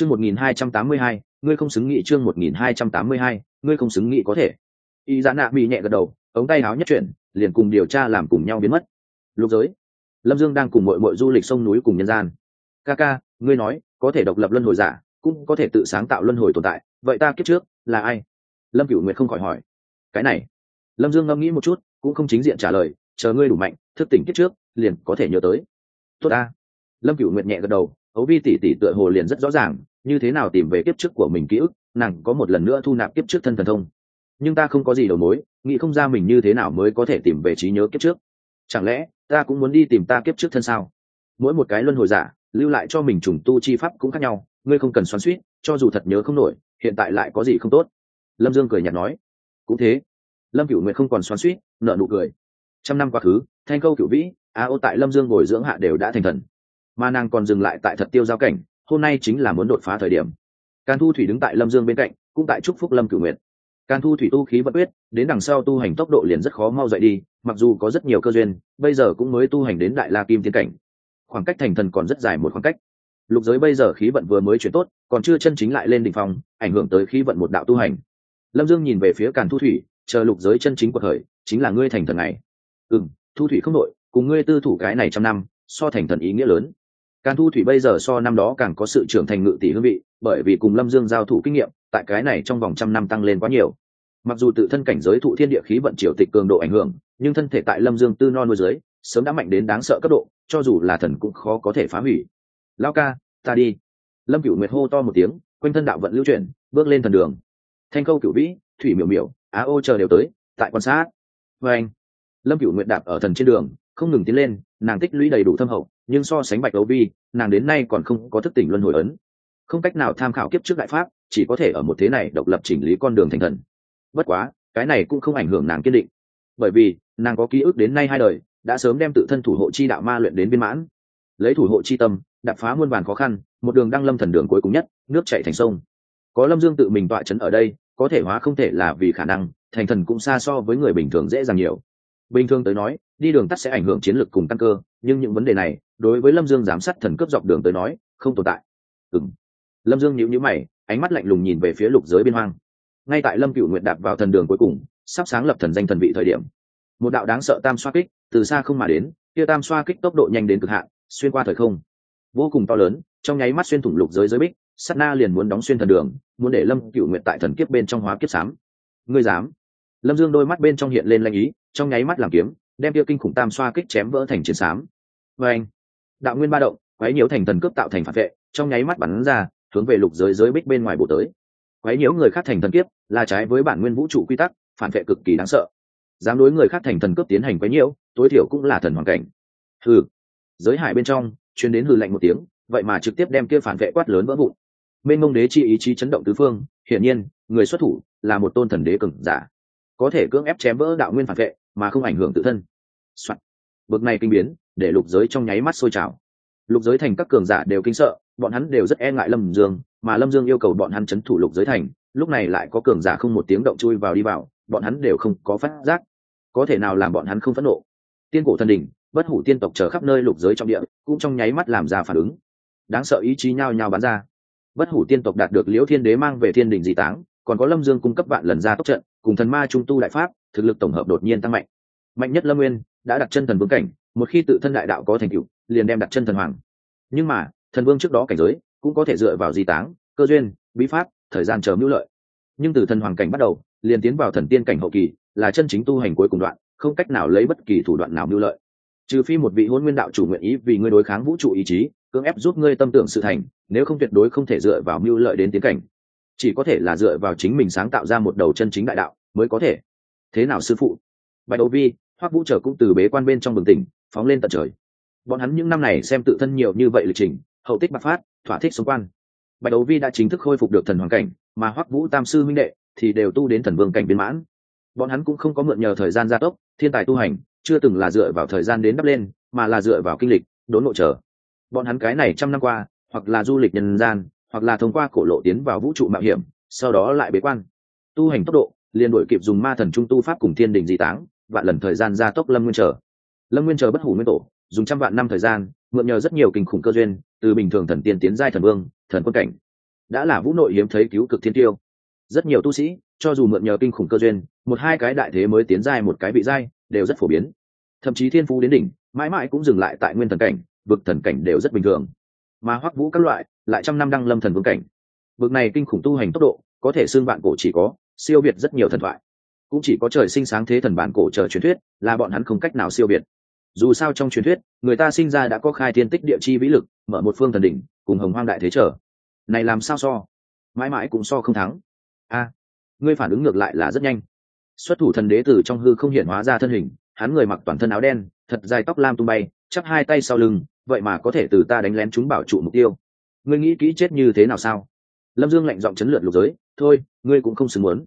chương một nghìn hai trăm tám mươi hai, ngươi không xứng nghị chương một nghìn hai trăm tám mươi hai, ngươi không xứng nghị có thể. Y giá nạ bị nhẹ gật đầu, ống tay áo nhất chuyển, liền cùng điều tra làm cùng nhau biến mất. Lục giới, lâm dương đang cùng mội mội du lịch sông núi cùng nhân gian. Ca ca, ngươi nói, có thể độc lập luân hồi giả, cũng có thể tự sáng tạo luân hồi tồn tại, vậy ta kiếp trước là ai? Lâm cửu nguyệt không khỏi hỏi. Cái này. Lâm dương ngẫm nghĩ một chút, cũng không chính diện trả lời, chờ ngươi đủ mạnh, thức tỉnh kiếp trước, liền có thể nhớ tới. Tốt ta. Lâm cửu nguyệt nhẹ gật đầu ấu vi tỷ tỷ tựa hồ liền rất rõ ràng, như thế nào tìm về kiếp trước của mình ký ức, nàng có một lần nữa thu nạp kiếp trước thân thần thông. Nhưng ta không có gì đầu mối, nghĩ không ra mình như thế nào mới có thể tìm về trí nhớ kiếp trước. Chẳng lẽ, ta cũng muốn đi tìm ta kiếp trước thân sao? Mỗi một cái luân hồi giả, lưu lại cho mình trùng tu chi pháp cũng khác nhau, ngươi không cần xoắn suýt cho dù thật nhớ không nổi, hiện tại lại có gì không tốt? Lâm dương cười nhạt nói. Cũng thế. Lâm cửu nguyện không còn xoắn suýt nợ nụ cười. Trăm năm quá khứ, thanh câu cửu vĩ, a ô tại lâm dương bồi dưỡng hạ đều đã thành thần mà nàng còn dừng lại tại thật tiêu giao cảnh, hôm nay chính là muốn đột phá thời điểm. Can thu thủy đứng tại lâm dương bên cạnh, cũng tại trúc phúc lâm cửu nguyện can thu thủy tu khí vận quyết, đến đằng sau tu hành tốc độ liền rất khó mau dậy đi, mặc dù có rất nhiều cơ duyên, bây giờ cũng mới tu hành đến đại la kim tiến cảnh. Khoảng cách thành thần còn rất dài một khoảng cách. Lục giới bây giờ khí vận vừa mới chuyển tốt, còn chưa chân chính lại lên đ ỉ n h phòng ảnh hưởng tới khí vận một đạo tu hành. Lâm dương nhìn về phía càn thu thủy, chờ lục giới chân chính cuộc khởi chính là ngươi thành thần này. Ừ n thu thủy không đội cùng ngươi tư thủ cái này trăm năm, so thành thần ý nghĩa lớn càn thu thủy bây giờ so năm đó càng có sự trưởng thành ngự tỷ hương vị bởi vì cùng lâm dương giao thủ kinh nghiệm tại cái này trong vòng trăm năm tăng lên quá nhiều. Mặc dù tự thân cảnh giới thụ thiên địa khí vận triều tịch cường độ ảnh hưởng nhưng thân thể tại lâm dương tư non nuôi dưới, sớm đã mạnh đến đáng sợ cấp độ cho dù là thần cũng khó có thể phá hủy. Lao ca ta đi. Lâm cửu nguyệt hô to một tiếng quanh thân đạo vận lưu chuyển bước lên thần đường. Thanh câu cửu vĩ thủy miểu miểu á ô chờ đều tới tại quan sát. Vê anh lâm cửu nguyệt đạp ở thần trên đường không ngừng tiến lên nàng tích lũy đầy đủ thâm hậu nhưng so sánh bạch đấu vi, nàng đến nay còn không có thức tỉnh luân hồi ấn. Không cách nào tham khảo kiếp trước đại pháp, chỉ có thể ở một thế này độc lập chỉnh lý con đường thành thần. Bất quá, cái này cũng không ảnh hưởng nàng kiên định. Bởi vì, nàng có ký ức đến nay hai đời, đã sớm đem tự thân thủ hộ chi đạo ma luyện đến biên mãn. Lấy thủ hộ chi tâm, đạp phá muôn vàn khó khăn, một đường đăng lâm thần đường cuối cùng nhất, nước chạy thành sông. Có lâm dương tự mình tọa chấn ở đây, có thể hóa không thể là vì khả năng, thành thần cũng xa so với người bình thường dễ dàng nhiều. Bình thường tới nói, đi đường tắt sẽ ảnh hưởng chiến lược cùng tăng cơ nhưng những vấn đề này, đối với lâm dương giám sát thần cướp dọc đường tới nói, không tồn tại. Ừ m lâm dương nhíu nhíu mày, ánh mắt lạnh lùng nhìn về phía lục giới biên hoang. Ngay tại lâm cựu nguyện đạp vào thần đường cuối cùng, sắp sáng lập thần danh thần vị thời điểm. Một đạo đáng sợ tam xoa kích, từ xa không mà đến, kia tam xoa kích tốc độ nhanh đến cực hạn, xuyên qua thời không. Vô cùng to lớn, trong nháy mắt xuyên thủng lục giới giới bích sắt na liền muốn đóng xuyên thần đường, muốn để lâm cựu nguyện tại thần kiếp bên trong hóa kiếp sám. Ngươi dám? Lâm dương đôi mắt bên trong hiện lên lanh ý, trong nháy mắt làm kiếm, đem kia kinh khủng tam xoa kích chém vỡ thành chiến xám vê anh, đạo nguyên ba động, quái nhiễu thành thần cướp tạo thành phản vệ, trong nháy mắt bắn ra, hướng về lục giới giới bích bên ngoài bộ tới. Quái nhiễu người khác thành thần kiếp, là trái với bản nguyên vũ trụ quy tắc, phản vệ cực kỳ đáng sợ. Dám đối người khác thành thần cướp tiến hành quái nhiễu, tối thiểu cũng là thần hoàn cảnh. Hừ. Giới hải bên trong chuyến đến hư lạnh một tiếng, vậy mà trực tiếp đem kia phản vệ quát lớn vỡ vụn. Minh mông đế chi ý chí chấn động tứ phương, hiển nhiên, người xuất thủ là một tôn thần đế cường giả. Có thể cưỡng ép chém vỡ đạo nguyên phản vệ, mà không ảnh hưởng tự thân. Soạn. bực này kinh biến để lục giới trong nháy mắt sôi trào. Lục giới thành các cường giả đều kinh sợ, bọn hắn đều rất e ngại lâm dương, mà lâm dương yêu cầu bọn hắn c h ấ n thủ lục giới thành, lúc này lại có cường giả không một tiếng động chui vào đi vào, bọn hắn đều không có phát giác. Có thể nào làm bọn hắn không phẫn nộ? Tiên cổ thần đình bất hủ tiên tộc chờ khắp nơi lục giới trong địa, cũng trong nháy mắt làm ra phản ứng. Đáng sợ ý chí nhao nhao bắn ra. Bất hủ tiên tộc đạt được liễu thiên đế mang về thiên đình di táng, còn có lâm dương cung cấp vạn lần ra tốc trận, cùng thần ma trung tu đại pháp, thực lực tổng hợp đột nhiên tăng mạnh. Mạnh nhất lâm nguyên, đã đặt chân thần vương cảnh một khi tự thân đại đạo có thành tựu, liền đem đặt chân thần hoàng. Nhưng mà, thần vương trước đó cảnh giới, cũng có thể dựa vào di táng, cơ duyên, bí pháp, thời gian chờ mưu lợi. Nhưng từ thần hoàng cảnh bắt đầu, liền tiến vào thần tiên cảnh hậu kỳ, là chân chính tu hành cuối cùng đoạn, không cách nào lấy bất kỳ thủ đoạn nào mưu lợi. Trừ phi một vị hôn nguyên đạo chủ nguyện ý vì ngươi đối kháng vũ trụ ý chí, cưỡng ép giúp ngươi tâm tưởng sự thành, nếu không tuyệt đối không thể dựa vào mưu lợi đến tiến cảnh. Chỉ có thể là dựa vào chính mình sáng tạo ra một đầu chân chính đại đạo, mới có thể. Thế nào sư phụ? Bạch đô vi hoắc vũ trở cũng từ bế quan bên trong bừng tỉnh, phóng lên tận trời. Bọn hắn những năm này xem tự thân nhiều như vậy lịch trình, hậu tích bạc phát, thỏa thích sống quan bạch đấu vi đã chính thức khôi phục được thần hoàng cảnh, mà hoắc vũ tam sư minh đệ thì đều tu đến thần vương cảnh biến mãn. Bọn hắn cũng không có mượn nhờ thời gian gia tốc, thiên tài tu hành, chưa từng là dựa vào thời gian đến đắp lên, mà là dựa vào kinh lịch, đốn nội trở. Bọn hắn cái này trăm năm qua, hoặc là du lịch nhân gian, hoặc là thông qua cổ lộ tiến vào vũ trụ mạo hiểm, sau đó lại bế quan. Tu hành tốc độ, liền đổi kịp dùng ma thần trung tu pháp cùng thiên đình di táng vạn lần thời gian gia tốc lâm nguyên trở lâm nguyên trở bất hủ nguyên tổ, dùng trăm vạn năm thời gian, mượn nhờ rất nhiều kinh khủng cơ duyên, từ bình thường thần tiên tiến giai thần vương, thần quân cảnh. Đã là vũ nội hiếm thấy cứu cực thiên tiêu. Rất nhiều tu sĩ, cho dù mượn nhờ kinh khủng cơ duyên, một hai cái đại thế mới tiến giai một cái vị giai, đều rất phổ biến. Thậm chí thiên phú đến đỉnh, mãi mãi cũng dừng lại tại nguyên thần cảnh, vực thần cảnh đều rất bình thường. Mà hoắc vũ các loại, lại trăm năm đăng lâm thần vương cảnh. Vực này kinh khủng tu hành tốc độ, có thể xương bạn cổ chỉ có, siêu việt rất nhiều thần thoại cũng chỉ có trời sinh sáng thế thần bản cổ chờ truyền thuyết, là bọn hắn không cách nào siêu biệt. dù sao trong truyền thuyết, người ta sinh ra đã có khai thiên tích địa chi vĩ lực, mở một phương thần đỉnh, cùng hồng hoang đại thế trở. Này làm sao so? Mãi mãi cũng so không thắng. A, ngươi phản ứng ngược lại là rất nhanh. Xuất thủ thần đế từ trong hư không hiện hóa ra thân hình, hắn người mặc toàn thân áo đen, thật dài tóc lam tung bay, chắp hai tay sau lưng, vậy mà có thể từ ta đánh lén chúng bảo trụ mục tiêu. Ngươi nghĩ kỹ chết như thế nào sao? Lâm dương lạnh giọng chấn lượt lục giới, thôi, ngươi cũng không xứng muốn.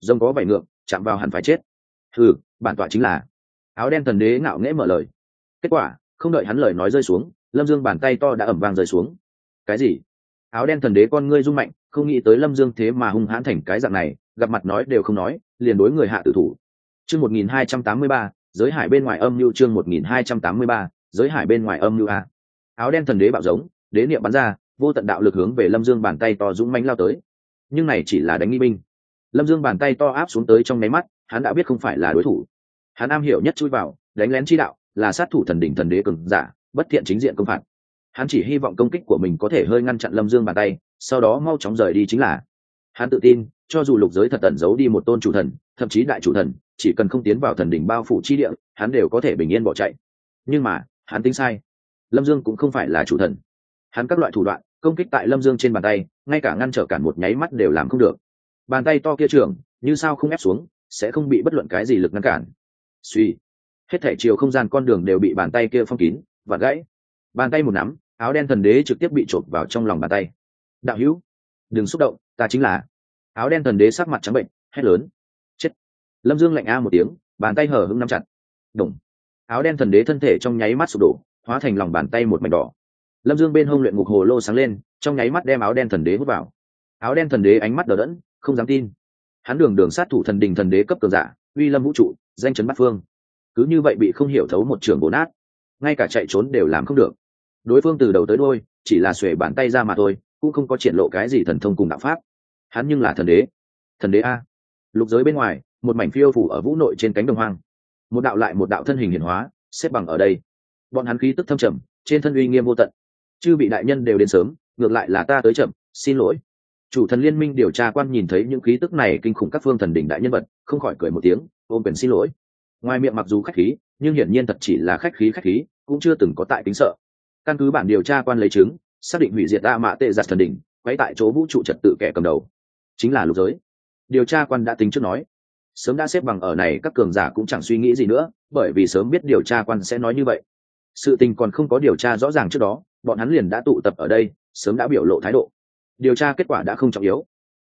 Rồng có vảy ngược chạm vào hẳn phải chết. Ừ bản tọa chính là. Áo đen thần đế ngạo nghễ mở lời. Kết quả, không đợi hắn lời nói rơi xuống, lâm dương bàn tay to đã ẩm vang rơi xuống. Cái gì? Áo đen thần đế con ngươi rung mạnh, không nghĩ tới lâm dương thế mà hung hãn thành cái dạng này, gặp mặt nói đều không nói, liền đối người hạ tử thủ. Chương một nghìn hai trăm tám mươi ba, giới hải bên ngoài âm mưu chương một nghìn hai trăm tám mươi ba, giới hải bên ngoài âm mưu a. Áo đen thần đế bạo giống, đế niệm bắn ra, vô tận đạo lực hướng về lâm dương bàn tay to dũng mánh lao tới. Nhưng này chỉ là đánh nghi binh lâm dương bàn tay to áp xuống tới trong nháy mắt, hắn đã biết không phải là đối thủ. Hắn am hiểu nhất chui vào, đánh lén chi đạo, là sát thủ thần đỉnh thần đế cường giả, bất thiện chính diện công phạt. Hắn chỉ hy vọng công kích của mình có thể hơi ngăn chặn lâm dương bàn tay, sau đó mau chóng rời đi chính là. Hắn tự tin, cho dù lục giới thật tẩn giấu đi một tôn chủ thần, thậm chí đại chủ thần, chỉ cần không tiến vào thần đỉnh bao phủ chi địa, hắn đều có thể bình yên bỏ chạy. Nhưng mà, hắn tính sai. Lâm dương cũng không phải là chủ thần. Hắn các loại thủ đoạn, công kích tại lâm dương trên bàn tay, ngay cả ngăn trở cản một nháy mắt đều làm không được bàn tay to kia trường như sao không ép xuống, sẽ không bị bất luận cái gì lực ngăn cản. Suy. Hết thể chiều không gian con đường đều bị bàn tay kia phong kín và gãy. Bàn tay một nắm, áo đen thần đế trực tiếp bị chộp vào trong lòng bàn tay. Đạo hữu, đừng xúc động, ta chính là. Áo đen thần đế sắc mặt trắng bệnh, hét lớn. Chết. Lâm dương lạnh a một tiếng, bàn tay hở hưng nắm chặt. Đổng áo đen thần đế thân thể trong nháy mắt sụp đổ, hóa thành lòng bàn tay một mảnh đỏ. Lâm dương bên hông luyện ngục hồ lô sáng lên, trong nháy mắt đem áo đen thần đế hút vào. Áo đen thần đế ánh mắt đờ đẫn không dám tin. Hắn đường đường sát thủ thần đình thần đế cấp cường giả, uy lâm vũ trụ, danh chấn bát phương. Cứ như vậy bị không hiểu thấu một trường bồ nát, ngay cả chạy trốn đều làm không được. Đối phương từ đầu tới đôi chỉ là xuề bàn tay ra mà thôi, cũng không có triển lộ cái gì thần thông cùng đạo pháp. Hắn nhưng là thần đế. Thần đế a. Lục giới bên ngoài, một mảnh phiêu phủ ở vũ nội trên cánh đồng hoang. Một đạo lại một đạo thân hình hiển hóa, xếp bằng ở đây. Bọn hắn khí tức thâm trầm, trên thân uy nghiêm vô tận. Chư bị đại nhân đều đến sớm, ngược lại là ta tới chậm, xin lỗi chủ thần liên minh điều tra quan nhìn thấy những khí tức này kinh khủng các phương thần đỉnh đại nhân vật, không khỏi cười một tiếng, ôm quyền xin lỗi. Ngoài miệng mặc dù khách khí, nhưng hiển nhiên thật chỉ là khách khí khách khí, cũng chưa từng có tại tính sợ. Căn cứ bản điều tra quan lấy chứng, xác định hủy diệt đa mạ tệ giặt thần đỉnh quay tại chỗ vũ trụ trật tự kẻ cầm đầu. Chính là lục giới. Điều tra quan đã tính trước nói. Sớm đã xếp bằng ở này, các cường giả cũng chẳng suy nghĩ gì nữa, bởi vì sớm biết điều tra quan sẽ nói như vậy. Sự tình còn không có điều tra rõ ràng trước đó, bọn hắn liền đã tụ tập ở đây, sớm đã biểu lộ thái độ điều tra kết quả đã không trọng yếu.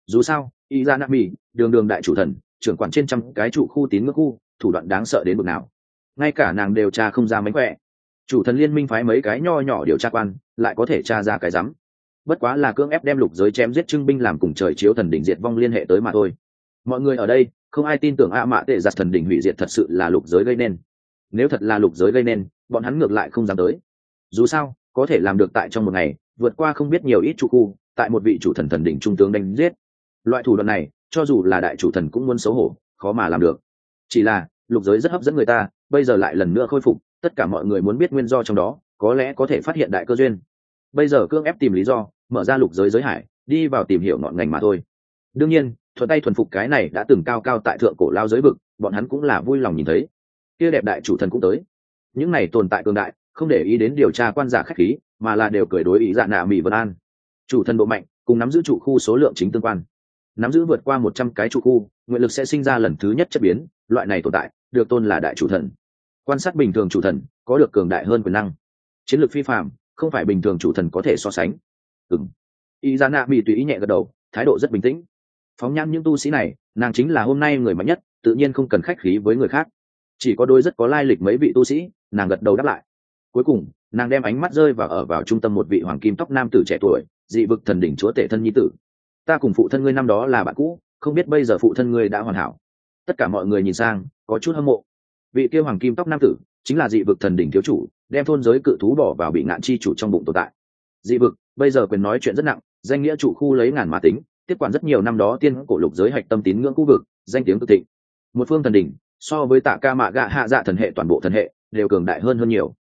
Dù sao y ra nami đường đường đại chủ thần, trưởng quản trên trăm cái trụ khu tín ngưỡng khu, thủ đoạn đáng sợ đến bực nào. Ngay cả nàng điều tra không ra mánh khỏe. Chủ thần liên minh phái mấy cái nho nhỏ điều tra quan, lại có thể tra ra cái rắm. Bất quá là cưỡng ép đem lục giới chém giết trưng binh làm cùng trời chiếu thần đỉnh diệt vong liên hệ tới mà thôi. Mọi người ở đây, không ai tin tưởng a mạ tệ giặt thần đỉnh hủy diệt thật sự là lục giới gây nên. Nếu thật là lục giới gây nên, bọn hắn ngược lại không dám tới. Dù sao, có thể làm được tại trong một ngày, vượt qua không biết nhiều ít trụ khu tại một vị chủ thần thần đỉnh trung tướng đánh giết. Loại thủ đoạn này, cho dù là đại chủ thần cũng muốn xấu hổ, khó mà làm được. Chỉ là, lục giới rất hấp dẫn người ta, bây giờ lại lần nữa khôi phục, tất cả mọi người muốn biết nguyên do trong đó, có lẽ có thể phát hiện đại cơ duyên. Bây giờ cương ép tìm lý do, mở ra lục giới giới hải, đi vào tìm hiểu ngọn ngành mà thôi. Đương nhiên, thuận tay thuần phục cái này đã từng cao cao tại thượng cổ lao giới vực, bọn hắn cũng là vui lòng nhìn thấy. Kia đẹp đại chủ thần cũng tới. Những này tồn tại cường đại, không để ý đến điều tra quan giả khách khí, mà là đều cười đối ý dạ nạ mỹ vân an chủ thần độ mạnh, cùng nắm giữ trụ khu số lượng chính tương quan. Nắm giữ vượt qua một trăm cái trụ khu, nguyện lực sẽ sinh ra lần thứ nhất chất biến, loại này tồn tại, được tôn là đại chủ thần. Quan sát bình thường chủ thần, có được cường đại hơn quyền năng. Chiến lược phi phạm không phải bình thường chủ thần có thể so sánh. Ừng y ra nạ bị tùy ý nhẹ gật đầu, thái độ rất bình tĩnh. Phóng nhãn những tu sĩ này, nàng chính là hôm nay người mạnh nhất, tự nhiên không cần khách khí với người khác. Chỉ có đôi rất có lai lịch mấy vị tu sĩ, nàng gật đầu đáp lại. Cuối cùng, nàng đem ánh mắt rơi và ở vào trung tâm một vị hoàng kim tóc nam tử trẻ tuổi dị vực thần đỉnh chúa tể thân nhi tử. Ta cùng phụ thân ngươi năm đó là bạn cũ, không biết bây giờ phụ thân ngươi đã hoàn hảo. Tất cả mọi người nhìn sang, có chút hâm mộ. Vị kia hoàng kim tóc nam tử, chính là dị vực thần đỉnh thiếu chủ, đem thôn giới cự thú bỏ vào bị ngạn chi chủ trong bụng tồn tại. Dị vực, bây giờ quyền nói chuyện rất nặng, danh nghĩa chủ khu lấy ngàn mà tính, tiếp quản rất nhiều năm đó tiên cổ lục giới hạch tâm tín ngưỡng khu vực, danh tiếng cực thịnh. Một phương thần đỉnh, so với tạ ca mạ gạ hạ dạ thần hệ toàn bộ thần hệ, đều cường đại hơn hơn nhiều.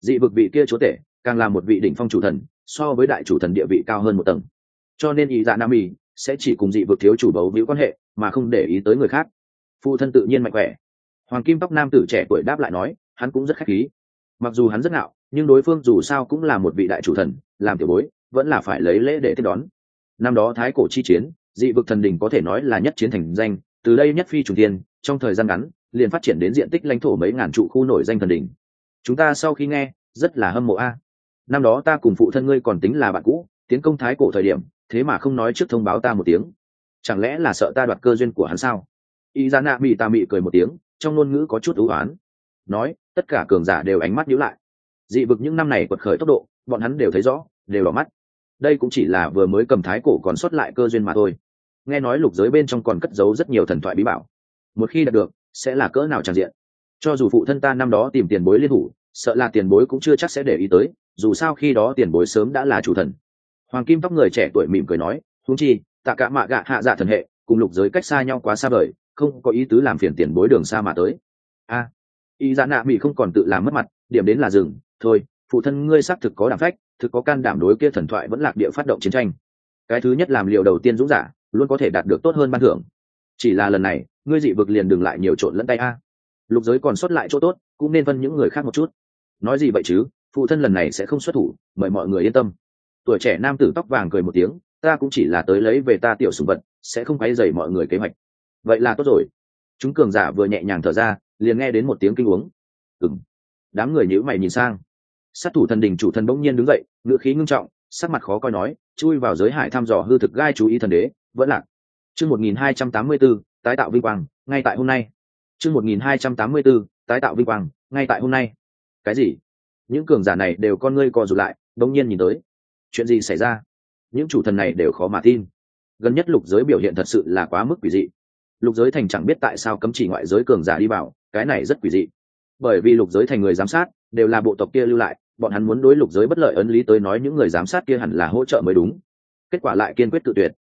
Dị vực vị kia chúa tể, càng là một vị đỉnh phong chủ thần so với đại chủ thần địa vị cao hơn một tầng. Cho nên ý dạ nam y sẽ chỉ cùng dị vực thiếu chủ bấu víu quan hệ, mà không để ý tới người khác. Phụ thân tự nhiên mạnh khỏe. Hoàng kim tóc nam tử trẻ tuổi đáp lại nói, hắn cũng rất khách khí. Mặc dù hắn rất ngạo, nhưng đối phương dù sao cũng là một vị đại chủ thần, làm tiểu bối, vẫn là phải lấy lễ để tiếp đón. Năm đó thái cổ chi chiến, dị vực thần đình có thể nói là nhất chiến thành danh, từ đây nhất phi trùng tiên trong thời gian ngắn, liền phát triển đến diện tích lãnh thổ mấy ngàn trụ khu nổi danh thần đình chúng ta sau khi nghe, rất là hâm mộ a năm đó ta cùng phụ thân ngươi còn tính là bạn cũ, tiến công thái cổ thời điểm, thế mà không nói trước thông báo ta một tiếng. Chẳng lẽ là sợ ta đoạt cơ duyên của hắn sao? Y ra nạ bị ta mị cười một tiếng, trong ngôn ngữ có chút ưu oán. Nói, tất cả cường giả đều ánh mắt nhíu lại. Dị vực những năm này quật khởi tốc độ, bọn hắn đều thấy rõ, đều đỏ mắt. Đây cũng chỉ là vừa mới cầm thái cổ còn xuất lại cơ duyên mà thôi. Nghe nói lục giới bên trong còn cất giấu rất nhiều thần thoại bí bảo. Một khi đạt được, sẽ là cỡ nào tràn diện. Cho dù phụ thân ta năm đó tìm tiền bối liên thủ, sợ là tiền bối cũng chưa chắc sẽ để ý tới dù sao khi đó tiền bối sớm đã là chủ thần. Hoàng kim tóc người trẻ tuổi mỉm cười nói húng chi tạ cả mạ gạ hạ dạ thần hệ cùng lục giới cách xa nhau quá xa vời không có ý tứ làm phiền tiền bối đường xa mà tới. A à, y dạ nạ mỹ không còn tự làm mất mặt điểm đến là rừng thôi phụ thân ngươi xác thực có đảm phách thực có can đảm đối kia thần thoại vẫn lạc địa phát động chiến tranh. Cái thứ nhất làm liệu đầu tiên dũng giả luôn có thể đạt được tốt hơn ban thưởng. Chỉ là lần này ngươi dị vực liền đừng lại nhiều trộn lẫn tay a. Lục giới còn xuất lại chỗ tốt cũng nên phân những người khác một chút. Nói gì vậy chứ? Phụ thân lần này sẽ không xuất thủ, mời mọi người yên tâm. Tuổi trẻ nam tử tóc vàng cười một tiếng, ta cũng chỉ là tới lấy về ta tiểu sùng vật, sẽ không quay dày mọi người kế hoạch. Vậy là tốt rồi. Chúng cường giả vừa nhẹ nhàng thở ra, liền nghe đến một tiếng kinh uống. Ừng đám người nhữ mày nhìn sang. Sát thủ thần đình chủ thần bỗng nhiên đứng dậy, ngữ khí ngưng trọng, sắc mặt khó coi nói, chui vào giới hải thăm dò hư thực gai chú ý thần đế, vẫn lạc. Chương một nghìn hai trăm tám mươi b tái tạo vinh quang, ngay tại hôm nay. Chương một nghìn hai trăm tám mươi b tái tạo vinh quang, ngay tại hôm nay. Cái gì? Những cường giả này đều con ngươi co rụt lại bỗng nhiên nhìn tới. Chuyện gì xảy ra? Những chủ thần này đều khó mà tin. Gần nhất lục giới biểu hiện thật sự là quá mức quỷ dị. Lục giới thành chẳng biết tại sao cấm chỉ ngoại giới cường giả đi vào, cái này rất quỷ dị. Bởi vì lục giới thành người giám sát đều là bộ tộc kia lưu lại, bọn hắn muốn đối lục giới bất lợi ấn lý tới nói những người giám sát kia hẳn là hỗ trợ mới đúng. Kết quả lại kiên quyết tự tuyệt.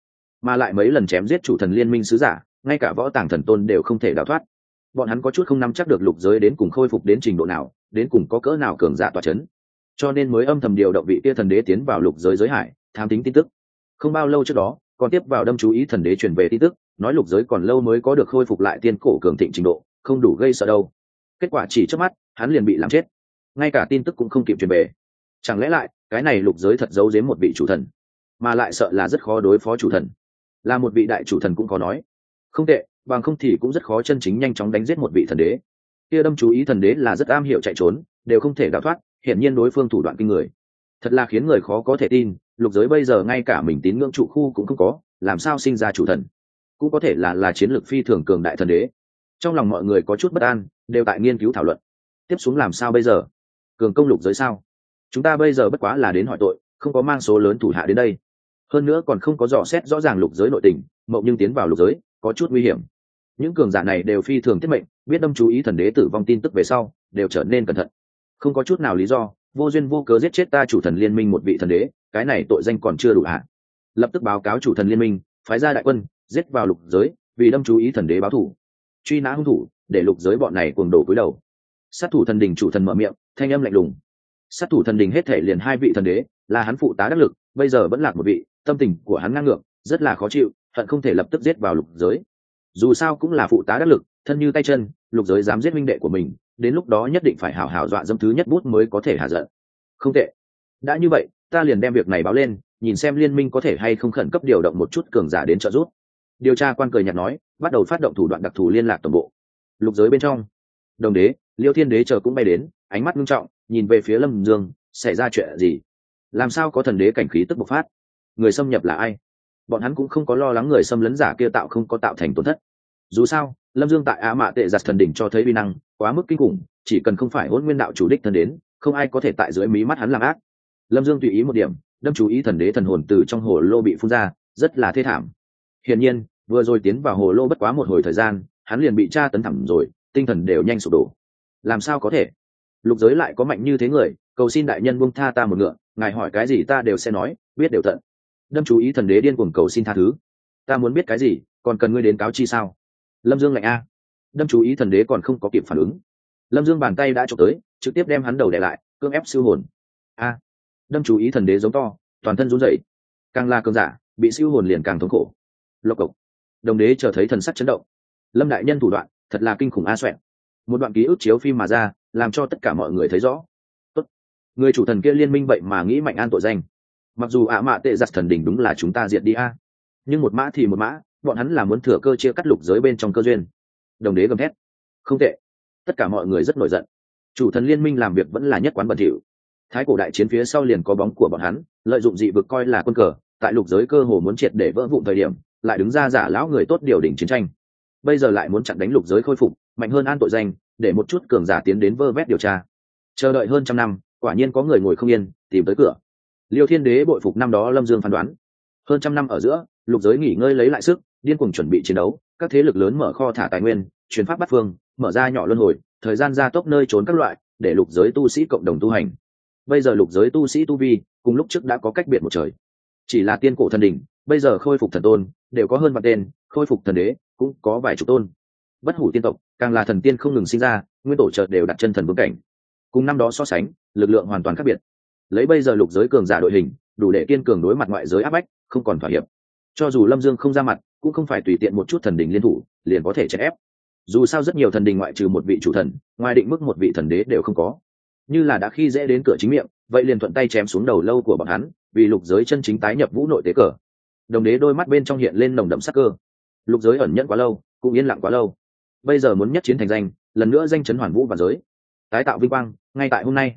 Mà lại mấy lần chém giết chủ thần liên minh sứ giả, ngay cả võ tàng thần tôn đều không thể đào thoát. Bọn hắn có chút không nắm chắc được lục giới đến cùng khôi phục đến trình độ nào đến cùng có cỡ nào cường giả tòa chấn, cho nên mới âm thầm điều động vị kia thần đế tiến vào lục giới giới hải tham tính tin tức. Không bao lâu trước đó còn tiếp vào đâm chú ý thần đế truyền về tin tức nói lục giới còn lâu mới có được khôi phục lại tiên cổ cường thịnh trình độ không đủ gây sợ đâu. Kết quả chỉ trước mắt hắn liền bị làm chết. Ngay cả tin tức cũng không kịp truyền về. Chẳng lẽ lại cái này lục giới thật giấu giếm một vị chủ thần mà lại sợ là rất khó đối phó chủ thần? Là một vị đại chủ thần cũng có nói. Không tệ bằng không thì cũng rất khó chân chính nhanh chóng đánh giết một vị thần đế kia đâm chú ý thần đế là rất am hiểu chạy trốn, đều không thể đào thoát, hiển nhiên đối phương thủ đoạn kinh người. Thật là khiến người khó có thể tin, lục giới bây giờ ngay cả mình tín ngưỡng trụ khu cũng không có, làm sao sinh ra chủ thần? Cũng có thể là là chiến lược phi thường cường đại thần đế. Trong lòng mọi người có chút bất an, đều tại nghiên cứu thảo luận. Tiếp xuống làm sao bây giờ? Cường công lục giới sao? Chúng ta bây giờ bất quá là đến hỏi tội, không có mang số lớn thủ hạ đến đây. Hơn nữa còn không có dò xét rõ ràng lục giới nội tình, mộng nhưng tiến vào lục giới, có chút nguy hiểm. Những cường giả này đều phi thường tiết mệnh biết đâm chú ý thần đế tử vong tin tức về sau, đều trở nên cẩn thận. Không có chút nào lý do, vô duyên vô cớ giết chết ta chủ thần liên minh một vị thần đế, cái này tội danh còn chưa đủ hạ lập tức báo cáo chủ thần liên minh, phái ra đại quân, giết vào lục giới, vì đâm chú ý thần đế báo thủ. Truy nã hung thủ, để lục giới bọn này cuồng đổ cúi đầu. Sát thủ thần đình chủ thần mở miệng, thanh âm lạnh lùng. Sát thủ thần đình hết thể liền hai vị thần đế, là hắn phụ tá đắc lực, bây giờ vẫn lạc một vị, tâm tình của hắn ngang ngược, rất là khó chịu, hận không thể lập tức giết vào lục giới. Dù sao cũng là phụ tá đắc lực, thân như tay chân lục giới dám giết minh đệ của mình, đến lúc đó nhất định phải hào hào dọa dâm thứ nhất bút mới có thể hạ giận. Không tệ. Đã như vậy, ta liền đem việc này báo lên, nhìn xem liên minh có thể hay không khẩn cấp điều động một chút cường giả đến trợ giúp. Điều tra quan cười nhạt nói, bắt đầu phát động thủ đoạn đặc thù liên lạc tổng bộ. Lục giới bên trong. Đồng đế, liêu thiên đế chờ cũng bay đến, ánh mắt nghiêm trọng, nhìn về phía lâm dương, xảy ra chuyện gì? Làm sao có thần đế cảnh khí tức bộc phát? Người xâm nhập là ai? Bọn hắn cũng không có lo lắng người xâm lấn giả kia tạo không có tạo thành tổn thất. Dù sao lâm dương tại á mạ tệ giặt thần đỉnh cho thấy vi năng, quá mức kinh khủng, chỉ cần không phải hôn nguyên đạo chủ đích thần đến, không ai có thể tại dưới mí mắt hắn làm ác. Lâm dương tùy ý một điểm, đâm chú ý thần đế thần hồn từ trong hồ lô bị phun ra, rất là thê thảm. Hiển nhiên, vừa rồi tiến vào hồ lô bất quá một hồi thời gian, hắn liền bị tra tấn thẳng rồi, tinh thần đều nhanh sụp đổ. Làm sao có thể? Lục giới lại có mạnh như thế người, cầu xin đại nhân buông tha ta một ngựa, ngài hỏi cái gì ta đều sẽ nói, biết đều thận. đâm chú ý thần đế điên cuồng cầu xin tha thứ. Ta muốn biết cái gì, còn cần ngươi đến cáo chi sao? Lâm dương lạnh a. Đâm chú ý thần đế còn không có kịp phản ứng. Lâm dương bàn tay đã trộm tới, trực tiếp đem hắn đầu đẻ lại, cưỡng ép siêu hồn. A. Đâm chú ý thần đế giống to, toàn thân run rẩy. Càng là cơn giả, bị siêu hồn liền càng thống khổ. Lộc cộc. Đồng đế chờ thấy thần sắc chấn động. Lâm đại nhân thủ đoạn, thật là kinh khủng a xoẹn. Một đoạn ký ức chiếu phim mà ra, làm cho tất cả mọi người thấy rõ. Tốt. người chủ thần kia liên minh vậy mà nghĩ mạnh an tội danh. Mặc dù ạ mạ tệ giặt thần đỉnh đúng là chúng ta diệt đi a. Nhưng một mã thì một mã bọn hắn là muốn thừa cơ chia cắt lục giới bên trong cơ duyên. Đồng đế gầm thét. Không tệ. Tất cả mọi người rất nổi giận. Chủ thần liên minh làm việc vẫn là nhất quán bẩn thỉu. Thái cổ đại chiến phía sau liền có bóng của bọn hắn, lợi dụng dị vực coi là quân cờ, tại lục giới cơ hồ muốn triệt để vỡ vụn thời điểm, lại đứng ra giả lão người tốt điều đỉnh chiến tranh. Bây giờ lại muốn chặn đánh lục giới khôi phục, mạnh hơn an tội danh, để một chút cường giả tiến đến vơ vét điều tra. Chờ đợi hơn trăm năm, quả nhiên có người ngồi không yên, tìm tới cửa. Liêu thiên đế bội phục năm đó lâm dương phán đoán. Hơn trăm năm ở giữa, lục giới nghỉ ngơi lấy lại sức điên cuồng chuẩn bị chiến đấu, các thế lực lớn mở kho thả tài nguyên chuyến pháp bắt phương, mở ra nhỏ luân hồi, thời gian gia tốc nơi trốn các loại, để lục giới tu sĩ cộng đồng tu hành. Bây giờ lục giới tu sĩ tu vi, cùng lúc trước đã có cách biệt một trời. Chỉ là tiên cổ thần đỉnh, bây giờ khôi phục thần tôn, đều có hơn vạn tên, khôi phục thần đế, cũng có vài chục tôn. Bất hủ tiên tộc, càng là thần tiên không ngừng sinh ra, nguyên tổ chợt đều đặt chân thần vương cảnh. Cùng năm đó so sánh, lực lượng hoàn toàn khác biệt. Lấy bây giờ lục giới cường giả đội hình, đủ để kiên cường đối mặt ngoại giới áp bách, không còn thỏa hiệp. Cho dù lâm dương không ra mặt cũng không phải tùy tiện một chút thần đình liên thủ, liền có thể chèn ép. Dù sao rất nhiều thần đình ngoại trừ một vị chủ thần, ngoài định mức một vị thần đế đều không có. Như là đã khi dễ đến cửa chính miệng, vậy liền thuận tay chém xuống đầu lâu của bọn hắn, vì lục giới chân chính tái nhập vũ nội tế cờ. Đồng đế đôi mắt bên trong hiện lên nồng đậm sắc cơ. Lục giới ẩn nhẫn quá lâu, cũng yên lặng quá lâu. Bây giờ muốn nhất chiến thành danh, lần nữa danh chấn hoàn vũ và giới. Tái tạo vinh quang, ngay tại hôm nay.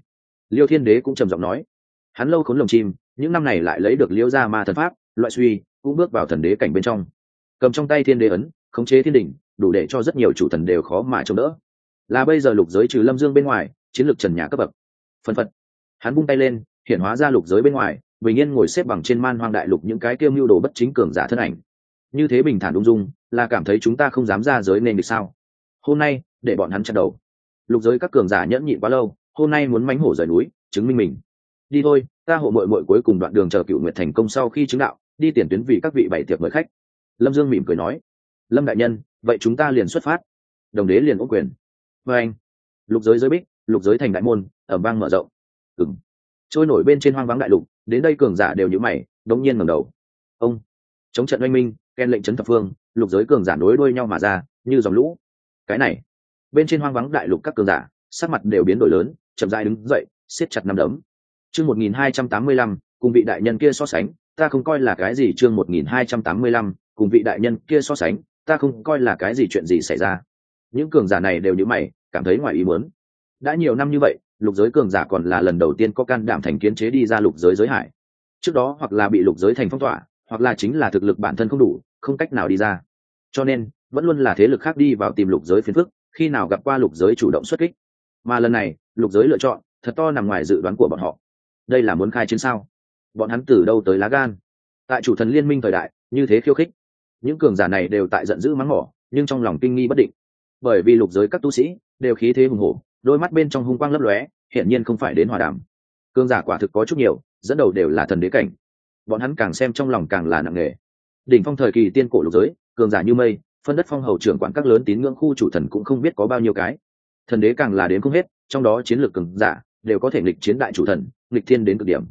Liêu thiên đế cũng trầm giọng nói. Hắn lâu khốn lồng chim, những năm này lại lấy được liêu ra ma thần pháp, loại suy, cũng bước vào thần đế cảnh bên trong cầm trong tay thiên đế ấn, khống chế thiên đỉnh, đủ để cho rất nhiều chủ thần đều khó mà chống đỡ. Là bây giờ lục giới trừ lâm dương bên ngoài, chiến lược trần nhà cấp bậc. Phân phật. Hắn bung tay lên, hiện hóa ra lục giới bên ngoài, bình yên ngồi xếp bằng trên man hoang đại lục những cái kêu mưu đồ bất chính cường giả thân ảnh. Như thế bình thản ung dung, là cảm thấy chúng ta không dám ra giới nên được sao? Hôm nay, để bọn hắn chặt đầu. Lục giới các cường giả nhẫn nhịn quá lâu, hôm nay muốn mánh hổ rời núi, chứng minh mình. Đi thôi, ta hộ mội mội cuối cùng đoạn đường chờ cựu nguyện thành công sau khi chứng đạo, đi tiền tuyến vì các vị bảy tiệc mời khách lâm dương mỉm cười nói, lâm đại nhân, vậy chúng ta liền xuất phát. Đồng đế liền ố quyền. Vê anh. Lục giới giới bích, lục giới thành đại môn ở vang mở rộng. Ừng trôi nổi bên trên hoang vắng đại lục, đến đây cường giả đều nhữ mày, đống nhiên ngầm đầu. Ông. Chống trận oanh minh, ken lệnh trấn thập phương, lục giới cường giả nối đuôi nhau mà ra, như dòng lũ. Cái này. Bên trên hoang vắng đại lục các cường giả, sắc mặt đều biến đổi lớn, chậm dai đứng dậy, siết chặt năm đấm. Chương một nghìn hai trăm tám mươi lăm, cùng vị đại nhân kia so sánh, ta không coi là cái gì chương một nghìn hai trăm tám mươi lăm cùng vị đại nhân kia so sánh, ta không coi là cái gì chuyện gì xảy ra. Những cường giả này đều như mày, cảm thấy ngoài ý muốn. Đã nhiều năm như vậy, lục giới cường giả còn là lần đầu tiên có can đảm thành kiến chế đi ra lục giới giới hải. Trước đó hoặc là bị lục giới thành phong tỏa, hoặc là chính là thực lực bản thân không đủ, không cách nào đi ra. Cho nên, vẫn luôn là thế lực khác đi vào tìm lục giới phiền phức, khi nào gặp qua lục giới chủ động xuất kích. Mà lần này, lục giới lựa chọn, thật to nằm ngoài dự đoán của bọn họ. Đây là muốn khai chiến sao? Bọn hắn từ đâu tới lá gan? Tại chủ thần liên minh thời đại, như thế khiêu khích những cường giả này đều tại giận dữ mắng mỏ, nhưng trong lòng kinh nghi bất định. Bởi vì lục giới các tu sĩ, đều khí thế hùng hổ, đôi mắt bên trong hung quang lấp lóe, hiển nhiên không phải đến hòa đàm. Cường giả quả thực có chút nhiều, dẫn đầu đều là thần đế cảnh. Bọn hắn càng xem trong lòng càng là nặng nề. Đỉnh phong thời kỳ tiên cổ lục giới, cường giả như mây, phân đất phong hầu trưởng quản các lớn tín ngưỡng khu chủ thần cũng không biết có bao nhiêu cái. Thần đế càng là đến không hết, trong đó chiến lược cường giả đều có thể nghịch chiến đại chủ thần, nghịch thiên đến cực điểm.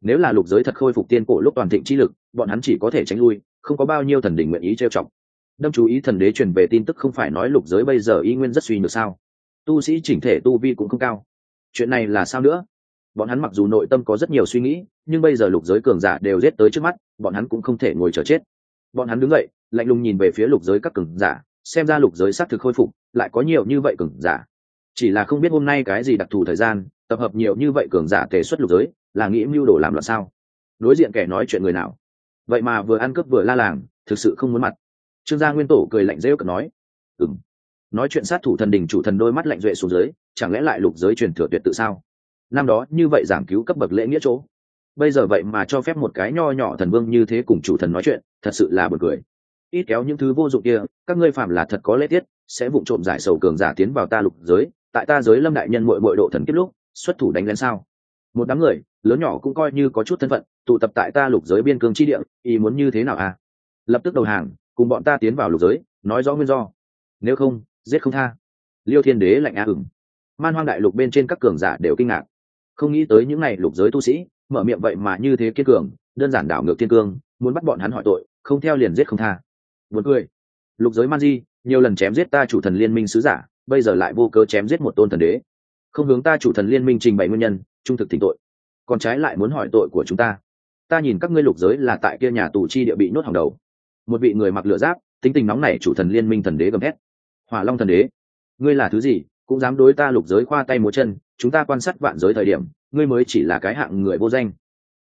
Nếu là lục giới thật khôi phục tiên cổ lúc toàn thịnh chi lực, bọn hắn chỉ có thể tránh lui không có bao nhiêu thần đỉnh nguyện ý trêu chọc. Đâm chú ý thần đế truyền về tin tức không phải nói lục giới bây giờ y nguyên rất suy nhược sao. Tu sĩ chỉnh thể tu vi cũng không cao. Chuyện này là sao nữa? Bọn hắn mặc dù nội tâm có rất nhiều suy nghĩ, nhưng bây giờ lục giới cường giả đều giết tới trước mắt, bọn hắn cũng không thể ngồi chờ chết. Bọn hắn đứng dậy, lạnh lùng nhìn về phía lục giới các cường giả, xem ra lục giới xác thực khôi phục, lại có nhiều như vậy cường giả. Chỉ là không biết hôm nay cái gì đặc thù thời gian, tập hợp nhiều như vậy cường giả tề xuất lục giới, là nghĩ mưu đồ làm loạn sao? Đối diện kẻ nói chuyện người nào? Vậy mà vừa ăn cướp vừa la làng, thực sự không muốn mặt. Trương gia nguyên tổ cười lạnh rêu cợt nói ừng nói chuyện sát thủ thần đình chủ thần đôi mắt lạnh duệ xuống dưới, chẳng lẽ lại lục giới truyền thừa tuyệt tự sao? Năm đó, như vậy giảng cứu cấp bậc lễ nghĩa chỗ. Bây giờ vậy mà cho phép một cái nho nhỏ thần vương như thế cùng chủ thần nói chuyện, thật sự là b u ồ n cười. Ít kéo những thứ vô dụng kia, các ngươi phạm là thật có lễ tiết, sẽ vụ trộm giải sầu cường giả tiến vào ta lục giới, tại ta giới lâm đại nhân mội mội độ thần kết lúc, xuất thủ đánh lên sao? Một đám người, lớn nhỏ cũng coi như có chút thân phận tụ tập tại ta lục giới biên cương chi địa, ý muốn như thế nào à? Lập tức đầu hàng, cùng bọn ta tiến vào lục giới, nói rõ nguyên do. Nếu không, giết không tha. Liêu thiên đế lạnh á ửng. Man hoang đại lục bên trên các cường giả đều kinh ngạc. Không nghĩ tới những ngày lục giới tu sĩ, mở miệng vậy mà như thế kiên cường, đơn giản đảo ngược thiên cương, muốn bắt bọn hắn hỏi tội, không theo liền giết không tha. Buồn cười. Lục giới man di, nhiều lần chém giết ta chủ thần liên minh sứ giả, bây giờ lại vô cớ chém giết một tôn thần đế. Không hướng ta chủ thần liên minh trình bày nguyên nhân, trung thực thỉnh tội. Còn trái lại muốn hỏi tội của chúng ta ta nhìn các ngươi lục giới là tại kia nhà tù chi địa bị nhốt hàng đầu. Một vị người mặc lửa giáp, tính tình nóng này chủ thần liên minh thần đế gầm hét hỏa long thần đế, ngươi là thứ gì, cũng dám đối ta lục giới khoa tay múa chân, chúng ta quan sát vạn giới thời điểm, ngươi mới chỉ là cái hạng người vô danh.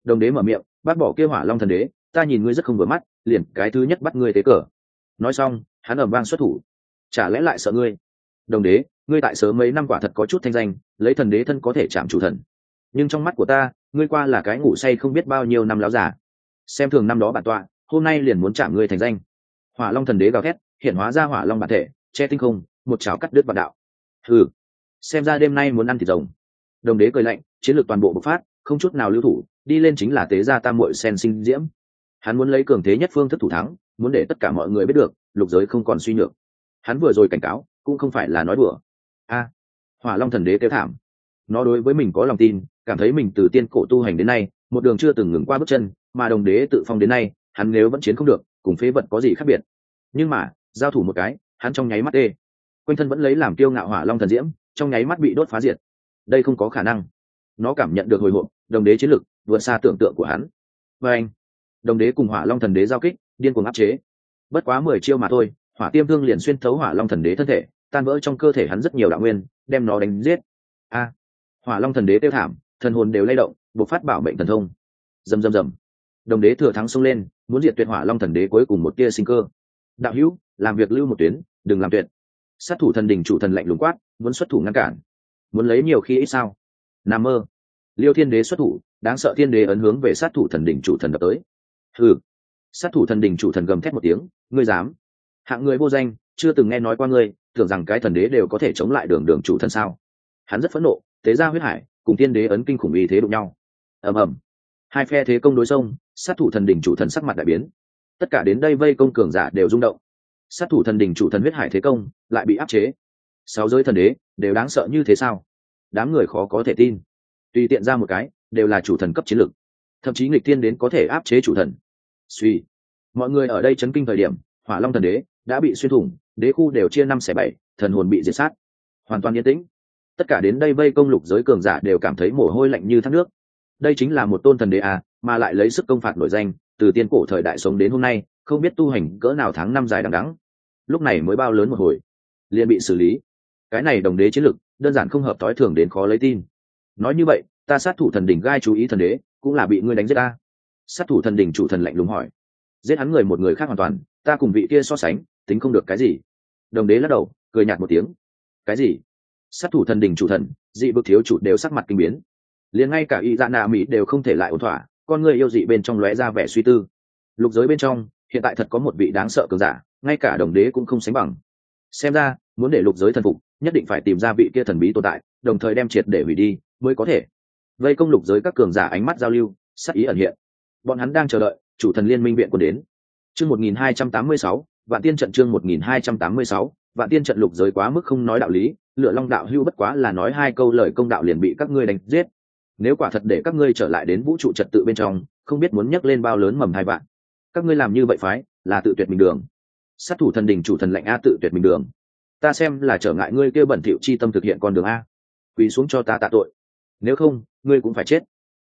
Đồng đế mở miệng, bác bỏ kia hỏa long thần đế, ta nhìn ngươi rất không vừa mắt, liền cái thứ nhất bắt ngươi tế cờ. Nói xong, hắn ẩm vang xuất thủ. Chả lẽ lại sợ ngươi? Đồng đế, ngươi tại sớm mấy năm quả thật có chút thanh danh, lấy thần đế thân có thể chạm chủ thần. Nhưng trong mắt của ta ngươi qua là cái ngủ say không biết bao nhiêu năm láo giả xem thường năm đó bản tọa, hôm nay liền muốn chạm ngươi thành danh. Hỏa long thần đế gào thét, hiện hóa ra hỏa long bản thể, che tinh không, một cháo cắt đứt vạn đạo. Ừ xem ra đêm nay muốn ăn thịt rồng. Đồng đế cười lạnh, chiến lược toàn bộ bộc phát, không chút nào lưu thủ, đi lên chính là tế gia tam muội sen sinh diễm. Hắn muốn lấy cường thế nhất phương thức thủ thắng, muốn để tất cả mọi người biết được, lục giới không còn suy nhược. Hắn vừa rồi cảnh cáo, cũng không phải là nói đùa. A. Hỏa long thần đế kêu thảm. Nó đối với mình có lòng tin cảm thấy mình từ tiên cổ tu hành đến nay, một đường chưa từng ngừng qua bước chân, mà đồng đế tự phong đến nay, hắn nếu vẫn chiến không được, cùng phế vật có gì khác biệt? Nhưng mà, giao thủ một cái, hắn trong nháy mắt đê quanh thân vẫn lấy làm kiêu ngạo hỏa long thần diễm, trong nháy mắt bị đốt phá diệt. Đây không có khả năng. Nó cảm nhận được hồi hộp, đồng đế chiến lực, vượt xa tưởng tượng của hắn. Và anh, đồng đế cùng hỏa long thần đế giao kích, điên cuồng áp chế. Bất quá mười chiêu mà thôi, hỏa tiêm thương liền xuyên thấu hỏa long thần đế thân thể, tan vỡ trong cơ thể hắn rất nhiều đạo nguyên, đem nó đánh giết. A, hỏa long thần đế tiêu thảm thần hồn đều lay động buộc phát bảo mệnh thần thông. Rầm rầm rầm. Đồng đế thừa thắng xông lên, muốn diệt tuyệt hỏa long thần đế cuối cùng một tia sinh cơ. Đạo hữu, làm việc lưu một tuyến, đừng làm tuyệt. Sát thủ thần đình chủ thần lạnh lùng quát, muốn xuất thủ ngăn cản. Muốn lấy nhiều khi ít sao? N mơ. Liêu thiên đế xuất thủ, đáng sợ thiên đế ấn hướng về sát thủ thần đình chủ thần đập tới. Ừ sát thủ thần đình chủ thần gầm thét một tiếng, ngươi dám. Hạng người vô danh, chưa từng nghe nói qua ngươi, tưởng rằng cái thần đế đều có thể chống lại đường đường chủ thân sao? Hắn rất phẫn nộ, tế ra huyết hải cùng thiên đế ấn kinh khủng ý thế đụng nhau. Ầm ầm. Hai phe thế công đối sông sát thủ thần đỉnh chủ thần sắc mặt đại biến. Tất cả đến đây vây công cường giả đều rung động. Sát thủ thần đỉnh chủ thần huyết hải thế công lại bị áp chế. Sáu giới thần đế đều đáng sợ như thế sao? Đám người khó có thể tin. Tùy tiện ra một cái, đều là chủ thần cấp chiến lược thậm chí nghịch tiên đến có thể áp chế chủ thần. Suy. Mọi người ở đây chấn kinh thời điểm, hỏa long thần đế đã bị xuyên thủng, đế khu đều chia năm xẻ bảy, thần hồn bị diệt sát. Hoàn toàn yên tĩnh tất cả đến đây vây công lục giới cường giả đều cảm thấy mồ hôi lạnh như thác nước. Đây chính là một tôn thần đế à mà lại lấy sức công phạt nổi danh, từ tiên cổ thời đại sống đến hôm nay, không biết tu hành cỡ nào tháng năm dài đằng đắng lúc này mới bao lớn một hồi. Liền bị xử lý. Cái này đồng đế chiến lực, đơn giản không hợp thói thường đến khó lấy tin. Nói như vậy, ta sát thủ thần đỉnh gai chú ý thần đế, cũng là bị ngươi đánh giết ta. Sát thủ thần đỉnh chủ thần lạnh lùng hỏi. Giết hắn người một người khác hoàn toàn, ta cùng vị kia so sánh, tính không được cái gì. Đồng đế lắc đầu, cười nhạt một tiếng. Cái gì? sát thủ thần đình chủ thần dị vực thiếu chủ đều sắc mặt kinh biến. Liền ngay cả y dạ nạ mỹ đều không thể lại ổn thỏa con người yêu dị bên trong lóe ra vẻ suy tư. Lục giới bên trong hiện tại thật có một vị đáng sợ cường giả ngay cả đồng đế cũng không sánh bằng. Xem ra muốn để lục giới thần phục nhất định phải tìm ra vị kia thần bí tồn tại đồng thời đem triệt để hủy đi mới có thể. Vây công lục giới các cường giả ánh mắt giao lưu sắc ý ẩn hiện. Bọn hắn đang chờ đợi chủ thần liên minh viện quân đến. Chương 1286, vạn tiên trận chương 1286, vạn tiên trận lục giới quá mức không nói đạo lý, lựa long đạo hưu bất quá là nói hai câu lời công đạo liền bị các ngươi đánh giết. Nếu quả thật để các ngươi trở lại đến vũ trụ trật tự bên trong, không biết muốn nhắc lên bao lớn mầm hai vạn. Các ngươi làm như vậy phái, là tự tuyệt mình đường. Sát thủ thần đình chủ thần lệnh a tự tuyệt mình đường. Ta xem là trở ngại ngươi kêu bẩn thiệu chi tâm thực hiện con đường a. Quỳ xuống cho ta tạ tội. Nếu không, ngươi cũng phải chết.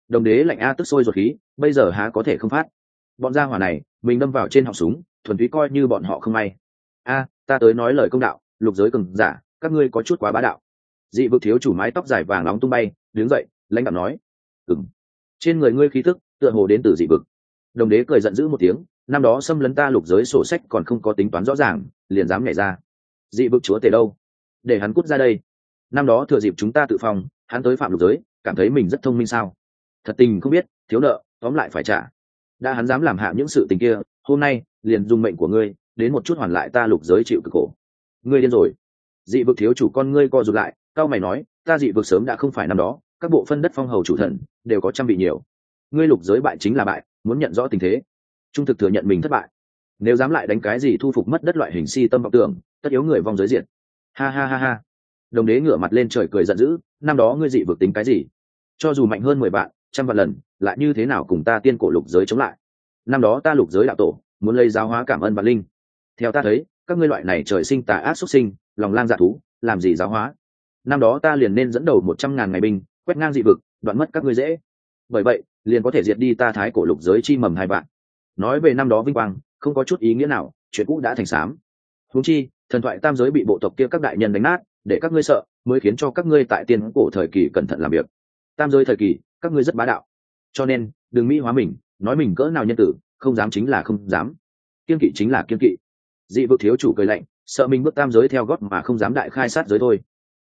Đồng đế lệnh a tức sôi ruột khí, bây giờ há có thể không phát. Bọn gia hỏa này, mình đâm vào trên họng súng, thuần túy coi như bọn họ không may. A ta tới nói lời công đạo, lục giới cường giả, các ngươi có chút quá bá đạo. Dị vực thiếu chủ mái tóc dài vàng nóng tung bay, đứng dậy, lãnh đạo nói ừng trên người ngươi khí thức, tựa hồ đến từ dị vực. Đồng đế cười giận dữ một tiếng, năm đó xâm lấn ta lục giới sổ sách còn không có tính toán rõ ràng, liền dám nhảy ra. Dị vực chúa tể đâu? Để hắn cút ra đây. Năm đó thừa dịp chúng ta tự phòng, hắn tới phạm lục giới, cảm thấy mình rất thông minh sao? Thật tình không biết, thiếu nợ, tóm lại phải trả. Đã hắn dám làm hạ những sự tình kia, hôm nay, liền dùng mệnh của ngươi đến một chút hoàn lại ta lục giới chịu cực khổ. Ngươi điên rồi. Dị vực thiếu chủ con ngươi co rụt lại, cao mày nói, ta dị vực sớm đã không phải năm đó, các bộ phân đất phong hầu chủ thần, đều có trăm vị nhiều. Ngươi lục giới bại chính là bại, muốn nhận rõ tình thế. Trung thực thừa nhận mình thất bại. Nếu dám lại đánh cái gì thu phục mất đất loại hình si tâm vọng tưởng, tất yếu người vong giới diệt. ha ha ha ha. Đồng đế ngửa mặt lên trời cười giận dữ, năm đó ngươi dị vực tính cái gì? Cho dù mạnh hơn mười vạn, trăm vạn lần, lại như thế nào cùng ta tiên cổ lục giới chống lại? Năm đó ta lục giới đạo tổ, muốn lấy giáo hóa cảm ơn vạn linh theo ta thấy, các ngươi loại này trời sinh tà ác xuất sinh, lòng lang dạ thú, làm gì giáo hóa? Năm đó ta liền nên dẫn đầu một trăm ngàn ngày binh, quét ngang dị vực, đoạn mất các ngươi dễ. Bởi vậy, liền có thể diệt đi ta thái cổ lục giới chi mầm hai bạn. Nói về năm đó vinh quang, không có chút ý nghĩa nào, chuyện cũ đã thành xám huống chi, thần thoại tam giới bị bộ tộc kia các đại nhân đánh nát, để các ngươi sợ, mới khiến cho các ngươi tại tiên cổ thời kỳ cẩn thận làm việc. Tam giới thời kỳ, các ngươi rất bá đạo. Cho nên, đừng mỹ hóa mình, nói mình cỡ nào nhân tử, không dám chính là không dám. Kiên kỵ chính là kiên kỵ dị vực thiếu chủ cười lạnh, sợ mình bước tam giới theo gót mà không dám đại khai sát giới thôi.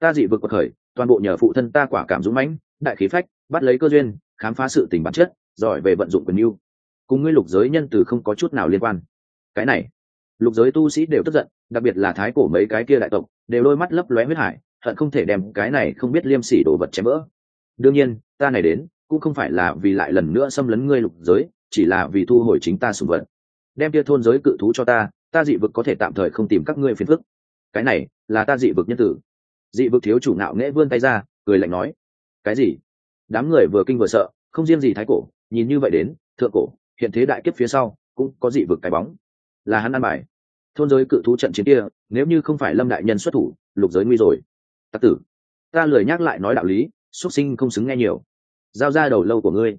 Ta dị vực bậc khởi, toàn bộ nhờ phụ thân ta quả cảm dũng mãnh, đại khí phách, bắt lấy cơ duyên, khám phá sự tình bản chất, giỏi về vận dụng quyền mưu cùng ngươi lục giới nhân từ không có chút nào liên quan. Cái này, lục giới tu sĩ đều tức giận, đặc biệt là thái cổ mấy cái kia đại tộc, đều đôi mắt lấp lóe huyết hải, hận không thể đem cái này không biết liêm sỉ đồ vật chém vỡ. Đương nhiên, ta này đến, cũng không phải là vì lại lần nữa xâm lấn ngươi lục giới, chỉ là vì thu hồi chính ta sùng vật. Đem kia thôn giới cự thú cho ta ta dị vực có thể tạm thời không tìm các ngươi phiền phức. Cái này là ta dị vực nhân tử. Dị vực thiếu chủ nạo nghễ vươn tay ra, cười lạnh nói, cái gì? Đám người vừa kinh vừa sợ, không riêng gì thái cổ, nhìn như vậy đến, thượng cổ, hiện thế đại kiếp phía sau, cũng có dị vực cái bóng. Là hắn ăn bài. Thôn giới cự thú trận chiến kia, nếu như không phải lâm đại nhân xuất thủ, lục giới nguy rồi. Tặc tử, ta lười nhắc lại nói đạo lý xuất sinh không xứng nghe nhiều. Giao ra đầu lâu của ngươi.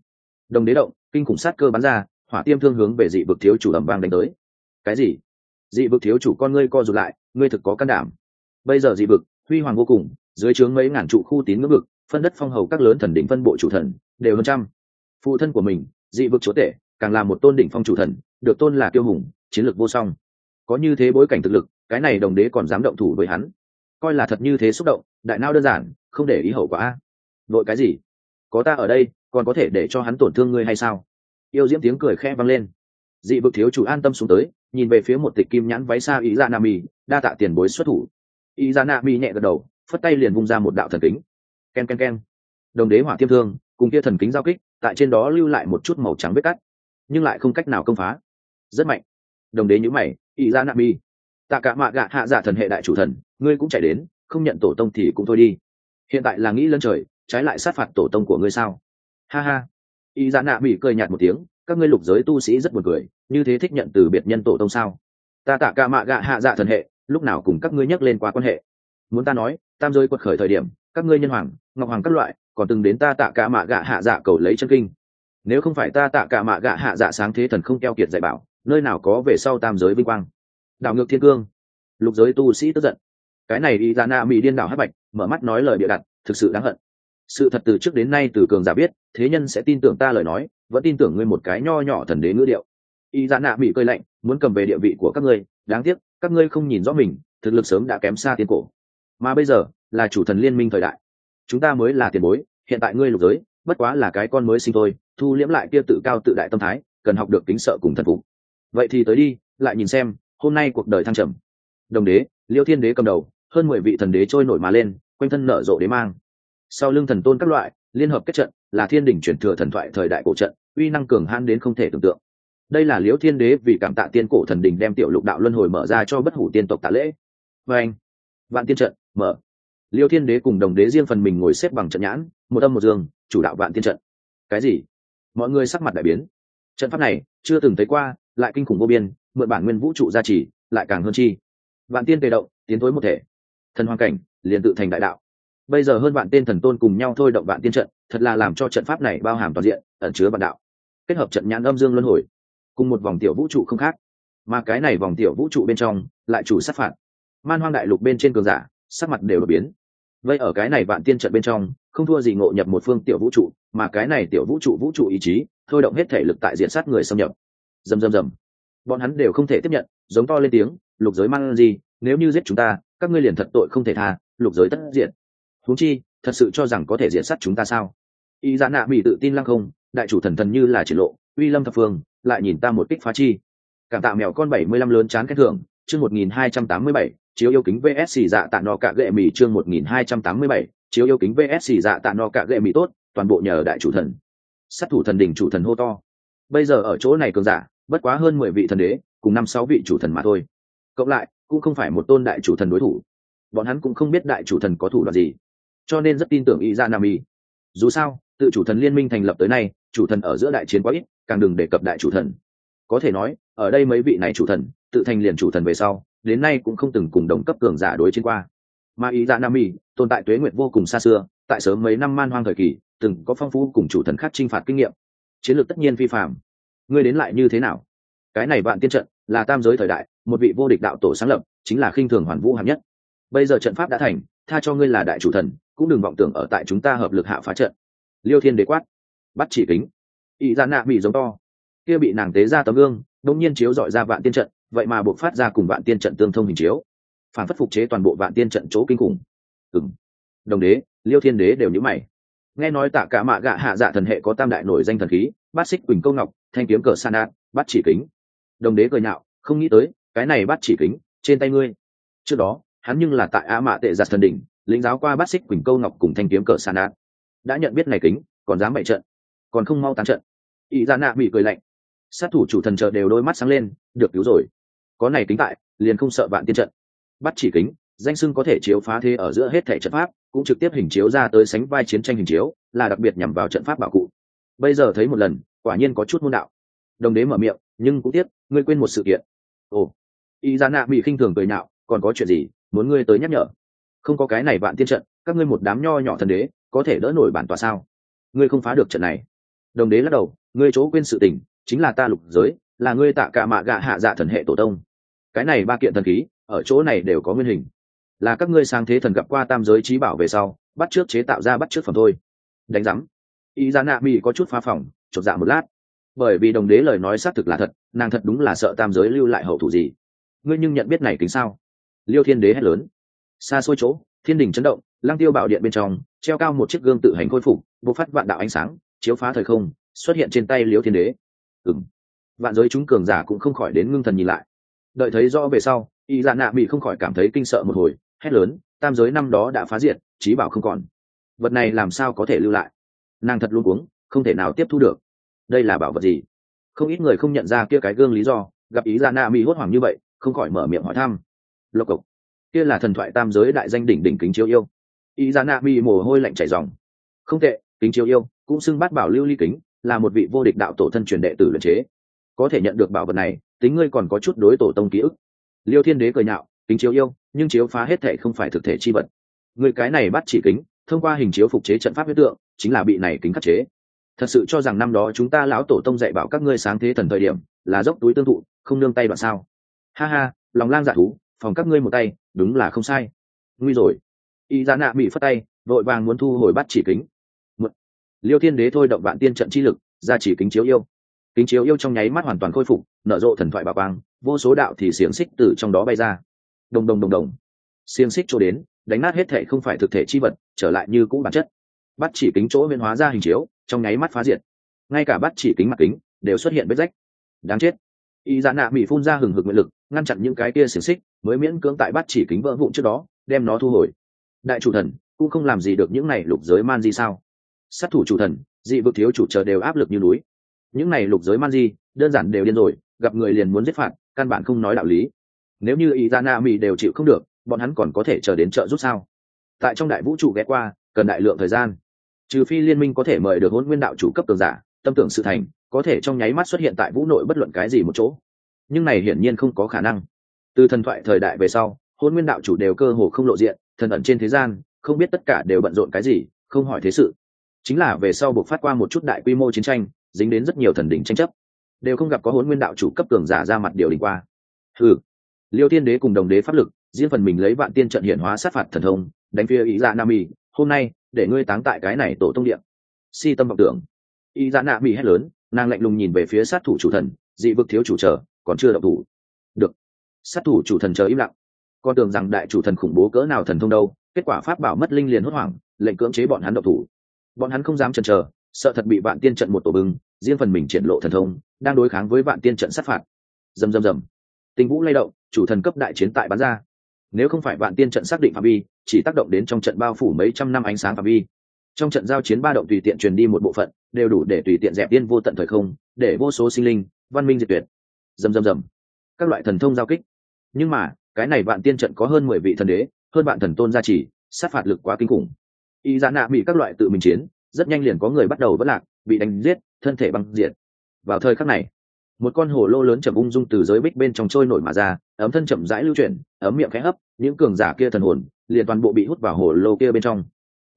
Đồng đế động, kinh khủng sát cơ bắn ra, hỏa tiêm thương hướng về dị vực thiếu chủ ẩm vang đánh tới. Cái gì? Dị vực thiếu chủ con ngươi co rụt lại, ngươi thực có can đảm. Bây giờ dị vực, huy hoàng vô cùng, dưới trướng mấy ngàn trụ khu tín ngưỡng vực, phân đất phong hầu các lớn thần đỉnh phân bộ chủ thần, đều hơn trăm. Phụ thân của mình, dị vực chúa tể, càng là một tôn đỉnh phong chủ thần, được tôn là tiêu hùng, chiến lược vô song. Có như thế bối cảnh thực lực, cái này đồng đế còn dám động thủ với hắn. Coi là thật như thế xúc động, đại nao đơn giản, không để ý hậu quả. Đội cái gì? Có ta ở đây, còn có thể để cho hắn tổn thương ngươi hay sao? Yêu diễm tiếng cười khe vang lên. Dị vực thiếu chủ an tâm xuống tới nhìn về phía một tịch kim nhãn váy xa ý ra nam mì đa tạ tiền bối xuất thủ. Ý ra nam mì nhẹ gật đầu, phất tay liền vung ra một đạo thần kính. K e n k e n k e n đồng đế hỏa thiêm thương, cùng kia thần kính giao kích, tại trên đó lưu lại một chút màu trắng vết cắt. Nhưng lại không cách nào công phá. Rất mạnh. Đồng đế nhữ mày ý ra nam mì tạ cả mạ gạ hạ giả thần hệ đại chủ thần, ngươi cũng chạy đến, không nhận tổ tông thì cũng thôi đi. Hiện tại là nghĩ lân trời, trái lại sát phạt tổ tông của ngươi sao? Ha ha. Ý ra nạ bị cười nhạt một tiếng, các ngươi lục giới tu sĩ rất buồn cười như thế thích nhận từ biệt nhân tổ tông sao? Ta tạ ca mạ gạ hạ dạ thần hệ, lúc nào cùng các ngươi nhắc lên qua quan hệ? Muốn ta nói, tam giới quật khởi thời điểm, các ngươi nhân hoàng, ngọc hoàng các loại, còn từng đến ta tạ ca mạ gạ hạ dạ cầu lấy chân kinh. Nếu không phải ta tạ ca mạ gạ hạ dạ sáng thế thần không keo kiệt dạy bảo, nơi nào có về sau tam giới vinh quang? Đảo ngược thiên cương. Lục giới tu sĩ tức giận. Cái này y ra na bị điên đảo hát bạch, mở mắt nói lời bịa đặt, thực sự đáng hận. Sự thật từ trước đến nay từ cường giả biết, thế nhân sẽ tin tưởng ta lời nói, vẫn tin tưởng ngươi một cái nho nhỏ thần đế ngữ điệu y dạ nạ bị cơi lạnh, muốn cầm về địa vị của các ngươi, đáng tiếc, các ngươi không nhìn rõ mình, thực lực sớm đã kém xa tiên cổ. Mà bây giờ, là chủ thần liên minh thời đại. Chúng ta mới là tiền bối, hiện tại ngươi lục giới, bất quá là cái con mới sinh thôi, thu liễm lại kia tự cao tự đại tâm thái, cần học được kính sợ cùng thần phục. Vậy thì tới đi, lại nhìn xem, hôm nay cuộc đời thăng trầm. Đồng đế, liêu thiên đế cầm đầu, hơn mười vị thần đế trôi nổi mà lên, quanh thân nở rộ đế mang. Sau lưng thần tôn các loại, liên hợp kết trận, là thiên đình chuyển thừa thần thoại thời đại cổ trận, uy năng cường hãn đến không thể tưởng tượng đây là liễu thiên đế vì cảm tạ tiên cổ thần đình đem tiểu lục đạo luân hồi mở ra cho bất hủ tiên tộc tạ lễ. Và anh, vạn tiên trận, mở. Liễu thiên đế cùng đồng đế riêng phần mình ngồi xếp bằng trận nhãn, một âm một dương, chủ đạo vạn tiên trận. Cái gì? Mọi người sắc mặt đại biến. Trận pháp này, chưa từng thấy qua, lại kinh khủng vô biên, mượn bản nguyên vũ trụ gia trì, lại càng hơn chi. Vạn tiên tề động, tiến thối một thể. Thần hoàng cảnh, liền tự thành đại đạo. Bây giờ hơn vạn tên thần tôn cùng nhau thôi động vạn tiên trận, thật là làm cho trận pháp này bao hàm toàn diện, ẩn chứa vạn đạo. Kết hợp trận nhãn âm dương luân hồi cùng một vòng tiểu vũ trụ không khác. Mà cái này vòng tiểu vũ trụ bên trong, lại chủ sát phạt. Man hoang đại lục bên trên cường giả, sắc mặt đều đột biến. Vậy ở cái này vạn tiên trận bên trong, không thua gì ngộ nhập một phương tiểu vũ trụ, mà cái này tiểu vũ trụ vũ trụ ý chí, thôi động hết thể lực tại diện sát người xâm nhập. Dầm dầm dầm bọn hắn đều không thể tiếp nhận, giống to lên tiếng, lục giới mang gì, nếu như giết chúng ta, các ngươi liền thật tội không thể tha, lục giới tất diện huống chi, thật sự cho rằng có thể diện sát chúng ta sao? Y giả nạ bị tự tin lăng không, đại chủ thần thần như là triển lộ, uy lâm thập phương lại nhìn ta một kích phá chi. Cảm tạ mèo con bảy mươi lăm lớn chán khen thưởng, chương một nghìn hai trăm tám mươi bảy, chiếu yêu kính vs dạ tạ no cả gệ mì, chương một nghìn hai trăm tám mươi bảy, chiếu yêu kính vs dạ tạ no cả gệ mì tốt, toàn bộ nhờ đại chủ thần. Sát thủ thần đỉnh chủ thần hô to. Bây giờ ở chỗ này cường giả, bất quá hơn mười vị thần đế, cùng năm sáu vị chủ thần mà thôi. Cộng lại, cũng không phải một tôn đại chủ thần đối thủ. Bọn hắn cũng không biết đại chủ thần có thủ đoạn gì. Cho nên rất tin tưởng y ra nam y dù sao, tự chủ thần liên minh thành lập tới nay, chủ thần ở giữa đại chiến quá ít càng đừng đề cập đại chủ thần. Có thể nói, ở đây mấy vị này chủ thần, tự thành liền chủ thần về sau, đến nay cũng không từng cùng đồng cấp cường giả đối chiến qua. Mà ý dạ nam mỹ tồn tại tuế nguyệt vô cùng xa xưa, tại sớm mấy năm man hoang thời kỳ, từng có phong phú cùng chủ thần khác t r i n h phạt kinh nghiệm. Chiến lược tất nhiên phi phạm ngươi đến lại như thế nào? Cái này vạn tiên trận, là tam giới thời đại, một vị vô địch đạo tổ sáng lập, chính là khinh thường hoàn vũ hạng nhất. Bây giờ trận pháp đã thành, tha cho ngươi là đại chủ thần, cũng đừng vọng tưởng ở tại chúng ta hợp lực hạ phá trận. Liêu thiên đế quát. Bắt chỉ kính ý ra nạ bị giống to. Kia bị nàng tế ra tấm gương đông nhiên chiếu dọi ra vạn tiên trận, vậy mà buộc phát ra cùng vạn tiên trận tương thông hình chiếu. Phản phất phục chế toàn bộ vạn tiên trận chỗ kinh khủng. Ừng đồng đế, liêu thiên đế đều nhữ mày. Nghe nói tạ cả mạ gạ hạ dạ thần hệ có tam đại nổi danh thần khí, bát xích quỳnh câu ngọc, thanh kiếm cờ san đạn bát chỉ kính. Đồng đế cười nhạo, không nghĩ tới, cái này bát chỉ kính, trên tay ngươi. Trước đó, hắn nhưng là tại a mạ tệ giặt thần đỉnh, lĩnh giáo qua bát xích quỳnh câu ngọc cùng thanh kiếm cờ san đạn đã nhận biết này kính, còn dám bậy trận còn không mau tán trận. Ý ra nạ bị cười lạnh. Sát thủ chủ thần chờ đều đôi mắt sáng lên được cứu rồi. Có này tính tại liền không sợ vạn tiên trận. Bắt chỉ kính danh sưng có thể chiếu phá thế ở giữa hết thể trận pháp cũng trực tiếp hình chiếu ra tới sánh vai chiến tranh hình chiếu là đặc biệt nhằm vào trận pháp bảo cụ. Bây giờ thấy một lần quả nhiên có chút môn đạo. Đồng đế mở miệng nhưng cũng tiếc ngươi quên một sự kiện. Ồ. Y ra dạ nạ bị khinh thường cười nạo, còn có chuyện gì muốn ngươi tới nhắc nhở? Không có cái này vạn tiên trận các ngươi một đám nho nhỏ thần đế có thể đỡ nổi bản tòa sao? Ngươi không phá được trận này đồng đế lắc đầu, ngươi chỗ quên sự tình, chính là ta lục giới, là ngươi tạ cả mạ gạ hạ dạ thần hệ tổ tông. Cái này ba kiện thần khí, ở chỗ này đều có nguyên hình. Là các ngươi sáng thế thần gặp qua tam giới trí bảo về sau, bắt trước chế tạo ra bắt trước phẩm thôi. Đánh giám. Y ra nạ mỹ có chút phá phòng chột dạ một lát. Bởi vì đồng đế lời nói xác thực là thật, nàng thật đúng là sợ tam giới lưu lại hậu thủ gì. Ngươi nhưng nhận biết này kính sao? Liêu thiên đế hét lớn. Xa xôi chỗ, thiên đình chấn động, lăng tiêu bảo điện bên trong, treo cao một chiếc gương tự hành khôi phục bộ phát vạn đạo ánh sáng chiếu phá thời không, xuất hiện trên tay liễu thiên đế. Ừng vạn giới chúng cường giả cũng không khỏi đến ngưng thần nhìn lại. Đợi thấy rõ về sau, y dạ nạ bị không khỏi cảm thấy kinh sợ một hồi, hét lớn, tam giới năm đó đã phá diệt trí bảo không còn. Vật này làm sao có thể lưu lại? Nàng thật luôn uống không thể nào tiếp thu được. Đây là bảo vật gì? Không ít người không nhận ra kia cái gương lý do, gặp ý dạ nạ bị hốt hoảng như vậy, không khỏi mở miệng hỏi thăm. Lộc cộc, kia là thần thoại tam giới đại danh đỉnh đỉnh kính chiếu yêu. Ý dạ nạ bị mồ hôi lạnh chảy dòng không tệ kính chiếu yêu, cũng xưng bát bảo lưu ly kính, là một vị vô địch đạo tổ thân truyền đệ tử luyện chế. Có thể nhận được bảo vật này, tính ngươi còn có chút đối tổ tông ký ức. Liêu thiên đế cười nhạo, kính chiếu yêu, nhưng chiếu phá hết thể không phải thực thể chi vật. Người cái này bắt chỉ kính, thông qua hình chiếu phục chế trận pháp huyết tượng, chính là bị này kính khắc chế. Thật sự cho rằng năm đó chúng ta lão tổ tông dạy bảo các ngươi sáng thế thần thời điểm, là dốc túi tương thụ, không nương tay đoạn sao. Ha ha, lòng lang dạ thú, phòng các ngươi một tay, đúng là không sai. Nguy rồi. Y giá nạ bị phất tay, vội vàng muốn thu hồi bắt chỉ kính liêu thiên đế thôi động vạn tiên trận chi lực, ra chỉ kính chiếu yêu. Kính chiếu yêu trong nháy mắt hoàn toàn khôi phục, nở rộ thần thoại bà quang, vô số đạo thì xiềng xích từ trong đó bay ra. Đồng đồng đồng đồng. Xiềng xích chỗ đến, đánh nát hết thể không phải thực thể chi vật, trở lại như cũ bản chất. Bắt chỉ kính chỗ huyên hóa ra hình chiếu, trong nháy mắt phá diệt. Ngay cả bắt chỉ kính mặt kính đều xuất hiện vết rách. Đáng chết. Y dạ nạ bị phun ra hừng hực nguyện lực, ngăn chặn những cái kia xiềng xích, mới miễn cưỡng tại bắt chỉ kính vỡ vụn trước đó, đem nó thu hồi. Đại chủ thần, cũng không làm gì được những này lục giới man di sao? Sát thủ chủ thần, dị vực thiếu chủ chờ đều áp lực như núi. Những này lục giới man di, đơn giản đều điên rồi, gặp người liền muốn giết phạt, căn bản không nói đạo lý. Nếu như ý ra na mỹ đều chịu không được, bọn hắn còn có thể chờ đến chợ rút sao? Tại trong đại vũ trụ ghé qua, cần đại lượng thời gian. Trừ phi liên minh có thể mời được hôn nguyên đạo chủ cấp tường giả, tâm tưởng sự thành, có thể trong nháy mắt xuất hiện tại vũ nội bất luận cái gì một chỗ. Nhưng này hiển nhiên không có khả năng. Từ thần thoại thời đại về sau hôn nguyên đạo chủ đều cơ hồ không lộ diện, thần ẩn trên thế gian, không biết tất cả đều bận rộn cái gì, không hỏi thế sự chính là về sau buộc phát qua một chút đại quy mô chiến tranh, dính đến rất nhiều thần đỉnh tranh chấp. Đều không gặp có hôn nguyên đạo chủ cấp cường giả ra mặt điều đình qua. Ừ liêu tiên đế cùng đồng đế pháp lực diễn phần mình lấy vạn tiên trận hiện hóa sát phạt thần thông, đánh phía ý dạ nam y hôm nay, để ngươi táng tại cái này tổ tông điện si tâm vọng tưởng. Ý dạ nạ bị hét lớn, nàng lạnh lùng nhìn về phía sát thủ chủ thần, dị vực thiếu chủ chờ, còn chưa đậu thủ. Được. Sát thủ chủ thần chờ im lặng. Con tưởng rằng đại chủ thần khủng bố cỡ nào thần thông đâu, kết quả pháp bảo mất linh liền hốt hoảng, lệnh cưỡng chế bọn hắn đậu thủ bọn hắn không dám chần chờ, sợ thật bị vạn tiên trận một tổ bưng riêng phần mình triển lộ thần thông, đang đối kháng với vạn tiên trận sát phạt. Dầm dầm dầm tình vũ lay động, chủ thần cấp đại chiến tại bán ra. Nếu không phải vạn tiên trận xác định phạm vi, chỉ tác động đến trong trận bao phủ mấy trăm năm ánh sáng phạm vi. Trong trận giao chiến ba động tùy tiện truyền đi một bộ phận, đều đủ để tùy tiện dẹp tiên vô tận thời không, để vô số sinh linh, văn minh diệt tuyệt. Dầm dầm dầm các loại thần thông giao kích. Nhưng mà, cái này vạn tiên trận có hơn mười vị thần đế, hơn bạn thần tôn gia trì, sát phạt lực quá kinh khủng y giả nạ bị các loại tự mình chiến, rất nhanh liền có người bắt đầu vất lạc, bị đánh giết, thân thể băng diệt. Vào thời khắc này, một con hồ lô lớn chậm ung dung từ giới bích bên trong trôi nổi mà ra, ấm thân chậm rãi lưu chuyển, ấm miệng khẽ hấp, những cường giả kia thần hồn liền toàn bộ bị hút vào hồ lô kia bên trong.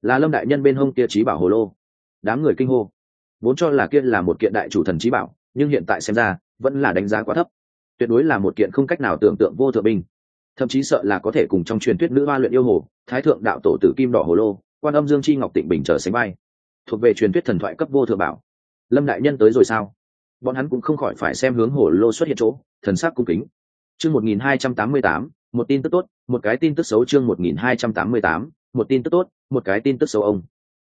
Là lâm đại nhân bên hông kia trí bảo hồ lô. Đám người kinh hô. Vốn cho là kia là một kiện đại chủ thần trí bảo, nhưng hiện tại xem ra, vẫn là đánh giá quá thấp. Tuyệt đối là một kiện không cách nào tưởng tượng vô thượng binh. Thậm chí sợ là có thể cùng trong truyền thuyết nữ hoa luyện yêu hồ, thái thượng đạo tổ tử kim đỏ hồ lô quan âm dương chi ngọc tịnh bình trở sánh bay thuộc về truyền thuyết thần thoại cấp vô thượng bảo. Lâm đại nhân tới rồi sao? Bọn hắn cũng không khỏi phải xem hướng hồ lô xuất hiện chỗ, thần sắc cung kính. Chương một nghìn hai trăm tám mươi tám, một tin tức tốt, một cái tin tức xấu chương một nghìn hai trăm tám mươi tám, một tin tức tốt, một cái tin tức xấu ông.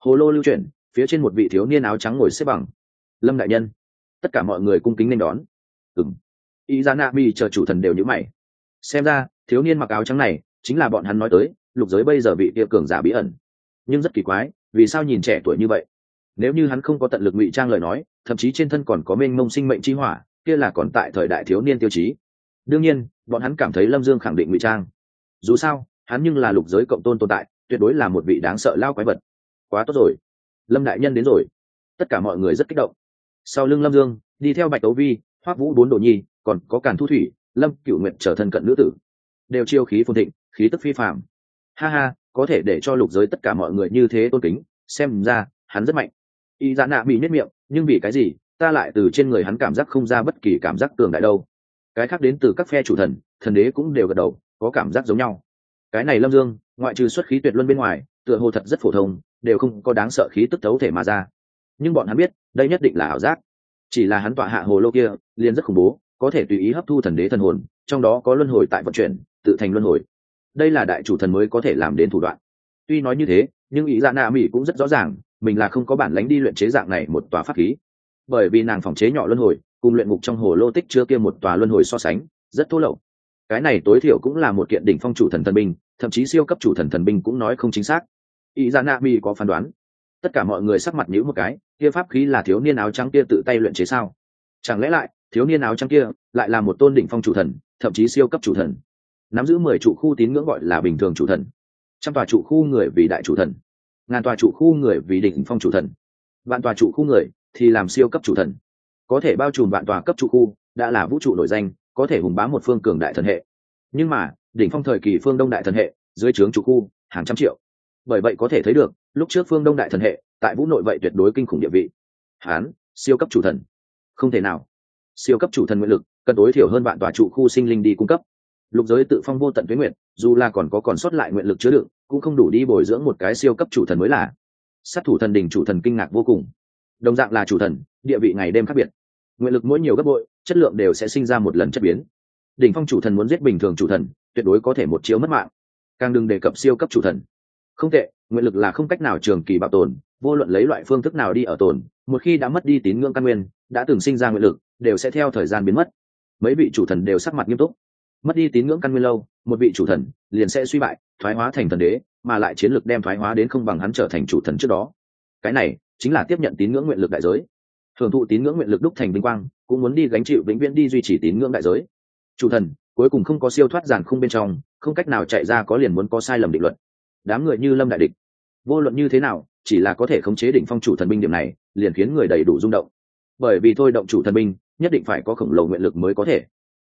Hồ lô lưu chuyển, phía trên một vị thiếu niên áo trắng ngồi xếp bằng. Lâm đại nhân, tất cả mọi người cung kính nên đón. Ừng y ra na mi chờ chủ thần đều nhữ mày. Xem ra, thiếu niên mặc áo trắng này, chính là bọn hắn nói tới, lục giới bây giờ bị địa cường giả bí ẩn nhưng rất kỳ quái, vì sao nhìn trẻ tuổi như vậy? Nếu như hắn không có tận lực ngụy trang lời nói, thậm chí trên thân còn có mênh mông sinh mệnh chi hỏa, kia là còn tại thời đại thiếu niên tiêu chí. Đương nhiên, bọn hắn cảm thấy lâm dương khẳng định ngụy trang. Dù sao, hắn nhưng là lục giới cộng tôn tồn tại, tuyệt đối là một vị đáng sợ lao quái vật. Quá tốt rồi. Lâm đại nhân đến rồi. Tất cả mọi người rất kích động. Sau lưng lâm dương, đi theo bạch tấu vi, hoác vũ bốn đồ nhi, còn có càn thu thủy, lâm cựu nguyện trở thân cận nữ tử. Đều chiêu khí phồn thịnh, khí tức phi phạm ha ha có thể để cho lục giới tất cả mọi người như thế tôn kính, xem ra, hắn rất mạnh. Y dạ nạ bị nhất miệng, nhưng vì cái gì, ta lại từ trên người hắn cảm giác không ra bất kỳ cảm giác cường đại đâu. Cái khác đến từ các phe chủ thần thần đế cũng đều gật đầu, có cảm giác giống nhau. Cái này lâm dương, ngoại trừ xuất khí tuyệt luân bên ngoài, tựa hồ thật rất phổ thông, đều không có đáng sợ khí tức thấu thể mà ra. Nhưng bọn hắn biết, đây nhất định là ảo giác. Chỉ là hắn tọa hạ hồ lô kia, liền rất khủng bố, có thể tùy ý hấp thu thần đế thần hồn, trong đó có luân hồi tại vận chuyển, tự thành luân hồi đây là đại chủ thần mới có thể làm đến thủ đoạn. Tuy nói như thế, nhưng ý dạ nạ mỹ cũng rất rõ ràng, mình là không có bản lánh đi luyện chế dạng này một tòa pháp khí. Bởi vì nàng phòng chế nhỏ luân hồi, cùng luyện ngục trong hồ lô tích chưa kia một tòa luân hồi so sánh, rất thô lậu. Cái này tối thiểu cũng là một kiện đỉnh phong chủ thần thần binh, thậm chí siêu cấp chủ thần thần binh cũng nói không chính xác. Ý ra na mi có phán đoán. Tất cả mọi người sắc mặt nhữ một cái, kia pháp khí là thiếu niên áo trắng kia tự tay luyện chế sao? Chẳng lẽ lại, thiếu niên áo trắng kia lại là một tôn đỉnh phong chủ thần, thậm chí siêu cấp chủ thần? Nắm giữ mười trụ khu tín ngưỡng gọi là bình thường chủ thần. Trăm tòa trụ khu người vì đại chủ thần, ngàn tòa trụ khu người vì đỉnh phong chủ thần. Vạn tòa trụ khu người thì làm siêu cấp chủ thần. Có thể bao trùm vạn tòa cấp trụ khu, đã là vũ trụ nổi danh, có thể hùng bá một phương cường đại thần hệ. Nhưng mà, đỉnh phong thời kỳ phương đông đại thần hệ, dưới trướng trụ khu, hàng trăm triệu. Bởi vậy có thể thấy được, lúc trước phương đông đại thần hệ, tại vũ nội vậy tuyệt đối kinh khủng địa vị. Hán, siêu cấp chủ thần. Không thể nào. Siêu cấp chủ thần nguyện lực cần tối thiểu hơn vạn tòa trụ khu sinh linh đi cung cấp lục giới tự phong vô tận tuyến nguyện dù là còn có còn sót lại nguyện lực chứa đựng, cũng không đủ đi bồi dưỡng một cái siêu cấp chủ thần mới là. Sát thủ thần đình chủ thần kinh ngạc vô cùng. Đồng dạng là chủ thần, địa vị ngày đêm khác biệt. Nguyện lực mỗi nhiều gấp bội, chất lượng đều sẽ sinh ra một lần chất biến. Đỉnh phong chủ thần muốn giết bình thường chủ thần, tuyệt đối có thể một chiếu mất mạng. Càng đừng đề cập siêu cấp chủ thần. Không tệ, nguyện lực là không cách nào trường kỳ bảo tồn, vô luận lấy loại phương thức nào đi ở tồn, một khi đã mất đi tín ngưỡng căn nguyên, đã từng sinh ra nguyện lực, đều sẽ theo thời gian biến mất. Mấy vị chủ thần đều sắc mặt nghiêm túc mất đi tín ngưỡng căn nguyên lâu, một vị chủ thần liền sẽ suy bại, thoái hóa thành thần đế, mà lại chiến lược đem thoái hóa đến không bằng hắn trở thành chủ thần trước đó. Cái này chính là tiếp nhận tín ngưỡng nguyện lực đại giới. Thường thụ tín ngưỡng nguyện lực đúc thành vinh quang, cũng muốn đi gánh chịu vĩnh viễn đi duy trì tín ngưỡng đại giới. Chủ thần, cuối cùng không có siêu thoát giàn khung bên trong, không cách nào chạy ra có liền muốn có sai lầm định luật. Đám người như lâm đại địch. Vô luận như thế nào, chỉ là có thể khống chế đỉnh phong chủ thần binh điểm này, liền khiến người đầy đủ rung động. Bởi vì thôi động chủ thần binh, nhất định phải có khổng lồ nguyện lực mới có thể.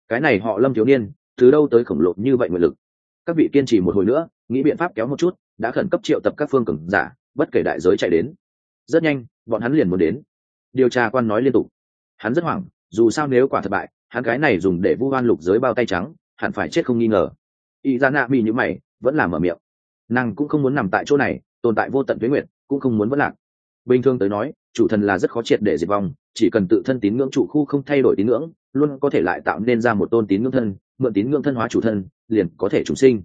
Cái này họ lâm thiếu niên từ đâu tới khổng lồ như vậy nguyện lực? Các vị kiên trì một hồi nữa, nghĩ biện pháp kéo một chút, đã khẩn cấp triệu tập các phương cường giả, bất kể đại giới chạy đến. Rất nhanh, bọn hắn liền muốn đến. Điều tra quan nói liên tục. Hắn rất hoảng, dù sao nếu quả thất bại, hắn cái này dùng để vu oan lục giới bao tay trắng, hẳn phải chết không nghi ngờ. Y ra nạ bị như mày, vẫn làm mở miệng. Nàng cũng không muốn nằm tại chỗ này, tồn tại vô tận tuế nguyện cũng không muốn vất lạc. Bình thường tới nói, chủ thần là rất khó triệt để diệt vong, chỉ cần tự thân tín ngưỡng chủ khu không thay đổi tín ngưỡng, luôn có thể lại tạo nên ra một tôn tín ngưỡng thân mượn tín ngưỡng thân hóa chủ thân, liền có thể trùng sinh.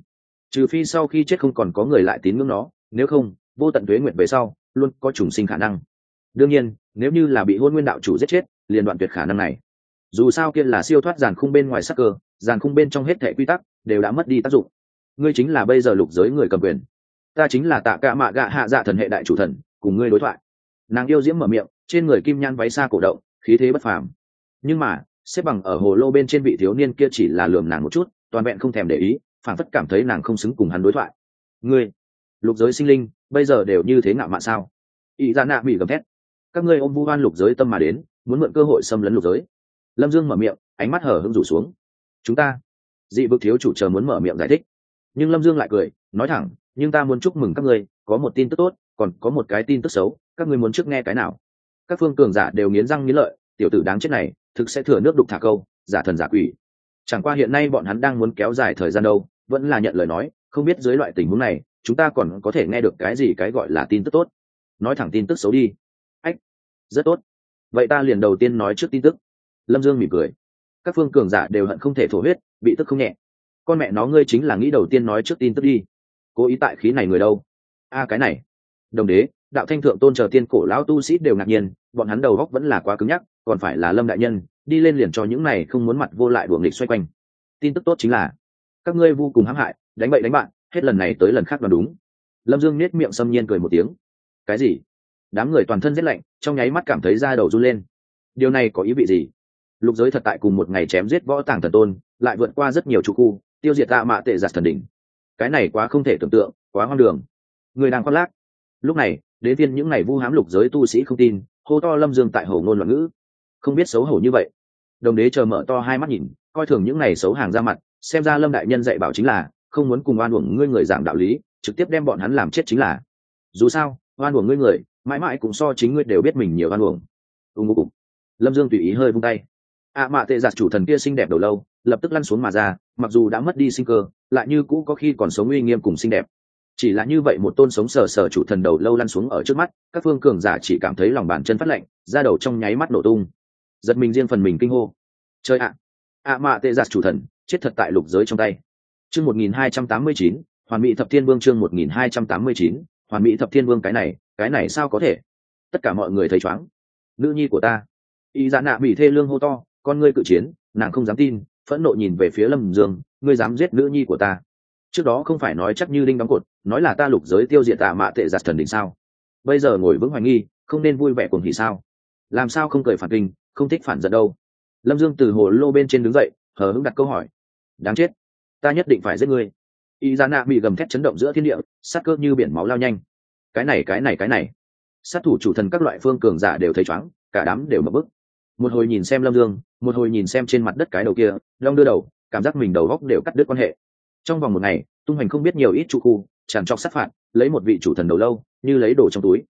Trừ phi sau khi chết không còn có người lại tín ngưỡng nó, nếu không, vô tận tuế nguyện về sau, luôn có trùng sinh khả năng. Đương nhiên, nếu như là bị hôn nguyên đạo chủ giết chết, liền đoạn tuyệt khả năng này. Dù sao kia là siêu thoát giàn khung bên ngoài sắc cơ, giàn khung bên trong hết thể quy tắc đều đã mất đi tác dụng. Ngươi chính là bây giờ lục giới người cầm quyền. Ta chính là tạ cạ mạ gạ hạ dạ thần hệ đại chủ thần, cùng ngươi đối thoại. Nàng yêu diễm mở miệng, trên người kim nhan váy xa cổ động, khí thế bất phàm. Nhưng mà xếp bằng ở hồ lô bên trên vị thiếu niên kia chỉ là lườm nàng một chút, toàn vẹn không thèm để ý phản phất cảm thấy nàng không xứng cùng hắn đối thoại. Ngươi, lục giới sinh linh, bây giờ đều như thế ngạo mạn sao? Ý ra dạ nạ bị gầm thét. Các ngươi ôm vu hoan lục giới tâm mà đến, muốn mượn cơ hội xâm lấn lục giới. Lâm dương mở miệng, ánh mắt hở hưng rủ xuống. Chúng ta, dị vực thiếu chủ chờ muốn mở miệng giải thích. Nhưng lâm dương lại cười, nói thẳng, nhưng ta muốn chúc mừng các ngươi, có một tin tức tốt, còn có một cái tin tức xấu, các ngươi muốn trước nghe cái nào? Các phương cường giả đều nghiến răng nghiến lợi, tiểu tử đáng chết này thực sẽ thừa nước đục thả câu, giả thần giả quỷ. Chẳng qua hiện nay bọn hắn đang muốn kéo dài thời gian đâu, vẫn là nhận lời nói, không biết dưới loại tình huống này, chúng ta còn có thể nghe được cái gì cái gọi là tin tức tốt. Nói thẳng tin tức xấu đi. Ách, rất tốt. Vậy ta liền đầu tiên nói trước tin tức. Lâm dương mỉm cười. Các phương cường giả đều hận không thể thổ huyết, bị tức không nhẹ. Con mẹ nó ngươi chính là nghĩ đầu tiên nói trước tin tức đi. Cố ý tại khí này người đâu? A, cái này. Đồng đế, đạo thanh thượng tôn chờ tiên cổ lão tu sĩ đều ngạc nhiên, bọn hắn đầu góc vẫn là quá cứng nhắc còn phải là lâm đại nhân, đi lên liền cho những này không muốn mặt vô lại đuồng nghịch xoay quanh. Tin tức tốt chính là, các ngươi vô cùng hãm hại, đánh bậy đánh bạn, hết lần này tới lần khác là đúng. Lâm dương nết miệng xâm nhiên cười một tiếng. Cái gì? Đám người toàn thân rét lạnh, trong nháy mắt cảm thấy da đầu run lên. Điều này có ý vị gì? Lục giới thật tại cùng một ngày chém giết võ tàng thần tôn, lại vượt qua rất nhiều trụ khu, tiêu diệt tạ mạ tệ giặt thần đỉnh. Cái này quá không thể tưởng tượng, quá hoang đường. Người đang khoác lác. Lúc này, đến tiên những ngày vu hám lục giới tu sĩ không tin, hô to lâm dương tại hầu ngôn loạn ngữ không biết xấu hổ như vậy. Đồng đế chờ mở to hai mắt nhìn, coi thường những này xấu hàng ra mặt, xem ra lâm đại nhân dạy bảo chính là, không muốn cùng oan uổng ngươi người giảng đạo lý, trực tiếp đem bọn hắn làm chết chính là. Dù sao, oan uổng ngươi người, mãi mãi cũng so chính ngươi đều biết mình nhiều oan uổng. Ưng ưng lâm dương tùy ý hơi vung tay. Ạ à mạ tệ giặt chủ thần kia xinh đẹp đầu lâu, lập tức lăn xuống mà ra, mặc dù đã mất đi sinh cơ, lại như cũ có khi còn sống uy nghiêm cùng xinh đẹp. Chỉ là như vậy một tôn sống sờ sờ chủ thần đầu lâu lăn xuống ở trước mắt, các phương cường giả chỉ cảm thấy lòng bàn chân phát lạnh ra đầu trong nháy mắt nổ tung giật mình riêng phần mình kinh hô. Chơi ạ! Ạ à mạ tệ giặt chủ thần, chết thật tại lục giới trong tay. Chương một nghìn hai trăm tám mươi chín, hoàn mỹ thập thiên vương chương một nghìn hai trăm tám mươi chín, hoàn mỹ thập thiên vương cái này cái này sao có thể? Tất cả mọi người thấy chóng nữ nhi của ta. Y dạ nạ bị thê lương hô to, con ngươi cự chiến, nàng không dám tin, phẫn nộ nhìn về phía lâm dương, ngươi dám giết nữ nhi của ta. Trước đó không phải nói chắc như đinh đóng cột, nói là ta lục giới tiêu diệt tạ mạ tệ giặt thần đỉnh sao? Bây giờ ngồi vững hoài nghi, không nên vui vẻ cuồng thì sao? Làm sao không cười phản kinh, không thích phản giận đâu. Lâm dương từ hồ lô bên trên đứng dậy, hờ hững đặt câu hỏi. Đáng chết, ta nhất định phải giết ngươi. Y ra nạ bị gầm thét chấn động giữa thiên địa sát cơ như biển máu lao nhanh. Cái này cái này cái này. Sát thủ chủ thần các loại phương cường giả đều thấy chóng, cả đám đều mập bức. Một hồi nhìn xem lâm dương, một hồi nhìn xem trên mặt đất cái đầu kia, long đưa đầu, cảm giác mình đầu góc đều cắt đứt quan hệ. Trong vòng một ngày, tung hành không biết nhiều ít trụ khu, tràn trọc sát phạt, lấy một vị chủ thần đầu lâu, như lấy đồ trong túi.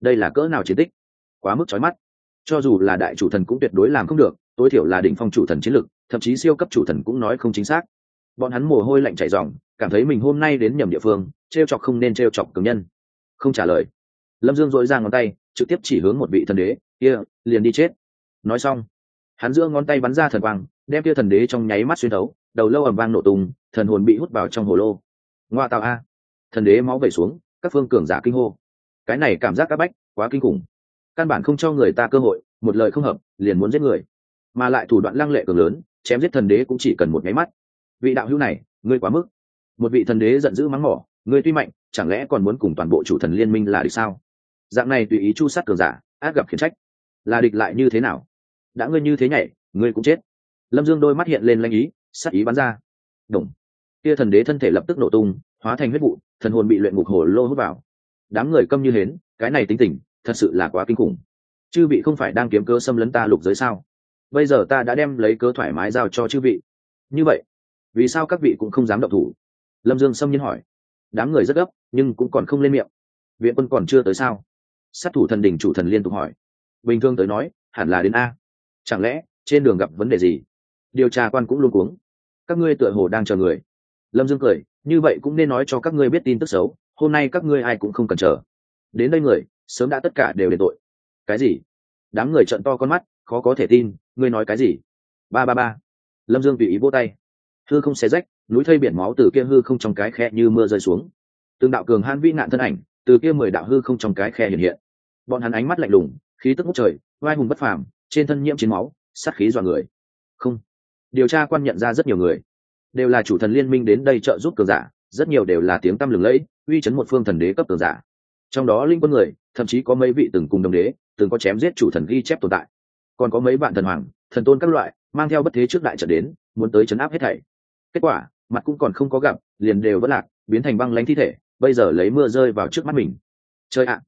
Đây là cỡ nào chiến tích? Quá mức trói mắt cho dù là đại chủ thần cũng tuyệt đối làm không được, tối thiểu là đỉnh phong chủ thần chiến lực, thậm chí siêu cấp chủ thần cũng nói không chính xác. Bọn hắn mồ hôi lạnh chảy ròng, cảm thấy mình hôm nay đến nhầm địa phương t r e o chọc không nên t r e o chọc cường nhân. Không trả lời, lâm dương dội ra ngón tay, trực tiếp chỉ hướng một vị thần đế, kia, liền đi chết. Nói xong, hắn giữa ngón tay bắn ra thần quang, đem kia thần đế trong nháy mắt xuyên thấu, đầu lâu ầm vang nổ tung, thần hồn bị hút vào trong hồ lô. Ngoa tạo a. Thần đế máu vẩy xuống, các phương cường giả kinh hô. Cái này cảm giác c áp bách, quá kinh khủng căn bản không cho người ta cơ hội, một lời không hợp, liền muốn giết người. Mà lại thủ đoạn lăng lệ cường lớn, chém giết thần đế cũng chỉ cần một máy mắt. Vị đạo hữu này, ngươi quá mức. Một vị thần đế giận dữ mắng mỏ, ngươi tuy mạnh, chẳng lẽ còn muốn cùng toàn bộ chủ thần liên minh là địch sao? Dạng này tùy ý chu sát cường giả, át gặp khiển trách. Là địch lại như thế nào? Đã ngươi như thế nhảy, ngươi cũng chết. Lâm dương đôi mắt hiện lên lanh ý sắc ý bắn ra. Đồng kia thần đế thân thể lập tức nổ tung, hóa thành huyết vụ, thần hồn bị luyện ngục hồ lô hút vào. Đám người câm như hến, cái này tính tình thật sự là quá kinh khủng. Chư vị không phải đang kiếm cơ xâm lấn ta lục giới sao? Bây giờ ta đã đem lấy cớ thoải mái giao cho chư vị. Như vậy, vì sao các vị cũng không dám động thủ? Lâm dương xâm nhiên hỏi. Đám người rất gấp, nhưng cũng còn không lên miệng. Viện quân còn chưa tới sao? Sát thủ thần đình chủ thần liên tục hỏi. Bình thường tới nói, hẳn là đến a. Chẳng lẽ, trên đường gặp vấn đề gì? Điều tra quan cũng luôn cuống. Các ngươi tựa hồ đang chờ người. Lâm dương cười. Như vậy cũng nên nói cho các ngươi biết tin tức xấu. Hôm nay các ngươi ai cũng không cần chờ. Đến đây người sớm đã tất cả đều đền tội. Cái gì? Đám người trận to con mắt, khó có thể tin, ngươi nói cái gì? Ba ba ba. Lâm dương tùy ý vô tay. Hư không xé rách, núi thây biển máu từ kia hư không trong cái khe như mưa rơi xuống. Từng đạo cường han vĩ nạn thân ảnh, từ kia mười đạo hư không trong cái khe hiện hiện. Bọn hắn ánh mắt lạnh lùng, khí tức ngút trời vai hùng bất phàm, trên thân nhiễm chiến máu, sát khí dọa người. Không. Điều tra quan nhận ra rất nhiều người. Đều là chủ thần liên minh đến đây trợ giúp cường giả, rất nhiều đều là tiếng tăm lừng lẫy, uy chấn một phương thần đế cấp cường giả trong đó linh quân người, thậm chí có mấy vị từng cùng đồng đế, từng có chém giết chủ thần ghi chép tồn tại. Còn có mấy bạn thần hoàng, thần tôn các loại, mang theo bất thế trước đại trận đến, muốn tới chấn áp hết thảy. Kết quả, mặt cũng còn không có gặp, liền đều vẫn lạc, biến thành băng lãnh thi thể, bây giờ lấy mưa rơi vào trước mắt mình. Chơi ạ!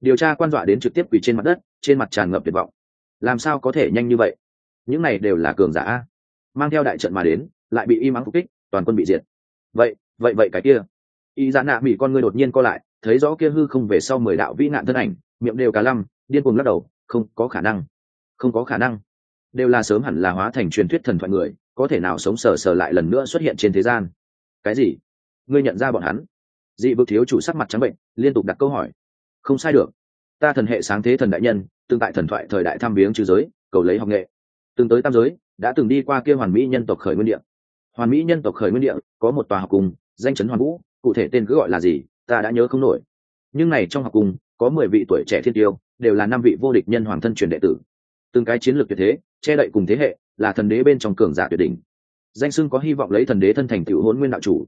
Điều tra quan dọa đến trực tiếp quỳ trên mặt đất, trên mặt tràn ngập tuyệt vọng. Làm sao có thể nhanh như vậy? Những này đều là cường giả mang theo đại trận mà đến, lại bị y mắng phục kích, toàn quân bị diệt. Vậy vậy vậy cái kia. Y giãn nạ mỹ con người đột nhiên co lại thấy rõ kia hư không về sau mười đạo vĩ nạn thân ảnh, miệng đều cả lăm, điên cuồng lắc đầu, không, có khả năng, không có khả năng. Đều là sớm hẳn là hóa thành truyền thuyết thần thoại người, có thể nào sống sờ sờ lại lần nữa xuất hiện trên thế gian. Cái gì? Ngươi nhận ra bọn hắn? Dị vực thiếu chủ sắc mặt trắng bệnh, liên tục đặt câu hỏi. Không sai được. Ta thần hệ sáng thế thần đại nhân từng tại thần thoại thời đại tham biếng trừ giới, cầu lấy học nghệ. Từng tới tam giới, đã từng đi qua kia hoàn mỹ nhân tộc khởi nguyên địa. Hoàn mỹ nhân tộc khởi nguyên địa, có một tòa học cùng, danh chấn hoàn vũ, cụ thể tên cứ gọi là gì? Ta đã nhớ không nổi. Nhưng này trong học cùng, có mười vị tuổi trẻ thiên tiêu, đều là năm vị vô địch nhân hoàng thân truyền đệ tử. Từng cái chiến lược tuyệt thế, che đậy cùng thế hệ, là thần đế bên trong cường giả tuyệt đỉnh. Danh sưng có hy vọng lấy thần đế thân thành tựu hôn nguyên đạo chủ.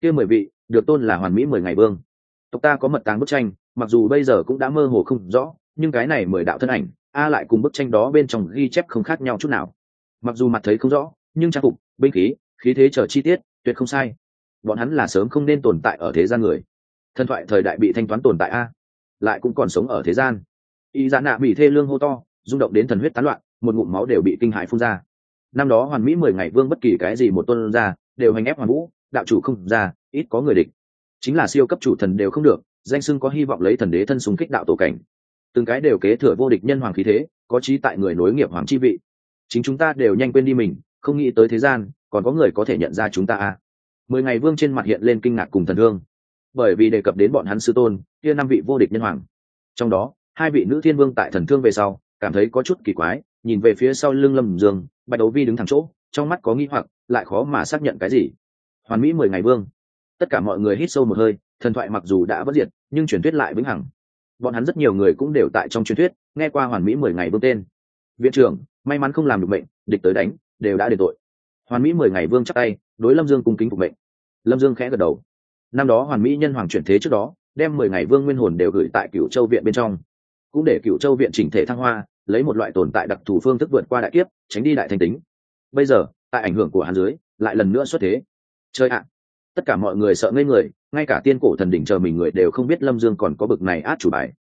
Kia mười vị, được tôn là hoàn mỹ mười ngày vương. Tộc ta có mật tàng bức tranh, mặc dù bây giờ cũng đã mơ hồ không rõ, nhưng cái này mười đạo thân ảnh, a lại cùng bức tranh đó bên trong ghi chép không khác nhau chút nào. Mặc dù mặt thấy không rõ, nhưng trang phục, binh khí khí thế chờ chi tiết, tuyệt không sai. Bọn hắn là sớm không nên tồn tại ở thế gian người thần thoại thời đại bị thanh toán tồn tại a, lại cũng còn sống ở thế gian. Y dạ nạ bị thê lương hô to, rung động đến thần huyết tán loạn, một ngụm máu đều bị kinh hại phun ra. Năm đó hoàn mỹ mười ngày vương bất kỳ cái gì một tuân ra, đều hành ép hoàn vũ, đạo chủ không ra, ít có người địch. Chính là siêu cấp chủ thần đều không được, danh sưng có hy vọng lấy thần đế thân súng kích đạo tổ cảnh. Từng cái đều kế thừa vô địch nhân hoàng khí thế, có trí tại người nối nghiệp hoàng chi vị. Chính chúng ta đều nhanh quên đi mình, không nghĩ tới thế gian, còn có người có thể nhận ra chúng ta à. mười ngày vương trên mặt hiện lên kinh ngạc cùng thần hương bởi vì đề cập đến bọn hắn sư tôn, kia năm vị vô địch nhân hoàng. Trong đó, hai vị nữ thiên vương tại thần thương về sau, cảm thấy có chút kỳ quái, nhìn về phía sau lưng lâm dương, bạch đấu vi đứng thẳng chỗ, trong mắt có nghi hoặc, lại khó mà xác nhận cái gì. Hoàn mỹ mười ngày vương. Tất cả mọi người hít sâu một hơi, thần thoại mặc dù đã bất diệt, nhưng truyền thuyết lại vĩnh hằng. Bọn hắn rất nhiều người cũng đều tại trong truyền thuyết, nghe qua hoàn mỹ mười ngày vương tên. Viện trưởng, may mắn không làm được mệnh địch tới đánh, đều đã đền tội. Hoàn mỹ mười ngày vương chắc tay, đối lâm dương cung kính phục mệnh. Lâm dương khẽ gật đầu năm đó hoàn mỹ nhân hoàng chuyển thế trước đó, đem mười ngày vương nguyên hồn đều gửi tại cửu châu viện bên trong. Cũng để cửu châu viện chỉnh thể thăng hoa, lấy một loại tồn tại đặc thù phương thức vượt qua đại kiếp, tránh đi đại thành tính. Bây giờ, tại ảnh hưởng của hắn dưới, lại lần nữa xuất thế. Chơi ạ. Tất cả mọi người sợ ngây người, ngay cả tiên cổ thần đỉnh chờ mình người đều không biết lâm dương còn có bực này át chủ bài.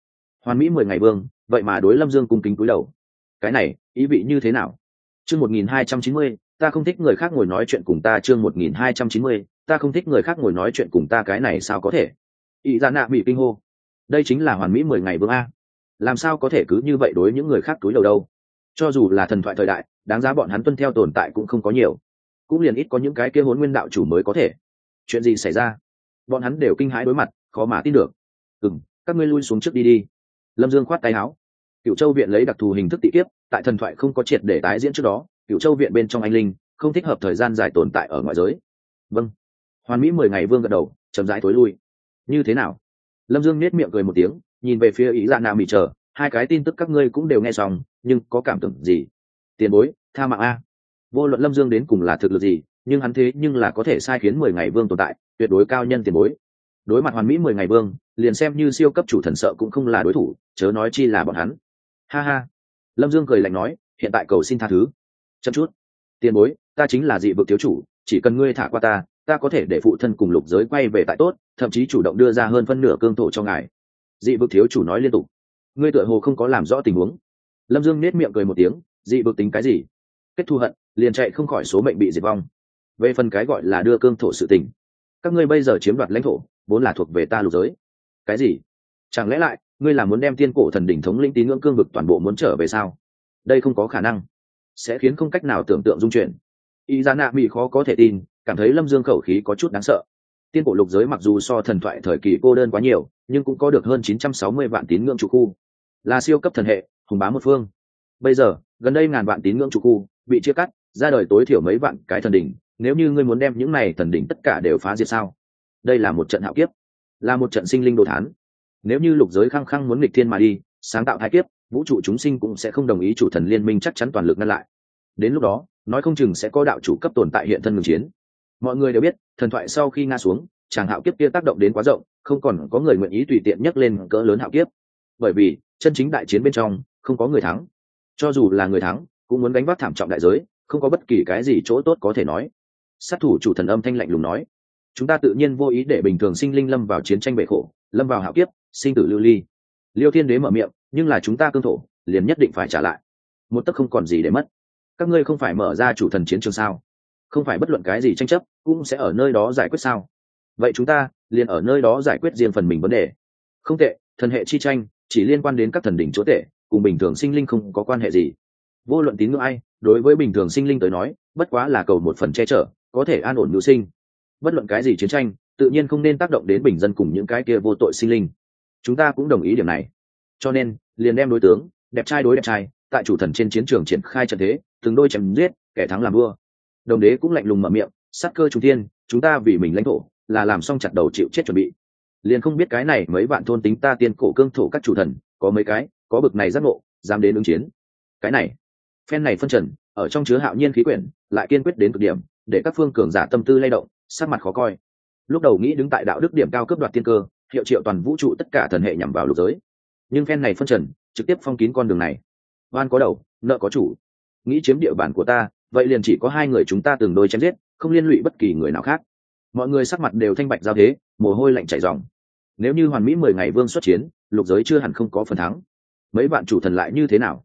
Hoàn mỹ mười ngày vương, vậy mà đối lâm dương cung kính cúi đầu. Cái này, ý vị như thế nào? Chương một nghìn hai trăm chín mươi, ta không thích người khác ngồi nói chuyện cùng ta, chương một nghìn hai trăm chín mươi ta không thích người khác ngồi nói chuyện cùng ta cái này sao có thể? Ý ra nạ bị kinh hô. Đây chính là hoàn mỹ mười ngày vương a. Làm sao có thể cứ như vậy đối những người khác túi đầu đâu? Cho dù là thần thoại thời đại, đáng giá bọn hắn tuân theo tồn tại cũng không có nhiều. Cũng liền ít có những cái kia hốn nguyên đạo chủ mới có thể. Chuyện gì xảy ra? Bọn hắn đều kinh hãi đối mặt, khó mà tin được. Ừ m các ngươi lui xuống trước đi đi. Lâm dương khoát tay áo. Cựu châu viện lấy đặc thù hình thức tị kiếp, tại thần thoại không có triệt để tái diễn trước đó cựu châu viện bên trong anh linh, không thích hợp thời gian dài tồn tại ở ngoại giới. Vâng hoàn mỹ mười ngày vương gật đầu, chậm rãi tối lui. Như thế nào? Lâm dương nết miệng cười một tiếng, nhìn về phía ý dạ nạ mỉ chờ, hai cái tin tức các ngươi cũng đều nghe xong, nhưng có cảm tưởng gì? Tiền bối, tha mạng a. Vô luận lâm dương đến cùng là thực lực gì, nhưng hắn thế nhưng là có thể sai khiến mười ngày vương tồn tại, tuyệt đối cao nhân tiền bối. Đối mặt hoàn mỹ mười ngày vương, liền xem như siêu cấp chủ thần sợ cũng không là đối thủ, chớ nói chi là bọn hắn. Ha ha. Lâm dương cười lạnh nói, hiện tại cầu xin tha thứ. Chậm chút. Tiền bối, ta chính là dị vực thiếu chủ, chỉ cần ngươi thả qua ta ta có thể để phụ thân cùng lục giới quay về tại tốt, thậm chí chủ động đưa ra hơn phân nửa cương thổ cho ngài. Dị vực thiếu chủ nói liên tục. Ngươi tựa hồ không có làm rõ tình huống. Lâm dương nết miệng cười một tiếng, dị vực tính cái gì? Kết thu hận, liền chạy không khỏi số mệnh bị diệt vong. Về phần cái gọi là đưa cương thổ sự tình, các ngươi bây giờ chiếm đoạt lãnh thổ, vốn là thuộc về ta lục giới. Cái gì? Chẳng lẽ lại, ngươi là muốn đem tiên cổ thần đỉnh thống lĩnh tín ngưỡng cương vực toàn bộ muốn trở về sao? Đây không có khả năng. Sẽ khiến không cách nào tưởng tượng dung chuyển y ra nạ mỹ khó có thể tin cảm thấy lâm dương khẩu khí có chút đáng sợ. Tiên cổ lục giới mặc dù so thần thoại thời kỳ cô đơn quá nhiều, nhưng cũng có được hơn 960 vạn tín ngưỡng chủ khu. Là siêu cấp thần hệ, hùng bá một phương. Bây giờ, gần đây ngàn vạn tín ngưỡng chủ khu bị chia cắt, ra đời tối thiểu mấy vạn cái thần đỉnh, nếu như ngươi muốn đem những này thần đỉnh tất cả đều phá diệt sao? Đây là một trận hạo kiếp, là một trận sinh linh đồ thán. Nếu như lục giới khăng khăng muốn nghịch thiên mà đi, sáng tạo thái kiếp, vũ trụ chúng sinh cũng sẽ không đồng ý chủ thần liên minh chắc chắn toàn lực ngăn lại. Đến lúc đó, nói không chừng sẽ có đạo chủ cấp tồn tại hiện thân ngừng chiến mọi người đều biết, thần thoại sau khi nga xuống, chàng hạo kiếp kia tác động đến quá rộng, không còn có người nguyện ý tùy tiện nhắc lên cỡ lớn hạo kiếp. Bởi vì, chân chính đại chiến bên trong, không có người thắng. Cho dù là người thắng, cũng muốn đánh vác thảm trọng đại giới, không có bất kỳ cái gì chỗ tốt có thể nói. Sát thủ chủ thần âm thanh lạnh lùng nói, chúng ta tự nhiên vô ý để bình thường sinh linh lâm vào chiến tranh bệ khổ, lâm vào hạo kiếp, sinh tử lưu ly. Liêu thiên đế mở miệng, nhưng là chúng ta cương thổ, liền nhất định phải trả lại. Một tấc không còn gì để mất. Các ngươi không phải mở ra chủ thần chiến trường sao? Không phải bất luận cái gì tranh chấp, cũng sẽ ở nơi đó giải quyết sao? Vậy chúng ta liền ở nơi đó giải quyết riêng phần mình vấn đề. Không tệ, thần hệ chi tranh chỉ liên quan đến các thần đỉnh chúa tể, cùng bình thường sinh linh không có quan hệ gì. Vô luận tín ngưỡng ai, đối với bình thường sinh linh tới nói, bất quá là cầu một phần che chở, có thể an ổn nữ sinh. Bất luận cái gì chiến tranh, tự nhiên không nên tác động đến bình dân cùng những cái kia vô tội sinh linh. Chúng ta cũng đồng ý điểm này. Cho nên, liền đem đối tướng, đẹp trai đối đẹp trai, tại chủ thần trên chiến trường triển khai trận thế, từng đôi chém giết, kẻ thắng làm vua đồng đế cũng lạnh lùng mở miệng sát cơ trung tiên, chúng ta vì mình lãnh thổ là làm xong chặt đầu chịu chết chuẩn bị. Liền không biết cái này mấy bạn thôn tính ta tiên cổ cương thổ các chủ thần có mấy cái có bực này giác ngộ dám đến ứng chiến. Cái này. Phen này phân trần ở trong chứa hạo nhiên khí quyển lại kiên quyết đến cực điểm để các phương cường giả tâm tư lay động sắc mặt khó coi. Lúc đầu nghĩ đứng tại đạo đức điểm cao cấp đoạt tiên cơ hiệu triệu toàn vũ trụ tất cả thần hệ nhằm vào lục giới. Nhưng phen này phân trần trực tiếp phong kín con đường này. Oan có đầu nợ có chủ. Nghĩ chiếm địa bàn của ta vậy liền chỉ có hai người chúng ta từng đôi chém giết, không liên lụy bất kỳ người nào khác. Mọi người sắc mặt đều thanh bạch giao thế, mồ hôi lạnh chảy dòng nếu như hoàn mỹ mười ngày vương xuất chiến, lục giới chưa hẳn không có phần thắng. Mấy bạn chủ thần lại như thế nào?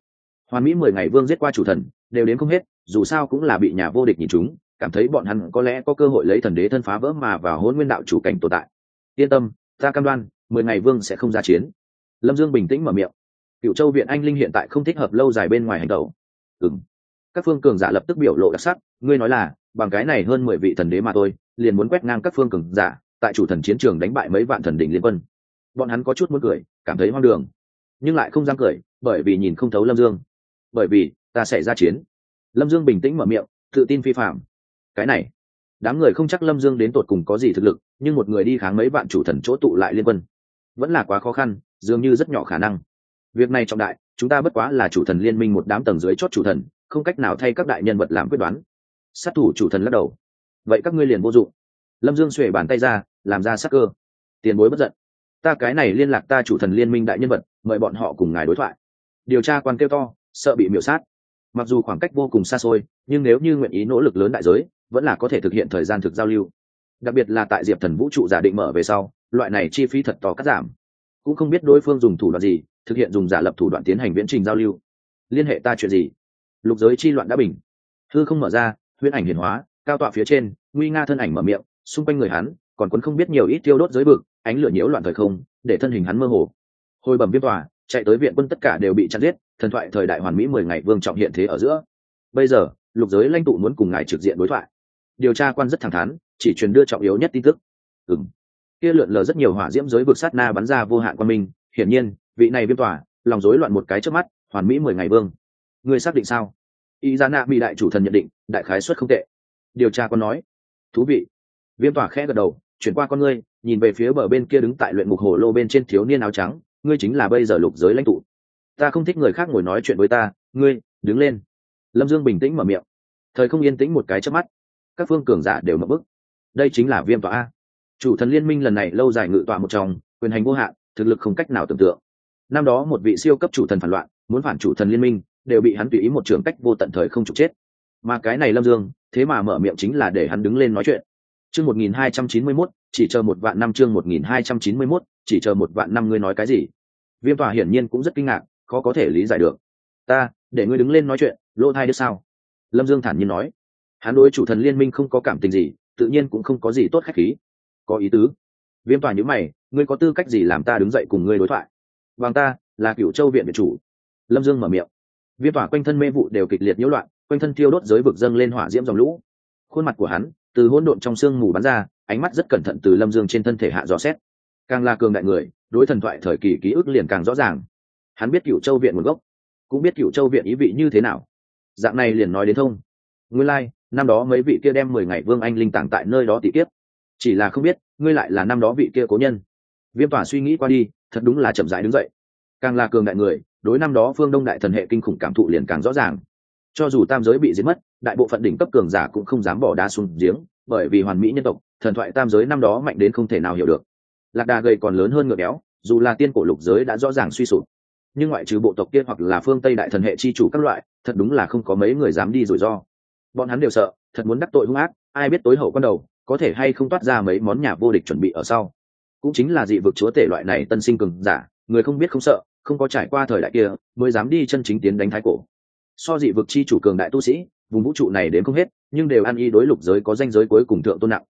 Hoàn mỹ mười ngày vương giết qua chủ thần, đều đến không hết, dù sao cũng là bị nhà vô địch nhìn chúng, cảm thấy bọn hắn có lẽ có cơ hội lấy thần đế thân phá vỡ mà vào hôn nguyên đạo chủ cảnh tồn tại. Yên tâm, ta cam đoan, mười ngày vương sẽ không ra chiến. Lâm dương bình tĩnh mở miệng. Cựu châu viện anh linh hiện tại không thích hợp lâu dài bên ngoài hành tẩu. Ừ m các phương cường giả lập tức biểu lộ đặc sắc, ngươi nói là, bằng cái này hơn mười vị thần đế mà thôi, liền muốn quét ngang các phương cường giả, tại chủ thần chiến trường đánh bại mấy vạn thần đỉnh liên quân. Bọn hắn có chút muốn cười, cảm thấy hoang đường, nhưng lại không dám cười, bởi vì nhìn không thấu lâm dương. Bởi vì, ta sẽ ra chiến. Lâm dương bình tĩnh mở miệng, tự tin phi phạm. Cái này, đám người không chắc lâm dương đến tột cùng có gì thực lực, nhưng một người đi kháng mấy vạn chủ thần chỗ tụ lại liên quân, vẫn là quá khó khăn, dường như rất nhỏ khả năng. Việc này trọng đại, chúng ta bất quá là chủ thần liên minh một đám tầng dưới chót chủ thần không cách nào thay các đại nhân vật làm quyết đoán. Sát thủ chủ thần lắc đầu. Vậy các ngươi liền vô dụng. Lâm dương xuể bàn tay ra, làm ra sắc cơ. Tiền bối bất giận. Ta cái này liên lạc ta chủ thần liên minh đại nhân vật, mời bọn họ cùng ngài đối thoại. Điều tra quan kêu to, sợ bị miểu sát. Mặc dù khoảng cách vô cùng xa xôi, nhưng nếu như nguyện ý nỗ lực lớn đại giới, vẫn là có thể thực hiện thời gian thực giao lưu. Đặc biệt là tại diệp thần vũ trụ giả định mở về sau, loại này chi phí thật to cắt giảm. Cũng không biết đối phương dùng thủ đoạn gì, thực hiện dùng giả lập thủ đoạn tiến hành viễn trình giao lưu. Liên hệ ta chuyện gì? Lục giới chi loạn đã bình. Thư không mở ra, huyễn ảnh hiển hóa, cao tọa phía trên, nguy nga thân ảnh mở miệng, xung quanh người hắn, còn quấn không biết nhiều ít tiêu đốt giới vực, ánh lửa nhiễu loạn thời không, để thân hình hắn mơ hồ. Hồi bẩm viêm tòa, chạy tới viện quân tất cả đều bị chặn giết, thần thoại thời đại hoàn mỹ mười ngày vương trọng hiện thế ở giữa. Bây giờ, lục giới lãnh tụ muốn cùng ngài trực diện đối thoại. Điều tra quan rất thẳng thắn, chỉ truyền đưa trọng yếu nhất tin tức. Ừng kia lượn lờ rất nhiều hỏa diễm giới vực sát na bắn ra vô hạn quan minh, hiển nhiên, vị này viêm tòa, lòng rối loạn một cái trước mắt, hoàn mỹ mười ngày vương. Ngươi xác định sao? Y ra nạ bị đại chủ thần nhận định, đại khái suất không tệ. Điều tra con nói. Thú vị. Viêm tỏa khẽ gật đầu, chuyển qua con ngươi, nhìn về phía bờ bên kia đứng tại luyện ngục hồ lô bên trên thiếu niên áo trắng, ngươi chính là bây giờ lục giới lãnh tụ. Ta không thích người khác ngồi nói chuyện với ta, ngươi, đứng lên. Lâm dương bình tĩnh mở miệng. Thời không yên tĩnh một cái chớp mắt. Các phương cường giả đều mập bức đây chính là viêm tỏa a. Chủ thần liên minh lần này lâu dài ngự tọa một trong, quyền hành vô hạn, thực lực không cách nào tưởng tượng. Năm đó một vị siêu cấp chủ thần phản loạn, muốn phản chủ thần liên minh đều bị hắn tùy ý một trường cách vô tận thời không trục chết. Mà cái này lâm dương, thế mà mở miệng chính là để hắn đứng lên nói chuyện. Chương một nghìn hai trăm chín mươi mốt, chỉ chờ một vạn năm chương một nghìn hai trăm chín mươi mốt, chỉ chờ một vạn năm ngươi nói cái gì? Viêm tỏa hiển nhiên cũng rất kinh ngạc, khó có thể lý giải được. Ta, để ngươi đứng lên nói chuyện, lỗ thai đứa sao? Lâm dương thản nhiên nói. Hắn đối chủ thần liên minh không có cảm tình gì, tự nhiên cũng không có gì tốt khách khí. Có ý tứ. Viêm tòa nhữ mày, ngươi có tư cách gì làm ta đứng dậy cùng ngươi đối thoại? Bằng ta, là cựu châu viện viện chủ. Lâm dương mở miệng viêm tỏa quanh thân mê vụ đều kịch liệt nhiễu loạn quanh thân thiêu đốt giới vực dâng lên hỏa diễm dòng lũ. Khuôn mặt của hắn từ hỗn độn trong sương mù bắn ra ánh mắt rất cẩn thận từ lâm dương trên thân thể hạ dò xét. Càng là cường đại người đối thần thoại thời kỳ ký ức liền càng rõ ràng. Hắn biết cựu châu viện nguồn gốc cũng biết cựu châu viện ý vị như thế nào. Dạng này liền nói đến thông. Nguyên lai、like, năm đó mấy vị kia đem mười ngày vương anh linh tàng tại nơi đó tị kiếp. Chỉ là không biết ngươi lại là năm đó vị kia cố nhân. Viêm tỏa suy nghĩ qua đi thật đúng là chậm rãi đứng dậy. Càng là cường đại người đối năm đó phương đông đại thần hệ kinh khủng cảm thụ liền càng rõ ràng. Cho dù tam giới bị diệt mất, đại bộ phận đỉnh cấp cường giả cũng không dám bỏ đá xuống giếng, bởi vì hoàn mỹ nhân tộc, thần thoại tam giới năm đó mạnh đến không thể nào hiểu được. Lạc đà gầy còn lớn hơn ngựa béo, dù là tiên cổ lục giới đã rõ ràng suy sụp. Nhưng ngoại trừ bộ tộc kia hoặc là phương tây đại thần hệ chi chủ các loại, thật đúng là không có mấy người dám đi rủi ro. Bọn hắn đều sợ, thật muốn đắc tội hung ác, ai biết tối hậu con đầu, có thể hay không toát ra mấy món nhà vô địch chuẩn bị ở sau. Cũng chính là dị vực chúa tể loại này tân sinh cường giả, người không biết không sợ không có trải qua thời đại kia, mới dám đi chân chính tiến đánh thái cổ. So dị vực chi chủ cường đại tu sĩ, vùng vũ trụ này đến không hết, nhưng đều ăn y đối lục giới có danh giới cuối cùng thượng tôn nặng.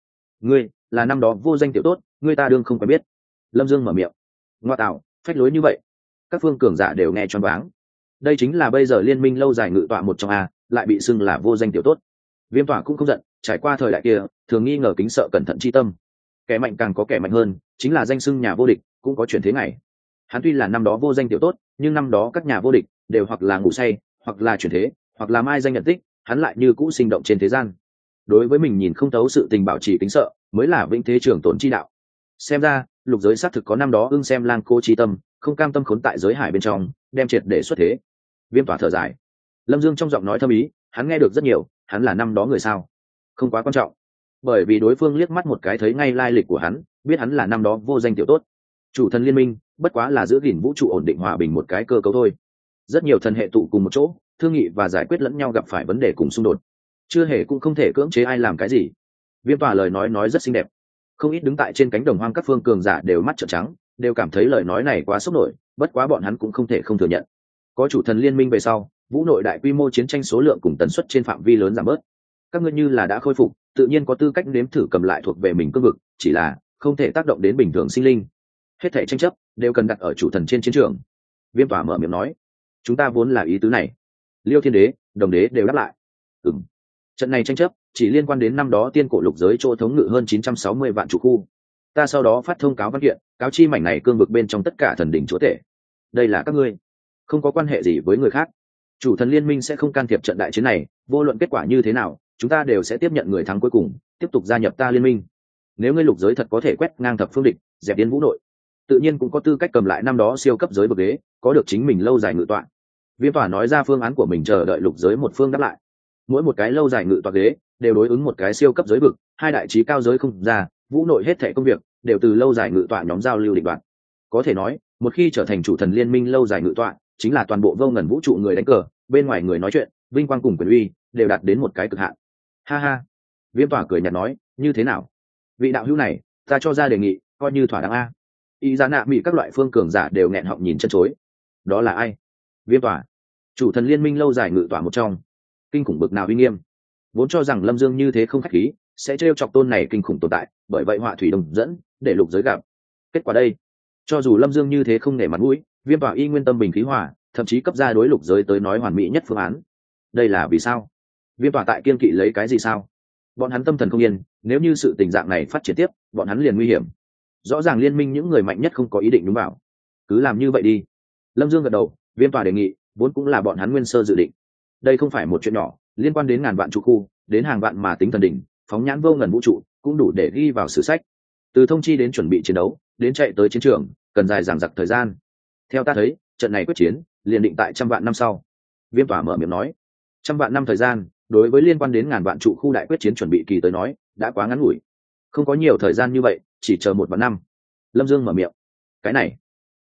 Ngươi, là năm đó vô danh tiểu tốt, ngươi ta đương không quen biết. Lâm dương mở miệng. Ngoa tạo, phách lối như vậy. Các phương cường giả đều nghe choáng váng. Đây chính là bây giờ liên minh lâu dài ngự tọa một trong a, lại bị xưng là vô danh tiểu tốt. Viêm tỏa cũng không giận, trải qua thời đại kia, thường nghi ngờ kính sợ cẩn thận chi tâm. Kẻ mạnh càng có kẻ mạnh hơn, chính là danh xưng nhà vô địch, cũng có chuyển thế này hắn tuy là năm đó vô danh tiểu tốt, nhưng năm đó các nhà vô địch đều hoặc là ngủ say, hoặc là chuyển thế, hoặc là mai danh nhận tích, hắn lại như cũ sinh động trên thế gian. Đối với mình nhìn không thấu sự tình bảo trì kính sợ, mới là vĩnh thế trường tồn chi đạo. Xem ra, lục giới xác thực có năm đó ưng xem lang cô chi tâm, không cam tâm khốn tại giới hải bên trong, đem triệt để xuất thế. Viêm tỏa thở dài. Lâm dương trong giọng nói thâm ý, hắn nghe được rất nhiều, hắn là năm đó người sao? Không quá quan trọng. Bởi vì đối phương liếc mắt một cái thấy ngay lai lịch của hắn, biết hắn là năm đó vô danh tiểu tốt. Chủ thần liên minh bất quá là giữ gìn vũ trụ ổn định hòa bình một cái cơ cấu thôi. Rất nhiều thần hệ tụ cùng một chỗ, thương nghị và giải quyết lẫn nhau gặp phải vấn đề cùng xung đột. Chưa hề cũng không thể cưỡng chế ai làm cái gì. Viêm tòa lời nói nói rất xinh đẹp. Không ít đứng tại trên cánh đồng hoang các phương cường giả đều mắt trợn trắng, đều cảm thấy lời nói này quá sốc nổi, bất quá bọn hắn cũng không thể không thừa nhận. Có chủ thần liên minh về sau, vũ nội đại quy mô chiến tranh số lượng cùng tần suất trên phạm vi lớn giảm bớt. Các ngươi như là đã khôi phục, tự nhiên có tư cách nếm thử cầm lại thuộc về mình cương vực, chỉ là không thể tác động đến bình thường sinh linh hết thể tranh chấp, đều cần đặt ở chủ thần trên chiến trường. Viêm tỏa mở miệng nói, chúng ta vốn là ý tứ này. Liêu thiên đế, đồng đế đều đáp lại. Ừng trận này tranh chấp chỉ liên quan đến năm đó tiên cổ lục giới chỗ thống ngự hơn 960 vạn chủ khu. Ta sau đó phát thông cáo văn kiện, cáo chi mảnh này cương vực bên trong tất cả thần đỉnh chúa tể. Đây là các ngươi. Không có quan hệ gì với người khác. Chủ thần liên minh sẽ không can thiệp trận đại chiến này, vô luận kết quả như thế nào, chúng ta đều sẽ tiếp nhận người thắng cuối cùng, tiếp tục gia nhập ta liên minh. Nếu ngươi lục giới thật có thể quét ngang thập phương địch, dẹp điên vũ nội tự nhiên cũng có tư cách cầm lại năm đó siêu cấp giới bậc ghế có được chính mình lâu dài ngự tọa. Viêm tỏa nói ra phương án của mình chờ đợi lục giới một phương đáp lại. Mỗi một cái lâu dài ngự tọa ghế đều đối ứng một cái siêu cấp giới vực hai đại trí cao giới không ra, vũ nội hết thẻ công việc đều từ lâu dài ngự tọa nhóm giao lưu định đoạn có thể nói, một khi trở thành chủ thần liên minh lâu dài ngự tọa, chính là toàn bộ vô ngần vũ trụ người đánh cờ, bên ngoài người nói chuyện, vinh quang cùng quyền uy đều đạt đến một cái cực hạn. Ha ha. Viêm tỏa cười nhạt nói, như thế nào? Vị đạo hữu này, ta cho ra đề nghị, coi như thỏa đáng a ý giá nạ mỹ các loại phương cường giả đều nghẹn họng nhìn chân chối. Đó là ai? Viêm tỏa chủ thần liên minh lâu dài ngự tỏa một trong. Kinh khủng bực nào uy nghiêm. Vốn cho rằng lâm dương như thế không k h á c h khí, sẽ t r e o chọc tôn này kinh khủng tồn tại, bởi vậy họa thủy đồng dẫn, để lục giới gặp. Kết quả đây. Cho dù lâm dương như thế không nể mặt mũi, viêm tỏa y nguyên tâm bình khí hòa, thậm chí cấp ra đối lục giới tới nói hoàn mỹ nhất phương án. Đây là vì sao? Viêm tỏa tại kiên kỵ lấy cái gì sao? Bọn hắn tâm thần không yên, nếu như sự tình dạng này phát triển tiếp, bọn hắn liền nguy hiểm rõ ràng liên minh những người mạnh nhất không có ý định đúng bảo cứ làm như vậy đi. Lâm dương gật đầu, viêm tòa đề nghị, vốn cũng là bọn hắn nguyên sơ dự định. Đây không phải một chuyện nhỏ, liên quan đến ngàn vạn trụ khu, đến hàng vạn mà tính thần đỉnh, phóng nhãn vô ngần vũ trụ, cũng đủ để ghi vào sử sách. Từ thông chi đến chuẩn bị chiến đấu, đến chạy tới chiến trường, cần dài dằng dặc thời gian. Theo ta thấy, trận này quyết chiến, liền định tại trăm vạn năm sau. Viêm tỏa mở miệng nói. Trăm vạn năm thời gian, đối với liên quan đến ngàn vạn trụ khu đại quyết chiến chuẩn bị kỳ tới nói, đã quá ngắn ngủi không có nhiều thời gian như vậy, chỉ chờ một vạn năm. Lâm dương mở miệng. Cái này,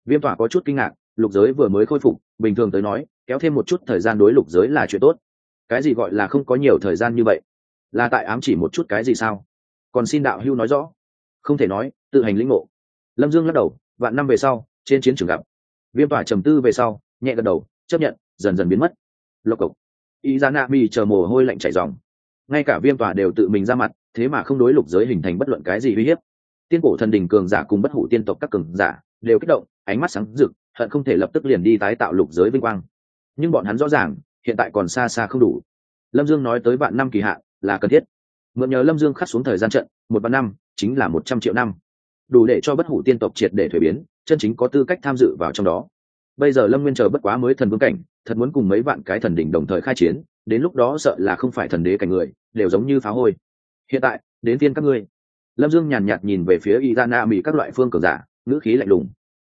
viêm tỏa có chút kinh ngạc, lục giới vừa mới khôi phục, bình thường tới nói, kéo thêm một chút thời gian đối lục giới là chuyện tốt. Cái gì gọi là không có nhiều thời gian như vậy? Là tại ám chỉ một chút cái gì sao? Còn xin đạo hưu nói rõ. Không thể nói, tự hành lĩnh ngộ. Lâm dương lắc đầu, vạn năm về sau, trên chiến trường gặp. Viêm tỏa trầm tư về sau, nhẹ gật đầu, chấp nhận, dần dần biến mất. Lộc cộc. Y ra nạ mi chờ mồ hôi lạnh chảy dòng. Ngay cả viêm tỏa đều tự mình ra mặt thế mà không đối lục giới hình thành bất luận cái gì uy hiếp. Tiên cổ thần đình cường giả cùng bất hủ tiên tộc các cường giả đều kích động, ánh mắt sáng rực, hận không thể lập tức liền đi tái tạo lục giới vinh quang. Nhưng bọn hắn rõ ràng, hiện tại còn xa xa không đủ. Lâm dương nói tới vạn năm kỳ hạn là cần thiết. Mượn nhờ lâm dương khắc xuống thời gian trận, một vạn năm chính là một trăm triệu năm. Đủ để cho bất hủ tiên tộc triệt để thuế biến, chân chính có tư cách tham dự vào trong đó. Bây giờ lâm nguyên chờ bất quá mới thần vương cảnh, thật muốn cùng mấy vạn cái thần đỉnh đồng thời khai chiến, đến lúc đó sợ là không phải thần đế cảnh người, đều giống như phá hôi hiện tại, đến tiên các ngươi. Lâm dương nhàn nhạt nhìn về phía y ra na mỹ các loại phương cường giả, ngữ khí lạnh lùng.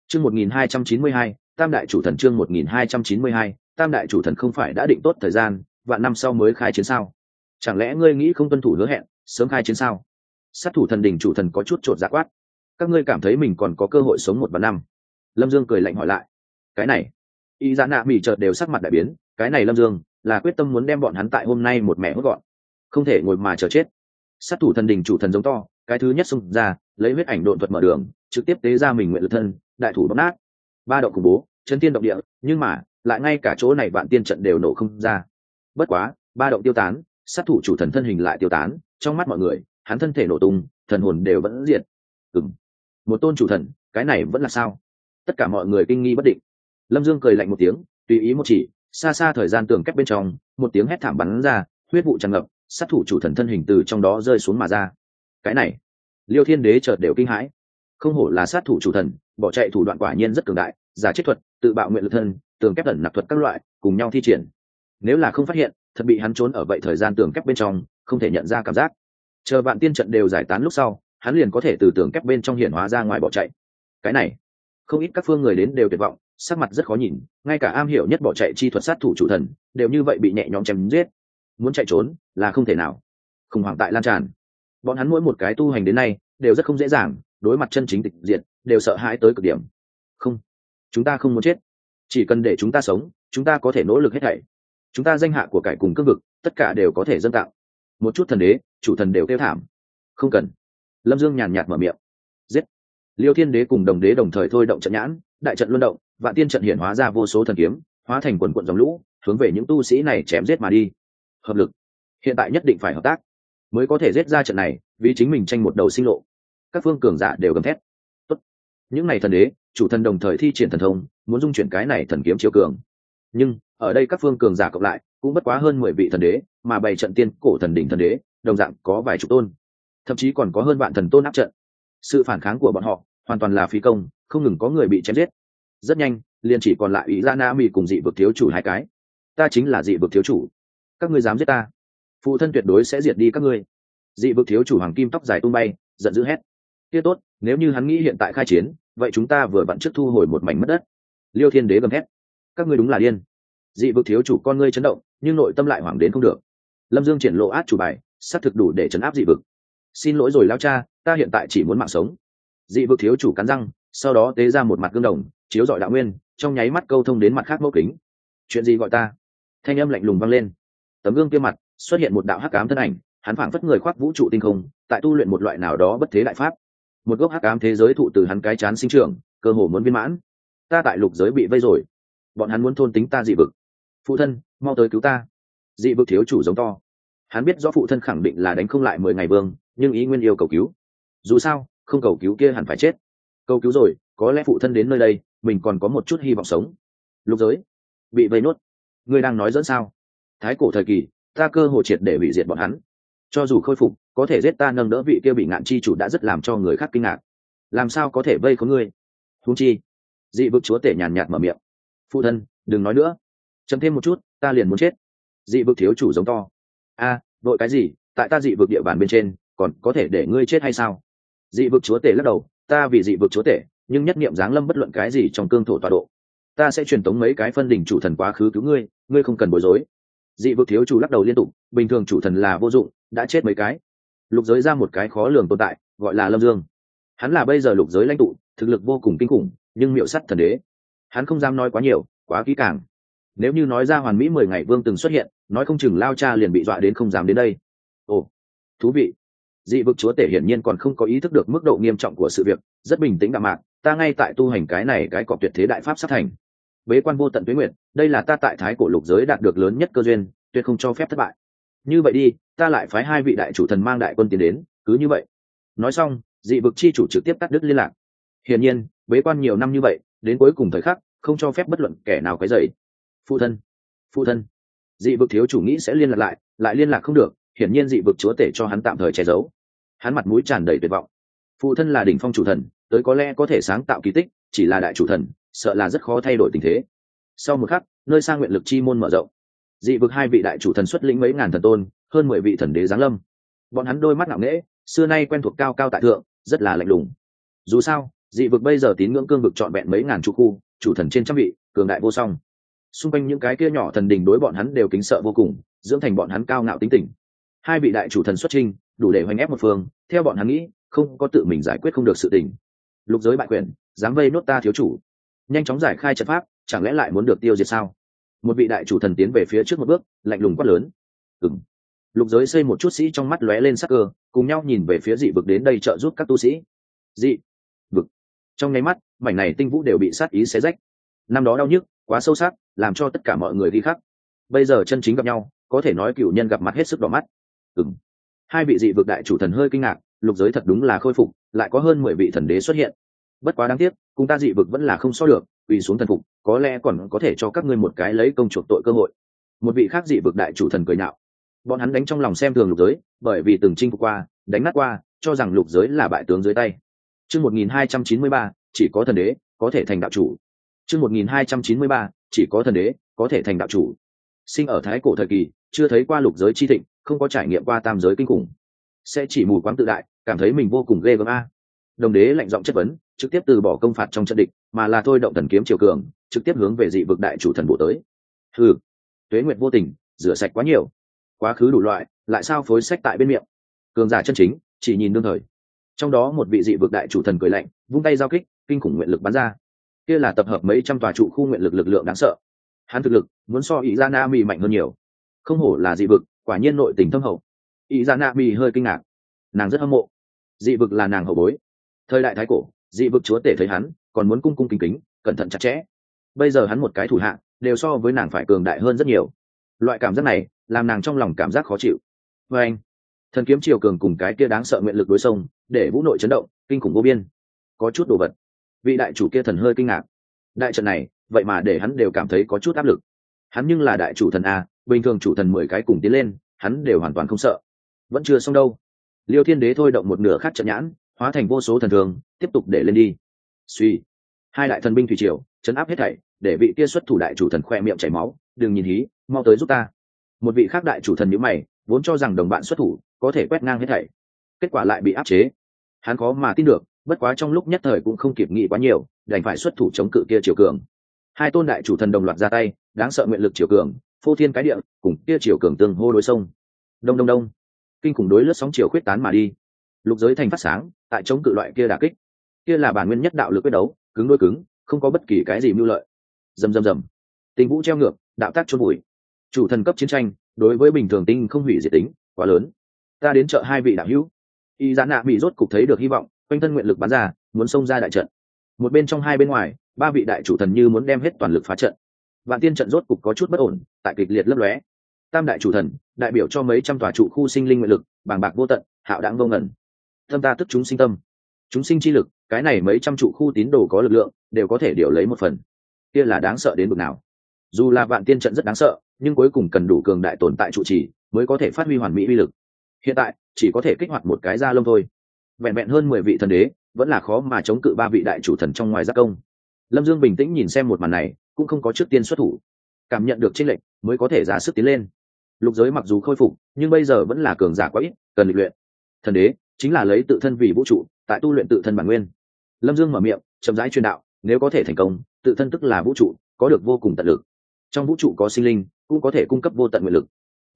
Chương một nghìn hai trăm chín mươi hai, tam đại chủ thần chương một nghìn hai trăm chín mươi hai, tam đại chủ thần không phải đã định tốt thời gian, vạn năm sau mới khai chiến sao? Chẳng lẽ ngươi nghĩ không tuân thủ hứa hẹn, sớm khai chiến sao? Sát thủ thần đình chủ thần có chút t r ộ t dạ quát. Các ngươi cảm thấy mình còn có cơ hội sống một vạn năm? Lâm dương cười lạnh hỏi lại. Cái này y dạ nạ mỹ chợt đều sắc mặt đại biến. Cái này lâm dương, là quyết tâm muốn đem bọn hắn tại hôm nay một mẹ hốt gọn. Không thể ngồi mà chờ chết sát thủ thần đình chủ thần giống to, cái thứ nhất xung ra, lấy huyết ảnh độn thuật mở đường, trực tiếp tế ra mình nguyện lực thân, đại thủ bóc nát. Ba động khủng bố, chân tiên động địa, nhưng mà, lại ngay cả chỗ này vạn tiên trận đều nổ không ra. Bất quá, ba động tiêu tán, sát thủ chủ thần thân hình lại tiêu tán, trong mắt mọi người, hắn thân thể nổ tung, thần hồn đều vẫn diệt. Ừng một tôn chủ thần, cái này vẫn là sao? Tất cả mọi người kinh nghi bất định. Lâm dương cười lạnh một tiếng, tùy ý một chỉ, xa xa thời gian tường kép bên trong, một tiếng hét thảm bắn ra, huyết vụ tràn ngập sát thủ chủ thần thân hình từ trong đó rơi xuống mà ra. Cái này, liêu thiên đế chợt đều kinh hãi. Không hổ là sát thủ chủ thần, bỏ chạy thủ đoạn quả nhiên rất cường đại, giả chết thuật, tự bạo nguyện lực thân, tường kép tẩn nạp thuật các loại, cùng nhau thi triển. Nếu là không phát hiện, thật bị hắn trốn ở vậy thời gian tường kép bên trong, không thể nhận ra cảm giác. Chờ bạn tiên trận đều giải tán lúc sau, hắn liền có thể từ tường kép bên trong hiển hóa ra ngoài bỏ chạy. Cái này, không ít các phương người đến đều tuyệt vọng, sắc mặt rất khó nhìn, ngay cả am hiểu nhất bỏ chạy chi thuật sát thủ chủ thần, đều như vậy bị nhẹ nhõm chém giết muốn chạy trốn là không thể nào. Khủng hoảng tại lan tràn. Bọn hắn mỗi một cái tu hành đến nay đều rất không dễ dàng, đối mặt chân chính tịch diệt, đều sợ hãi tới cực điểm. Không, chúng ta không muốn chết. Chỉ cần để chúng ta sống, chúng ta có thể nỗ lực hết thảy. Chúng ta danh hạ của cải cùng cương vực, tất cả đều có thể dân tạo. Một chút thần đế, chủ thần đều kêu thảm. Không cần. Lâm dương nhàn nhạt mở miệng. Giết. Liêu thiên đế cùng đồng đế đồng thời thôi động trận nhãn, đại trận luân động, vạn tiên trận hiện hóa ra vô số thần kiếm, hóa thành quần quận dòng lũ, hướng về những tu sĩ này chém giết mà đi hợp lực. Hiện tại nhất định phải hợp tác, mới có thể giết ra trận này, vì chính mình tranh một đầu sinh lộ. Các phương cường giả đều gầm thét. Tốt. những này thần đế, chủ thần đồng thời thi triển thần thông, muốn dung chuyển cái này thần kiếm chiếu cường. Nhưng, ở đây các phương cường giả cộng lại, cũng bất quá hơn mười vị thần đế, mà bày trận tiên cổ thần đỉnh thần đế, đồng dạng có vài chục tôn. Thậm chí còn có hơn vạn thần tôn áp trận. Sự phản kháng của bọn họ, hoàn toàn là phi công, không ngừng có người bị chém giết. Rất nhanh, liền chỉ còn lại ý ra na mi cùng dị vực thiếu chủ hai cái. Ta chính là dị vực thiếu chủ các ngươi dám giết ta. Phụ thân tuyệt đối sẽ diệt đi các ngươi. Dị vực thiếu chủ hoàng kim tóc dài tung bay, giận dữ hét. Kia tốt, nếu như hắn nghĩ hiện tại khai chiến, vậy chúng ta vừa vặn trước thu hồi một mảnh mất đất. Liêu thiên đế gầm hét các ngươi đúng là điên. Dị vực thiếu chủ con ngươi chấn động, nhưng nội tâm lại hoảng đến không được. Lâm dương triển lộ át chủ bài, xác thực đủ để chấn áp dị vực. Xin lỗi rồi lao cha, ta hiện tại chỉ muốn mạng sống. Dị vực thiếu chủ cắn răng, sau đó tế ra một mặt gương đồng, chiếu dọi đạo nguyên, trong nháy mắt câu thông đến mặt khác mẫu kính. Chuyện gì gọi ta? Thanh âm lạnh lùng vang lên tấm gương kia mặt, xuất hiện một đạo hắc ám thân ảnh, hắn phảng phất người khoác vũ trụ tinh không, tại tu luyện một loại nào đó bất thế đại pháp. Một gốc hắc ám thế giới thụ từ hắn cái chán sinh trưởng, cơ hồ muốn viên mãn. Ta tại lục giới bị vây rồi. Bọn hắn muốn thôn tính ta dị vực. Phụ thân, mau tới cứu ta. Dị vực thiếu chủ giống to. Hắn biết rõ phụ thân khẳng định là đánh không lại mười ngày vương, nhưng ý nguyên yêu cầu cứu. Dù sao, không cầu cứu kia hẳn phải chết. Cầu cứu rồi, có lẽ phụ thân đến nơi đây, mình còn có một chút hy vọng sống. Lục giới. Bị vây nốt. Ngươi đang nói dẫn sao? Thái cổ thời kỳ ta cơ hồ triệt để hủy diệt bọn hắn. Cho dù khôi phục có thể giết ta nâng đỡ vị kia bị ngạn chi chủ đã rất làm cho người khác kinh ngạc. Làm sao có thể vây có ngươi? Húng chi dị vực chúa tể nhàn nhạt mở miệng. Phụ thân đừng nói nữa. Chấm thêm một chút ta liền muốn chết. Dị vực thiếu chủ giống to. A à, đội cái gì? Tại ta dị vực địa bàn bên trên còn có thể để ngươi chết hay sao? Dị vực chúa tể lắc đầu. Ta vì dị vực chúa tể nhưng nhất niệm giáng lâm bất luận cái gì trong cương thổ tọa độ. Ta sẽ truyền tống mấy cái phân đỉnh chủ thần quá khứ cứu ngươi ngươi không cần bối rối dị vực thiếu chủ lắc đầu liên tục, bình thường chủ thần là vô dụng, đã chết mấy cái. Lục giới ra một cái khó lường tồn tại, gọi là lâm dương. Hắn là bây giờ lục giới lãnh tụ, thực lực vô cùng kinh khủng, nhưng miệu sắt thần đế. Hắn không dám nói quá nhiều, quá kỹ càng. Nếu như nói ra hoàn mỹ mười ngày vương từng xuất hiện, nói không chừng lao cha liền bị dọa đến không dám đến đây. Ồ, thú vị. Dị vực chúa tể hiển nhiên còn không có ý thức được mức độ nghiêm trọng của sự việc, rất bình tĩnh đạm mạc, ta ngay tại tu hành cái này cái cọp tuyệt thế đại pháp sát thành bế quan vô tận tuế nguyện đây là ta tại thái cổ lục giới đạt được lớn nhất cơ duyên, tuyệt không cho phép thất bại. Như vậy đi, ta lại phái hai vị đại chủ thần mang đại quân tiến đến, cứ như vậy. Nói xong, dị vực chi chủ trực tiếp cắt đứt liên lạc. Hiển nhiên, bế quan nhiều năm như vậy, đến cuối cùng thời khắc, không cho phép bất luận kẻ nào cái dày phụ thân phụ thân. Dị vực thiếu chủ nghĩ sẽ liên lạc lại lại liên lạc không được, hiển nhiên dị vực chúa tể cho hắn tạm thời che giấu. Hắn mặt mũi tràn đầy tuyệt vọng. Phụ thân là đỉnh phong chủ thần, tới có lẽ có thể sáng tạo kỳ tích, chỉ là đại chủ thần sợ là rất khó thay đổi tình thế. Sau một khắc, nơi sang nguyện lực chi môn mở rộng. Dị vực hai vị đại chủ thần xuất lĩnh mấy ngàn thần tôn, hơn mười vị thần đế giáng lâm. Bọn hắn đôi mắt ngạo nghễ, xưa nay quen thuộc cao cao tại thượng, rất là lạnh lùng. Dù sao, dị vực bây giờ tín ngưỡng cương vực trọn vẹn mấy ngàn trụ khu, chủ thần trên trăm vị, cường đại vô song. Xung quanh những cái kia nhỏ thần đình đối bọn hắn đều kính sợ vô cùng, dưỡng thành bọn hắn cao ngạo tính tình. Hai vị đại chủ thần xuất trinh đủ để hoành ép một phương, theo bọn hắn nghĩ, không có tự mình giải quyết không được sự tình. Lục giới bại quyền, dám vây nốt ta thiếu chủ nhanh chóng giải khai trận pháp, chẳng lẽ lại muốn được tiêu diệt sao? Một vị đại chủ thần tiến về phía trước một bước, lạnh lùng quát lớn. Ừng lục giới xây một chút sĩ trong mắt lóe lên sắc cơ, cùng nhau nhìn về phía dị vực đến đây trợ giúp các tu sĩ. Dị vực. Trong nháy mắt, mảnh này tinh vũ đều bị sát ý xé rách. Năm đó đau nhức, quá sâu sắc, làm cho tất cả mọi người đi khắc. Bây giờ chân chính gặp nhau, có thể nói cựu nhân gặp mặt hết sức đỏ mắt. Ừng hai vị dị vực đại chủ thần hơi kinh ngạc, lục giới thật đúng là khôi phục, lại có hơn mười vị thần đế xuất hiện. Bất quá đáng tiếc cùng ta dị vực vẫn là không so được, quỳ xuống thần phục, có lẽ còn có thể cho các ngươi một cái lấy công chuộc tội cơ hội. Một vị khác dị vực đại chủ thần cười nhạo. Bọn hắn đánh trong lòng xem thường lục giới, bởi vì từng chinh phục qua, đánh nát qua, cho rằng lục giới là bại tướng dưới tay. Chương một nghìn hai trăm chín mươi ba, chỉ có thần đế, có thể thành đạo chủ. Chương một nghìn hai trăm chín mươi ba, chỉ có thần đế, có thể thành đạo chủ. Sinh ở thái cổ thời kỳ, chưa thấy qua lục giới chi thịnh, không có trải nghiệm qua tam giới kinh khủng. Sẽ chỉ mù quáng tự đại, cảm thấy mình vô cùng ghê gớm a đồng đế lạnh giọng chất vấn, trực tiếp từ bỏ công phạt trong trận địch, mà là thôi động thần kiếm triều cường, trực tiếp hướng về dị vực đại chủ thần bộ tới. Ừ tuế nguyệt vô tình, rửa sạch quá nhiều. Quá khứ đủ loại, lại sao phối sách tại bên miệng? Cường giả chân chính, chỉ nhìn đương thời. Trong đó một vị dị vực đại chủ thần cười lạnh, vung tay giao kích, kinh khủng nguyện lực bắn ra. Kia là tập hợp mấy trăm tòa trụ khu nguyện lực lực lượng đáng sợ. Hắn thực lực, muốn so ý ra na mi mạnh hơn nhiều. Không hổ là dị vực, quả nhiên nội tình thâm hậu. Ý ra na mi hơi kinh ngạc. Nàng rất hâm mộ. Dị vực là nàng hậu bối thời đại thái cổ, dị vực chúa tể thấy hắn, còn muốn cung cung kính kính, cẩn thận chặt chẽ. Bây giờ hắn một cái thủ hạ, đều so với nàng phải cường đại hơn rất nhiều. Loại cảm giác này, làm nàng trong lòng cảm giác khó chịu. Vê anh, thần kiếm triều cường cùng cái kia đáng sợ nguyện lực đối sông, để vũ nội chấn động, kinh khủng vô biên. Có chút đồ vật. Vị đại chủ kia thần hơi kinh ngạc. Đại trận này, vậy mà để hắn đều cảm thấy có chút áp lực. Hắn nhưng là đại chủ thần a, bình thường chủ thần mười cái cùng tiến lên, hắn đều hoàn toàn không sợ. Vẫn chưa xong đâu. Liêu thiên đế thôi động một nửa khác trận nhãn hóa thành vô số thần thường, tiếp tục để lên đi. Suy. Hai đại thần binh thủy triều, chấn áp hết thảy, để vị kia xuất thủ đại chủ thần khoe miệng chảy máu, đừng nhìn hí, mau tới giúp ta. Một vị khác đại chủ thần nhữ mày, vốn cho rằng đồng bạn xuất thủ, có thể quét ngang hết thảy. Kết quả lại bị áp chế. Hắn khó mà tin được, bất quá trong lúc nhất thời cũng không kịp nghĩ quá nhiều, đành phải xuất thủ chống cự kia triều cường. Hai tôn đại chủ thần đồng loạt ra tay, đáng sợ nguyện lực triều cường, phô thiên cái địa, cùng kia triều cường tương hô đối sông. Đông đông đông. Kinh khủng đối lướt sóng chiều khuyết tán mà đi lục giới thành phát sáng, tại chống cự loại kia đà kích. Kia là bản nguyên nhất đạo lực quyết đấu, cứng đôi cứng, không có bất kỳ cái gì mưu lợi. Dầm dầm dầm tình vũ treo ngược, đạo tác chôn bụi chủ thần cấp chiến tranh, đối với bình thường tinh không hủy diệt tính, quá lớn. Ta đến chợ hai vị đạo hữu. Y gián nạ bị rốt cục thấy được hy vọng, quanh thân nguyện lực bắn ra, muốn xông ra đại trận. Một bên trong hai bên ngoài, ba vị đại chủ thần như muốn đem hết toàn lực phá trận. Vạn tiên trận rốt cục có chút bất ổn, tại kịch liệt lấp lóe. Tam đại chủ thần, đại biểu cho mấy trăm tòa trụ khu sinh linh nguyện lực, bàng bạc vô tận, hạo đáng vô ngẩn tâm ta tức chúng sinh tâm. Chúng sinh chi lực, cái này mấy trăm trụ khu tín đồ có lực lượng, đều có thể điều lấy một phần. Kia là đáng sợ đến mức nào. Dù là vạn tiên trận rất đáng sợ, nhưng cuối cùng cần đủ cường đại tồn tại trụ trì mới có thể phát huy hoàn mỹ uy lực. Hiện tại, chỉ có thể kích hoạt một cái da lông thôi. Vẹn vẹn hơn mười vị thần đế, vẫn là khó mà chống cự ba vị đại chủ thần trong ngoài giác công. Lâm dương bình tĩnh nhìn xem một màn này, cũng không có trước tiên xuất thủ. Cảm nhận được tranh lệch mới có thể ra sức tiến lên. Lục giới mặc dù khôi phục, nhưng bây giờ vẫn là cường giả quá ít, cần lịch luyện. Thần đế chính là lấy tự thân vì vũ trụ, tại tu luyện tự thân bản nguyên. Lâm dương mở miệng, chậm rãi truyền đạo, nếu có thể thành công, tự thân tức là vũ trụ, có được vô cùng tận lực. Trong vũ trụ có sinh linh, cũng có thể cung cấp vô tận nguyện lực.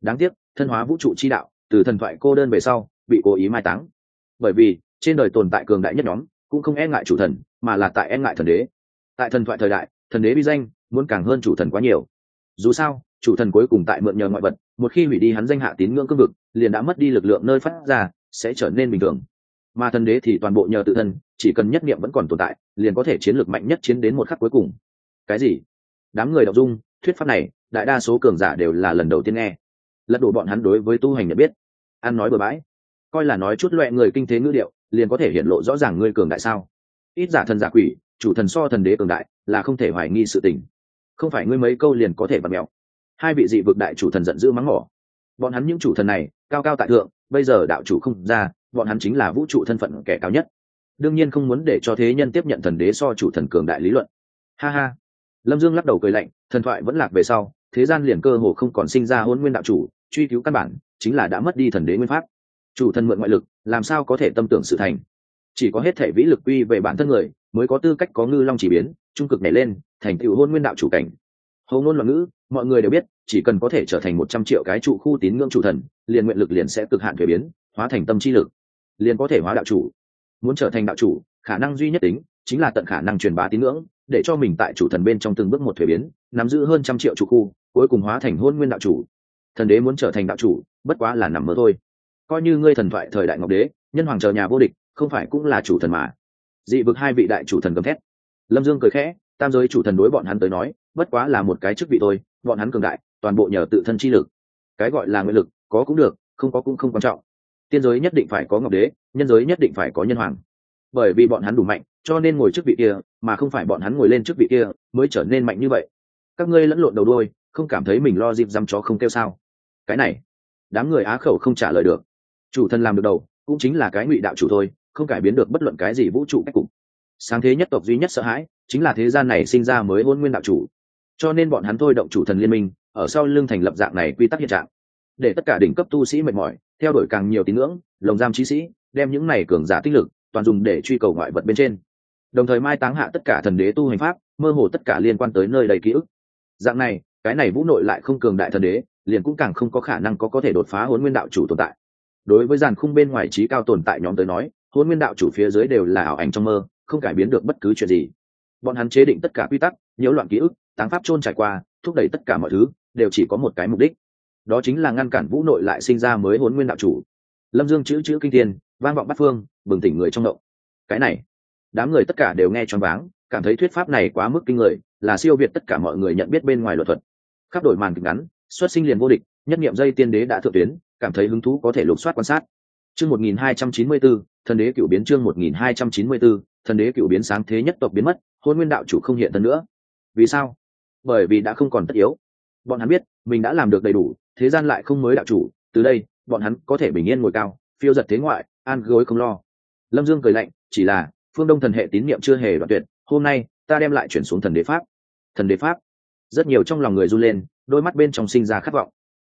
Đáng tiếc, thân hóa vũ trụ chi đạo, từ thần thoại cô đơn về sau, bị cố ý mai táng. Bởi vì, trên đời tồn tại cường đại nhất nhóm, cũng không e ngại chủ thần, mà là tại e ngại thần đế. Tại thần thoại thời đại, thần đế bi danh, muốn càng hơn chủ thần quá nhiều. Dù sao, chủ thần cuối cùng tại mượn nhờ ngoại vật, một khi hủy đi hắn danh hạ tín ngưỡng cương vực, liền đã mất đi lực lượng nơi phát ra sẽ trở nên bình thường. Mà thần đế thì toàn bộ nhờ tự thân, chỉ cần nhất niệm vẫn còn tồn tại, liền có thể chiến lược mạnh nhất chiến đến một khắc cuối cùng. Cái gì? Đám người đọc dung, thuyết pháp này, đại đa số cường giả đều là lần đầu tiên nghe. Lật đổ bọn hắn đối với tu hành nhận biết. Ăn nói bừa bãi. Coi là nói chút loẹ người kinh thế ngữ điệu, liền có thể hiện lộ rõ ràng ngươi cường đại sao. Ít giả thần giả quỷ, chủ thần so thần đế cường đại, là không thể hoài nghi sự tình. Không phải ngươi mấy câu liền có thể bật mẹo. Hai vị dị vực đại chủ thần giận dữ mắng mỏ. Bọn hắn những chủ thần này, cao cao tại thượng bây giờ đạo chủ không ra, bọn hắn chính là vũ trụ thân phận kẻ cao nhất. Đương nhiên không muốn để cho thế nhân tiếp nhận thần đế so chủ thần cường đại lý luận. Ha ha. Lâm dương lắc đầu cười lạnh, thần thoại vẫn lạc về sau, thế gian liền cơ hồ không còn sinh ra hôn nguyên đạo chủ, truy cứu căn bản chính là đã mất đi thần đế nguyên pháp. Chủ thần mượn ngoại lực, làm sao có thể tâm tưởng sự thành? Chỉ có hết thể vĩ lực quy về bản thân người, mới có tư cách có ngư long chỉ biến, trung cực nảy lên, thành tựu hôn nguyên đạo chủ cảnh hầu ngôn loạn ngữ, mọi người đều biết, chỉ cần có thể trở thành một trăm triệu cái trụ khu tín ngưỡng chủ thần, liền nguyện lực liền sẽ cực hạn thuế biến, hóa thành tâm chi lực. Liền có thể hóa đạo chủ. Muốn trở thành đạo chủ, khả năng duy nhất tính chính là tận khả năng truyền bá tín ngưỡng, để cho mình tại chủ thần bên trong từng bước một thuế biến, nắm giữ hơn trăm triệu trụ khu, cuối cùng hóa thành hôn nguyên đạo chủ. Thần đế muốn trở thành đạo chủ, bất quá là nằm mơ thôi. Coi như ngươi thần thoại thời đại ngọc đế, nhân hoàng chờ nhà vô địch, không phải cũng là chủ thần mà. Dị vực hai vị đại chủ thần gầm thét. Lâm dương cười khẽ tam giới chủ thần đối bọn hắn tới nói, bất quá là một cái chức vị thôi, bọn hắn cường đại, toàn bộ nhờ tự thân chi lực. Cái gọi là nguyện lực, có cũng được, không có cũng không quan trọng. Tiên giới nhất định phải có ngọc đế, nhân giới nhất định phải có nhân hoàng. Bởi vì bọn hắn đủ mạnh, cho nên ngồi chức vị kia, mà không phải bọn hắn ngồi lên chức vị kia, mới trở nên mạnh như vậy. Các ngươi lẫn lộn đầu đôi không cảm thấy mình lo dịp dăm chó không kêu sao? Cái này, đám người á khẩu không trả lời được. Chủ thân làm được đầu, cũng chính là cái ngụy đạo chủ thôi, không cải biến được bất luận cái gì vũ trụ cách cục. Sáng thế nhất tộc duy nhất sợ hãi chính là thế gian này sinh ra mới hôn nguyên đạo chủ. Cho nên bọn hắn thôi động chủ thần liên minh, ở sau lưng thành lập dạng này quy tắc hiện trạng. Để tất cả đỉnh cấp tu sĩ mệt mỏi, theo đuổi càng nhiều tín ngưỡng, lồng giam trí sĩ, đem những này cường giả tích lực, toàn dùng để truy cầu ngoại vật bên trên. Đồng thời mai táng hạ tất cả thần đế tu hành pháp, mơ hồ tất cả liên quan tới nơi đầy ký ức. Dạng này, cái này vũ nội lại không cường đại thần đế, liền cũng càng không có khả năng có có thể đột phá hôn nguyên đạo chủ tồn tại. Đối với dàn khung bên ngoài trí cao tồn tại nhóm tới nói, hôn nguyên đạo chủ phía dưới đều là ảo ảnh trong mơ, không cải biến được bất cứ chuyện gì bọn hắn chế định tất cả quy tắc, nhiễu loạn ký ức, táng pháp trôn trải qua, thúc đẩy tất cả mọi thứ, đều chỉ có một cái mục đích. Đó chính là ngăn cản vũ nội lại sinh ra mới hôn nguyên đạo chủ. Lâm dương chữ chữ kinh thiên, vang vọng bắt phương, bừng tỉnh người trong động. Cái này, đám người tất cả đều nghe choáng váng, cảm thấy thuyết pháp này quá mức kinh người, là siêu việt tất cả mọi người nhận biết bên ngoài luật thuật. Khắp đổi màn kịch ngắn, xuất sinh liền vô địch, nhất nghiệm dây tiên đế đã thượng tuyến, cảm thấy hứng thú có thể lục soát quan sát. Chương một nghìn hai trăm chín mươi bốn thần đế cựu biến chương một nghìn hai trăm chín mươi bốn thần đế cựu biến sáng thế nhất tộc biến mất hôn nguyên đạo chủ không hiện thân nữa. Vì sao? Bởi vì đã không còn tất yếu. Bọn hắn biết, mình đã làm được đầy đủ, thế gian lại không mới đạo chủ, từ đây, bọn hắn có thể bình yên ngồi cao, phiêu giật thế ngoại, an gối không lo. Lâm dương cười lạnh, chỉ là, phương đông thần hệ tín nhiệm chưa hề đoạn tuyệt, hôm nay, ta đem lại chuyển xuống thần đế pháp. Thần đế pháp. Rất nhiều trong lòng người run lên, đôi mắt bên trong sinh ra khát vọng.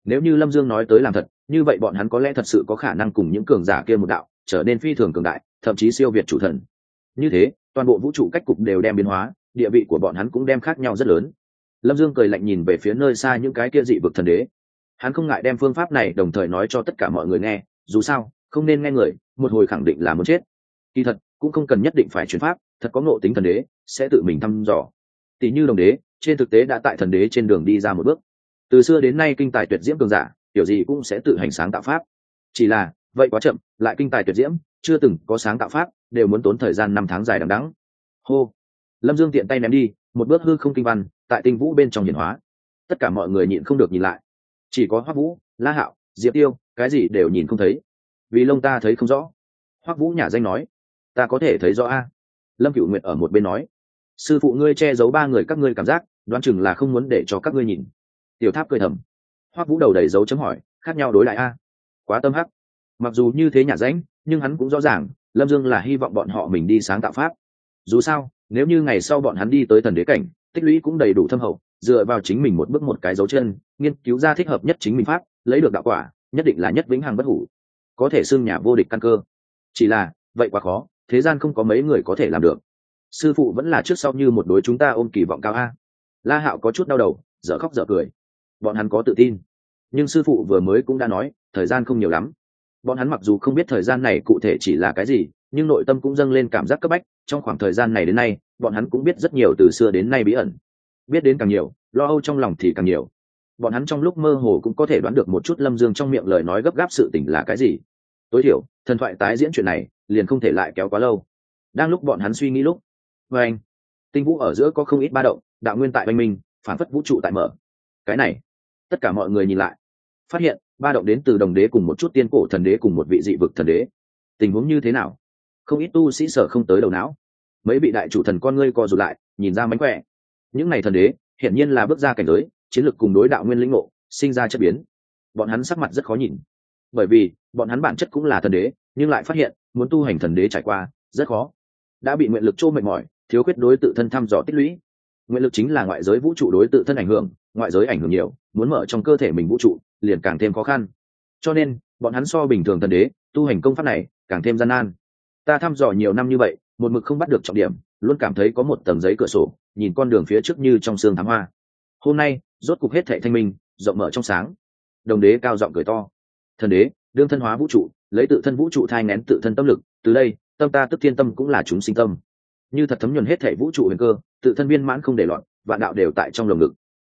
Nếu như lâm dương nói tới làm thật, như vậy bọn hắn có lẽ thật sự có khả năng cùng những cường giả kia một đạo, trở nên phi thường cường đại, thậm chí siêu việt chủ thần như thế, toàn bộ vũ trụ cách cục đều đem biến hóa, địa vị của bọn hắn cũng đem khác nhau rất lớn. Lâm dương cười lạnh nhìn về phía nơi xa những cái kia dị vực thần đế. Hắn không ngại đem phương pháp này đồng thời nói cho tất cả mọi người nghe, dù sao, không nên nghe người, một hồi khẳng định là muốn chết. Kỳ thật, cũng không cần nhất định phải chuyển pháp, thật có ngộ tính thần đế, sẽ tự mình thăm dò. Tỷ như đồng đế, trên thực tế đã tại thần đế trên đường đi ra một bước. Từ xưa đến nay kinh tài tuyệt diễm cường giả, kiểu gì cũng sẽ tự hành sáng tạo pháp. Chỉ là, vậy quá chậm, lại kinh tài tuyệt diễm, chưa từng có sáng tạo pháp đều muốn tốn thời gian năm tháng dài đằng đẵng. hô. Lâm dương tiện tay ném đi, một bước hư không kinh văn, tại tinh vũ bên trong hiển hóa. Tất cả mọi người nhịn không được nhìn lại. Chỉ có hoắc vũ, la hạo, diệp tiêu, cái gì đều nhìn không thấy. Vì lông ta thấy không rõ. Hoắc vũ nhà danh nói, ta có thể thấy rõ a. Lâm cựu nguyện ở một bên nói, sư phụ ngươi che giấu ba người các ngươi cảm giác, đoán chừng là không muốn để cho các ngươi nhìn. Tiểu tháp cười thầm. Hoắc vũ đầu đầy dấu chấm hỏi, khác nhau đối lại a? Quá tâm hắc. Mặc dù như thế nhà ránh nhưng hắn cũng rõ ràng lâm dương là hy vọng bọn họ mình đi sáng tạo pháp. Dù sao, nếu như ngày sau bọn hắn đi tới thần đế cảnh, tích lũy cũng đầy đủ thâm hậu, dựa vào chính mình một bước một cái dấu chân, nghiên cứu ra thích hợp nhất chính mình pháp, lấy được đạo quả, nhất định là nhất vĩnh hằng bất hủ. Có thể xưng nhà vô địch căn cơ. Chỉ là, vậy quá khó, thế gian không có mấy người có thể làm được. Sư phụ vẫn là trước sau như một đối chúng ta ôm kỳ vọng cao a. La hạo có chút đau đầu, dở khóc dở cười. Bọn hắn có tự tin. Nhưng sư phụ vừa mới cũng đã nói, thời gian không nhiều lắm bọn hắn mặc dù không biết thời gian này cụ thể chỉ là cái gì, nhưng nội tâm cũng dâng lên cảm giác cấp bách, trong khoảng thời gian này đến nay, bọn hắn cũng biết rất nhiều từ xưa đến nay bí ẩn. Biết đến càng nhiều, lo âu trong lòng thì càng nhiều. Bọn hắn trong lúc mơ hồ cũng có thể đoán được một chút lâm dương trong miệng lời nói gấp gáp sự tình là cái gì. Tối thiểu, thần thoại tái diễn chuyện này liền không thể lại kéo quá lâu. Đang lúc bọn hắn suy nghĩ lúc vê anh, tinh vũ ở giữa có không ít ba động, đạo nguyên tại oanh minh, phản phất vũ trụ tại mở. Cái này, tất cả mọi người nhìn lại, phát hiện ba động đến từ đồng đế cùng một chút tiên cổ thần đế cùng một vị dị vực thần đế. Tình huống như thế nào? Không ít tu sĩ sở không tới đầu não. Mấy vị đại chủ thần con ngươi co rụt lại, nhìn ra mánh khỏe. Những ngày thần đế, hiển nhiên là bước ra cảnh giới, chiến lược cùng đối đạo nguyên lĩnh ngộ, sinh ra chất biến. Bọn hắn sắc mặt rất khó nhìn. Bởi vì, bọn hắn bản chất cũng là thần đế, nhưng lại phát hiện, muốn tu hành thần đế trải qua, rất khó. Đã bị nguyện lực trô mệt mỏi, thiếu khuyết đối tự thân thăm dò tích lũy. Nguyện lực chính là ngoại giới vũ trụ đối tự thân ảnh hưởng, ngoại giới ảnh hưởng nhiều, muốn mở trong cơ thể mình vũ trụ liền càng thêm khó khăn. Cho nên, bọn hắn so bình thường thần đế, tu hành công pháp này, càng thêm gian nan. Ta thăm dò nhiều năm như vậy, một mực không bắt được trọng điểm, luôn cảm thấy có một tầng giấy cửa sổ, nhìn con đường phía trước như trong sương thám hoa. Hôm nay, rốt cục hết thệ thanh minh, rộng mở trong sáng. Đồng đế cao giọng cười to. Thần đế, đương thân hóa vũ trụ, lấy tự thân vũ trụ thai ngén tự thân tâm lực, từ đây, tâm ta tức thiên tâm cũng là chúng sinh tâm. Như thật thấm nhuần hết thể vũ trụ huyền cơ, tự thân viên mãn không để loạn, vạn đạo đều tại trong lồng ngực.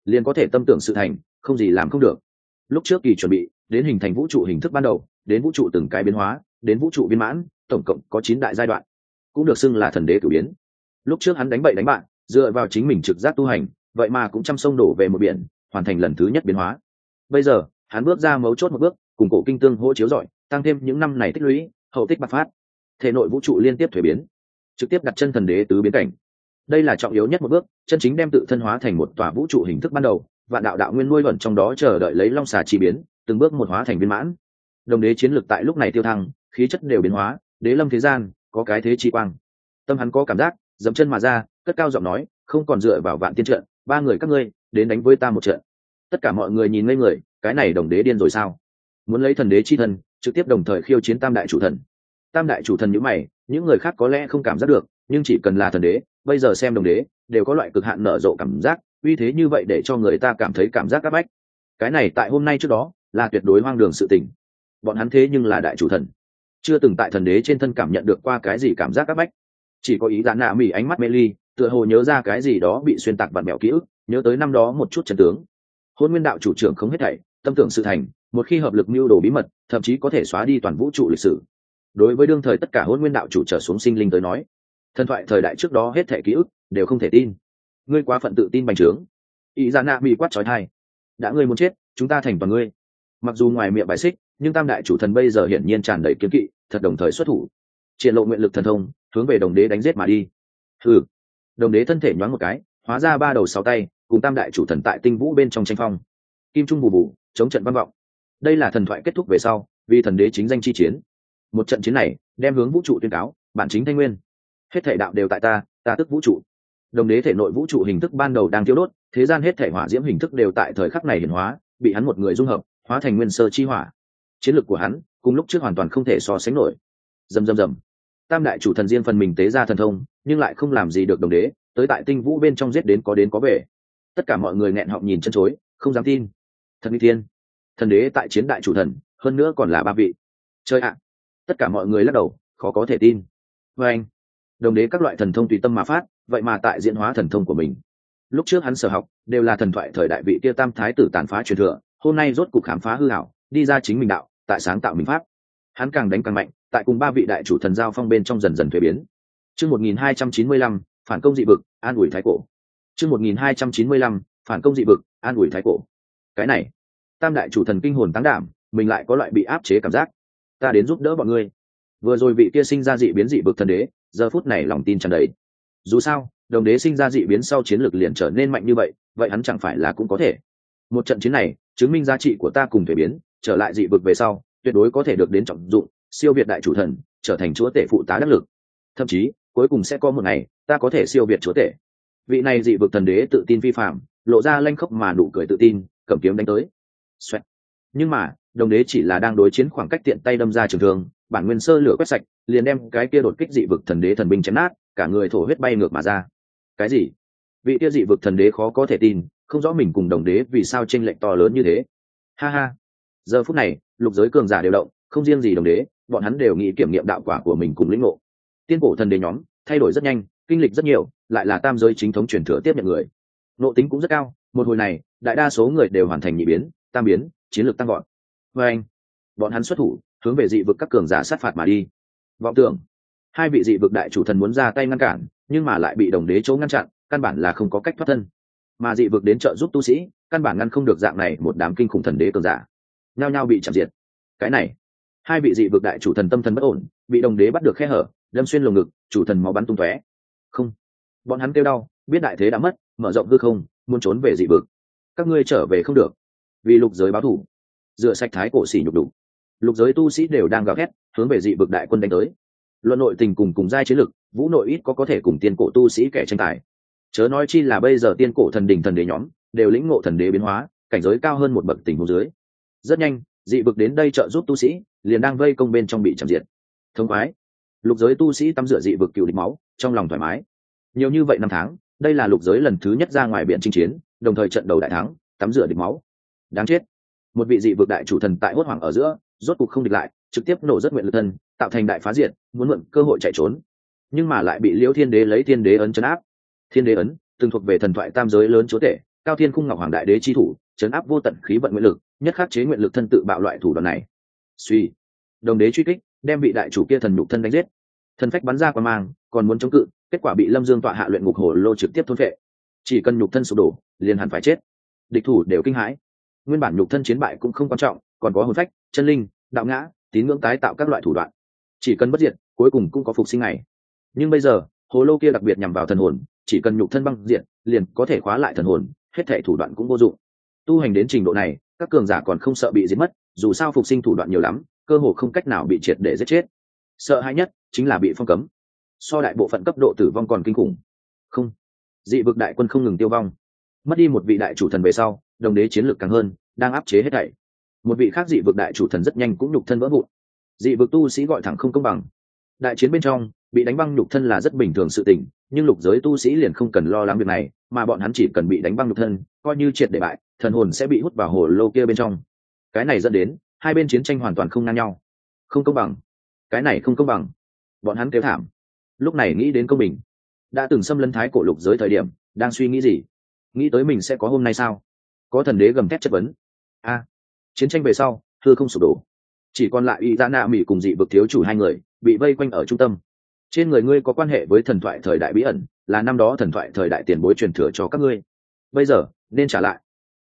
Liền có thể tâm tưởng sự thành, không gì làm không được lúc trước kỳ chuẩn bị, đến hình thành vũ trụ hình thức ban đầu, đến vũ trụ từng cái biến hóa, đến vũ trụ viên mãn, tổng cộng có chín đại giai đoạn, cũng được xưng là thần đế cử biến. Lúc trước hắn đánh bậy đánh bạn, dựa vào chính mình trực giác tu hành, vậy mà cũng chăm sông đổ về một biển, hoàn thành lần thứ nhất biến hóa. Bây giờ, hắn bước ra mấu chốt một bước, cùng cổ kinh tương hỗ chiếu giỏi tăng thêm những năm này tích lũy, hậu tích bạc phát. Thể nội vũ trụ liên tiếp thuế biến, trực tiếp đặt chân thần đế tứ biến cảnh. Đây là trọng yếu nhất một bước, chân chính đem tự thân hóa thành một tòa vũ trụ hình thức ban đầu Vạn đạo đạo nguyên nuôi luận trong đó chờ đợi lấy long xà chi biến, từng bước một hóa thành viên mãn. Đồng đế chiến lược tại lúc này tiêu thăng, khí chất đều biến hóa, đế lâm thế gian, có cái thế chi quang. Tâm hắn có cảm giác dẫm chân mà ra, cất cao giọng nói, không còn dựa vào vạn tiên trận, ba người các ngươi, đến đánh với ta một trận. Tất cả mọi người nhìn ngây người, cái này đồng đế điên rồi sao? Muốn lấy thần đế chi thần, trực tiếp đồng thời khiêu chiến tam đại chủ thần. Tam đại chủ thần nhữ mày, những người khác có lẽ không cảm giác được, nhưng chỉ cần là thần đế, bây giờ xem đồng đế, đều có loại cực hạn nở rộ cảm giác uy thế như vậy để cho người ta cảm thấy cảm giác áp bách. Cái này tại hôm nay trước đó, là tuyệt đối hoang đường sự tình. Bọn hắn thế nhưng là đại chủ thần. Chưa từng tại thần đế trên thân cảm nhận được qua cái gì cảm giác áp bách. Chỉ có ý giãn nạ mỉ ánh mắt mê ly, tựa hồ nhớ ra cái gì đó bị xuyên tạc vặn mẹo ký ức, nhớ tới năm đó một chút trần tướng. Hôn nguyên đạo chủ trưởng không hết thảy, tâm tưởng sự thành, một khi hợp lực mưu đồ bí mật, thậm chí có thể xóa đi toàn vũ trụ lịch sử. Đối với đương thời tất cả hôn nguyên đạo chủ trở xuống sinh linh tới nói, thần thoại thời đại trước đó hết thẻ ký ức đều không thể tin ngươi quá phận tự tin bành trướng. Ý ra nạ bị quát trói thai. Đã ngươi muốn chết, chúng ta thành toàn ngươi. Mặc dù ngoài miệng bài xích, nhưng tam đại chủ thần bây giờ hiển nhiên tràn đầy kiếm kỵ, thật đồng thời xuất thủ. Triển lộ nguyện lực thần thông, hướng về đồng đế đánh giết mà đi. Ừ đồng đế thân thể nhoáng một cái, hóa ra ba đầu sáu tay, cùng tam đại chủ thần tại tinh vũ bên trong tranh phong. Kim trung bù bù, chống trận văn vọng. Đây là thần thoại kết thúc về sau, vì thần đế chính danh chi chiến. Một trận chiến này, đem hướng vũ trụ tuyên cáo, bản chính thanh nguyên. Hết thể đạo đều tại ta ta tức vũ trụ đồng đế thể nội vũ trụ hình thức ban đầu đang tiêu đốt, thế gian hết thể hỏa diễm hình thức đều tại thời khắc này hiển hóa, bị hắn một người dung hợp, hóa thành nguyên sơ chi hỏa. Chiến lược của hắn, cùng lúc trước hoàn toàn không thể so sánh nổi. Dầm dầm dầm tam đại chủ thần diên phần mình tế ra thần thông, nhưng lại không làm gì được đồng đế, tới tại tinh vũ bên trong giết đến có đến có về. Tất cả mọi người nghẹn họng nhìn chân chối, không dám tin. Thần nguy thiên. Thần đế tại chiến đại chủ thần, hơn nữa còn là ba vị. Chơi ạ. Tất cả mọi người lắc đầu, khó có thể tin. Vê anh đồng đế các loại thần thông tùy tâm mà phát, vậy mà tại diễn hóa thần thông của mình. Lúc trước hắn sở học, đều là thần thoại thời đại vị kia tam thái tử tàn phá truyền thừa, hôm nay rốt cuộc khám phá hư hảo, đi ra chính mình đạo, tại sáng tạo mình pháp. Hắn càng đánh càng mạnh, tại cùng ba vị đại chủ thần giao phong bên trong dần dần thuế biến. Chương một nghìn hai trăm chín mươi lăm, phản công dị vực, an ủi thái cổ. Chương một nghìn hai trăm chín mươi lăm, phản công dị vực, an ủi thái cổ. Cái này, tam đại chủ thần kinh hồn tăng đảm, mình lại có loại bị áp chế cảm giác. Ta đến giúp đỡ bọn ngươi. Vừa rồi vị kia sinh ra dị biến dị vực thần đế giờ phút này lòng tin tràn đầy. Dù sao, đồng đế sinh ra dị biến sau chiến lược liền trở nên mạnh như vậy vậy hắn chẳng phải là cũng có thể. Một trận chiến này, chứng minh giá trị của ta cùng thể biến, trở lại dị vực về sau, tuyệt đối có thể được đến trọng dụng, siêu việt đại chủ thần, trở thành chúa tể phụ tá đắc lực. Thậm chí, cuối cùng sẽ có một ngày, ta có thể siêu việt chúa tể. Vị này dị vực thần đế tự tin vi phạm, lộ ra lanh khóc mà nụ cười tự tin, cầm kiếm đánh tới. Xoẹt. nhưng mà, đồng đế chỉ là đang đối chiến khoảng cách tiện tay đâm ra trường thương bản nguyên sơ lửa quét sạch, liền đem cái kia đột kích dị vực thần đế thần binh chém nát, cả người thổ huyết bay ngược mà ra. Cái gì? Vị kia dị vực thần đế khó có thể tin, không rõ mình cùng đồng đế vì sao tranh lệch to lớn như thế. Ha ha. Giờ phút này, lục giới cường giả đều động, không riêng gì đồng đế, bọn hắn đều nghĩ kiểm nghiệm đạo quả của mình cùng lĩnh ngộ. Tiên cổ thần đế nhóm, thay đổi rất nhanh, kinh lịch rất nhiều, lại là tam giới chính thống truyền thừa tiếp nhận người. Nộ tính cũng rất cao, một hồi này, đại đa số người đều hoàn thành nhị biến, tam biến, chiến lược tăng gọn vê vâng anh. Bọn hắn xuất thủ hướng về dị vực các cường giả sát phạt mà đi. Vọng tưởng. Hai vị dị vực đại chủ thần muốn ra tay ngăn cản, nhưng mà lại bị đồng đế chỗ ngăn chặn, căn bản là không có cách thoát thân. Mà dị vực đến trợ giúp tu sĩ, căn bản ngăn không được dạng này một đám kinh khủng thần đế cường giả. Nhao nhao bị chạm diệt. Cái này, hai vị dị vực đại chủ thần tâm thần bất ổn, bị đồng đế bắt được khe hở, đâm xuyên lồng ngực, chủ thần máu bắn tung tóe. Không. Bọn hắn kêu đau, biết đại thế đã mất, mở rộng hư không, muốn trốn về dị vực. Các ngươi trở về không được. Vì lục giới báo thủ. Rửa sạch thái cổ xỉ nhục đủ lục giới tu sĩ đều đang gào ghét hướng về dị vực đại quân đánh tới. Luận nội tình cùng cùng giai chiến lực, vũ nội ít có có thể cùng tiên cổ tu sĩ kẻ tranh tài. Chớ nói chi là bây giờ tiên cổ thần đình thần đế nhóm, đều lĩnh ngộ thần đế biến hóa, cảnh giới cao hơn một bậc tình hồ dưới. Rất nhanh, dị vực đến đây trợ giúp tu sĩ, liền đang vây công bên trong bị chạm diệt. Thông khoái, lục giới tu sĩ tắm rửa dị vực cựu địch máu, trong lòng thoải mái. Nhiều như vậy năm tháng, đây là lục giới lần thứ nhất ra ngoài biển chinh chiến, đồng thời trận đầu đại thắng, tắm rửa địch máu. Đáng chết. Một vị dị vực đại chủ thần tại hốt hoảng ở giữa rốt cục không địch lại, trực tiếp nổ rất nguyện lực thân, tạo thành đại phá diện muốn mượn cơ hội chạy trốn. Nhưng mà lại bị liễu thiên đế lấy thiên đế ấn chấn áp. Thiên đế ấn, từng thuộc về thần thoại tam giới lớn chúa tể, cao thiên khung ngọc hoàng đại đế chi thủ, chấn áp vô tận khí vận nguyện lực, nhất khắc chế nguyện lực thân tự bạo loại thủ đoạn này. Suy. Đồng đế truy kích, đem bị đại chủ kia thần nhục thân đánh giết. Thần phách bắn ra qua mang, còn muốn chống cự, kết quả bị lâm dương tọa hạ luyện ngục hồ lô trực tiếp thôn vệ chỉ cần nhục thân sụp đổ, liền hẳn phải chết. Địch thủ đều kinh hãi nguyên bản nhục thân chiến bại cũng không quan trọng, còn có hồn phách, chân linh, đạo ngã, tín ngưỡng tái tạo các loại thủ đoạn. Chỉ cần bất diệt, cuối cùng cũng có phục sinh này nhưng bây giờ, hồ lô kia đặc biệt nhằm vào thần hồn, chỉ cần nhục thân băng diện liền có thể khóa lại thần hồn, hết thể thủ đoạn cũng vô dụng. Tu hành đến trình độ này, các cường giả còn không sợ bị giết mất, dù sao phục sinh thủ đoạn nhiều lắm, cơ hồ không cách nào bị triệt để giết chết. Sợ hãi nhất chính là bị phong cấm. So đại bộ phận cấp độ tử vong còn kinh khủng. Không. Dị vực đại quân không ngừng tiêu vong. Mất đi một vị đại chủ thần về sau đồng đế chiến lược càng hơn, đang áp chế hết thảy. Một vị khác dị vực đại chủ thần rất nhanh cũng nhục thân vỡ vụn. Dị vực tu sĩ gọi thẳng không công bằng. Đại chiến bên trong, bị đánh băng nhục thân là rất bình thường sự tình, nhưng lục giới tu sĩ liền không cần lo lắng việc này, mà bọn hắn chỉ cần bị đánh băng nhục thân, coi như triệt để bại, thần hồn sẽ bị hút vào hồ lô kia bên trong. Cái này dẫn đến, hai bên chiến tranh hoàn toàn không ngang nhau. Không công bằng. Cái này không công bằng. Bọn hắn kêu thảm. Lúc này nghĩ đến công bình. Đã từng xâm lấn thái cổ lục giới thời điểm, đang suy nghĩ gì? Nghĩ tới mình sẽ có hôm nay sao? Có thần đế gầm thét chất vấn. A, chiến tranh về sau thưa không sụp đổ. Chỉ còn lại y ra nạ mỹ cùng dị vực thiếu chủ hai người, bị vây quanh ở trung tâm. Trên người ngươi có quan hệ với thần thoại thời đại bí ẩn, là năm đó thần thoại thời đại tiền bối truyền thừa cho các ngươi. Bây giờ, nên trả lại.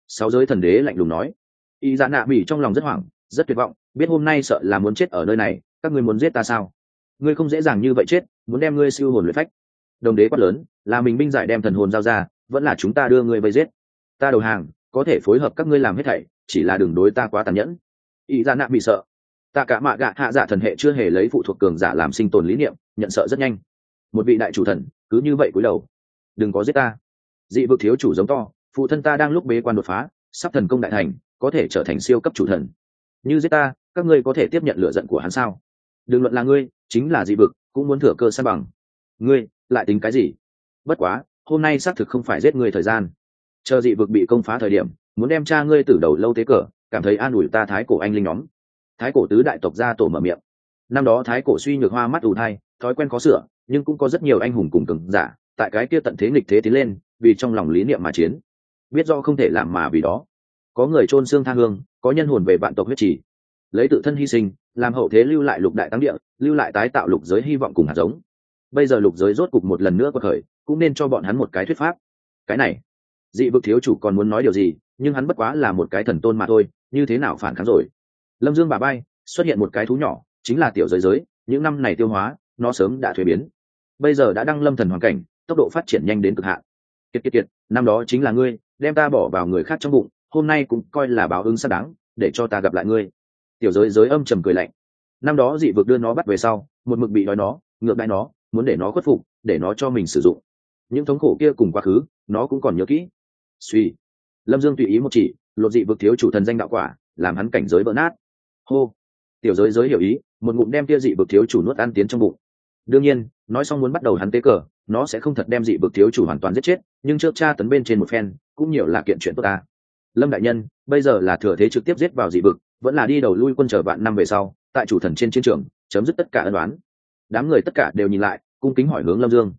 Sáu giới thần đế lạnh lùng nói. Y dạ nạ mỹ trong lòng rất hoảng, rất tuyệt vọng, biết hôm nay sợ là muốn chết ở nơi này, các ngươi muốn giết ta sao? Ngươi không dễ dàng như vậy chết, muốn đem ngươi siêu hồn luyện phách. Đồng đế quát lớn, là mình binh giải đem thần hồn giao ra, vẫn là chúng ta đưa ngươi vây giết. Ta đầu hàng có thể phối hợp các ngươi làm hết thảy, chỉ là đường đối ta quá tàn nhẫn. Ý ra nạ bị sợ. Ta cả mạ gạ hạ giả thần hệ chưa hề lấy phụ thuộc cường giả làm sinh tồn lý niệm, nhận sợ rất nhanh. Một vị đại chủ thần, cứ như vậy cúi đầu. Đừng có giết ta. Dị vực thiếu chủ giống to, phụ thân ta đang lúc bế quan đột phá, sắp thần công đại thành, có thể trở thành siêu cấp chủ thần. Như giết ta, các ngươi có thể tiếp nhận lựa giận của hắn sao? Đừng luận là ngươi, chính là dị vực, cũng muốn thừa cơ san bằng. Ngươi, lại tính cái gì? Bất quá, hôm nay xác thực không phải giết ngươi thời gian chờ dị vực bị công phá thời điểm, muốn đem cha ngươi từ đầu lâu tế cờ, cảm thấy an ủi ta thái cổ anh linh nhóm. Thái cổ tứ đại tộc gia tổ mở miệng. Năm đó thái cổ suy nhược hoa mắt ù thai, thói quen khó sửa, nhưng cũng có rất nhiều anh hùng cùng cường giả, tại cái kia tận thế nghịch thế tiến lên, vì trong lòng lý niệm mà chiến. Biết do không thể làm mà vì đó. Có người chôn xương tha hương, có nhân hồn về vạn tộc huyết trì. Lấy tự thân hy sinh, làm hậu thế lưu lại lục đại tăng địa, lưu lại tái tạo lục giới hy vọng cùng hạt giống. Bây giờ lục giới rốt cục một lần nữa có khởi, cũng nên cho bọn hắn một cái thuyết pháp. Cái này dị vực thiếu chủ còn muốn nói điều gì, nhưng hắn bất quá là một cái thần tôn mà thôi, như thế nào phản kháng rồi? Lâm dương bà bay, xuất hiện một cái thú nhỏ, chính là tiểu giới giới, những năm này tiêu hóa, nó sớm đã thuế biến. Bây giờ đã đăng lâm thần hoàn cảnh, tốc độ phát triển nhanh đến cực hạn. Kiệt kiệt kiệt, năm đó chính là ngươi, đem ta bỏ vào người khác trong bụng, hôm nay cũng coi là báo ứng xác đáng, để cho ta gặp lại ngươi. Tiểu giới giới âm trầm cười lạnh. Năm đó dị vực đưa nó bắt về sau, một mực bị đói nó, ngược đại nó, muốn để nó khuất phục, để nó cho mình sử dụng. Những thống khổ kia cùng quá khứ, nó cũng còn nhớ kỹ suy. Lâm dương tùy ý một chỉ, lột dị vực thiếu chủ thần danh đạo quả, làm hắn cảnh giới vỡ nát. Hô. Tiểu giới giới hiểu ý, một ngụm đem tia dị vực thiếu chủ nuốt ăn tiến trong bụng. Đương nhiên, nói xong muốn bắt đầu hắn tế cờ, nó sẽ không thật đem dị vực thiếu chủ hoàn toàn giết chết, nhưng trước cha tấn bên trên một phen, cũng nhiều là kiện chuyện tốt ta. Lâm đại nhân, bây giờ là thừa thế trực tiếp giết vào dị vực, vẫn là đi đầu lui quân chờ vạn năm về sau, tại chủ thần trên chiến trường, chấm dứt tất cả ân đoán đám người tất cả đều nhìn lại, cung kính hỏi hướng lâm dương.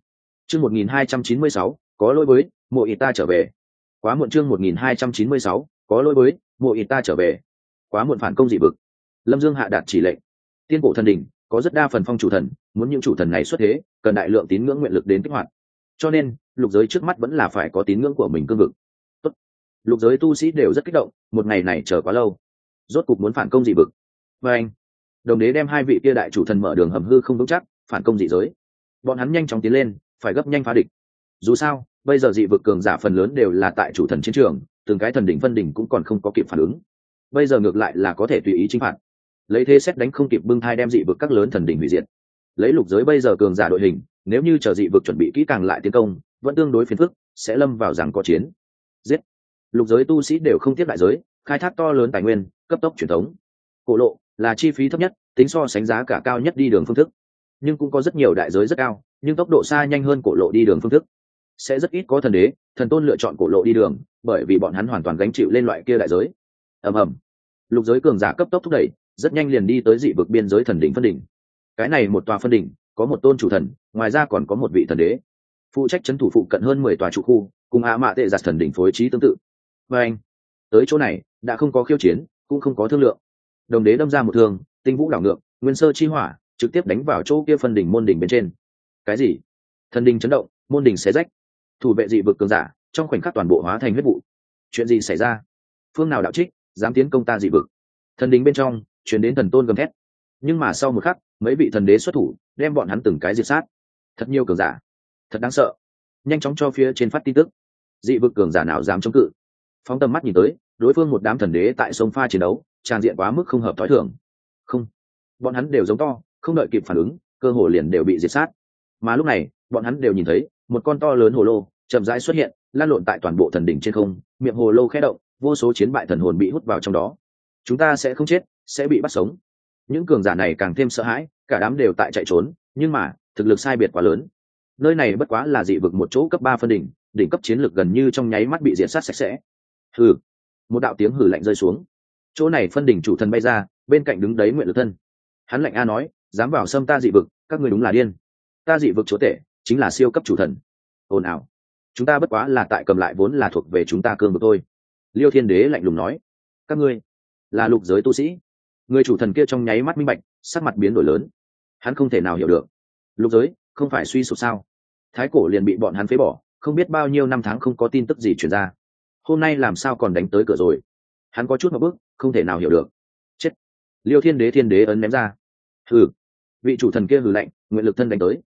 Chương một nghìn hai trăm chín mươi sáu, có lỗi với, mộ y ta trở về quá muộn chương một nghìn hai trăm chín mươi sáu, có lỗi với, mộ y ta trở về. Quá muộn phản công dị vực. Lâm dương hạ đạt chỉ lệnh. Tiên cổ thần đỉnh, có rất đa phần phong chủ thần, muốn những chủ thần này xuất thế, cần đại lượng tín ngưỡng nguyện lực đến kích hoạt. Cho nên, lục giới trước mắt vẫn là phải có tín ngưỡng của mình cương vực. Tốt. lục giới tu sĩ đều rất kích động, một ngày này chờ quá lâu. Rốt cục muốn phản công dị vực. Và anh, đồng đế đem hai vị kia đại chủ thần mở đường hầm hư không vững chắc, phản công dị giới. Bọn hắn nhanh chóng tiến lên, phải gấp nhanh phá địch. Dù sao bây giờ dị vực cường giả phần lớn đều là tại chủ thần chiến trường, từng cái thần đỉnh phân đỉnh cũng còn không có kịp phản ứng. Bây giờ ngược lại là có thể tùy ý chinh phạt. Lấy thế xét đánh không kịp bưng thai đem dị vực các lớn thần đỉnh hủy diệt. Lấy lục giới bây giờ cường giả đội hình, nếu như chờ dị vực chuẩn bị kỹ càng lại tiến công, vẫn tương đối phiền phức, sẽ lâm vào rằng có chiến. Giết. Lục giới tu sĩ đều không tiếp đại giới, khai thác to lớn tài nguyên, cấp tốc truyền thống. Cổ lộ là chi phí thấp nhất, tính so sánh giá cả cao nhất đi đường phương thức. Nhưng cũng có rất nhiều đại giới rất cao, nhưng tốc độ xa nhanh hơn cổ lộ đi đường phương thức sẽ rất ít có thần đế, thần tôn lựa chọn cổ lộ đi đường, bởi vì bọn hắn hoàn toàn gánh chịu lên loại kia đại giới. Ầm ầm. Lục giới cường giả cấp tốc thúc đẩy, rất nhanh liền đi tới dị vực biên giới thần đỉnh phân đỉnh. Cái này một tòa phân đỉnh, có một tôn chủ thần, ngoài ra còn có một vị thần đế. Phụ trách c thủ phụ cận hơn mười tòa trụ khu, cùng ạ mạ tệ giặt thần đỉnh phối trí tương tự. Và anh, tới chỗ này, đã không có khiêu chiến, cũng không có thương lượng. Đồng đế đâm ra một thương, tinh vũ đảo ngược, nguyên sơ chi hỏa, trực tiếp đánh vào chỗ kia phân đỉnh môn đỉnh bên trên. Cái gì? Thần đỉnh chấn động, môn đỉnh xé rách thủ vệ dị vực cường giả, trong khoảnh khắc toàn bộ hóa thành huyết vụ. Chuyện gì xảy ra? Phương nào đạo trích, dám tiến công ta dị vực? Thần đính bên trong chuyển đến thần tôn gầm thét. Nhưng mà sau một khắc, mấy vị thần đế xuất thủ, đem bọn hắn từng cái diệt sát. Thật nhiều cường giả. Thật đáng sợ. Nhanh chóng cho phía trên phát tin tức. Dị vực cường giả nào dám chống cự? Phóng tầm mắt nhìn tới, đối phương một đám thần đế tại sông pha chiến đấu, tràn diện quá mức không hợp t h ó i thường. Không. Bọn hắn đều giống to, không đợi kịp phản ứng, cơ hồ liền đều bị diệt sát. Mà lúc này, bọn hắn đều nhìn thấy, một con to lớn hồ lô chậm rãi xuất hiện, lan lộn tại toàn bộ thần đỉnh trên không, miệng hồ lô khẽ động, vô số chiến bại thần hồn bị hút vào trong đó. Chúng ta sẽ không chết, sẽ bị bắt sống. Những cường giả này càng thêm sợ hãi, cả đám đều tại chạy trốn, nhưng mà, thực lực sai biệt quá lớn. Nơi này bất quá là dị vực một chỗ cấp ba phân đỉnh đỉnh cấp chiến lược gần như trong nháy mắt bị diệt sát sạch sẽ. Hừ. Một đạo tiếng hử lạnh rơi xuống. Chỗ này phân đỉnh chủ thần bay ra, bên cạnh đứng đấy nguyện lực thân. Hắn lạnh a nói, dám vào xâm ta dị vực, các người đúng là điên. Ta dị vực chúa tể, chính là siêu cấp chủ thần. Ồn ào chúng ta bất quá là tại cầm lại vốn là thuộc về chúng ta cương vực thôi. Liêu thiên đế lạnh lùng nói, các ngươi là lục giới tu sĩ. Người chủ thần kia trong nháy mắt minh bạch, sắc mặt biến đổi lớn. Hắn không thể nào hiểu được. Lục giới, không phải suy sụp sao? Thái cổ liền bị bọn hắn phế bỏ, không biết bao nhiêu năm tháng không có tin tức gì chuyển ra. Hôm nay làm sao còn đánh tới cửa rồi? Hắn có chút một bước không thể nào hiểu được. Chết. Liêu thiên đế thiên đế ấn ném ra. Hừ. Vị chủ thần kia hừ lạnh, nguyện lực thân đánh tới.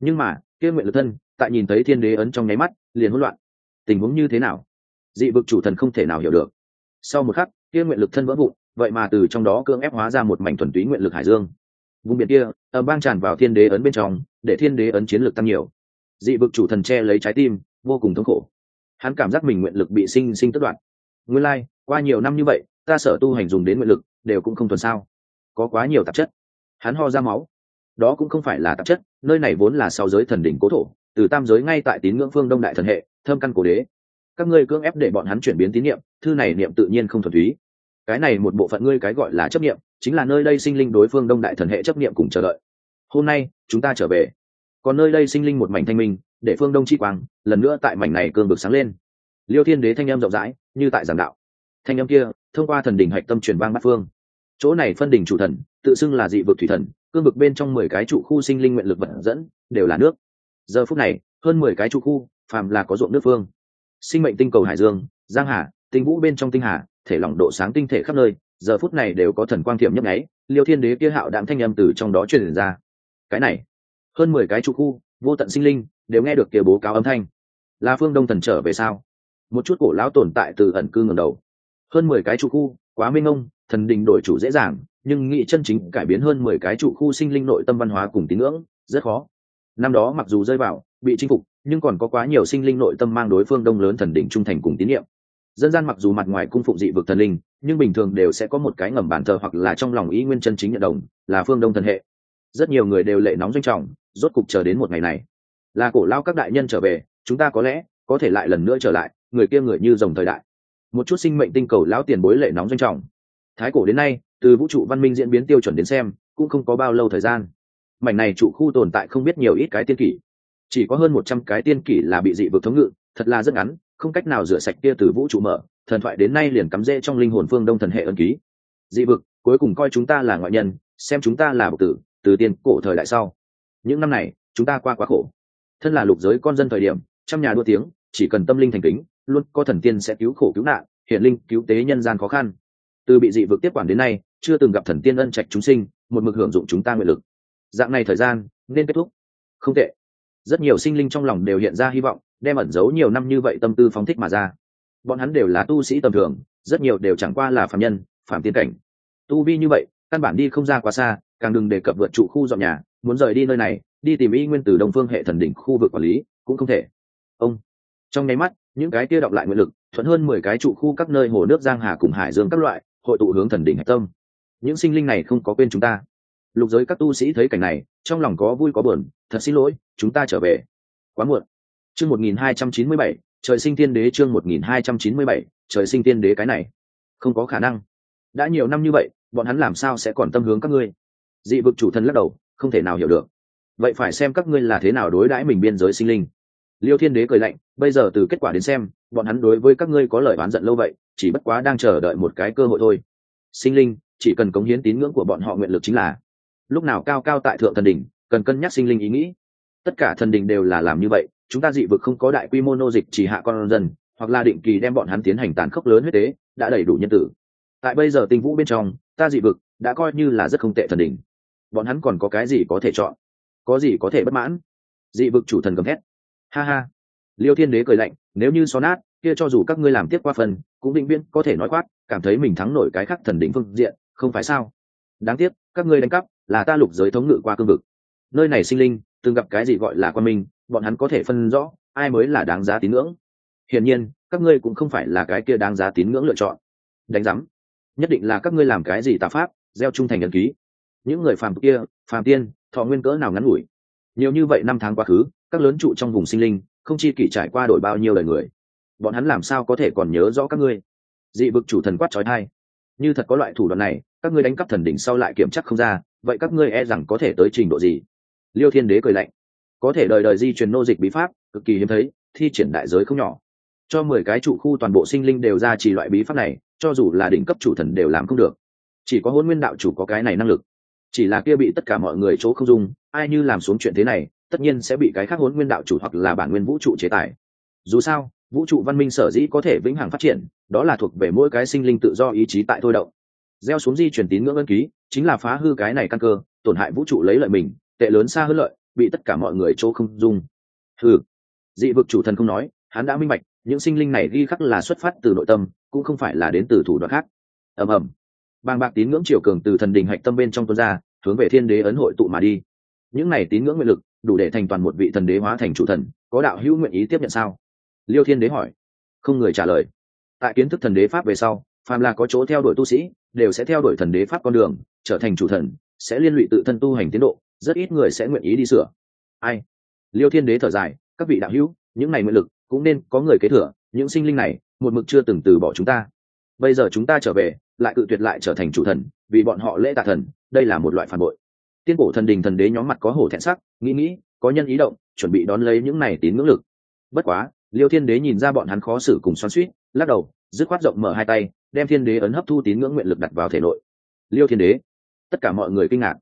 Nhưng mà kia nguyện lực thân tại nhìn thấy thiên đế ấn trong nháy mắt liền hỗn loạn. Tình huống như thế nào? Dị vực chủ thần không thể nào hiểu được. Sau một khắc kia nguyện lực thân vỡ vụn vậy mà từ trong đó cưỡng ép hóa ra một mảnh thuần túy nguyện lực hải dương. Vùng biển kia ở bang tràn vào thiên đế ấn bên trong để thiên đế ấn chiến lược tăng nhiều. Dị vực chủ thần che lấy trái tim vô cùng thống khổ. Hắn cảm giác mình nguyện lực bị sinh sinh tất đoạn nguyên lai、like, qua nhiều năm như vậy ta sở tu hành dùng đến nguyện lực đều cũng không tuần sao. Có quá nhiều tạp chất. Hắn ho ra máu đó cũng không phải là tạp chất, nơi này vốn là sau giới thần đỉnh cố thổ, từ tam giới ngay tại tín ngưỡng phương đông đại thần hệ, thâm căn cổ đế. Các ngươi cưỡng ép để bọn hắn chuyển biến tín niệm, thư này niệm tự nhiên không thuần túy. Cái này một bộ phận ngươi cái gọi là chấp niệm, chính là nơi đây sinh linh đối phương đông đại thần hệ chấp niệm cùng chờ đợi. Hôm nay, chúng ta trở về. Còn nơi đây sinh linh một mảnh thanh minh, để phương đông chi quang, lần nữa tại mảnh này cương vực sáng lên. Liêu thiên đế thanh âm rộng rãi, như tại giảng đạo. Thanh âm kia, thông qua thần đình hạch tâm truyền vang bát phương. Chỗ này phân đình chủ thần tự xưng là dị vực thủy thần, cương vực bên trong mười cái trụ khu sinh linh nguyện lực vận dẫn, đều là nước. Giờ phút này, hơn mười cái trụ khu, phàm là có ruộng nước phương. Sinh mệnh tinh cầu hải dương, giang hà, tinh vũ bên trong tinh hà, thể lỏng độ sáng tinh thể khắp nơi, giờ phút này đều có thần quang thiểm nhấp nháy, liêu thiên đế kia hạo đạm thanh âm từ trong đó truyền ra. Cái này, hơn mười cái trụ khu, vô tận sinh linh, đều nghe được kia bố cáo âm thanh. Là phương đông thần trở về sao? Một chút cổ lão tồn tại từ ẩn cư ngầm đầu. Hơn mười cái trụ khu, quá minh ông thần đình đổi chủ dễ dàng nhưng nghị chân chính cải biến hơn mười cái trụ khu sinh linh nội tâm văn hóa cùng tín ngưỡng, rất khó. Năm đó mặc dù rơi vào bị chinh phục, nhưng còn có quá nhiều sinh linh nội tâm mang đối phương đông lớn thần đỉnh trung thành cùng tín nhiệm. Dân gian mặc dù mặt ngoài cung phụng dị vực thần linh, nhưng bình thường đều sẽ có một cái ngầm bàn thờ hoặc là trong lòng ý nguyên chân chính nhận đồng, là phương đông thần hệ. Rất nhiều người đều lệ nóng doanh trọng, rốt cục chờ đến một ngày này. Là cổ lao các đại nhân trở về, chúng ta có lẽ có thể lại lần nữa trở lại, người kia người như dòng thời đại. Một chút sinh mệnh tinh cầu lão tiền bối lệ nóng doanh trọng. Thái cổ đến nay từ vũ trụ văn minh diễn biến tiêu chuẩn đến xem, cũng không có bao lâu thời gian. Mảnh này trụ khu tồn tại không biết nhiều ít cái tiên kỷ. Chỉ có hơn một trăm cái tiên kỷ là bị dị vực thống ngự, thật là rất ngắn, không cách nào rửa sạch kia từ vũ trụ mở, thần thoại đến nay liền cắm rễ trong linh hồn phương đông thần hệ ân ký. Dị vực, cuối cùng coi chúng ta là ngoại nhân, xem chúng ta là bậc tử, từ tiên cổ thời đại sau. Những năm này, chúng ta qua quá khổ. Thân là lục giới con dân thời điểm, trăm nhà đua tiếng, chỉ cần tâm linh thành kính, luôn có thần tiên sẽ cứu khổ cứu nạn, hiện linh cứu tế nhân gian khó khăn. Từ bị dị vực tiếp quản đến nay chưa từng gặp thần tiên ân trạch chúng sinh, một mực hưởng dụng chúng ta nguyện lực. Dạng này thời gian, nên kết thúc. Không tệ. Rất nhiều sinh linh trong lòng đều hiện ra hy vọng, đem ẩn giấu nhiều năm như vậy tâm tư phóng thích mà ra. Bọn hắn đều là tu sĩ tầm thường, rất nhiều đều chẳng qua là phạm nhân phạm tiên cảnh. Tu vi như vậy, căn bản đi không ra quá xa, càng đừng đề cập vượt trụ khu dọn nhà, muốn rời đi nơi này, đi tìm y nguyên từ đông phương hệ thần đỉnh khu vực quản lý, cũng không thể. Ông. Trong nháy mắt, những cái kia đọc lại nguyện lực, thuận hơn mười cái trụ khu các nơi hồ nước giang hà cùng hải dương các loại, hội tụ hướng thần đỉnh hạch tâm những sinh linh này không có quên chúng ta. Lục giới các tu sĩ thấy cảnh này, trong lòng có vui có buồn, thật xin lỗi, chúng ta trở về. Quá muộn. Chương một nghìn hai trăm chín mươi bảy, trời sinh tiên đế chương một nghìn hai trăm chín mươi bảy, trời sinh tiên đế cái này. Không có khả năng. Đã nhiều năm như vậy, bọn hắn làm sao sẽ còn tâm hướng các ngươi? Dị vực chủ thần lắc đầu, không thể nào hiểu được. Vậy phải xem các ngươi là thế nào đối đãi mình biên giới sinh linh. Liêu thiên đế cười lạnh, bây giờ từ kết quả đến xem, bọn hắn đối với các ngươi có lời oán giận lâu vậy, chỉ bất quá đang chờ đợi một cái cơ hội thôi. Sinh linh chỉ cần cống hiến tín ngưỡng của bọn họ nguyện lực chính là. Lúc nào cao cao tại thượng thần đình cần cân nhắc sinh linh ý nghĩ. Tất cả thần đình đều là làm như vậy, chúng ta dị vực không có đại quy mô nô dịch chỉ hạ con dân, hoặc là định kỳ đem bọn hắn tiến hành tàn khốc lớn huyết tế, đã đầy đủ nhân tử. Tại bây giờ tinh vũ bên trong, ta dị vực đã coi như là rất không tệ thần đình bọn hắn còn có cái gì có thể chọn? Có gì có thể bất mãn? Dị vực chủ thần gầm thét. Ha ha. Liêu thiên đế cười lạnh, nếu như xó nát, kia cho dù các ngươi làm tiếp qua phần, cũng định viễn có thể nói quát cảm thấy mình thắng nổi cái khác thần đỉnh phương diện không phải sao? Đáng tiếc, các ngươi đánh cắp là ta lục giới thống ngự qua cương vực. Nơi này sinh linh từng gặp cái gì gọi là quan minh, bọn hắn có thể phân rõ ai mới là đáng giá tín ngưỡng. Hiển nhiên, các ngươi cũng không phải là cái kia đáng giá tín ngưỡng lựa chọn. Đánh giám, nhất định là các ngươi làm cái gì tà pháp, gieo trung thành nhân ký. Những người phàm kia, phàm tiên, thọ nguyên cỡ nào ngắn ngủi. Nhiều như vậy năm tháng quá khứ, các lớn trụ trong vùng sinh linh, không chi kỷ trải qua đổi bao nhiêu đời người. Bọn hắn làm sao có thể còn nhớ rõ các ngươi? Dị vực chủ thần quát trói thai như thật có loại thủ đoạn này, các ngươi đánh cắp thần đỉnh sau lại kiểm chắc không ra, vậy các ngươi e rằng có thể tới trình độ gì? Liêu thiên đế cười lạnh. Có thể đời đời di truyền nô dịch bí pháp, cực kỳ hiếm thấy, thi triển đại giới không nhỏ. Cho mười cái trụ khu toàn bộ sinh linh đều ra chỉ loại bí pháp này, cho dù là đỉnh cấp chủ thần đều làm không được. Chỉ có hôn nguyên đạo chủ có cái này năng lực. Chỉ là kia bị tất cả mọi người chỗ không dung, ai như làm xuống chuyện thế này, tất nhiên sẽ bị cái khác hôn nguyên đạo chủ hoặc là bản nguyên vũ trụ chế tài. Dù sao vũ trụ văn minh sở dĩ có thể vĩnh hằng phát triển, đó là thuộc về mỗi cái sinh linh tự do ý chí tại thôi động. Gieo xuống di truyền tín ngưỡng ân ký, chính là phá hư cái này căn cơ, tổn hại vũ trụ lấy lợi mình, tệ lớn xa hơn lợi, bị tất cả mọi người chỗ không dung. Ừ dị vực chủ thần không nói, hắn đã minh bạch, những sinh linh này ghi khắc là xuất phát từ nội tâm, cũng không phải là đến từ thủ đoạn khác. Ầm ầm. Bàng bạc tín ngưỡng triều cường từ thần đình hạch tâm bên trong tuôn ra, hướng về thiên đế ấn hội tụ mà đi. Những này tín ngưỡng nguyện lực, đủ để thành toàn một vị thần đế hóa thành chủ thần, có đạo hữu nguyện ý tiếp nhận sao? Liêu thiên đế hỏi. Không người trả lời. Tại kiến thức thần đế pháp về sau, phàm là có chỗ theo đuổi tu sĩ, đều sẽ theo đuổi thần đế pháp con đường, trở thành chủ thần, sẽ liên lụy tự thân tu hành tiến độ, rất ít người sẽ nguyện ý đi sửa. Ai? Liêu thiên đế thở dài, các vị đạo hữu, những này nguyện lực, cũng nên có người kế thừa, những sinh linh này, một mực chưa từng từ bỏ chúng ta. Bây giờ chúng ta trở về, lại cự tuyệt lại trở thành chủ thần, vì bọn họ lễ tạ thần, đây là một loại phản bội. Tiên cổ thần đình thần đế nhóm mặt có hổ thẹn sắc, nghĩ nghĩ, có nhân ý động, chuẩn bị đón lấy những này tín ngưỡng lực. Bất quá liêu thiên đế nhìn ra bọn hắn khó xử cùng xoắn suýt lắc đầu, dứt khoát rộng mở hai tay, đem thiên đế ấn hấp thu tín ngưỡng nguyện lực đặt vào thể nội. Liêu thiên đế, tất cả mọi người kinh ngạc.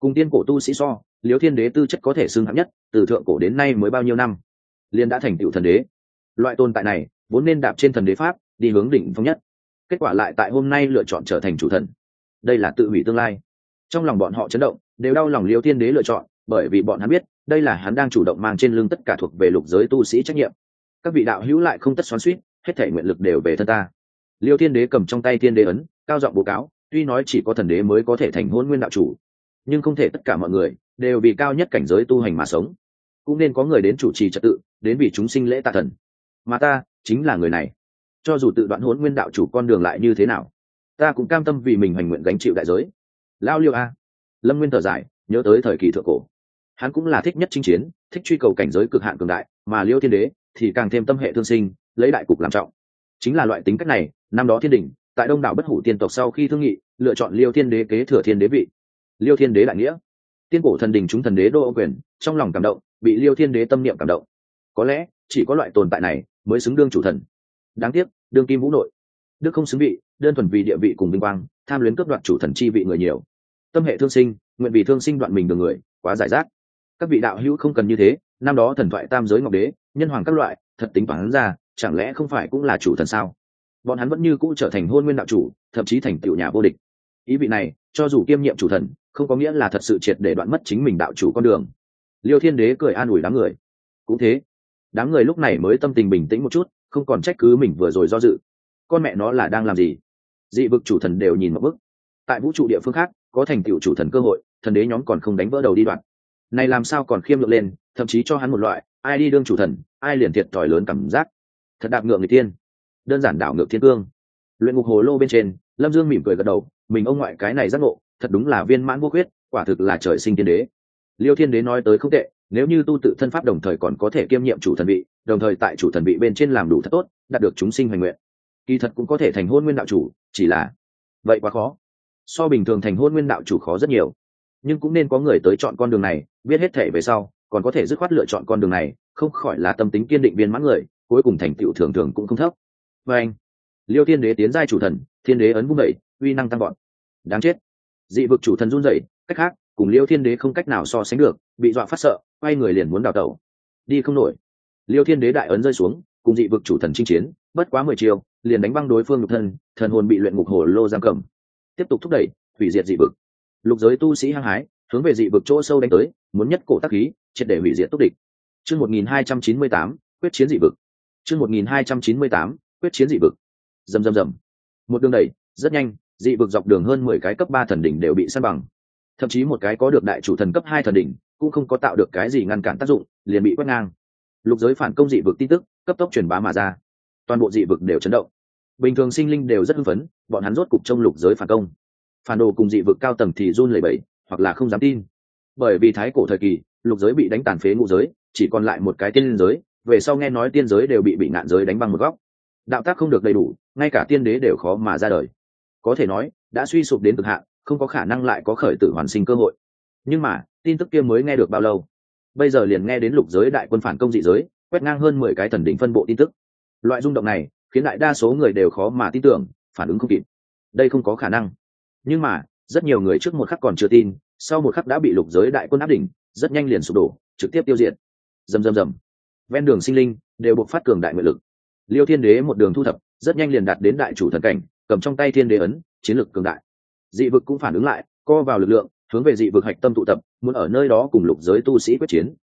Cùng tiên cổ tu sĩ so, liêu thiên đế tư chất có thể xưng hạng nhất, từ thượng cổ đến nay mới bao nhiêu năm? Liên đã thành tựu thần đế. Loại tồn tại này, vốn nên đạp trên thần đế pháp, đi hướng đỉnh phong nhất. Kết quả lại tại hôm nay lựa chọn trở thành chủ thần. Đây là tự hủy tương lai. Trong lòng bọn họ chấn động, đều đau lòng liêu thiên đế lựa chọn, bởi vì bọn hắn biết, đây là hắn đang chủ động mang trên lưng tất cả thuộc về lục giới tu sĩ trách nhiệm các vị đạo hữu lại không tất xoắn suýt hết thể nguyện lực đều về thân ta. Liêu thiên đế cầm trong tay thiên đế ấn, cao giọng bố cáo, tuy nói chỉ có thần đế mới có thể thành hôn nguyên đạo chủ, nhưng không thể tất cả mọi người đều vì cao nhất cảnh giới tu hành mà sống. Cũng nên có người đến chủ trì trật tự, đến vì chúng sinh lễ tạ thần. Mà ta chính là người này. Cho dù tự đoạn hôn nguyên đạo chủ con đường lại như thế nào, ta cũng cam tâm vì mình hành nguyện gánh chịu đại giới. Lao liêu a. Lâm nguyên thở dài, nhớ tới thời kỳ thượng cổ. Hắn cũng là thích nhất chinh chiến, thích truy cầu cảnh giới cực hạn cường đại, mà liêu thiên đế thì càng thêm tâm hệ thương sinh, lấy đại cục làm trọng. Chính là loại tính cách này, năm đó thiên đình, tại đông đảo bất hủ tiên tộc sau khi thương nghị, lựa chọn liêu thiên đế kế thừa thiên đế vị. Liêu thiên đế đại nghĩa. Tiên cổ thần đình chúng thần đế đô ô quyền, trong lòng cảm động, bị liêu thiên đế tâm niệm cảm động. Có lẽ, chỉ có loại tồn tại này mới xứng đương chủ thần. Đáng tiếc, đương kim vũ nội. Đức không xứng vị, đơn thuần vì địa vị cùng vinh quang, tham luyến cướp đoạt chủ thần chi vị người nhiều. Tâm hệ thương sinh, nguyện vì thương sinh đoạn mình đường người, quá giải rác. Các vị đạo hữu không cần như thế, năm đó thần thoại tam giới ngọc đế nhân hoàng các loại, thật tính toán ra, chẳng lẽ không phải cũng là chủ thần sao? Bọn hắn vẫn như cũ trở thành hôn nguyên đạo chủ, thậm chí thành tựu nhà vô địch. Ý vị này, cho dù kiêm nhiệm chủ thần, không có nghĩa là thật sự triệt để đoạn mất chính mình đạo chủ con đường. Liêu thiên đế cười an ủi đám người. Cũng thế, đám người lúc này mới tâm tình bình tĩnh một chút, không còn trách cứ mình vừa rồi do dự. Con mẹ nó là đang làm gì? Dị vực chủ thần đều nhìn một bức. Tại vũ trụ địa phương khác, có thành tựu chủ thần cơ hội, thần đế nhóm còn không đánh vỡ đầu đi đoạn. Này làm sao còn khiêm lượng lên, thậm chí cho hắn một loại ai đi đương chủ thần, ai liền thiệt thòi lớn cảm giác. Thật đạp ngựa người tiên. Đơn giản đảo ngược thiên cương. Luyện ngục hồ lô bên trên, lâm dương mỉm cười gật đầu, mình ông ngoại cái này giác ngộ, thật đúng là viên mãn vô khuyết, quả thực là trời sinh tiên đế. Liêu thiên đế nói tới không tệ, nếu như tu tự thân pháp đồng thời còn có thể kiêm nhiệm chủ thần vị, đồng thời tại chủ thần vị bên trên làm đủ thật tốt, đạt được chúng sinh hoành nguyện. Kỳ thật cũng có thể thành hôn nguyên đạo chủ, chỉ là vậy quá khó. So bình thường thành hôn nguyên đạo chủ khó rất nhiều. Nhưng cũng nên có người tới chọn con đường này, biết hết thể về sau còn có thể dứt khoát lựa chọn con đường này, không khỏi là tâm tính kiên định viên mãn người, cuối cùng thành tựu thường thường cũng không thấp. Và anh, liêu thiên đế tiến giai chủ thần, thiên đế ấn vung đẩy uy năng tăng gọn đáng chết. Dị vực chủ thần run rẩy cách khác, cùng liêu thiên đế không cách nào so sánh được, bị dọa phát sợ, quay người liền muốn đào tẩu. Đi không nổi. Liêu thiên đế đại ấn rơi xuống, cùng dị vực chủ thần chinh chiến, bất quá mười chiều liền đánh băng đối phương lục thân, thần hồn bị luyện ngục hồ lô giam cầm. Tiếp tục thúc đẩy, hủy diệt dị vực. Lục giới tu sĩ hăng hái, hướng về dị vực chỗ sâu đánh tới, muốn nhất cổ tác khí triệt để hủy diệt túc địch. Chương một nghìn hai trăm chín mươi tám, quyết chiến dị vực. Chương một nghìn hai trăm chín mươi tám, quyết chiến dị vực. Rầm rầm rầm. Một đường đẩy, rất nhanh, dị vực dọc đường hơn mười cái cấp ba thần đỉnh đều bị săn bằng. Thậm chí một cái có được đại chủ thần cấp hai thần đỉnh, cũng không có tạo được cái gì ngăn cản tác dụng, liền bị quét ngang. Lục giới phản công dị vực tin tức, cấp tốc truyền bá mà ra. Toàn bộ dị vực đều chấn động. Bình thường sinh linh đều rất hưng phấn, bọn hắn rốt cục trong lục giới phản công. Phản đồ cùng dị vực cao tầng thì run lẩy bẩy, hoặc là không dám tin. Bởi vì thái cổ thời kỳ lục giới bị đánh tàn phế ngũ giới, chỉ còn lại một cái tiên giới, về sau nghe nói tiên giới đều bị bị nạn giới đánh bằng một góc. Đạo tác không được đầy đủ, ngay cả tiên đế đều khó mà ra đời. Có thể nói, đã suy sụp đến cực hạn, không có khả năng lại có khởi tử hoàn sinh cơ hội. Nhưng mà, tin tức kia mới nghe được bao lâu? Bây giờ liền nghe đến lục giới đại quân phản công dị giới, quét ngang hơn mười cái thần đỉnh phân bộ tin tức. Loại rung động này, khiến đại đa số người đều khó mà tin tưởng, phản ứng không kịp. Đây không có khả năng. Nhưng mà, rất nhiều người trước một khắc còn chưa tin, sau một khắc đã bị lục giới đại quân áp đỉnh rất nhanh liền sụp đổ, trực tiếp tiêu diệt. Rầm rầm rầm. Ven đường sinh linh đều buộc phát cường đại nguyện lực. Liêu thiên đế một đường thu thập, rất nhanh liền đạt đến đại chủ thần cảnh, cầm trong tay thiên đế ấn, chiến lực cường đại. Dị vực cũng phản ứng lại, co vào lực lượng, hướng về dị vực hạch tâm tụ tập, muốn ở nơi đó cùng lục giới tu sĩ quyết chiến.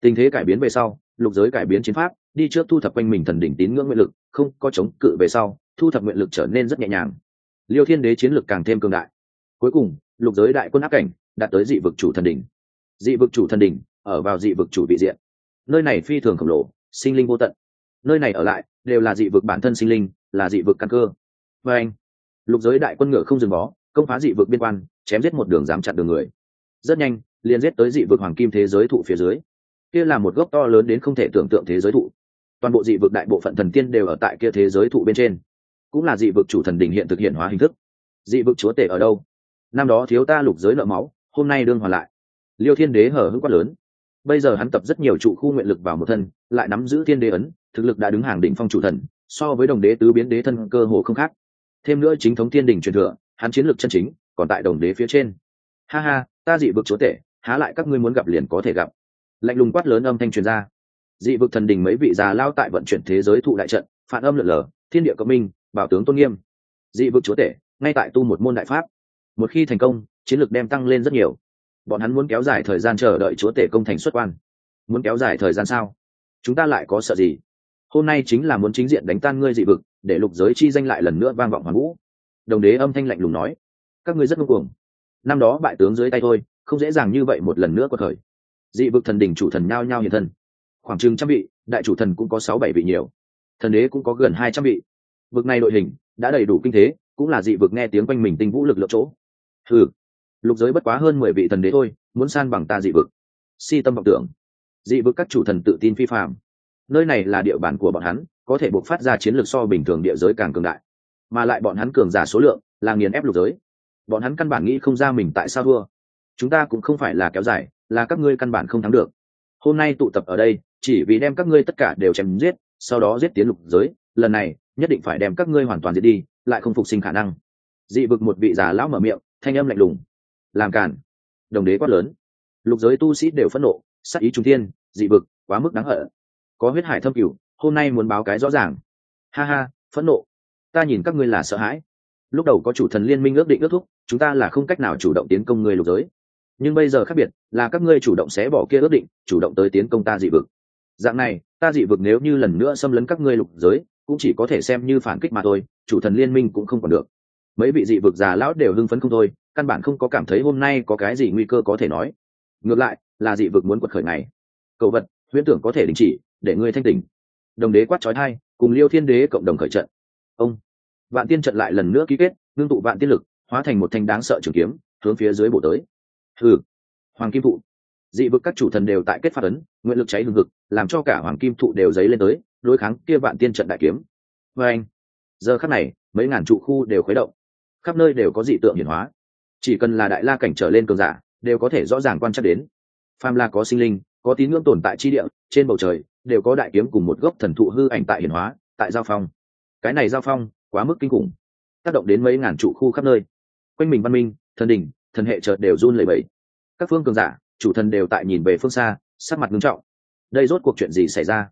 Tình thế cải biến về sau, lục giới cải biến chiến pháp, đi trước thu thập quanh mình thần đỉnh tín ngưỡng nguyện lực, không có chống cự về sau, thu thập nguyện lực trở nên rất nhẹ nhàng. Liêu thiên đế chiến lực càng thêm cường đại. Cuối cùng, lục giới đại quân áp cảnh, đạt tới dị vực chủ thần đỉnh dị vực chủ thần đỉnh, ở vào dị vực chủ vị diện. Nơi này phi thường khổng lồ, sinh linh vô tận. Nơi này ở lại, đều là dị vực bản thân sinh linh, là dị vực căn cơ. Và anh, lục giới đại quân ngựa không dừng bó, công phá dị vực biên quan, chém giết một đường dám chặn đường người. Rất nhanh, liền giết tới dị vực hoàng kim thế giới thụ phía dưới. Kia là một gốc to lớn đến không thể tưởng tượng thế giới thụ. Toàn bộ dị vực đại bộ phận thần tiên đều ở tại kia thế giới thụ bên trên. Cũng là dị vực chủ thần đỉnh hiện thực hiện hóa hình thức. Dị vực chúa tể ở đâu? Năm đó thiếu ta lục giới nợ máu, hôm nay đương hoàn lại liêu thiên đế hở hững quát lớn. Bây giờ hắn tập rất nhiều trụ khu nguyện lực vào một thân, lại nắm giữ thiên đế ấn, thực lực đã đứng hàng đỉnh phong chủ thần, so với đồng đế tứ biến đế thân cơ hồ không khác. Thêm nữa chính thống thiên đình truyền thừa, hắn chiến lược chân chính, còn tại đồng đế phía trên. Ha ha, ta dị vực chúa tể, há lại các ngươi muốn gặp liền có thể gặp. Lạnh lùng quát lớn âm thanh truyền ra. Dị vực thần đình mấy vị già lao tại vận chuyển thế giới thụ đại trận, phản âm lượn lờ, thiên địa cộng minh, bảo tướng tôn nghiêm. Dị vực chúa tể, ngay tại tu một môn đại pháp. Một khi thành công, chiến lược đem tăng lên rất nhiều bọn hắn muốn kéo dài thời gian chờ đợi chúa tể công thành xuất quan. Muốn kéo dài thời gian sao? Chúng ta lại có sợ gì? Hôm nay chính là muốn chính diện đánh tan ngươi dị vực, để lục giới chi danh lại lần nữa vang vọng hoàn vũ. Đồng đế âm thanh lạnh lùng nói, các ngươi rất ngưng cuồng. Năm đó bại tướng dưới tay thôi không dễ dàng như vậy một lần nữa có thời. Dị vực thần đỉnh chủ thần nhao nhao hiện thân. Khoảng chừng trăm vị, đại chủ thần cũng có sáu bảy vị nhiều. Thần đế cũng có gần hai trăm vị. Vực này đội hình, đã đầy đủ kinh thế, cũng là dị vực nghe tiếng quanh mình tinh vũ lực lượng chỗ. Ừ lục giới bất quá hơn mười vị thần đế thôi, muốn san bằng ta dị vực. Si tâm vọng tưởng. Dị vực các chủ thần tự tin phi phạm nơi này là địa bàn của bọn hắn, có thể buộc phát ra chiến lược so bình thường địa giới càng cường đại. Mà lại bọn hắn cường giả số lượng, là nghiền ép lục giới. Bọn hắn căn bản nghĩ không ra mình tại sao thua. Chúng ta cũng không phải là kéo dài, là các ngươi căn bản không thắng được. Hôm nay tụ tập ở đây, chỉ vì đem các ngươi tất cả đều chém giết, sau đó giết tiến lục giới, lần này, nhất định phải đem các ngươi hoàn toàn giết đi, lại không phục sinh khả năng. Dị vực một vị già lão mở miệng, thanh âm lạnh lùng làm cản đồng đế quát lớn. Lục giới tu sĩ đều phẫn nộ sắc ý trung thiên, dị vực, quá mức đáng hận. Có huyết hải thâm cửu, hôm nay muốn báo cái rõ ràng. Ha ha, phẫn nộ. Ta nhìn các ngươi là sợ hãi. Lúc đầu có chủ thần liên minh ước định ước thúc, chúng ta là không cách nào chủ động tiến công người lục giới. Nhưng bây giờ khác biệt, là các ngươi chủ động xé bỏ kia ước định, chủ động tới tiến công ta dị vực. Dạng này, ta dị vực nếu như lần nữa xâm lấn các ngươi lục giới, cũng chỉ có thể xem như phản kích mà thôi, chủ thần liên minh cũng không còn được. Mấy vị dị vực già lão đều hưng phấn không thôi căn bản không có cảm thấy hôm nay có cái gì nguy cơ có thể nói. Ngược lại, là dị vực muốn quật khởi này cầu vật, huyễn tưởng có thể đình chỉ, để ngươi thanh tỉnh. Đồng đế quát trói thai, cùng liêu thiên đế cộng đồng khởi trận. Ông, vạn tiên trận lại lần nữa ký kết, ngưng tụ vạn tiên lực, hóa thành một thanh đáng sợ trường kiếm, hướng phía dưới bổ tới. Hừ, hoàng kim thụ. Dị vực các chủ thần đều tại kết phát ấn, nguyện lực cháy hừng hực, làm cho cả hoàng kim thụ đều dấy lên tới, đối kháng kia vạn tiên trận đại kiếm. Và anh giờ khắc này, mấy ngàn trụ khu đều khuấy động. Khắp nơi đều có dị tượng hiển hóa chỉ cần là đại la cảnh trở lên cường giả, đều có thể rõ ràng quan trắc đến. Phàm là có sinh linh, có tín ngưỡng tồn tại chi địa, trên bầu trời, đều có đại kiếm cùng một gốc thần thụ hư ảnh tại hiển hóa, tại giao phong. Cái này giao phong, quá mức kinh khủng. Tác động đến mấy ngàn trụ khu khắp nơi. Quanh mình văn minh, thần đình thần hệ chợt đều run lẩy bẩy. Các phương cường giả, chủ thần đều tại nhìn về phương xa, sắc mặt nghiêm trọng. Đây rốt cuộc chuyện gì xảy ra?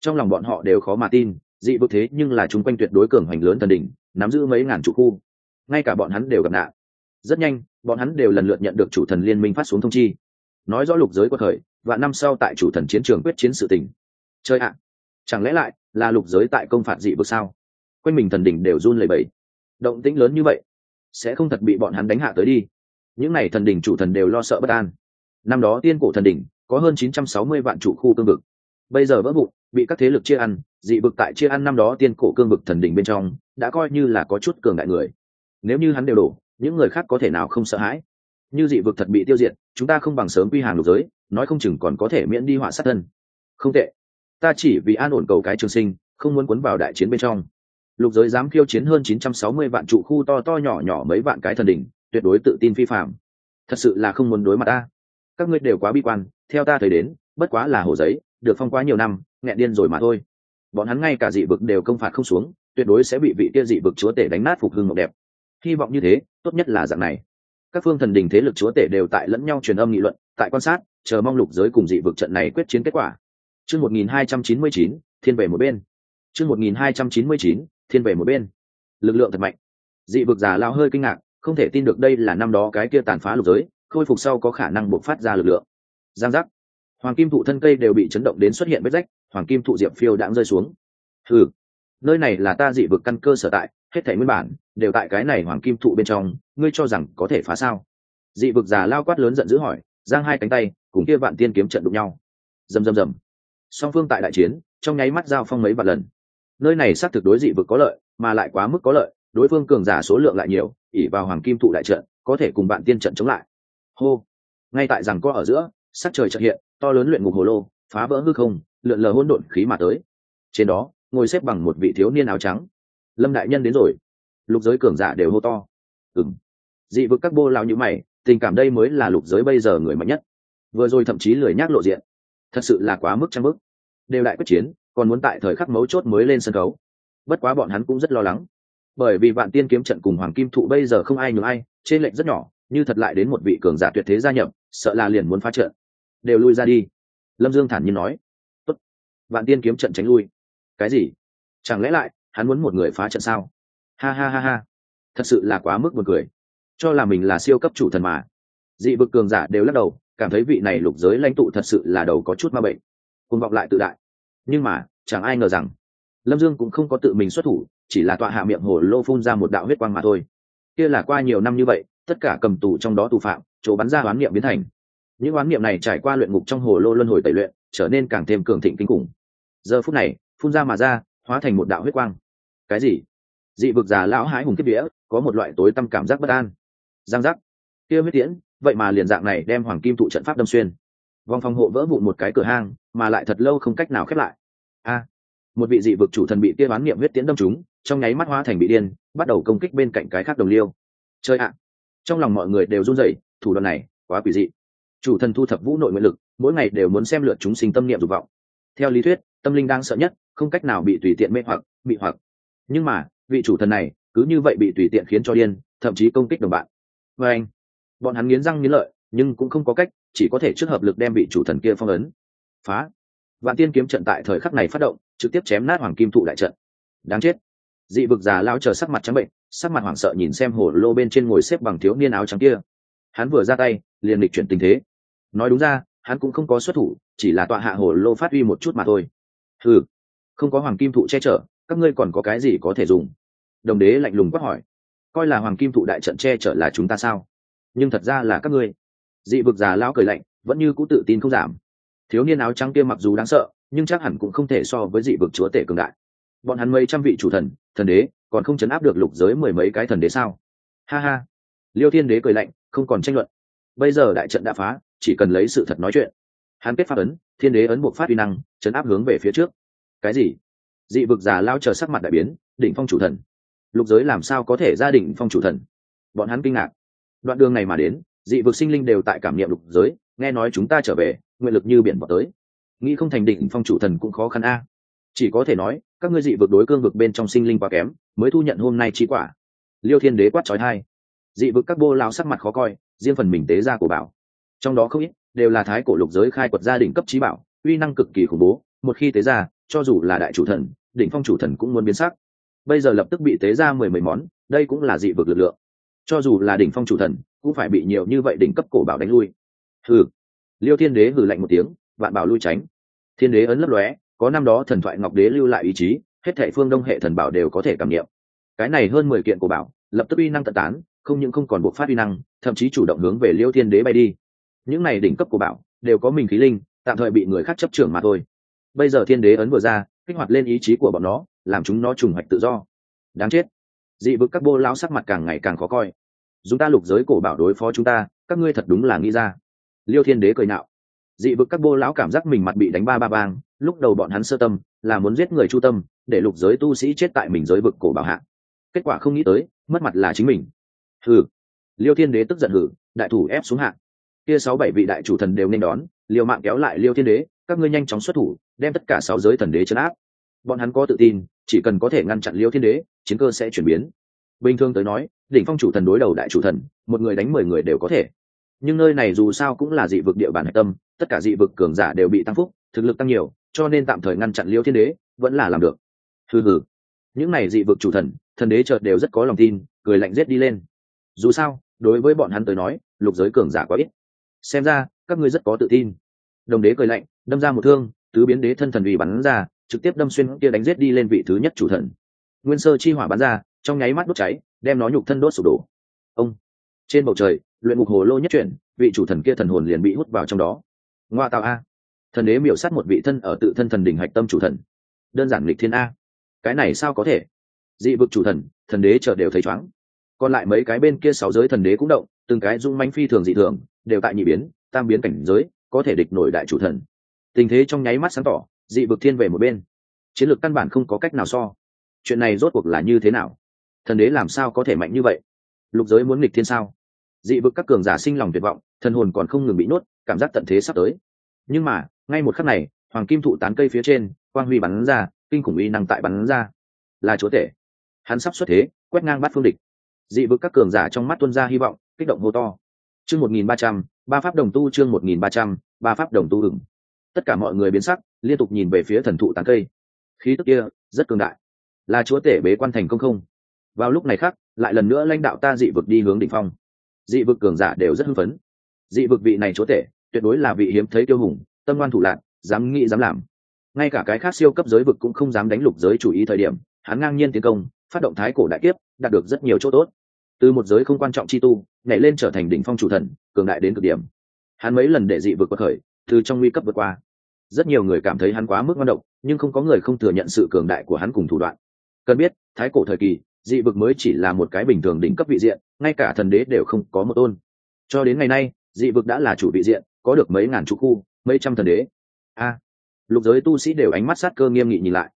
Trong lòng bọn họ đều khó mà tin, dị vực thế nhưng là chúng quanh tuyệt đối cường hoành lớn thần đỉnh, nắm giữ mấy ngàn trụ khu. Ngay cả bọn hắn đều gặp nạn rất nhanh, bọn hắn đều lần lượt nhận được chủ thần liên minh phát xuống thông chi. Nói rõ lục giới quật khởi và năm sau tại chủ thần chiến trường quyết chiến sự tình. Chơi ạ, chẳng lẽ lại là lục giới tại công phạt dị vực sao? Quanh mình thần đỉnh đều run lẩy bẩy. Động tĩnh lớn như vậy, sẽ không thật bị bọn hắn đánh hạ tới đi. Những n à y thần đỉnh chủ thần đều lo sợ bất an. Năm đó tiên cổ thần đỉnh, có hơn 960 vạn trụ khu cương vực. Bây giờ vỡ vụn, bị các thế lực chia ăn, dị vực tại chia ăn năm đó tiên cổ cương vực thần đỉnh bên trong, đã coi như là có chút cường đại người. Nếu như hắn đều đổ những người khác có thể nào không sợ hãi? Như dị vực thật bị tiêu diệt, chúng ta không bằng sớm quy hàng lục giới, nói không chừng còn có thể miễn đi họa sát thân. Không tệ. Ta chỉ vì an ổn cầu cái trường sinh, không muốn cuốn vào đại chiến bên trong. Lục giới dám khiêu chiến hơn 960 vạn trụ khu to to nhỏ nhỏ mấy vạn cái thần đỉnh, tuyệt đối tự tin phi phạm. Thật sự là không muốn đối mặt ta. Các ngươi đều quá bi quan, theo ta thấy đến, bất quá là hồ giấy, được phong quá nhiều năm, nghẹn điên rồi mà thôi. Bọn hắn ngay cả dị vực đều công phạt không xuống, tuyệt đối sẽ bị vị kia dị vực chúa tể đánh nát phục hưng mộng đẹp hy vọng như thế, tốt nhất là dạng này. Các phương thần đình thế lực chúa tể đều tại lẫn nhau truyền âm nghị luận, tại quan sát, chờ mong lục giới cùng dị vực trận này quyết chiến kết quả. Chương một nghìn hai trăm chín mươi chín, thiên về một bên. Chương một nghìn hai trăm chín mươi chín, thiên về một bên. Lực lượng thật mạnh. Dị vực già lao hơi kinh ngạc, không thể tin được đây là năm đó cái kia tàn phá lục giới, khôi phục sau có khả năng bộc phát ra lực lượng. Giang giác. Hoàng kim thụ thân cây đều bị chấn động đến xuất hiện vết rách, hoàng kim thụ diệp phiêu đãng rơi xuống. Ừ nơi này là ta dị vực căn cơ sở tại, hết thể nguyên bản đều tại cái này hoàng kim thụ bên trong, ngươi cho rằng có thể phá sao? Dị vực già lao quát lớn giận dữ hỏi, giang hai cánh tay, cùng kia vạn tiên kiếm trận đụng nhau. Rầm rầm rầm. Song phương tại đại chiến, trong nháy mắt giao phong mấy vạn lần. Nơi này xác thực đối dị vực có lợi, mà lại quá mức có lợi, đối phương cường giả số lượng lại nhiều ỉ vào hoàng kim thụ đại trận, có thể cùng bạn tiên trận chống lại. Hô. Ngay tại rằng có ở giữa, sắc trời trợ hiện, to lớn luyện ngục hồ lô, phá vỡ hư không, lượn lờ hôn độn khí mà tới. Trên đó, ngồi xếp bằng một vị thiếu niên áo trắng. Lâm đại nhân đến rồi lục giới cường giả đều hô to. Ừng dị vực các bô lao như mày, tình cảm đây mới là lục giới bây giờ người mạnh nhất. Vừa rồi thậm chí lười nhác lộ diện. Thật sự là quá mức trang bức. Đều đại quyết chiến, còn muốn tại thời khắc mấu chốt mới lên sân khấu. Bất quá bọn hắn cũng rất lo lắng. Bởi vì vạn tiên kiếm trận cùng hoàng kim thụ bây giờ không ai nhường ai, trên lệnh rất nhỏ, như thật lại đến một vị cường giả tuyệt thế gia nhập, sợ là liền muốn phá trận. Đều lui ra đi. Lâm dương thản nhiên nói. Tốt. vạn tiên kiếm trận tránh lui. Cái gì? Chẳng lẽ lại, hắn muốn một người phá trận sao? Ha ha ha ha. Thật sự là quá mức một người cho là mình là siêu cấp chủ thần mà. Dị vực cường giả đều lắc đầu, cảm thấy vị này lục giới lãnh tụ thật sự là đầu có chút ma bệnh. Cùng vọng lại tự đại. Nhưng mà, chẳng ai ngờ rằng, lâm dương cũng không có tự mình xuất thủ, chỉ là tọa hạ miệng hồ lô phun ra một đạo huyết quang mà thôi. Kia là qua nhiều năm như vậy, tất cả cầm tù trong đó tù phạm, chỗ bắn ra oán niệm biến thành. Những oán niệm này trải qua luyện ngục trong hồ lô luân hồi tẩy luyện, trở nên càng thêm cường thịnh kinh khủng. Giờ phút này, phun ra mà ra, hóa thành một đạo huyết quang. Cái gì? Dị vực già lão hái hùng kiếp đĩa có một loại tối tâm cảm giác bất an. Giang giác. Kia huyết tiễn, vậy mà liền dạng này đem hoàng kim thụ trận pháp đâm xuyên. Vòng phòng hộ vỡ vụn một cái cửa hang, mà lại thật lâu không cách nào khép lại. A. Một vị dị vực chủ thần bị kia bán niệm huyết tiễn đâm trúng, trong nháy mắt hóa thành bị điên, bắt đầu công kích bên cạnh cái khác đồng liêu. Chơi ạ. Trong lòng mọi người đều run rẩy, thủ đoạn này quá quỷ dị. Chủ thần thu thập vũ nội nguyện lực, mỗi ngày đều muốn xem lượt chúng sinh tâm niệm dục vọng. Theo lý thuyết, tâm linh đang sợ nhất, không cách nào bị tùy tiện mê hoặc bị hoặc. Nhưng mà vị chủ thần này cứ như vậy bị tùy tiện khiến cho điên, thậm chí công kích đồng bạn. Và anh, bọn hắn nghiến răng nghiến lợi, nhưng cũng không có cách, chỉ có thể trước hợp lực đem vị chủ thần kia phong ấn. Phá. Vạn tiên kiếm trận tại thời khắc này phát động, trực tiếp chém nát hoàng kim thụ đại trận. Đáng chết. Dị vực già lao chờ sắc mặt trắng bệnh, sắc mặt hoảng sợ nhìn xem hồ lô bên trên ngồi xếp bằng thiếu niên áo trắng kia. Hắn vừa ra tay, liền lịch chuyển tình thế. Nói đúng ra, hắn cũng không có xuất thủ, chỉ là tọa hạ hồ lô phát huy một chút mà thôi. Ừ không có hoàng kim thụ che chở, các ngươi còn có cái gì có thể dùng? Đồng đế lạnh lùng quát hỏi, coi là hoàng kim thụ đại trận che chở là chúng ta sao? Nhưng thật ra là các ngươi. Dị vực già lao cười lạnh, vẫn như cũ tự tin không giảm. Thiếu niên áo trắng kia mặc dù đáng sợ, nhưng chắc hẳn cũng không thể so với dị vực chúa tể cường đại. Bọn hắn mấy trăm vị chủ thần thần đế, còn không chấn áp được lục giới mười mấy cái thần đế sao? Ha ha. Liêu thiên đế cười lạnh, không còn tranh luận. Bây giờ đại trận đã phá, chỉ cần lấy sự thật nói chuyện. Hắn kết pháp ấn, thiên đế ấn buộc phát uy năng, chấn áp hướng về phía trước. Cái gì? Dị vực già lao chờ sắc mặt đại biến, đỉnh phong chủ thần lục giới làm sao có thể gia đình phong chủ thần? Bọn hắn kinh ngạc. Đoạn đường này mà đến, dị vực sinh linh đều tại cảm nghiệm lục giới, nghe nói chúng ta trở về, nguyện lực như biển bỏ tới. Nghĩ không thành định phong chủ thần cũng khó khăn a. Chỉ có thể nói, các ngươi dị vực đối cương vực bên trong sinh linh quá kém, mới thu nhận hôm nay chi quả. Liêu thiên đế quát trói hai. dị vực các bô lao sắc mặt khó coi, riêng phần mình tế ra của bảo. Trong đó không ít, đều là thái cổ lục giới khai quật gia đình cấp trí bảo, uy năng cực kỳ khủng bố, một khi tế ra, cho dù là đại chủ thần, đỉnh phong chủ thần cũng muốn biến sắc bây giờ lập tức bị tế ra mười mấy món, đây cũng là dị vực lực lượng. Cho dù là đỉnh phong chủ thần, cũng phải bị nhiều như vậy đỉnh cấp cổ bảo đánh lui. Hừ. Liêu thiên đế hừ lạnh một tiếng, vạn bảo lui tránh. Thiên đế ấn lấp lóe, có năm đó thần thoại ngọc đế lưu lại ý chí, hết thệ phương đông hệ thần bảo đều có thể cảm nghiệm. Cái này hơn mười kiện cổ bảo, lập tức uy năng tận tán, không những không còn buộc phát uy năng, thậm chí chủ động hướng về liêu thiên đế bay đi. Những này đỉnh cấp cổ bảo, đều có mình khí linh, tạm thời bị người khác chấp trưởng mà thôi. Bây giờ thiên đế ấn vừa ra kích hoạt lên ý chí của bọn nó, làm chúng nó trùng hoạch tự do. Đáng chết. Dị vực các bô lão sắc mặt càng ngày càng khó coi. Dùng ta lục giới cổ bảo đối phó chúng ta, các ngươi thật đúng là nghĩ ra. Liêu thiên đế cười nạo. Dị vực các bô lão cảm giác mình mặt bị đánh ba ba bang, lúc đầu bọn hắn sơ tâm, là muốn giết người chu tâm, để lục giới tu sĩ chết tại mình giới vực cổ bảo hạ. Kết quả không nghĩ tới, mất mặt là chính mình. Hừ. Liêu thiên đế tức giận hử đại thủ ép xuống hạ. Kia sáu bảy vị đại chủ thần đều nên đón, liều mạng kéo lại liêu thiên đế các ngươi nhanh chóng xuất thủ, đem tất cả sáu giới thần đế chấn áp. Bọn hắn có tự tin, chỉ cần có thể ngăn chặn liêu thiên đế, chiến cơ sẽ chuyển biến. Bình thường tới nói, đỉnh phong chủ thần đối đầu đại chủ thần, một người đánh mười người đều có thể. Nhưng nơi này dù sao cũng là dị vực địa bàn hạch tâm, tất cả dị vực cường giả đều bị tăng phúc, thực lực tăng nhiều, cho nên tạm thời ngăn chặn liêu thiên đế, vẫn là làm được. Thư hử những này dị vực chủ thần thần đế chợt đều rất có lòng tin, cười lạnh rết đi lên. Dù sao, đối với bọn hắn tới nói, lục giới cường giả quá ít. Xem ra, các ngươi rất có tự tin đồng đế cười lạnh, đâm ra một thương, tứ biến đế thân thần vì bắn ra, trực tiếp đâm xuyên kia đánh giết đi lên vị thứ nhất chủ thần. Nguyên sơ chi hỏa bắn ra, trong nháy mắt đốt cháy, đem nó nhục thân đốt sụp đổ. Ông! Trên bầu trời, luyện ngục hồ lô nhất chuyển, vị chủ thần kia thần hồn liền bị hút vào trong đó. Ngoa tạo a! Thần đế miểu sát một vị thân ở tự thân thần đỉnh hạch tâm chủ thần. Đơn giản lịch thiên a. Cái này sao có thể? Dị vực chủ thần thần đế chợ đều thấy chóng còn lại mấy cái bên kia sáu giới thần đế cũng động, từng cái dung manh phi thường dị thường, đều tại nhị biến, tam biến cảnh giới có thể địch nổi đại chủ thần. Tình thế trong nháy mắt sáng tỏ, dị vực thiên về một bên. Chiến lược căn bản không có cách nào so. Chuyện này rốt cuộc là như thế nào? Thần đế làm sao có thể mạnh như vậy? Lục giới muốn nghịch thiên sao? Dị vực các cường giả sinh lòng tuyệt vọng, thần hồn còn không ngừng bị nuốt cảm giác tận thế sắp tới. Nhưng mà, ngay một khắc này, hoàng kim thụ tán cây phía trên, quang huy bắn ra, kinh khủng uy năng tại bắn ra. Là chúa tể. Hắn sắp xuất thế, quét ngang bắt phương địch. Dị vực các cường giả trong mắt tuân ra hy vọng, kích động hô to chương một nghìn ba trăm, ba pháp đồng tu chương một nghìn ba trăm, ba pháp đồng tu ửng. Tất cả mọi người biến sắc, liên tục nhìn về phía thần thụ tán cây. Khí tức kia, rất cường đại. Là chúa tể bế quan thành công không? Vào lúc này khác lại lần nữa lãnh đạo ta dị vực đi hướng đ ỉ n h phong. Dị vực cường giả đều rất hưng phấn. Dị vực vị này chúa tể, tuyệt đối là vị hiếm thấy tiêu hùng, tâm ngoan thủ lạc, dám nghĩ dám làm. Ngay cả cái khác siêu cấp giới vực cũng không dám đánh lục giới chủ ý thời điểm, hắn ngang nhiên tiến công, phát động thái cổ đại kiếp, đạt được rất nhiều chỗ tốt từ một giới không quan trọng chi tu, nhảy lên trở thành đỉnh phong chủ thần, cường đại đến cực điểm. Hắn mấy lần để dị vượt qua khởi, từ trong nguy cấp vượt qua. Rất nhiều người cảm thấy hắn quá mức ngon động nhưng không có người không thừa nhận sự cường đại của hắn cùng thủ đoạn. Cần biết, thái cổ thời kỳ, dị vực mới chỉ là một cái bình thường đỉnh cấp vị diện, ngay cả thần đế đều không có một tôn. Cho đến ngày nay, dị vực đã là chủ vị diện, có được mấy ngàn trụ khu, mấy trăm thần đế. A, lục giới tu sĩ đều ánh mắt sát cơ nghiêm nghị nhìn lại.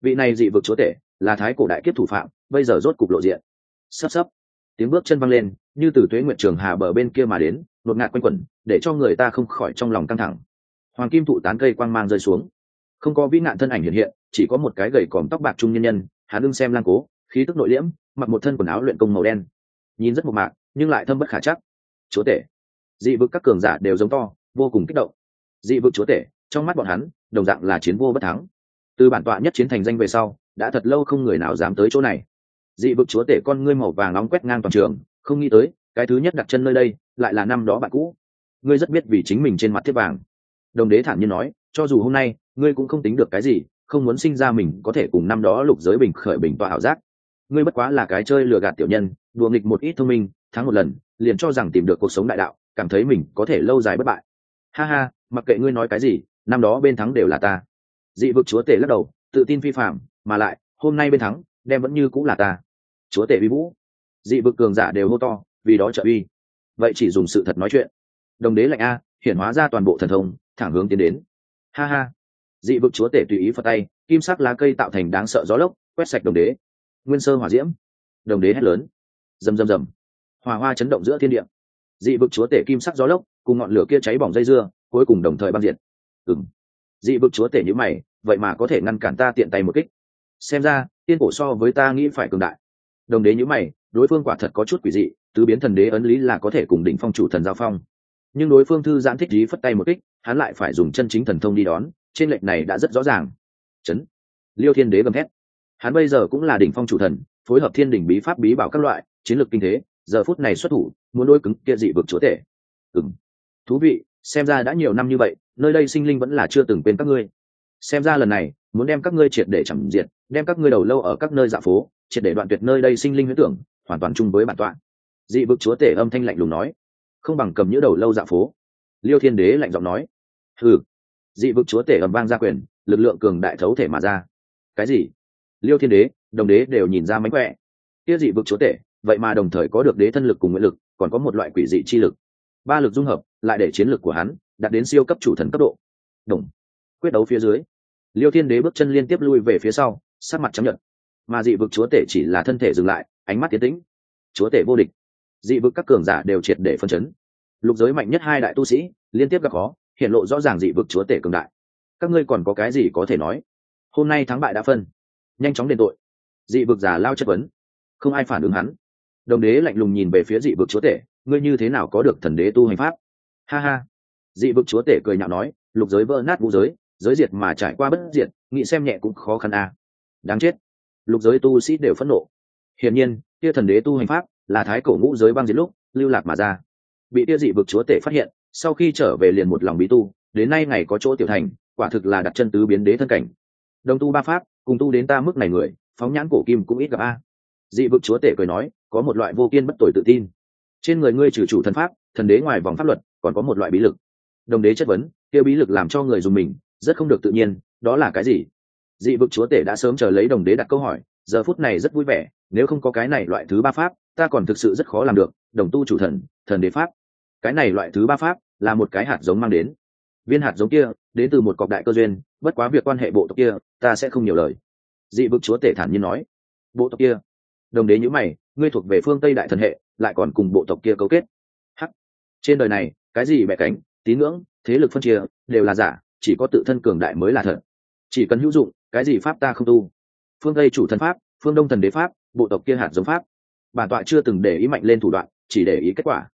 Vị này dị vực chúa tể, là thái cổ đại kiếp thủ phạm, bây giờ rốt cục lộ diện. Sắp sắp tiếng bước chân văng lên, như từ tuế nguyện trường hà bờ bên kia mà đến, nột ngạt quanh quẩn, để cho người ta không khỏi trong lòng căng thẳng. Hoàng kim thụ tán cây quang mang rơi xuống. Không có vĩ nạn thân ảnh hiện hiện, chỉ có một cái gầy còm tóc bạc trung nhân nhân, hắn đương xem lang cố, khí tức nội liễm, mặc một thân quần áo luyện công màu đen. Nhìn rất mộc mạc, nhưng lại thâm bất khả chắc. Chúa tể. Dị vực các cường giả đều giống to, vô cùng kích động. Dị vực chúa tể, trong mắt bọn hắn, đồng dạng là chiến vô bất thắng. Từ bản tọa nhất chiến thành danh về sau, đã thật lâu không người nào dám tới chỗ này dị vực chúa tể con ngươi màu vàng nóng quét ngang toàn trường, không nghĩ tới, cái thứ nhất đặt chân nơi đây, lại là năm đó bạn cũ. Ngươi rất biết vì chính mình trên mặt thiết vàng. Đồng đế thản nhiên nói, cho dù hôm nay, ngươi cũng không tính được cái gì, không muốn sinh ra mình có thể cùng năm đó lục giới bình khởi bình tọa ảo giác. Ngươi bất quá là cái chơi lừa gạt tiểu nhân, đùa nghịch một ít thông minh, thắng một lần, liền cho rằng tìm được cuộc sống đại đạo, cảm thấy mình có thể lâu dài bất bại. Ha ha, mặc kệ ngươi nói cái gì, năm đó bên thắng đều là ta. Dị vực chúa tể lắc đầu, tự tin phi phạm mà lại, hôm nay bên thắng đem vẫn như cũng là ta. Chúa tể vi vũ. Dị vực cường giả đều hô to, vì đó trợ uy. Vậy chỉ dùng sự thật nói chuyện. Đồng đế lạnh a, hiển hóa ra toàn bộ thần thông, thẳng hướng tiến đến. Ha ha. Dị vực chúa tể tùy ý phật tay, kim sắc lá cây tạo thành đáng sợ gió lốc, quét sạch đồng đế. Nguyên sơ hỏa diễm. Đồng đế hét lớn. Rầm rầm rầm. Hòa hoa chấn động giữa thiên địa. Dị vực chúa tể kim sắc gió lốc, cùng ngọn lửa kia cháy bỏng dây dưa, cuối cùng đồng thời băng diệt. Ừng dị vực chúa tể như mày, vậy mà có thể ngăn cản ta tiện tay một kích. Xem ra tiên cổ so với ta nghĩ phải cường đại. Đồng đế như mày, đối phương quả thật có chút quỷ dị, tứ biến thần đế ấn lý là có thể cùng đỉnh phong chủ thần giao phong. Nhưng đối phương thư giãn thích lý phất tay một kích, hắn lại phải dùng chân chính thần thông đi đón, trên lệnh này đã rất rõ ràng. Chấn. Liêu thiên đế gầm thét. Hắn bây giờ cũng là đỉnh phong chủ thần, phối hợp thiên đỉnh bí pháp bí bảo các loại, chiến lược kinh thế, giờ phút này xuất thủ, muốn đôi cứng kia dị vực chúa tể. Ừng thú vị, xem ra đã nhiều năm như vậy, nơi đây sinh linh vẫn là chưa từng quên các ngươi. Xem ra lần này, muốn đem các ngươi triệt để chẳng diệt đem các ngươi đầu lâu ở các nơi dạ phố, triệt để đoạn tuyệt nơi đây sinh linh huyết tưởng, hoàn toàn chung với bản tọa. Dị vực chúa tể âm thanh lạnh lùng nói. Không bằng cầm những đầu lâu dạ phố. Liêu thiên đế lạnh giọng nói. Ừ dị vực chúa tể ầm vang ra quyền, lực lượng cường đại thấu thể mà ra. Cái gì? Liêu thiên đế, đồng đế đều nhìn ra mánh khỏe. Kia dị vực chúa tể, vậy mà đồng thời có được đế thân lực cùng nguyện lực, còn có một loại quỷ dị chi lực. Ba lực dung hợp, lại để chiến lực của hắn đạt đến siêu cấp chủ thần cấp độ. Đồng quyết đấu phía dưới, liêu thiên đế bước chân liên tiếp lui về phía sau sát mặt chấp nhận mà dị vực chúa tể chỉ là thân thể dừng lại, ánh mắt tiến tĩnh. Chúa tể vô địch. Dị vực các cường giả đều triệt để phân chấn. Lục giới mạnh nhất hai đại tu sĩ, liên tiếp gặp khó, hiện lộ rõ ràng dị vực chúa tể cường đại. Các ngươi còn có cái gì có thể nói? Hôm nay thắng bại đã phân. Nhanh chóng đền tội. Dị vực giả lao chất vấn. Không ai phản ứng hắn. Đồng đế lạnh lùng nhìn về phía dị vực chúa tể, ngươi như thế nào có được thần đế tu hành pháp? Ha ha. Dị vực chúa tể cười nhạo nói, lục giới vỡ nát vũ giới giới diệt mà trải qua bất diệt, nghĩ xem nhẹ cũng khó khăn à đáng chết. Lục giới tu sĩ đều phẫn nộ. Hiển nhiên tia thần đế tu hành pháp là thái cổ ngũ giới băng diệt lúc lưu lạc mà ra. Bị tia dị vực chúa tể phát hiện, sau khi trở về liền một lòng bí tu, đến nay ngày có chỗ tiểu thành, quả thực là đặt chân tứ biến đế thân cảnh. Đồng tu ba pháp, cùng tu đến ta mức này người, phóng nhãn cổ kim cũng ít gặp a. Dị vực chúa tể cười nói, có một loại vô kiên bất tội tự tin. Trên người ngươi trừ chủ thần pháp, thần đế ngoài vòng pháp luật, còn có một loại bí lực. Đồng đế chất vấn kêu bí lực làm cho người dùng mình, rất không được tự nhiên, đó là cái gì? Dị vực chúa tể đã sớm chờ lấy đồng đế đặt câu hỏi, giờ phút này rất vui vẻ, nếu không có cái này loại thứ ba pháp, ta còn thực sự rất khó làm được, đồng tu chủ thần thần đế pháp. Cái này loại thứ ba pháp là một cái hạt giống mang đến. Viên hạt giống kia, đến từ một cọc đại cơ duyên, bất quá việc quan hệ bộ tộc kia, ta sẽ không nhiều lời. Dị vực chúa tể thản nhiên nói. Bộ tộc kia. Đồng đế nhữ mày, ngươi thuộc về phương tây đại thần hệ, lại còn cùng bộ tộc kia cấu kết. Hắc. Trên đời này, cái gì bẻ cánh, tín ngưỡng, thế lực phân chia, đều là giả, chỉ có tự thân cường đại mới là thật. Chỉ cần hữu dụng cái gì pháp ta không tu? Phương tây chủ thần pháp, phương đông thần đế pháp, bộ tộc kia hạt giống pháp. Bản tọa chưa từng để ý mạnh lên thủ đoạn, chỉ để ý kết quả.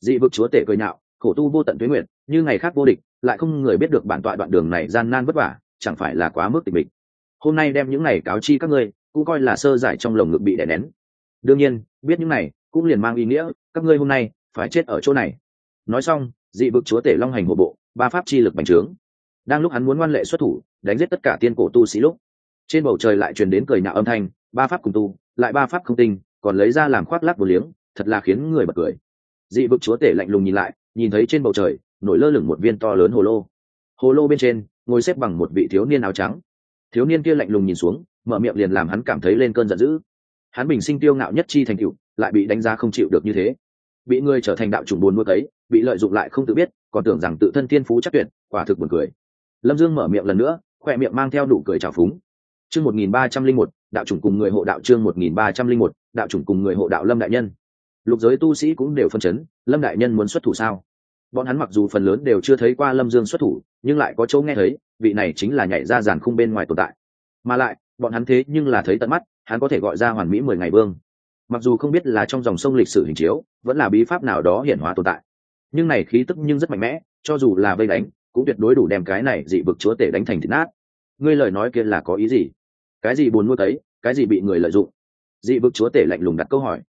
Dị vực chúa tể cười nhạo, khổ tu vô tận tuế nguyện như ngày khác vô địch, lại không người biết được bản tọa đoạn đường này gian nan vất vả, chẳng phải là quá mức tình mình. hôm nay đem những này cáo chi các ngươi, cũng coi là sơ giải trong lồng ngực bị đè nén. Đương nhiên, biết những này, cũng liền mang ý nghĩa, các ngươi hôm nay, phải chết ở chỗ này. Nói xong, dị vực chúa tể long hành hộ bộ, ba pháp chi lực bành trướng đang lúc hắn muốn ngoan lệ xuất thủ, đánh giết tất cả tiên cổ tu sĩ lúc, trên bầu trời lại truyền đến cười nhạo âm thanh, ba pháp cùng tu, lại ba pháp không tinh, còn lấy ra làm khoác lác vô liếng, thật là khiến người bật cười. Dị vực chúa tể lạnh lùng nhìn lại, nhìn thấy trên bầu trời, nổi lơ lửng một viên to lớn hồ lô. Hồ lô bên trên, ngồi xếp bằng một vị thiếu niên áo trắng. Thiếu niên kia lạnh lùng nhìn xuống, mở miệng liền làm hắn cảm thấy lên cơn giận dữ. Hắn bình sinh tiêu ngạo nhất chi thành cựu lại bị đánh giá không chịu được như thế. Bị người trở thành đạo chủng buồn nuôi ấy, bị lợi dụng lại không tự biết, còn tưởng rằng tự thân thiên phú chắc tuyệt, quả thực buồn cười lâm dương mở miệng lần nữa, khoe miệng mang theo đủ cười trào phúng. Chương một nghìn ba trăm linh một, đạo chủng cùng người hộ đạo chương một nghìn ba trăm linh một, đạo chủng cùng người hộ đạo lâm đại nhân. Lục giới tu sĩ cũng đều phân chấn, lâm đại nhân muốn xuất thủ sao? Bọn hắn mặc dù phần lớn đều chưa thấy qua lâm dương xuất thủ, nhưng lại có chỗ nghe thấy, vị này chính là nhảy ra giàn khung bên ngoài tồn tại. Mà lại, bọn hắn thế nhưng là thấy tận mắt, hắn có thể gọi ra hoàn mỹ mười ngày vương. Mặc dù không biết là trong dòng sông lịch sử hình chiếu, vẫn là bí pháp nào đó hiển hóa tồn tại. Nhưng này khí tức nhưng rất mạnh mẽ, cho dù là vây đánh cũng tuyệt đối đủ đem cái này dị vực chúa tể đánh thành thịt nát. Ngươi lời nói kia là có ý gì? Cái gì buồn nuôi thấy cái gì bị người lợi dụng? Dị vực chúa tể lạnh lùng đặt câu hỏi.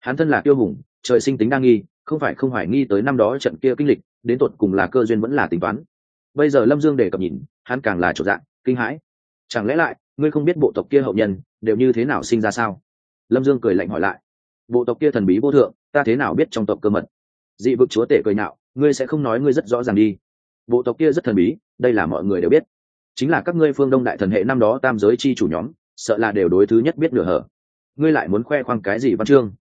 Hắn thân là tiêu hùng, trời sinh tính đa nghi, không phải không hoài nghi tới năm đó trận kia kinh lịch, đến tột cùng là cơ duyên vẫn là tính toán. Bây giờ lâm dương đề cập nhìn, hắn càng là trộn dạng kinh hãi. Chẳng lẽ lại, ngươi không biết bộ tộc kia hậu nhân, đều như thế nào sinh ra sao? Lâm dương cười lạnh hỏi lại. Bộ tộc kia thần bí vô thượng, ta thế nào biết trong tộc cơ mật? Dị vực chúa tể cười nạo ngươi sẽ không nói ngươi rất rõ ràng đi bộ tộc kia rất thần bí, đây là mọi người đều biết. Chính là các ngươi phương đông đại thần hệ năm đó tam giới chi chủ nhóm, sợ là đều đối thứ nhất biết nửa hở. Ngươi lại muốn khoe khoang cái gì văn chương?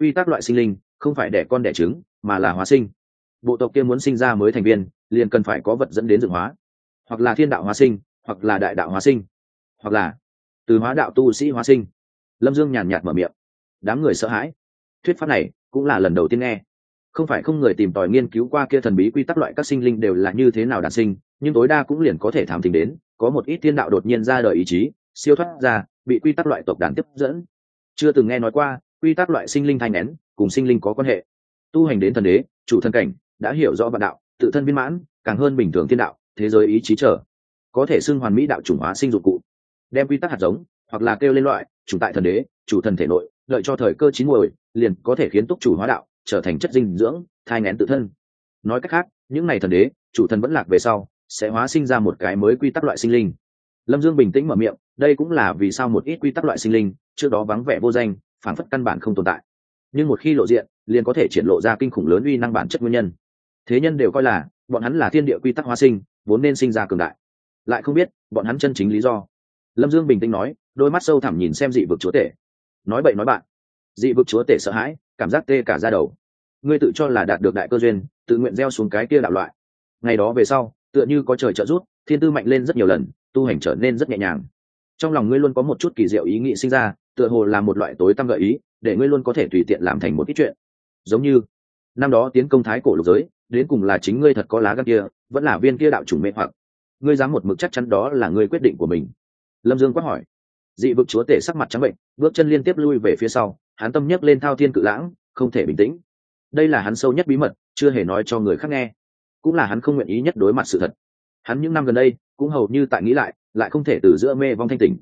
Quy tắc loại sinh linh, không phải đẻ con đẻ trứng, mà là hóa sinh. Bộ tộc kia muốn sinh ra mới thành viên, liền cần phải có vật dẫn đến dựng hóa. Hoặc là thiên đạo hóa sinh, hoặc là đại đạo hóa sinh. Hoặc là từ hóa đạo tu sĩ hóa sinh. Lâm dương nhàn nhạt mở miệng. Đám người sợ hãi. Thuyết pháp này cũng là lần đầu tiên nghe không phải không người tìm tòi nghiên cứu qua kia thần bí quy tắc loại các sinh linh đều là như thế nào đản sinh, nhưng tối đa cũng liền có thể thám tính đến, có một ít thiên đạo đột nhiên ra đời ý chí, siêu thoát ra, bị quy tắc loại tộc đàn tiếp dẫn. Chưa từng nghe nói qua, quy tắc loại sinh linh thanh nén cùng sinh linh có quan hệ. Tu hành đến thần đế, chủ thân cảnh, đã hiểu rõ vạn đạo, tự thân viên mãn, càng hơn bình thường thiên đạo, thế giới ý chí trở. Có thể xưng hoàn mỹ đạo chủng hóa sinh dụng cụ. Đem quy tắc hạt giống, hoặc là kêu lên loại, chủ tại thần đế, chủ thần thể nội lợi cho thời cơ chín muồi, liền có thể khiến túc chủ hóa đạo trở thành chất dinh dưỡng, thai ngén tự thân. Nói cách khác, những ngày thần đế, chủ thần vẫn lạc về sau, sẽ hóa sinh ra một cái mới quy tắc loại sinh linh. Lâm dương bình tĩnh mở miệng, đây cũng là vì sao một ít quy tắc loại sinh linh, trước đó vắng vẻ vô danh, phản phất căn bản không tồn tại. Nhưng một khi lộ diện, liền có thể triển lộ ra kinh khủng lớn uy năng bản chất nguyên nhân. Thế nhân đều coi là, bọn hắn là thiên địa quy tắc hóa sinh, vốn nên sinh ra cường đại. Lại không biết, bọn hắn chân chính lý do. Lâm dương bình tĩnh nói, đôi mắt sâu thẳm nhìn xem dị vực chúa tể. Nói bậy nói bạn dị vực chúa tể sợ hãi, cảm giác tê cả ra đầu. Ngươi tự cho là đạt được đại cơ duyên, tự nguyện gieo xuống cái kia đạo loại. Ngày đó về sau, tựa như có trời trợ rút thiên tư mạnh lên rất nhiều lần, tu hành trở nên rất nhẹ nhàng. Trong lòng ngươi luôn có một chút kỳ diệu ý nghĩ sinh ra, tựa hồ là một loại tối tăm gợi ý, để ngươi luôn có thể tùy tiện làm thành một ít chuyện. Giống như, năm đó tiến công thái cổ lục giới, đến cùng là chính ngươi thật có lá gan kia, vẫn là viên kia đạo chủng mê hoặc. Ngươi dám một mực chắc chắn đó là ngươi quyết định của mình. Lâm dương quát hỏi. Dị vực chúa tể sắc mặt trắng bệnh, bước chân liên tiếp lui về phía sau hắn tâm nhấc lên thao thiên cự lãng, không thể bình tĩnh. Đây là hắn sâu nhất bí mật, chưa hề nói cho người khác nghe. Cũng là hắn không nguyện ý nhất đối mặt sự thật. Hắn những năm gần đây, cũng hầu như tại nghĩ lại lại không thể từ giữa mê vong thanh tình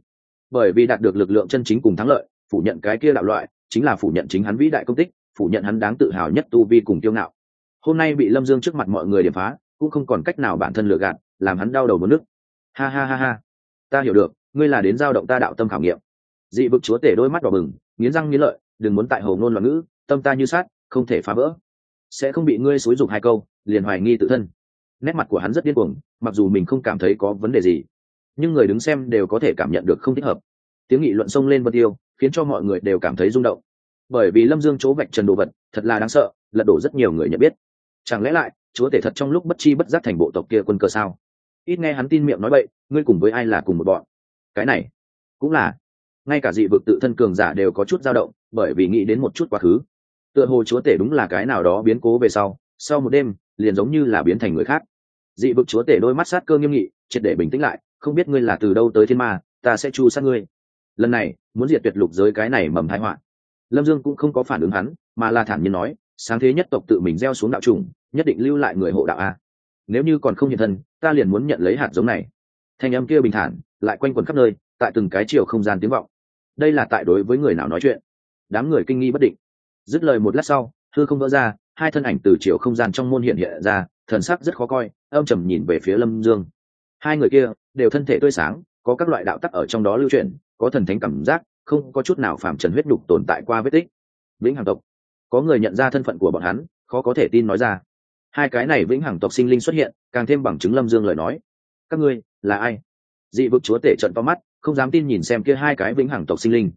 bởi vì đạt được lực lượng chân chính cùng thắng lợi, phủ nhận cái kia đạo loại, chính là phủ nhận chính hắn vĩ đại công tích, phủ nhận hắn đáng tự hào nhất tu vi cùng kiêu ngạo. Hôm nay bị lâm dương trước mặt mọi người điểm phá, cũng không còn cách nào bản thân lừa gạt, làm hắn đau đầu một nước. Ha ha ha ha. Ta hiểu được, ngươi là đến giao động ta đạo tâm khảo nghiệm dị vực chúa tể đôi mắt đỏ bừng, nghiến răng nghiến lợi, đừng muốn tại hầu ngôn loạn ngữ, tâm ta như sát không thể phá vỡ. Sẽ không bị ngươi xúi dục hai câu, liền hoài nghi tự thân. Nét mặt của hắn rất điên cuồng, mặc dù mình không cảm thấy có vấn đề gì, nhưng người đứng xem đều có thể cảm nhận được không thích hợp. Tiếng nghị luận xông lên vân tiêu, khiến cho mọi người đều cảm thấy rung động. Bởi vì lâm dương chỗ vạch trần đồ vật, thật là đáng sợ, lật đổ rất nhiều người nhận biết. Chẳng lẽ lại, chúa tể thật trong lúc bất chi bất giác thành bộ tộc kia quân cơ sao? Ít nghe hắn tin miệng nói bậy, ngươi cùng với ai là cùng một bọn? Cái này, cũng là ngay cả dị vực tự thân cường giả đều có chút dao động, bởi vì nghĩ đến một chút quá khứ. Tựa hồ chúa tể đúng là cái nào đó biến cố về sau sau một đêm, liền giống như là biến thành người khác. Dị vực chúa tể đôi mắt sát cơ nghiêm nghị, triệt để bình tĩnh lại, không biết ngươi là từ đâu tới thiên ma, ta sẽ chu sát ngươi. Lần này, muốn diệt tuyệt lục giới cái này mầm thái họa. Lâm dương cũng không có phản ứng hắn, mà là thản nhiên nói, sáng thế nhất tộc tự mình gieo xuống đạo trùng nhất định lưu lại người hộ đạo a. Nếu như còn không hiện thân, ta liền muốn nhận lấy hạt giống này. Thanh âm kia bình thản, lại quanh quẩn khắp nơi tại từng cái chiều không gian tiếng vọng. Đây là tại đối với người nào nói chuyện? Đám người kinh nghi bất định. Dứt lời một lát sau thư không vỡ ra, hai thân ảnh từ chiều không gian trong môn hiện hiện ra, thần sắc rất khó coi, âm trầm nhìn về phía lâm dương. Hai người kia đều thân thể tươi sáng, có các loại đạo tắc ở trong đó lưu truyền có thần thánh cảm giác, không có chút nào phạm trần huyết đục tồn tại qua vết tích. Vĩnh hằng tộc. Có người nhận ra thân phận của bọn hắn, khó có thể tin nói ra. Hai cái này vĩnh hằng tộc sinh linh xuất hiện, càng thêm bằng chứng lâm dương lời nói. Các ngươi là ai? Dị vực chúa tể trận to mắt không dám tin nhìn xem kia hai cái vĩnh hằng tộc sinh linh.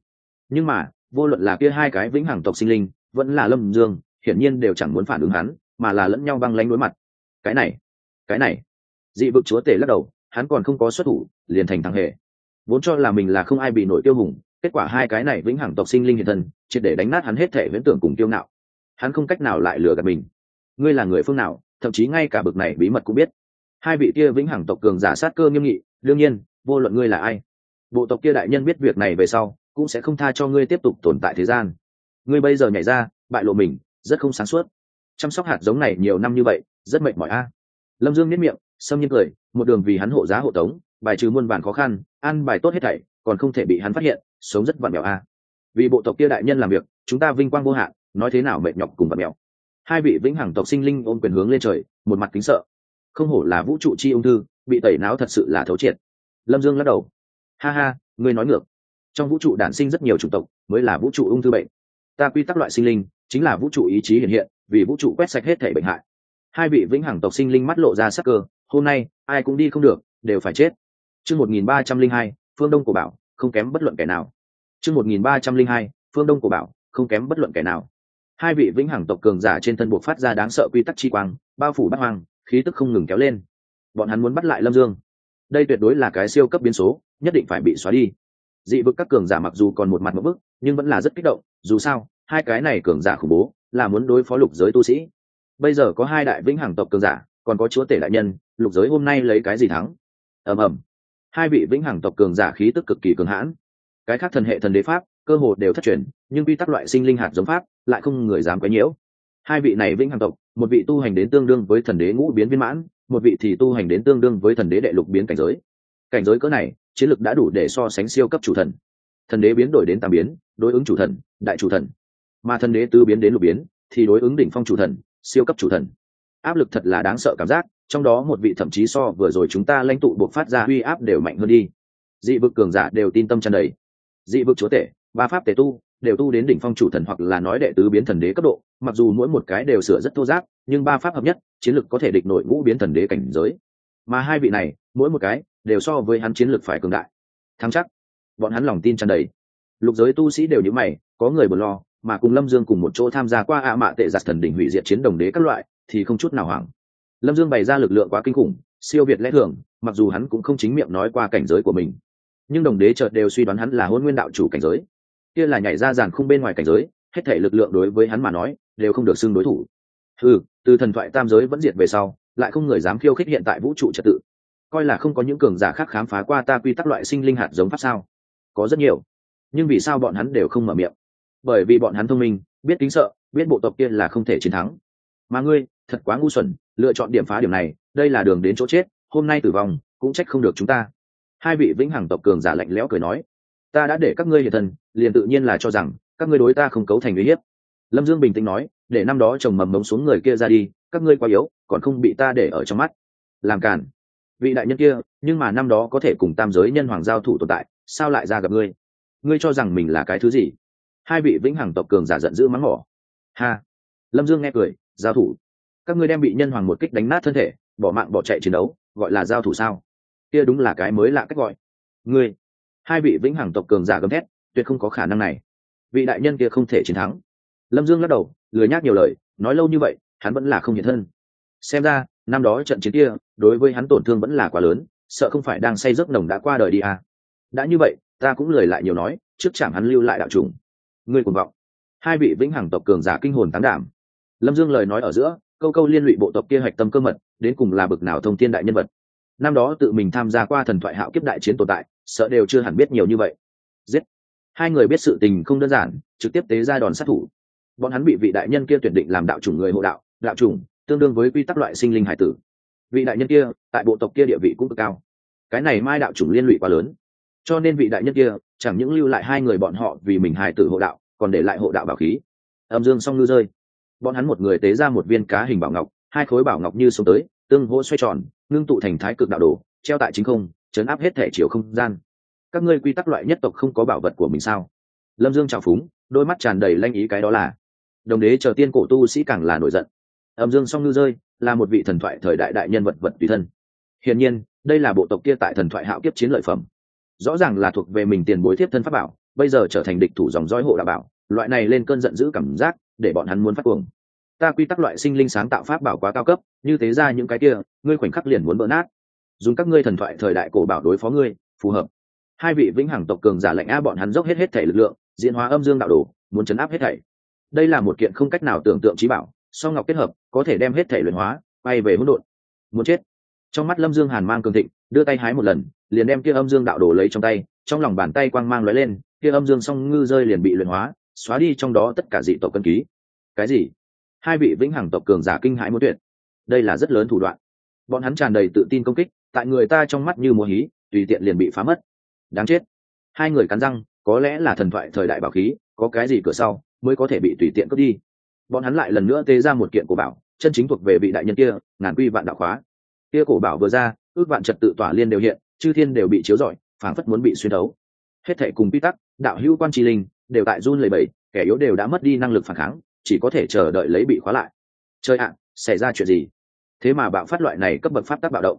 Nhưng mà, vô luận là kia hai cái vĩnh hằng tộc sinh linh, vẫn là lâm dương, hiển nhiên đều chẳng muốn phản ứng hắn, mà là lẫn nhau băng lánh đối mặt. Cái này cái này. Dị vực chúa tể lắc đầu, hắn còn không có xuất thủ, liền thành thằng hề. Vốn cho là mình là không ai bị nổi tiêu hùng, kết quả hai cái này vĩnh hằng tộc sinh linh hiện thân, triệt để đánh nát hắn hết thể viễn tưởng cùng tiêu ngạo. Hắn không cách nào lại lừa gạt mình. Ngươi là người phương nào, thậm chí ngay cả bực này bí mật cũng biết. Hai vị kia vĩnh hằng tộc cường giả sát cơ nghiêm nghị, đương nhiên, vô luận ngươi là ai bộ tộc kia đại nhân biết việc này về sau, cũng sẽ không tha cho ngươi tiếp tục tồn tại thế gian. Ngươi bây giờ nhảy ra, bại lộ mình, rất không sáng suốt. Chăm sóc hạt giống này nhiều năm như vậy, rất mệt mỏi a. Lâm dương miết miệng xâm nhiên cười, một đường vì hắn hộ giá hộ tống, bài trừ muôn vàn khó khăn ăn bài tốt hết thảy, còn không thể bị hắn phát hiện, sống rất vặn mèo a. Vì bộ tộc kia đại nhân làm việc, chúng ta vinh quang vô hạn, nói thế nào mệt nhọc cùng vặn mèo. Hai vị vĩnh hằng tộc sinh linh ôm quyền hướng lên trời, một mặt kính sợ. Không hổ là vũ trụ chi ung thư, bị tẩy não thật sự là thấu triệt. Lâm dương lắc đầu ha ha, ngươi nói ngược. Trong vũ trụ đản sinh rất nhiều chủng tộc, mới là vũ trụ ung thư bệnh. Ta quy tắc loại sinh linh, chính là vũ trụ ý chí hiện hiện, vì vũ trụ quét sạch hết thể bệnh hại. Hai vị vĩnh hằng tộc sinh linh mắt lộ ra sắc cơ, hôm nay, ai cũng đi không được, đều phải chết. Chương một nghìn ba trăm linh hai, phương đông của bảo, không kém bất luận kẻ nào. Chương một nghìn ba trăm linh hai, phương đông của bảo, không kém bất luận kẻ nào. Hai vị vĩnh hằng tộc cường giả trên thân buộc phát ra đáng sợ quy tắc chi quang, bao phủ bắt hoang, khí tức không ngừng kéo lên. Bọn hắn muốn bắt lại lâm dương. Đây tuyệt đối là cái siêu cấp biến số nhất định phải bị xóa đi. Dị vực các cường giả mặc dù còn một mặt một bức, nhưng vẫn là rất kích động, dù sao, hai cái này cường giả khủng bố là muốn đối phó lục giới tu sĩ. Bây giờ có hai đại vĩnh hằng tộc cường giả, còn có chúa tể đại nhân, lục giới hôm nay lấy cái gì thắng? Ầm ầm. Hai vị vĩnh hằng tộc cường giả khí tức cực kỳ cường hãn. Cái khác thần hệ thần đế pháp, cơ hồ đều thất truyền, nhưng quy tắc loại sinh linh hạt giống pháp lại không người dám quấy nhiễu. Hai vị này vĩnh hằng tộc, một vị tu hành đến tương đương với thần đế ngũ biến viên mãn, một vị thì tu hành đến tương đương với thần đế đệ lục biến cảnh giới. Cảnh giới cỡ này chiến lực đã đủ để so sánh siêu cấp chủ thần. Thần đế biến đổi đến tam biến, đối ứng chủ thần, đại chủ thần. Mà thần đế tứ biến đến lục biến, thì đối ứng đỉnh phong chủ thần, siêu cấp chủ thần. Áp lực thật là đáng sợ cảm giác, trong đó một vị thậm chí so vừa rồi chúng ta lãnh tụ buộc phát ra uy áp đều mạnh hơn đi. Dị vực cường giả đều tin tâm tràn đầy. Dị vực chúa tể, ba pháp tề tu, đều tu đến đỉnh phong chủ thần hoặc là nói đệ tứ biến thần đế cấp độ, mặc dù mỗi một cái đều sửa rất thô giáp, nhưng ba pháp hợp nhất, chiến lược có thể địch nội ngũ biến thần đế cảnh giới. Mà hai vị này mỗi một cái đều so với hắn chiến lược phải cường đại. Thắng chắc. Bọn hắn lòng tin tràn đầy. Lục giới tu sĩ đều như mày, có người buồn lo, mà cùng lâm dương cùng một chỗ tham gia qua ạ mạ tệ giặt thần đỉnh hủy diệt chiến đồng đế các loại, thì không chút nào hoảng. Lâm dương bày ra lực lượng quá kinh khủng, siêu việt lẽ thường, mặc dù hắn cũng không chính miệng nói qua cảnh giới của mình. Nhưng đồng đế chợt đều suy đoán hắn là hôn nguyên đạo chủ cảnh giới. Kia là nhảy ra dàn không bên ngoài cảnh giới, hết thể lực lượng đối với hắn mà nói, đều không được xưng đối thủ. Ừ từ thần thoại tam giới vẫn diệt về sau, lại không người dám khiêu khích hiện tại vũ trụ trật tự coi là không có những cường giả khác khám phá qua ta quy tắc loại sinh linh hạt giống pháp sao? Có rất nhiều. Nhưng vì sao bọn hắn đều không mở miệng? Bởi vì bọn hắn thông minh, biết kính sợ, biết bộ tộc kia là không thể chiến thắng. Mà ngươi, thật quá ngu xuẩn, lựa chọn điểm phá điểm này, đây là đường đến chỗ chết, hôm nay tử vong, cũng trách không được chúng ta. Hai vị vĩnh hằng tộc cường giả lạnh lẽo cười nói, ta đã để các ngươi hiện thân, liền tự nhiên là cho rằng, các ngươi đối ta không cấu thành uy hiếp. Lâm dương bình tĩnh nói, để năm đó chồng mầm mống xuống người kia ra đi, các ngươi quá yếu, còn không bị ta để ở trong mắt. Làm cản vị đại nhân kia, nhưng mà năm đó có thể cùng tam giới nhân hoàng giao thủ tồn tại, sao lại ra gặp ngươi? Ngươi cho rằng mình là cái thứ gì? Hai vị vĩnh hằng tộc cường giả giận dữ mắng mỏ ha! Lâm dương nghe cười, giao thủ. Các ngươi đem bị nhân hoàng một kích đánh nát thân thể, bỏ mạng bỏ chạy chiến đấu, gọi là giao thủ sao? Kia đúng là cái mới lạ cách gọi. Ngươi! Hai vị vĩnh hằng tộc cường giả gầm thét, tuyệt không có khả năng này. Vị đại nhân kia không thể chiến thắng. Lâm dương lắc đầu, lười nhác nhiều lời, nói lâu như vậy, hắn vẫn là không hiện thân. Xem ra năm đó trận chiến kia, đối với hắn tổn thương vẫn là quá lớn, sợ không phải đang say giấc nồng đã qua đời đi à. đã như vậy, ta cũng lười lại nhiều nói, trước chẳng hắn lưu lại đạo trùng. Ngươi cuồng vọng. Hai vị vĩnh hằng tộc cường giả kinh hồn tán đảm. Lâm dương lời nói ở giữa, câu câu liên lụy bộ tộc kia hạch tâm cơ mật, đến cùng là bực nào thông thiên đại nhân vật. Năm đó tự mình tham gia qua thần thoại hạo kiếp đại chiến tồn tại, sợ đều chưa hẳn biết nhiều như vậy. Giết. Hai người biết sự tình không đơn giản, trực tiếp tế ra đòn sát thủ. Bọn hắn bị vị đại nhân kia tuyển định làm đạo chủng người hộ đạo đạo chủng tương đương với quy tắc loại sinh linh hải tử. Vị đại nhân kia, tại bộ tộc kia địa vị cũng cực cao. Cái này mai đạo chủng liên lụy quá lớn. Cho nên vị đại nhân kia, chẳng những lưu lại hai người bọn họ vì mình hải tử hộ đạo, còn để lại hộ đạo bảo khí. Âm dương song ngư rơi. Bọn hắn một người tế ra một viên cá hình bảo ngọc, hai khối bảo ngọc như sống tới, tương hỗ xoay tròn, ngưng tụ thành thái cực đạo đồ, treo tại chính không, chấn áp hết thể chiều không gian. Các ngươi quy tắc loại nhất tộc không có bảo vật của mình sao? Lâm dương trào phúng, đôi mắt tràn đầy lanh ý cái đó là. Đồng đế chờ tiên cổ tu sĩ càng là nổi giận âm dương song ngư rơi, là một vị thần thoại thời đại đại nhân vật vật tùy thân. Hiển nhiên, đây là bộ tộc kia tại thần thoại hạo kiếp chiến lợi phẩm. Rõ ràng là thuộc về mình tiền bối tiếp thân pháp bảo, bây giờ trở thành địch thủ dòng dõi hộ đạo bảo, loại này lên cơn giận dữ cảm giác, để bọn hắn muốn phát cuồng. Ta quy tắc loại sinh linh sáng tạo pháp bảo quá cao cấp, như thế ra những cái kia, ngươi khoảnh khắc liền muốn vỡ nát. Dùng các ngươi thần thoại thời đại cổ bảo đối phó ngươi, phù hợp. Hai vị vĩnh hằng tộc cường giả lệnh a bọn hắn dốc hết hết thể lực lượng, diễn hóa âm dương đạo đồ, muốn chấn áp hết thảy. Đây là một kiện không cách nào tưởng tượng trí bảo sau ngọc kết hợp, có thể đem hết thể luyện hóa, bay về hỗn độn. Muốn chết. Trong mắt lâm dương hàn mang cường thịnh, đưa tay hái một lần, liền đem kia âm dương đạo đồ lấy trong tay, trong lòng bàn tay quang mang lóe lên, kia âm dương song ngư rơi liền bị luyện hóa, xóa đi trong đó tất cả dị tộc cân ký. Cái gì? Hai vị vĩnh hằng tộc cường giả kinh hãi muốn tuyệt. Đây là rất lớn thủ đoạn. Bọn hắn tràn đầy tự tin công kích, tại người ta trong mắt như mùa hí, tùy tiện liền bị phá mất. Đáng chết. Hai người cắn răng, có lẽ là thần thoại thời đại bảo khí, có cái gì cửa sau, mới có thể bị tùy tiện cướp đi bọn hắn lại lần nữa tế ra một kiện cổ bảo, chân chính thuộc về vị đại nhân kia, ngàn quy vạn đạo khóa. Kia cổ bảo vừa ra, ước vạn trật tự tỏa liên đều hiện, chư thiên đều bị chiếu rọi, phảng phất muốn bị xuyên đấu hết thể cùng quy tắc, đạo hữu quan tri linh, đều tại run lầy bầy kẻ yếu đều đã mất đi năng lực phản kháng, chỉ có thể chờ đợi lấy bị khóa lại. Chơi ạ, xảy ra chuyện gì? Thế mà bạo phát loại này cấp bậc pháp tắc bạo động.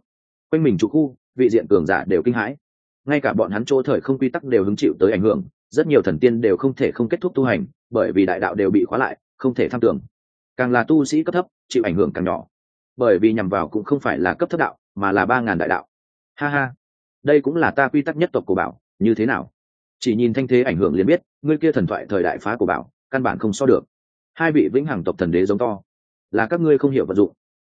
Quanh mình chủ khu, vị diện cường giả đều kinh hãi. Ngay cả bọn hắn chỗ thời không quy tắc đều hứng chịu tới ảnh hưởng, rất nhiều thần tiên đều không thể không kết thúc tu hành, bởi vì đại đạo đều bị khóa lại không thể tham tưởng. Càng là tu sĩ cấp thấp, chịu ảnh hưởng càng nhỏ. Bởi vì nhằm vào cũng không phải là cấp thấp đạo, mà là ba ngàn đại đạo. Ha ha, đây cũng là ta quy tắc nhất tộc của bảo, như thế nào? Chỉ nhìn thanh thế ảnh hưởng liền biết, ngươi kia thần thoại thời đại phá của bảo, căn bản không so được. Hai vị vĩnh hằng tộc thần đế giống to. Là các ngươi không hiểu vận dụng.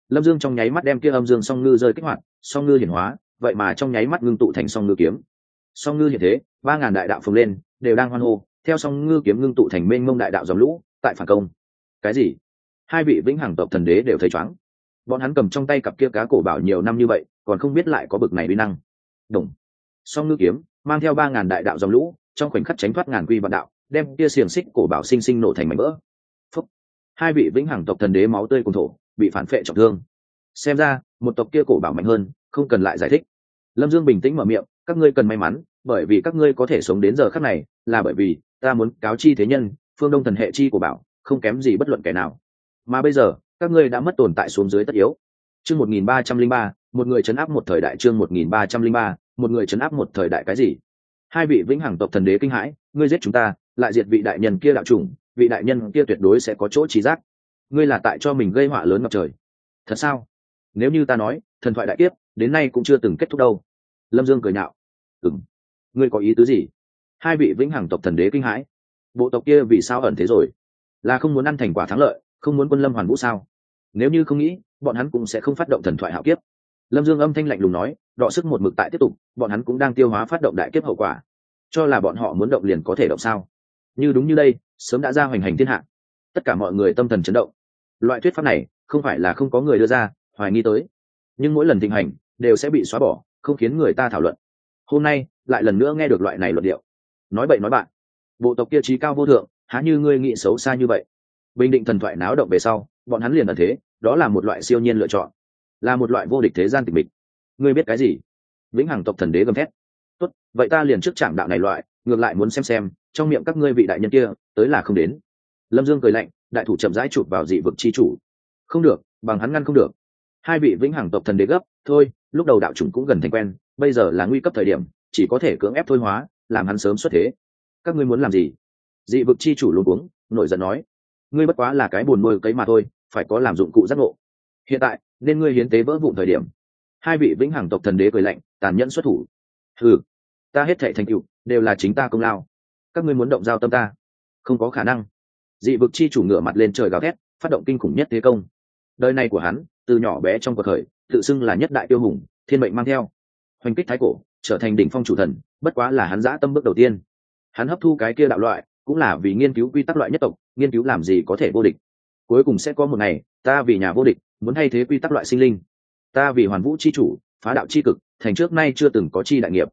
Lâm dương trong nháy mắt đem kia âm dương song ngư rơi kích hoạt, song ngư hiển hóa, vậy mà trong nháy mắt ngưng tụ thành song ngư kiếm. Song ngư hiện thế, ba ngàn đại đạo phồng lên, đều đang hoan hô, theo song ngư kiếm ngưng tụ thành mênh mông đại đạo dòng lũ tại phản công. Cái gì? Hai vị vĩnh hằng tộc thần đế đều thấy chóng bọn hắn cầm trong tay cặp kia cá cổ bảo nhiều năm như vậy, còn không biết lại có bực này uy năng. Đồng song ngư kiếm, mang theo ba ngàn đại đạo dòng lũ, trong khoảnh khắc tránh thoát ngàn quy vạn đạo, đem kia xiềng xích cổ bảo sinh sinh nổ thành mảnh vỡ. Phúc. hai vị vĩnh hằng tộc thần đế máu tươi cùng thổ, bị phản phệ trọng thương. Xem ra, một tộc kia cổ bảo mạnh hơn, không cần lại giải thích. Lâm dương bình tĩnh mở miệng, các ngươi cần may mắn, bởi vì các ngươi có thể sống đến giờ khắc này, là bởi vì ta muốn cáo chi thế nhân phương đông thần hệ chi của bảo, không kém gì bất luận kẻ nào. Mà bây giờ, các ngươi đã mất tồn tại xuống dưới tất yếu. Chương một nghìn ba trăm linh ba, một người chấn áp một thời đại chương một nghìn ba trăm linh ba, một người chấn áp một thời đại cái gì? Hai vị vĩnh hằng tộc thần đế kinh hãi, ngươi giết chúng ta, lại diệt vị đại nhân kia đạo chủng, vị đại nhân kia tuyệt đối sẽ có chỗ trí giác. Ngươi là tại cho mình gây họa lớn ngập trời. Thật sao? Nếu như ta nói, thần thoại đại kiếp, đến nay cũng chưa từng kết thúc đâu. Lâm dương cười nhạo. Ừng ngươi có ý tứ gì? Hai vị vĩnh hằng tộc thần đế kinh hãi bộ tộc kia vì sao ẩn thế rồi? Là không muốn ăn thành quả thắng lợi, không muốn quân lâm hoàn vũ sao? Nếu như không nghĩ, bọn hắn cũng sẽ không phát động thần thoại hạo kiếp. Lâm dương âm thanh lạnh lùng nói, đọ sức một mực tại tiếp tục, bọn hắn cũng đang tiêu hóa phát động đại kiếp hậu quả. Cho là bọn họ muốn động liền có thể động sao? Như đúng như đây, sớm đã ra hoành hành thiên hạ. Tất cả mọi người tâm thần chấn động. Loại thuyết pháp này, không phải là không có người đưa ra, hoài nghi tới. Nhưng mỗi lần thịnh hành, đều sẽ bị xóa bỏ, không khiến người ta thảo luận. Hôm nay, lại lần nữa nghe được loại này luận điệu. Nói bậy nói bạn bộ tộc kia trí cao vô thượng, há như ngươi nghĩ xấu xa như vậy? Bình định thần thoại náo động về sau, bọn hắn liền ẩn thế, đó là một loại siêu nhiên lựa chọn, là một loại vô địch thế gian tịch mịch. Ngươi biết cái gì? Vĩnh hằng tộc thần đế gầm thét. Tốt, vậy ta liền trước trạm đạo này loại, ngược lại muốn xem xem, trong miệng các ngươi vị đại nhân kia, tới là không đến. Lâm dương cười lạnh, đại thủ chậm rãi chụp vào dị vực chi chủ. Không được, bằng hắn ngăn không được. Hai vị vĩnh hằng tộc thần đế gấp, thôi, lúc đầu đạo chủng cũng gần thành quen, bây giờ là nguy cấp thời điểm, chỉ có thể cưỡng ép thôi hóa, làm hắn sớm xuất thế các ngươi muốn làm gì? Dị vực chi chủ luôn cuống, nổi giận nói ngươi bất quá là cái buồn môi cấy mà thôi phải có làm dụng cụ giác ngộ. Hiện tại nên ngươi hiến tế vỡ vụn thời điểm. Hai vị vĩnh hằng tộc thần đế cười lạnh tàn nhẫn xuất thủ. Ừ ta hết thệ thành cựu đều là chính ta công lao. Các ngươi muốn động giao tâm ta? Không có khả năng. Dị vực chi chủ ngửa mặt lên trời gào thét phát động kinh khủng nhất thế công. Đời này của hắn từ nhỏ bé trong cuộc khởi tự xưng là nhất đại tiêu hùng thiên mệnh mang theo. Hoành kích thái cổ trở thành đỉnh phong chủ thần bất quá là hắn dã tâm bước đầu tiên hắn hấp thu cái kia đạo loại, cũng là vì nghiên cứu quy tắc loại nhất tộc, nghiên cứu làm gì có thể vô địch. Cuối cùng sẽ có một ngày, ta vì nhà vô địch, muốn thay thế quy tắc loại sinh linh. Ta vì hoàn vũ c h i chủ, phá đạo c h i cực, thành trước nay chưa từng có chi đại nghiệp.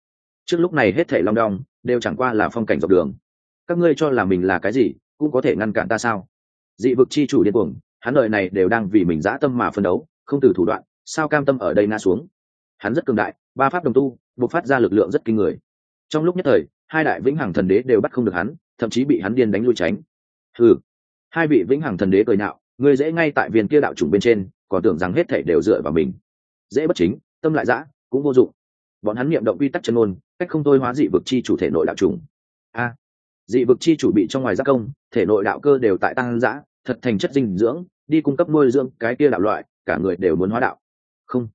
Trước lúc này hết thể long đong, đều chẳng qua là phong cảnh dọc đường. Các ngươi cho là mình là cái gì, cũng có thể ngăn cản ta sao? Dị vực chi chủ điên cuồng, hắn lợi này đều đang vì mình dã tâm mà phân đấu, không từ thủ đoạn, sao cam tâm ở đây na xuống? Hắn rất cường đại, ba pháp đồng tu, bộc phát ra lực lượng rất kinh người. Trong lúc nhất thời hai đại vĩnh hằng thần đế đều bắt không được hắn, thậm chí bị hắn điên đánh lui tránh. Ừ hai vị vĩnh hằng thần đế cười nạo người dễ ngay tại viên kia đạo chủng bên trên, còn tưởng rằng hết thể đều dựa vào mình. Dễ bất chính, tâm lại dã, cũng vô dụng. Bọn hắn niệm động quy tắc chân ngôn, cách không thôi hóa dị vực chi chủ thể nội đạo chủng a. Dị vực chi chủ bị trong ngoài giác công, thể nội đạo cơ đều tại tăng dã, thật thành chất dinh dưỡng, đi cung cấp nuôi dưỡng cái kia đạo loại, cả người đều muốn hóa đạo. Không.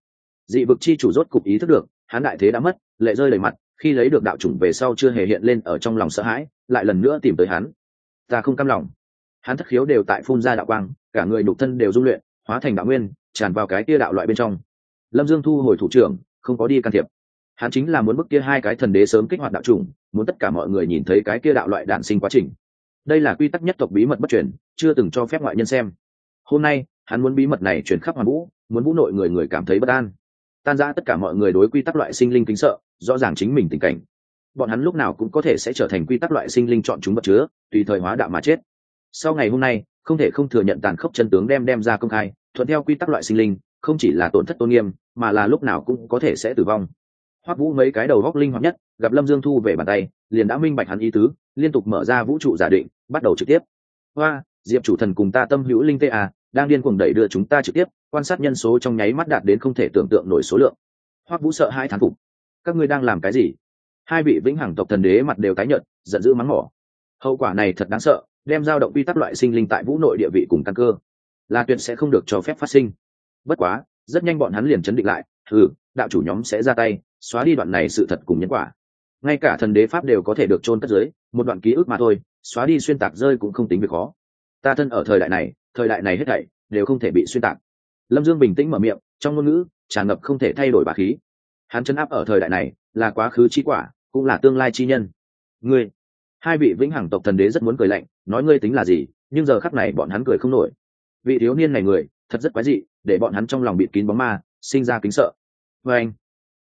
Dị vực chi chủ rốt cục ý thức được, hắn đại thế đã mất, lệ rơi đầy mặt khi lấy được đạo chủng về sau chưa hề hiện lên ở trong lòng sợ hãi, lại lần nữa tìm tới hắn. Ta không cam lòng. Hắn thất khiếu đều tại phun ra đạo quang, cả người đục thân đều dung luyện, hóa thành đạo nguyên, tràn vào cái kia đạo loại bên trong. Lâm dương thu hồi thủ trưởng, không có đi can thiệp. Hắn chính là muốn bức kia hai cái thần đế sớm kích hoạt đạo chủng, muốn tất cả mọi người nhìn thấy cái kia đạo loại đạn sinh quá trình. Đây là quy tắc nhất tộc bí mật bất truyền, chưa từng cho phép ngoại nhân xem. Hôm nay, hắn muốn bí mật này truyền khắp hoàn vũ, muốn vũ nội người người cảm thấy bất an. Tan ra tất cả mọi người đối quy tắc loại sinh linh kính sợ rõ ràng chính mình tình cảnh. Bọn hắn lúc nào cũng có thể sẽ trở thành quy tắc loại sinh linh chọn chúng vật chứa, tùy thời hóa đạo mà chết. Sau ngày hôm nay, không thể không thừa nhận tàn khốc chân tướng đem đem ra công khai, thuận theo quy tắc loại sinh linh, không chỉ là tổn thất tôn nghiêm, mà là lúc nào cũng có thể sẽ tử vong. Hoắc vũ mấy cái đầu góc linh hoạt nhất, gặp lâm dương thu về bàn tay, liền đã minh bạch hắn ý tứ, liên tục mở ra vũ trụ giả định, bắt đầu trực tiếp. Hoa diệp chủ thần cùng ta tâm hữu linh tê à đang điên cuồng đẩy đưa chúng ta trực tiếp, quan sát nhân số trong nháy mắt đạt đến không thể tưởng tượng nổi số lượng. Hoắc vũ sợ hai thán phục các ngươi đang làm cái gì? Hai vị vĩnh hằng tộc thần đế mặt đều tái nhợt, giận dữ mắng mỏ. Hậu quả này thật đáng sợ, đem giao động quy tắc loại sinh linh tại vũ nội địa vị cùng căn cơ, là tuyệt sẽ không được cho phép phát sinh. Bất quá, rất nhanh bọn hắn liền chấn định lại ừ đạo chủ nhóm sẽ ra tay, xóa đi đoạn này sự thật cùng nhân quả. Ngay cả thần đế pháp đều có thể được chôn cất dưới, một đoạn ký ức mà thôi, xóa đi xuyên tạc rơi cũng không tính việc khó. Ta thân ở thời đại này, thời đại này hết thảy đều không thể bị xuyên tạc. Lâm dương bình tĩnh mở miệng, trong ngôn ngữ tràn ngập không thể thay đổi bà khí hắn chấn áp ở thời đại này là quá khứ chi quả, cũng là tương lai chi nhân. Ngươi, hai vị vĩnh hằng tộc thần đế rất muốn cười lạnh, nói ngươi tính là gì, nhưng giờ khắc này bọn hắn cười không nổi. Vị thiếu niên này người, thật rất quái dị, để bọn hắn trong lòng bịt kín bóng ma, sinh ra kính sợ. Vê anh,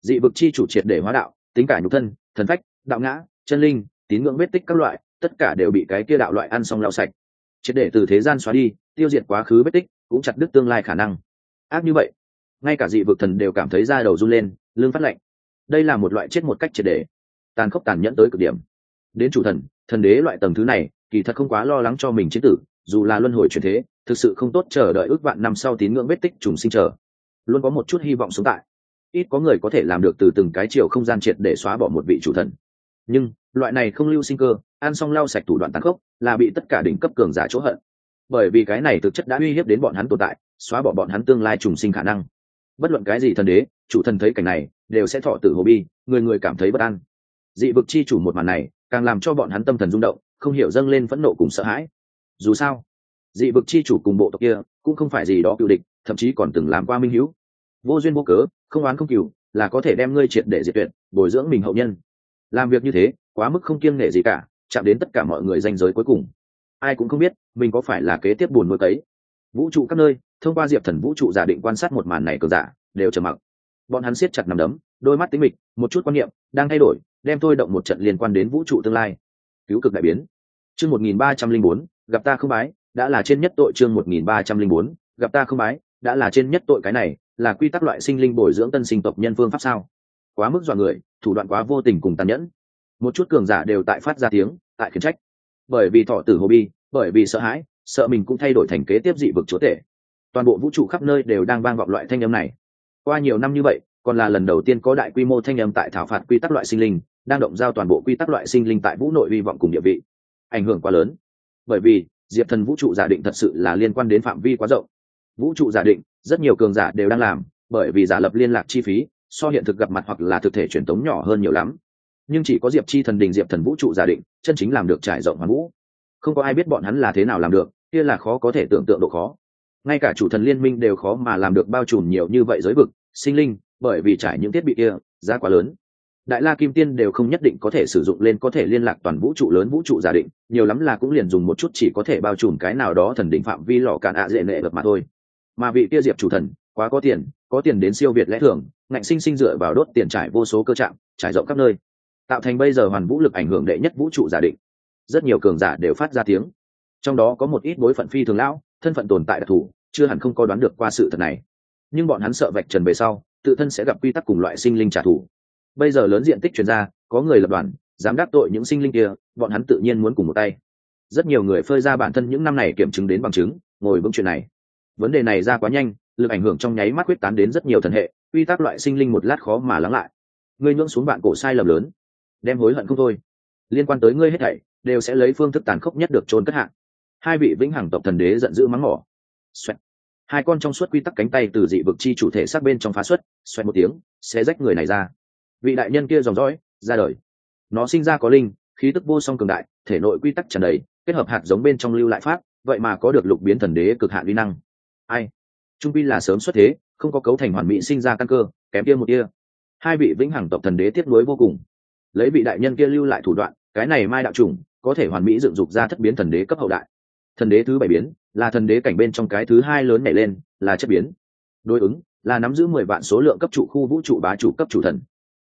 dị vực chi chủ triệt để hóa đạo, tính cả nhục thân, thần phách, đạo ngã, chân linh, tín ngưỡng vết tích các loại, tất cả đều bị cái kia đạo loại ăn xong lạo sạch. Triệt để từ thế gian xóa đi, tiêu diệt quá khứ vết tích, cũng chặt đứt tương lai khả năng. Ác như vậy, ngay cả dị vực thần đều cảm thấy da đầu run lên lương phát lệnh, đây là một loại chết một cách triệt để. Tàn khốc tàn nhẫn tới cực điểm. Đến chủ thần thần đế loại tầng thứ này kỳ thật không quá lo lắng cho mình chế tử dù là luân hồi chuyển thế thực sự không tốt chờ đợi ước vạn năm sau tín ngưỡng vết tích trùng sinh chờ. Luôn có một chút hy vọng sống tại. Ít có người có thể làm được từ từng cái chiều không gian triệt để xóa bỏ một vị chủ thần. Nhưng loại này không lưu sinh cơ ăn xong lau sạch thủ đoạn tàn khốc là bị tất cả đỉnh cấp cường giả chỗ hận. Bởi vì cái này thực chất đã uy hiếp đến bọn hắn tồn tại xóa bỏ bọn hắn tương lai trùng sinh khả năng bất luận cái gì thần đế, chủ thần thấy cảnh này, đều sẽ thọ tử hồ bi, người người cảm thấy bất an. Dị vực chi chủ một màn này, càng làm cho bọn hắn tâm thần rung động, không hiểu dâng lên phẫn nộ cùng sợ hãi. Dù sao, dị vực chi chủ cùng bộ tộc kia, cũng không phải gì đó cựu địch, thậm chí còn từng làm qua minh hữu. Vô duyên vô cớ, không oán không cựu là có thể đem ngươi triệt để diệt tuyệt, bồi dưỡng mình hậu nhân. Làm việc như thế, quá mức không kiêng nể gì cả, chạm đến tất cả mọi người danh giới cuối cùng. Ai cũng không biết, mình có phải là kế tiếp buồn nuôi cấy vũ trụ các nơi, thông qua diệp thần vũ trụ giả định quan sát một màn này cờ giả, đều trầm mặc. Bọn hắn siết chặt nằm đấm, đôi mắt tính mịch, một chút quan niệm đang thay đổi, đem tôi động một trận liên quan đến vũ trụ tương lai. Cứu cực đại biến. Chương một nghìn ba trăm linh bốn, gặp ta không bái, đã là trên nhất tội chương một nghìn ba trăm linh bốn, gặp ta không bái, đã là trên nhất tội cái này, là quy tắc loại sinh linh bồi dưỡng tân sinh tộc nhân phương pháp sao? Quá mức dọa người, thủ đoạn quá vô tình cùng tàn nhẫn. Một chút cường giả đều tại phát ra tiếng, tại khiển trách. Bởi vì thọ tử hồ bi, bởi vì sợ hãi sợ mình cũng thay đổi thành kế tiếp dị vực chúa tể. Toàn bộ vũ trụ khắp nơi đều đang vang vọng loại thanh âm này. Qua nhiều năm như vậy, còn là lần đầu tiên có đại quy mô thanh âm tại thảo phạt quy tắc loại sinh linh, đang động giao toàn bộ quy tắc loại sinh linh tại vũ nội hy vọng cùng địa vị. Ảnh hưởng quá lớn. Bởi vì, diệp thần vũ trụ giả định thật sự là liên quan đến phạm vi quá rộng. Vũ trụ giả định, rất nhiều cường giả đều đang làm, bởi vì giả lập liên lạc chi phí, so hiện thực gặp mặt hoặc là thực thể truyền tống nhỏ hơn nhiều lắm. Nhưng chỉ có diệp chi thần đình diệp thần vũ trụ giả định, chân chính làm được trải rộng hoàn vũ. Không có ai biết bọn hắn là thế nào làm được kia là khó có thể tưởng tượng độ khó. Ngay cả chủ thần liên minh đều khó mà làm được bao trùm nhiều như vậy giới vực, sinh linh, bởi vì trải những thiết bị kia, giá quá lớn. Đại la kim tiên đều không nhất định có thể sử dụng lên có thể liên lạc toàn vũ trụ lớn vũ trụ giả định, nhiều lắm là cũng liền dùng một chút chỉ có thể bao trùm cái nào đó thần định phạm vi lò cạn ạ dễ nệ được mà thôi. Mà vị kia diệp chủ thần, quá có tiền có tiền đến siêu việt lẽ thường, ngạnh sinh sinh dựa vào đốt tiền trải vô số cơ trạm, trải rộng khắp nơi. Tạo thành bây giờ hoàn vũ lực ảnh hưởng đệ nhất vũ trụ giả định. Rất nhiều cường giả đều phát ra tiếng trong đó có một ít bối phận phi thường lão, thân phận tồn tại đặc thù, chưa hẳn không có đoán được qua sự thật này. Nhưng bọn hắn sợ vạch trần về sau, tự thân sẽ gặp quy tắc cùng loại sinh linh trả thù. Bây giờ lớn diện tích chuyển ra, có người lập đoàn, dám đáp tội những sinh linh kia, bọn hắn tự nhiên muốn cùng một tay. Rất nhiều người phơi ra bản thân những năm này kiểm chứng đến bằng chứng, ngồi vững chuyện này. Vấn đề này ra quá nhanh, lực ảnh hưởng trong nháy mắt quyết tán đến rất nhiều thần hệ, quy tắc loại sinh linh một lát khó mà lắng lại. Ngươi nhưỡng xuống bạn cổ sai lầm lớn, đem hối hận không thôi. Liên quan tới ngươi hết thảy, đều sẽ lấy phương thức tàn khốc nhất được trôn cất hạng hai vị vĩnh hằng tộc thần đế giận dữ mắng mỏ. Xoẹt. Hai con trong suốt quy tắc cánh tay từ dị vực chi chủ thể sát bên trong phá xuất, xoẹt một tiếng sẽ rách người này ra. Vị đại nhân kia dòng dõi, ra đời. Nó sinh ra có linh, khí tức vô song cường đại, thể nội quy tắc tràn đầy, kết hợp hạt giống bên trong lưu lại pháp, vậy mà có được lục biến thần đế cực hạn uy năng. Ai? Trung pi là sớm xuất thế, không có cấu thành hoàn mỹ sinh ra căn cơ, kém kia một kia. Hai vị vĩnh hằng tộc thần đế tiếp nối vô cùng. Lấy vị đại nhân kia lưu lại thủ đoạn, cái này mai đạo trùng có thể hoàn mỹ dựng dục ra thất biến thần đế cấp hậu đại thần đế thứ bảy biến, là thần đế cảnh bên trong cái thứ hai lớn nhảy lên, là chất biến. Đối ứng, là nắm giữ mười vạn số lượng cấp trụ khu vũ trụ bá chủ cấp chủ thần.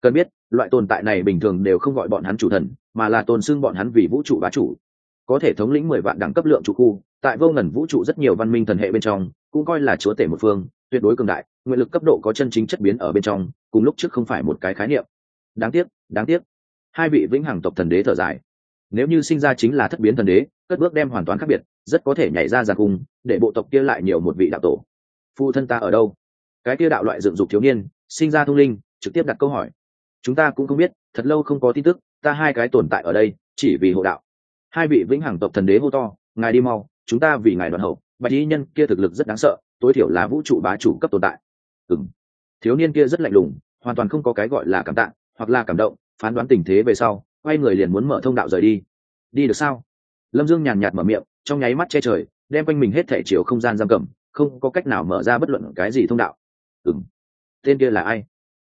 Cần biết, loại tồn tại này bình thường đều không gọi bọn hắn chủ thần, mà là tôn xưng bọn hắn vì vũ trụ bá chủ. Có thể thống lĩnh mười vạn đẳng cấp lượng trụ khu, tại vô ngần vũ trụ rất nhiều văn minh thần hệ bên trong, cũng coi là chúa tể một phương, tuyệt đối cường đại, nguyện lực cấp độ có chân chính chất biến ở bên trong, cùng lúc trước không phải một cái khái niệm. Đáng tiếc đáng tiếc. Hai vị vĩnh hằng tộc thần đế thở dài nếu như sinh ra chính là thất biến thần đế, cất bước đem hoàn toàn khác biệt, rất có thể nhảy ra giàn cung để bộ tộc kia lại nhiều một vị đạo tổ. Phụ thân ta ở đâu? Cái kia đạo loại dựng dục thiếu niên, sinh ra thông linh, trực tiếp đặt câu hỏi. Chúng ta cũng không biết, thật lâu không có tin tức, ta hai cái tồn tại ở đây, chỉ vì hộ đạo. Hai vị vĩnh hằng tộc thần đế hô to, ngài đi mau, chúng ta vì ngài đoàn hậu. Bạch y nhân kia thực lực rất đáng sợ, tối thiểu là vũ trụ bá chủ cấp tồn tại. Ừng thiếu niên kia rất lạnh lùng, hoàn toàn không có cái gọi là cảm tạ, hoặc là cảm động, phán đoán tình thế về sau quay người liền muốn mở thông đạo rời đi. Đi được sao? Lâm dương nhàn nhạt mở miệng, trong nháy mắt che trời, đem quanh mình hết thẻ chiều không gian giam cầm, không có cách nào mở ra bất luận cái gì thông đạo. Ừng tên kia là ai?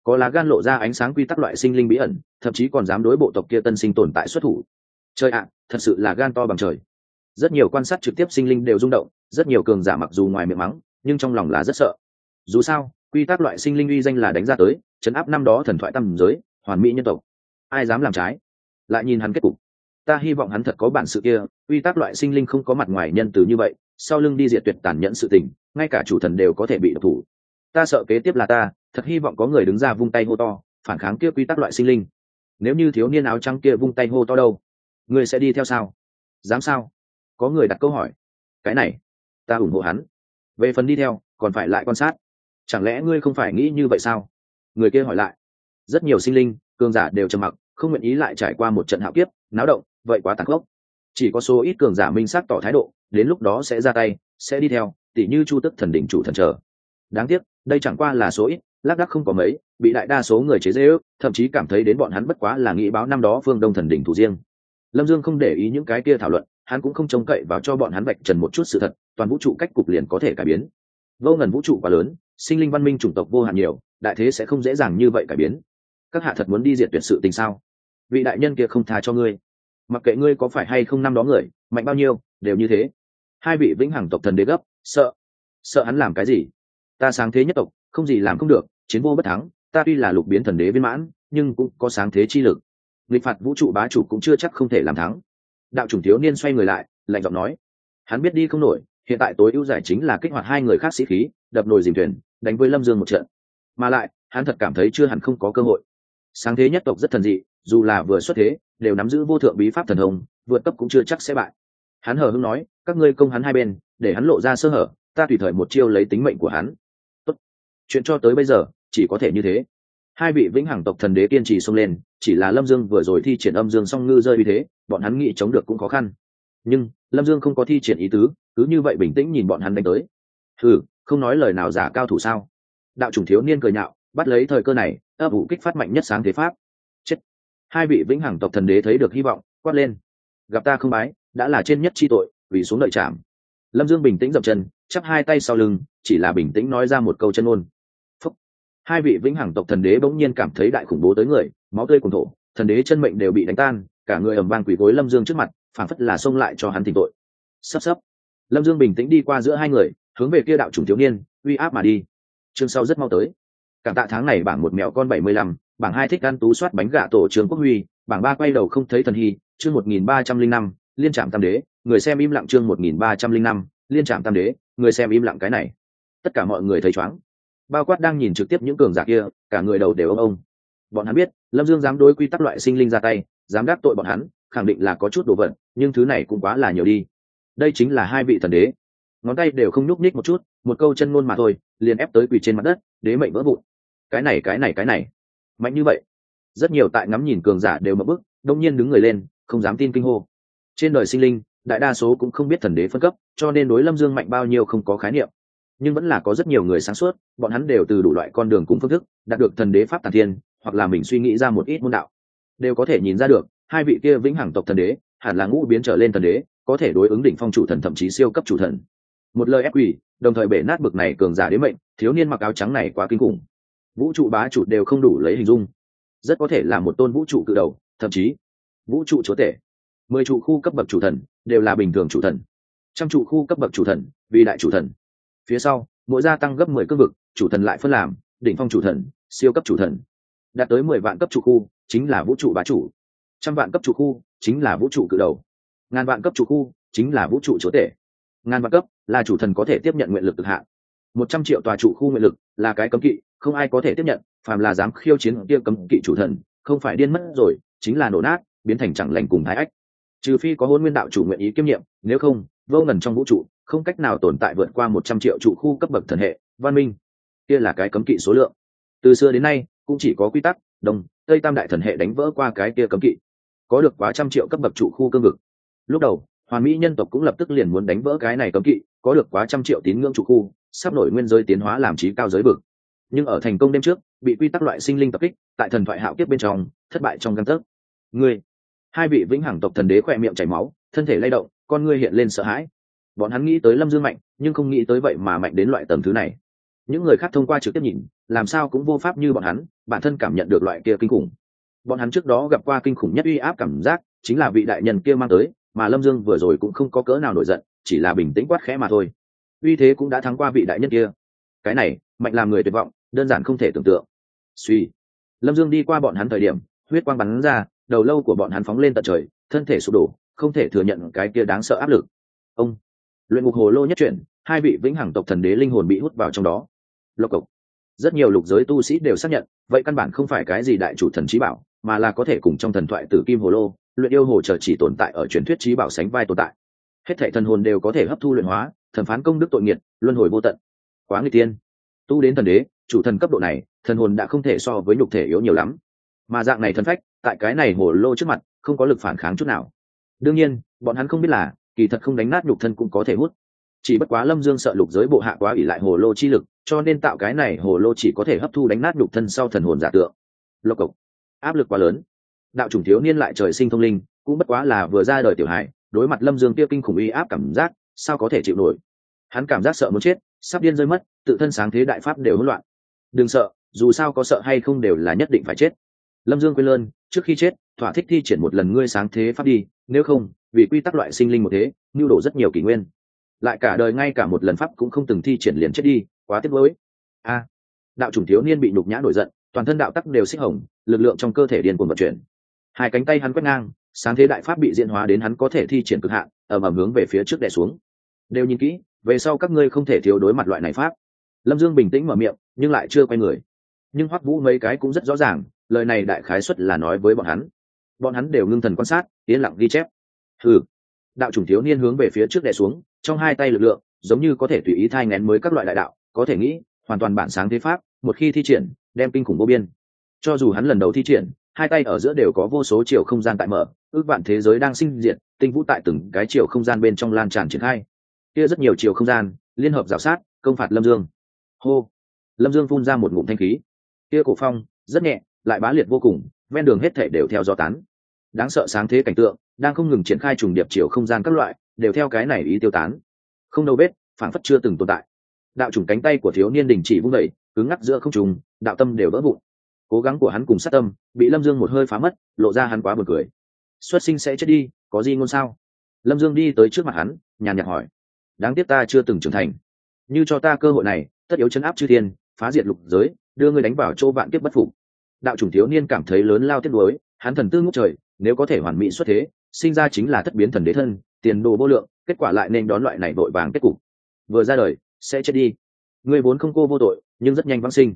Có lá gan lộ ra ánh sáng quy tắc loại sinh linh bí ẩn, thậm chí còn dám đối bộ tộc kia tân sinh tồn tại xuất thủ. Trời ạ, thật sự là gan to bằng trời. Rất nhiều quan sát trực tiếp sinh linh đều rung động, rất nhiều cường giả mặc dù ngoài miệng mắng, nhưng trong lòng là rất sợ. Dù sao, quy tắc loại sinh linh uy danh là đánh ra tới, chấn áp năm đó thần thoại tầm giới, hoàn mỹ nhân tộc. Ai dám làm trái? Lại nhìn hắn kết cục. Ta hy vọng hắn thật có bản sự kia, quy tắc loại sinh linh không có mặt ngoài nhân từ như vậy, sau lưng đi diệt tuyệt tàn nhẫn sự tình, ngay cả chủ thần đều có thể bị độc thủ. Ta sợ kế tiếp là ta, thật hy vọng có người đứng ra vung tay hô to, phản kháng kia quy tắc loại sinh linh. Nếu như thiếu niên áo trắng kia vung tay hô to đâu người sẽ đi theo sao? Dám sao? Có người đặt câu hỏi. Cái này, ta ủng hộ hắn. Về phần đi theo, còn phải lại quan sát. Chẳng lẽ ngươi không phải nghĩ như vậy sao? Người kia hỏi lại. Rất nhiều sinh linh, cường giả đều trầm mặc không nguyện ý lại trải qua một trận hạo kiếp, náo động, vậy quá tàn khốc. Chỉ có số ít cường giả minh xác tỏ thái độ, đến lúc đó sẽ ra tay, sẽ đi theo, tỉ như chu tức thần đỉnh chủ thần trở. Đáng tiếc, đây chẳng qua là số ít, lác đắc không có mấy, bị đại đa số người chế dễ ước thậm chí cảm thấy đến bọn hắn bất quá là nghĩ báo năm đó phương đông thần đỉnh thủ riêng. Lâm dương không để ý những cái kia thảo luận, hắn cũng không trông cậy vào cho bọn hắn vạch trần một chút sự thật, toàn vũ trụ cách cục liền có thể cải biến. Vô ngần vũ trụ quá lớn, sinh linh văn minh chủng tộc vô hạn nhiều, đại thế sẽ không dễ dàng như vậy cải biến. Các hạ thật muốn đi diệt tuyệt sự tình sao? Vị đại nhân kia không tha cho ngươi. Mặc kệ ngươi có phải hay không năm đó người, mạnh bao nhiêu, đều như thế. Hai vị vĩnh hằng tộc thần đế gấp, sợ. Sợ hắn làm cái gì? Ta sáng thế nhất tộc, không gì làm không được, chiến vô bất thắng, ta tuy là lục biến thần đế viên mãn, nhưng cũng có sáng thế chi lực. Nghịch phạt vũ trụ bá chủ cũng chưa chắc không thể làm thắng. Đạo chủng thiếu niên xoay người lại, lạnh giọng nói. Hắn biết đi không nổi, hiện tại tối ưu giải chính là kích hoạt hai người khác sĩ khí, đập nồi dìm thuyền, đánh với lâm dương một trận. Mà lại, hắn thật cảm thấy chưa hẳn không có cơ hội sáng thế nhất tộc rất thần dị, dù là vừa xuất thế, đều nắm giữ vô thượng bí pháp thần hồng vượt cấp cũng chưa chắc sẽ bại. Hắn hờ hưng nói, các ngươi công hắn hai bên, để hắn lộ ra sơ hở, ta tùy thời một chiêu lấy tính mệnh của hắn. Tốt. chuyện cho tới bây giờ, chỉ có thể như thế. Hai vị vĩnh hằng tộc thần đế kiên trì xông lên, chỉ là lâm dương vừa rồi thi triển âm dương song ngư rơi như thế, bọn hắn nghĩ chống được cũng khó khăn. Nhưng, lâm dương không có thi triển ý tứ, cứ như vậy bình tĩnh nhìn bọn hắn đánh tới. Ừ không nói lời nào giả cao thủ sao? Đạo chủng thiếu niên cười nhạo, bắt lấy thời cơ này ấp ủ kích phát mạnh nhất sáng thế pháp. Chết. Hai vị vĩnh hằng tộc thần đế thấy được hy vọng, quát lên. Gặp ta không bái, đã là trên nhất chi tội, vì xuống đợi chạm. Lâm dương bình tĩnh dập chân, chắp hai tay sau lưng, chỉ là bình tĩnh nói ra một câu chân ôn Phúc. hai vị vĩnh hằng tộc thần đế bỗng nhiên cảm thấy đại khủng bố tới người, máu tươi cùng thổ thần đế chân mệnh đều bị đánh tan, cả người ầm vang quỳ gối lâm dương trước mặt, phảng phất là xông lại cho hắn tình tội. Sắp sắp. Lâm dương bình tĩnh đi qua giữa hai người, hướng về kia đạo chủng thiếu niên, uy áp mà đi. Chương sau rất mau tới cảm tạ tháng này bảng một mèo con bảy mươi lăm, bảng hai thích ăn tú soát bánh gà tổ trường quốc huy, bảng ba quay đầu không thấy thần hy, chương một nghìn ba trăm linh năm, liên trạm tam đế, người xem im lặng chương một nghìn ba trăm linh năm, liên trạm tam đế, người xem im lặng cái này. Tất cả mọi người thấy choáng. Bao quát đang nhìn trực tiếp những cường giả kia, cả người đầu đều ông ông. Bọn hắn biết, lâm dương dám đối quy tắc loại sinh linh ra tay, dám đáp tội bọn hắn, khẳng định là có chút đồ vật, nhưng thứ này cũng quá là nhiều đi. Đây chính là hai vị thần đế. Ngón tay đều không nhúc nhích một chút, một câu chân ngôn mà thôi, liền ép tới quỳ trên mặt đất, đế mệnh vỡ vụn cái này cái này cái này. Mạnh như vậy. Rất nhiều tại ngắm nhìn cường giả đều mập bức đông nhiên đứng người lên, không dám tin kinh hô. Trên đời sinh linh, đại đa số cũng không biết thần đế phân cấp, cho nên đối lâm dương mạnh bao nhiêu không có khái niệm. Nhưng vẫn là có rất nhiều người sáng suốt, bọn hắn đều từ đủ loại con đường cùng phương thức, đạt được thần đế pháp tàn thiên, hoặc là mình suy nghĩ ra một ít môn đạo. Đều có thể nhìn ra được, hai vị kia vĩnh hằng tộc thần đế, hẳn là ngũ biến trở lên thần đế, có thể đối ứng đỉnh phong chủ thần thậm chí siêu cấp chủ thần. Một lời ép quỷ, đồng thời bể nát bực này cường giả đến mệnh, thiếu niên mặc áo trắng này quá kinh khủng vũ trụ bá chủ đều không đủ lấy hình dung. Rất có thể là một tôn vũ trụ cự đầu, thậm chí, vũ trụ chúa tể. Mười trụ khu cấp bậc chủ thần đều là bình thường chủ thần. Trăm trụ khu cấp bậc chủ thần, vì đại chủ thần. Phía sau, mỗi gia tăng gấp mười cương vực, chủ thần lại phân làm đỉnh phong chủ thần, siêu cấp chủ thần. Đạt tới mười vạn cấp trụ khu, chính là vũ trụ bá chủ. Trăm vạn cấp trụ khu, chính là vũ trụ cự đầu. Ngàn vạn cấp trụ khu, chính là vũ trụ chúa tể. Ngàn vạn cấp là chủ thần có thể tiếp nhận nguyện lực cực hạn. Một trăm triệu tòa trụ khu nguyện lực là cái cấm kỵ không ai có thể tiếp nhận, phàm là dám khiêu chiến kia cấm kỵ chủ thần, không phải điên mất rồi, chính là nổ nát, biến thành chẳng lành cùng thái ách. Trừ phi có hôn nguyên đạo chủ nguyện ý kiêm nhiệm, nếu không, vô ngần trong vũ trụ, không cách nào tồn tại vượt qua một trăm triệu trụ khu cấp bậc thần hệ, văn minh. Kia là cái cấm kỵ số lượng. Từ xưa đến nay, cũng chỉ có quy tắc đông tây tam đại thần hệ đánh vỡ qua cái kia cấm kỵ. Có được quá trăm triệu cấp bậc trụ khu cương vực. Lúc đầu, hoàn mỹ nhân tộc cũng lập tức liền muốn đánh vỡ cái này cấm kỵ, có được quá trăm triệu tín ngưỡng trụ khu, sắp nổi nguyên giới tiến hóa làm trí cao giới vực nhưng ở thành công đêm trước, bị quy tắc loại sinh linh tập kích, tại thần thoại hạo kiếp bên trong, thất bại trong găng tấc. Ngươi, hai vị vĩnh hằng tộc thần đế khỏe miệng chảy máu, thân thể lay động, con ngươi hiện lên sợ hãi. Bọn hắn nghĩ tới lâm dương mạnh, nhưng không nghĩ tới vậy mà mạnh đến loại tầm thứ này. Những người khác thông qua trực tiếp nhìn, làm sao cũng vô pháp như bọn hắn, bản thân cảm nhận được loại kia kinh khủng. Bọn hắn trước đó gặp qua kinh khủng nhất uy áp cảm giác, chính là vị đại nhân kia mang tới, mà lâm dương vừa rồi cũng không có cỡ nào nổi giận, chỉ là bình tĩnh quát khẽ mà thôi. Uy thế cũng đã thắng qua vị đại nhân kia. Cái này, mạnh làm người tuyệt vọng đơn giản không thể tưởng tượng. Suy. Lâm dương đi qua bọn hắn thời điểm, huyết quang bắn ra, đầu lâu của bọn hắn phóng lên tận trời, thân thể sụp đổ, không thể thừa nhận cái kia đáng sợ áp lực. Ông. Luyện ngục hồ lô nhất chuyển, hai vị vĩnh hằng tộc thần đế linh hồn bị hút vào trong đó. Lộc cộc. Rất nhiều lục giới tu sĩ đều xác nhận, vậy căn bản không phải cái gì đại chủ thần trí bảo, mà là có thể cùng trong thần thoại tử kim hồ lô, luyện yêu hồ chờ chỉ tồn tại ở truyền thuyết trí bảo sánh vai tồn tại. Hết thệ thần hồn đều có thể hấp thu luyện hóa, thẩm phán công đức tội nghiệt, luân hồi vô tận. Quá người tiên. Tu đến thần đế chủ thần cấp độ này, thần hồn đã không thể so với nhục thể yếu nhiều lắm. Mà dạng này thần phách, tại cái này hồ lô trước mặt, không có lực phản kháng chút nào. Đương nhiên, bọn hắn không biết là, kỳ thật không đánh nát nhục thân cũng có thể hút. Chỉ bất quá lâm dương sợ lục giới bộ hạ quá ủy lại hồ lô chi lực, cho nên tạo cái này hồ lô chỉ có thể hấp thu đánh nát nhục thân sau thần hồn giả tượng. Lộc cộc. Áp lực quá lớn. Đạo chủng thiếu niên lại trời sinh thông linh, cũng bất quá là vừa ra đời tiểu hải đối mặt lâm dương tiêu kinh khủng uy áp cảm giác, sao có thể chịu nổi? Hắn cảm giác sợ muốn chết, sắp điên rơi mất, tự thân sáng thế đại pháp đều hỗn loạn đừng sợ, dù sao có sợ hay không đều là nhất định phải chết. Lâm dương quên lơn, trước khi chết, thỏa thích thi triển một lần ngươi sáng thế pháp đi, nếu không, vì quy tắc loại sinh linh một thế nhu đổ rất nhiều kỷ nguyên. Lại cả đời ngay cả một lần pháp cũng không từng thi triển liền chết đi, quá tiếc lối a, đạo chủng thiếu niên bị nhục nhã nổi giận, toàn thân đạo tắc đều xích hồng, lực lượng trong cơ thể điên cuồng vận chuyển. Hai cánh tay hắn quét ngang, sáng thế đại pháp bị diễn hóa đến hắn có thể thi triển cực hạn ở ầm hướng về phía trước đè xuống. Đều nhìn kỹ, về sau các ngươi không thể thiếu đối mặt loại này pháp. Lâm dương bình tĩnh mở miệng nhưng lại chưa quay người. Nhưng hoắc vũ mấy cái cũng rất rõ ràng, lời này đại khái xuất là nói với bọn hắn. Bọn hắn đều ngưng thần quan sát, yên lặng ghi chép. Ừ đạo chủng thiếu niên hướng về phía trước đè xuống, trong hai tay lực lượng, giống như có thể tùy ý thai ngén mới các loại đại đạo, có thể nghĩ, hoàn toàn bản sáng thế pháp, một khi thi triển, đem kinh khủng vô biên. Cho dù hắn lần đầu thi triển, hai tay ở giữa đều có vô số chiều không gian tại mở, ước vạn thế giới đang sinh diệt, tinh vũ tại từng cái chiều không gian bên trong lan tràn triển khai. Kia rất nhiều chiều không gian, liên hợp g sát, công phạt lâm dương. Hô lâm dương phun ra một ngụm thanh khí. Kia cổ phong, rất nhẹ, lại bá liệt vô cùng, ven đường hết thể đều theo gió tán. Đáng sợ sáng thế cảnh tượng, đang không ngừng triển khai trùng điệp chiều không gian các loại, đều theo cái này ý tiêu tán. Không đâu biết phản phất chưa từng tồn tại. Đạo chủng cánh tay của thiếu niên đình chỉ vung đẩy cứng ngắc giữa không trùng đạo tâm đều vỡ vụn. Cố gắng của hắn cùng sát tâm, bị lâm dương một hơi phá mất, lộ ra hắn quá buồn cười. Xuất sinh sẽ chết đi, có gì ngôn sao? Lâm dương đi tới trước mặt hắn, nhàn nhạt hỏi. Đáng tiếc ta chưa từng trưởng thành. Như cho ta cơ hội này tất yếu chấn áp chư thiên, phá diệt lục giới, đưa ngươi đánh vào chỗ vạn kiếp bất phục. Đạo chủng thiếu niên cảm thấy lớn lao tiếc nuối, hắn thần tư ngốc trời, nếu có thể hoàn mỹ xuất thế, sinh ra chính là thất biến thần đế thân, tiền đồ vô lượng, kết quả lại nên đón loại này vội vàng kết cục. Vừa ra đời, sẽ chết đi. Người vốn không cô vô tội, nhưng rất nhanh vãng sinh.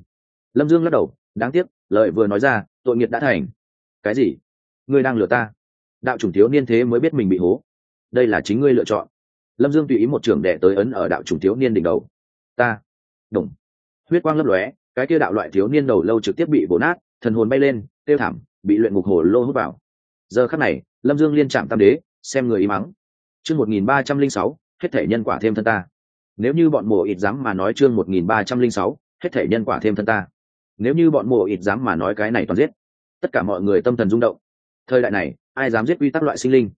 Lâm dương lắc đầu, đáng tiếc lợi vừa nói ra, tội nghiệt đã thành. Cái gì? Ngươi đang lừa ta? Đạo chủng thiếu niên thế mới biết mình bị hố. Đây là chính ngươi lựa chọn. Lâm dương tùy ý một trường đệ tới ấn ở đạo chủng thiếu niên đỉnh đầu. Ta đồng huyết quang lấp lóe, cái kia đạo loại thiếu niên đầu lâu trực tiếp bị vỗ nát, thần hồn bay lên, tiêu thảm, bị luyện ngục hồ lô hút vào. Giờ khắc này, lâm dương liên chạm tam đế, xem người ý mắng. Chương một nghìn ba trăm linh sáu, hết thể nhân quả thêm thân ta. Nếu như bọn mùa ít dám mà nói chương một nghìn ba trăm linh sáu, hết thể nhân quả thêm thân ta. Nếu như bọn mùa ít dám mà nói cái này toàn giết. Tất cả mọi người tâm thần rung động. Thời đại này, ai dám giết quy tắc loại sinh linh?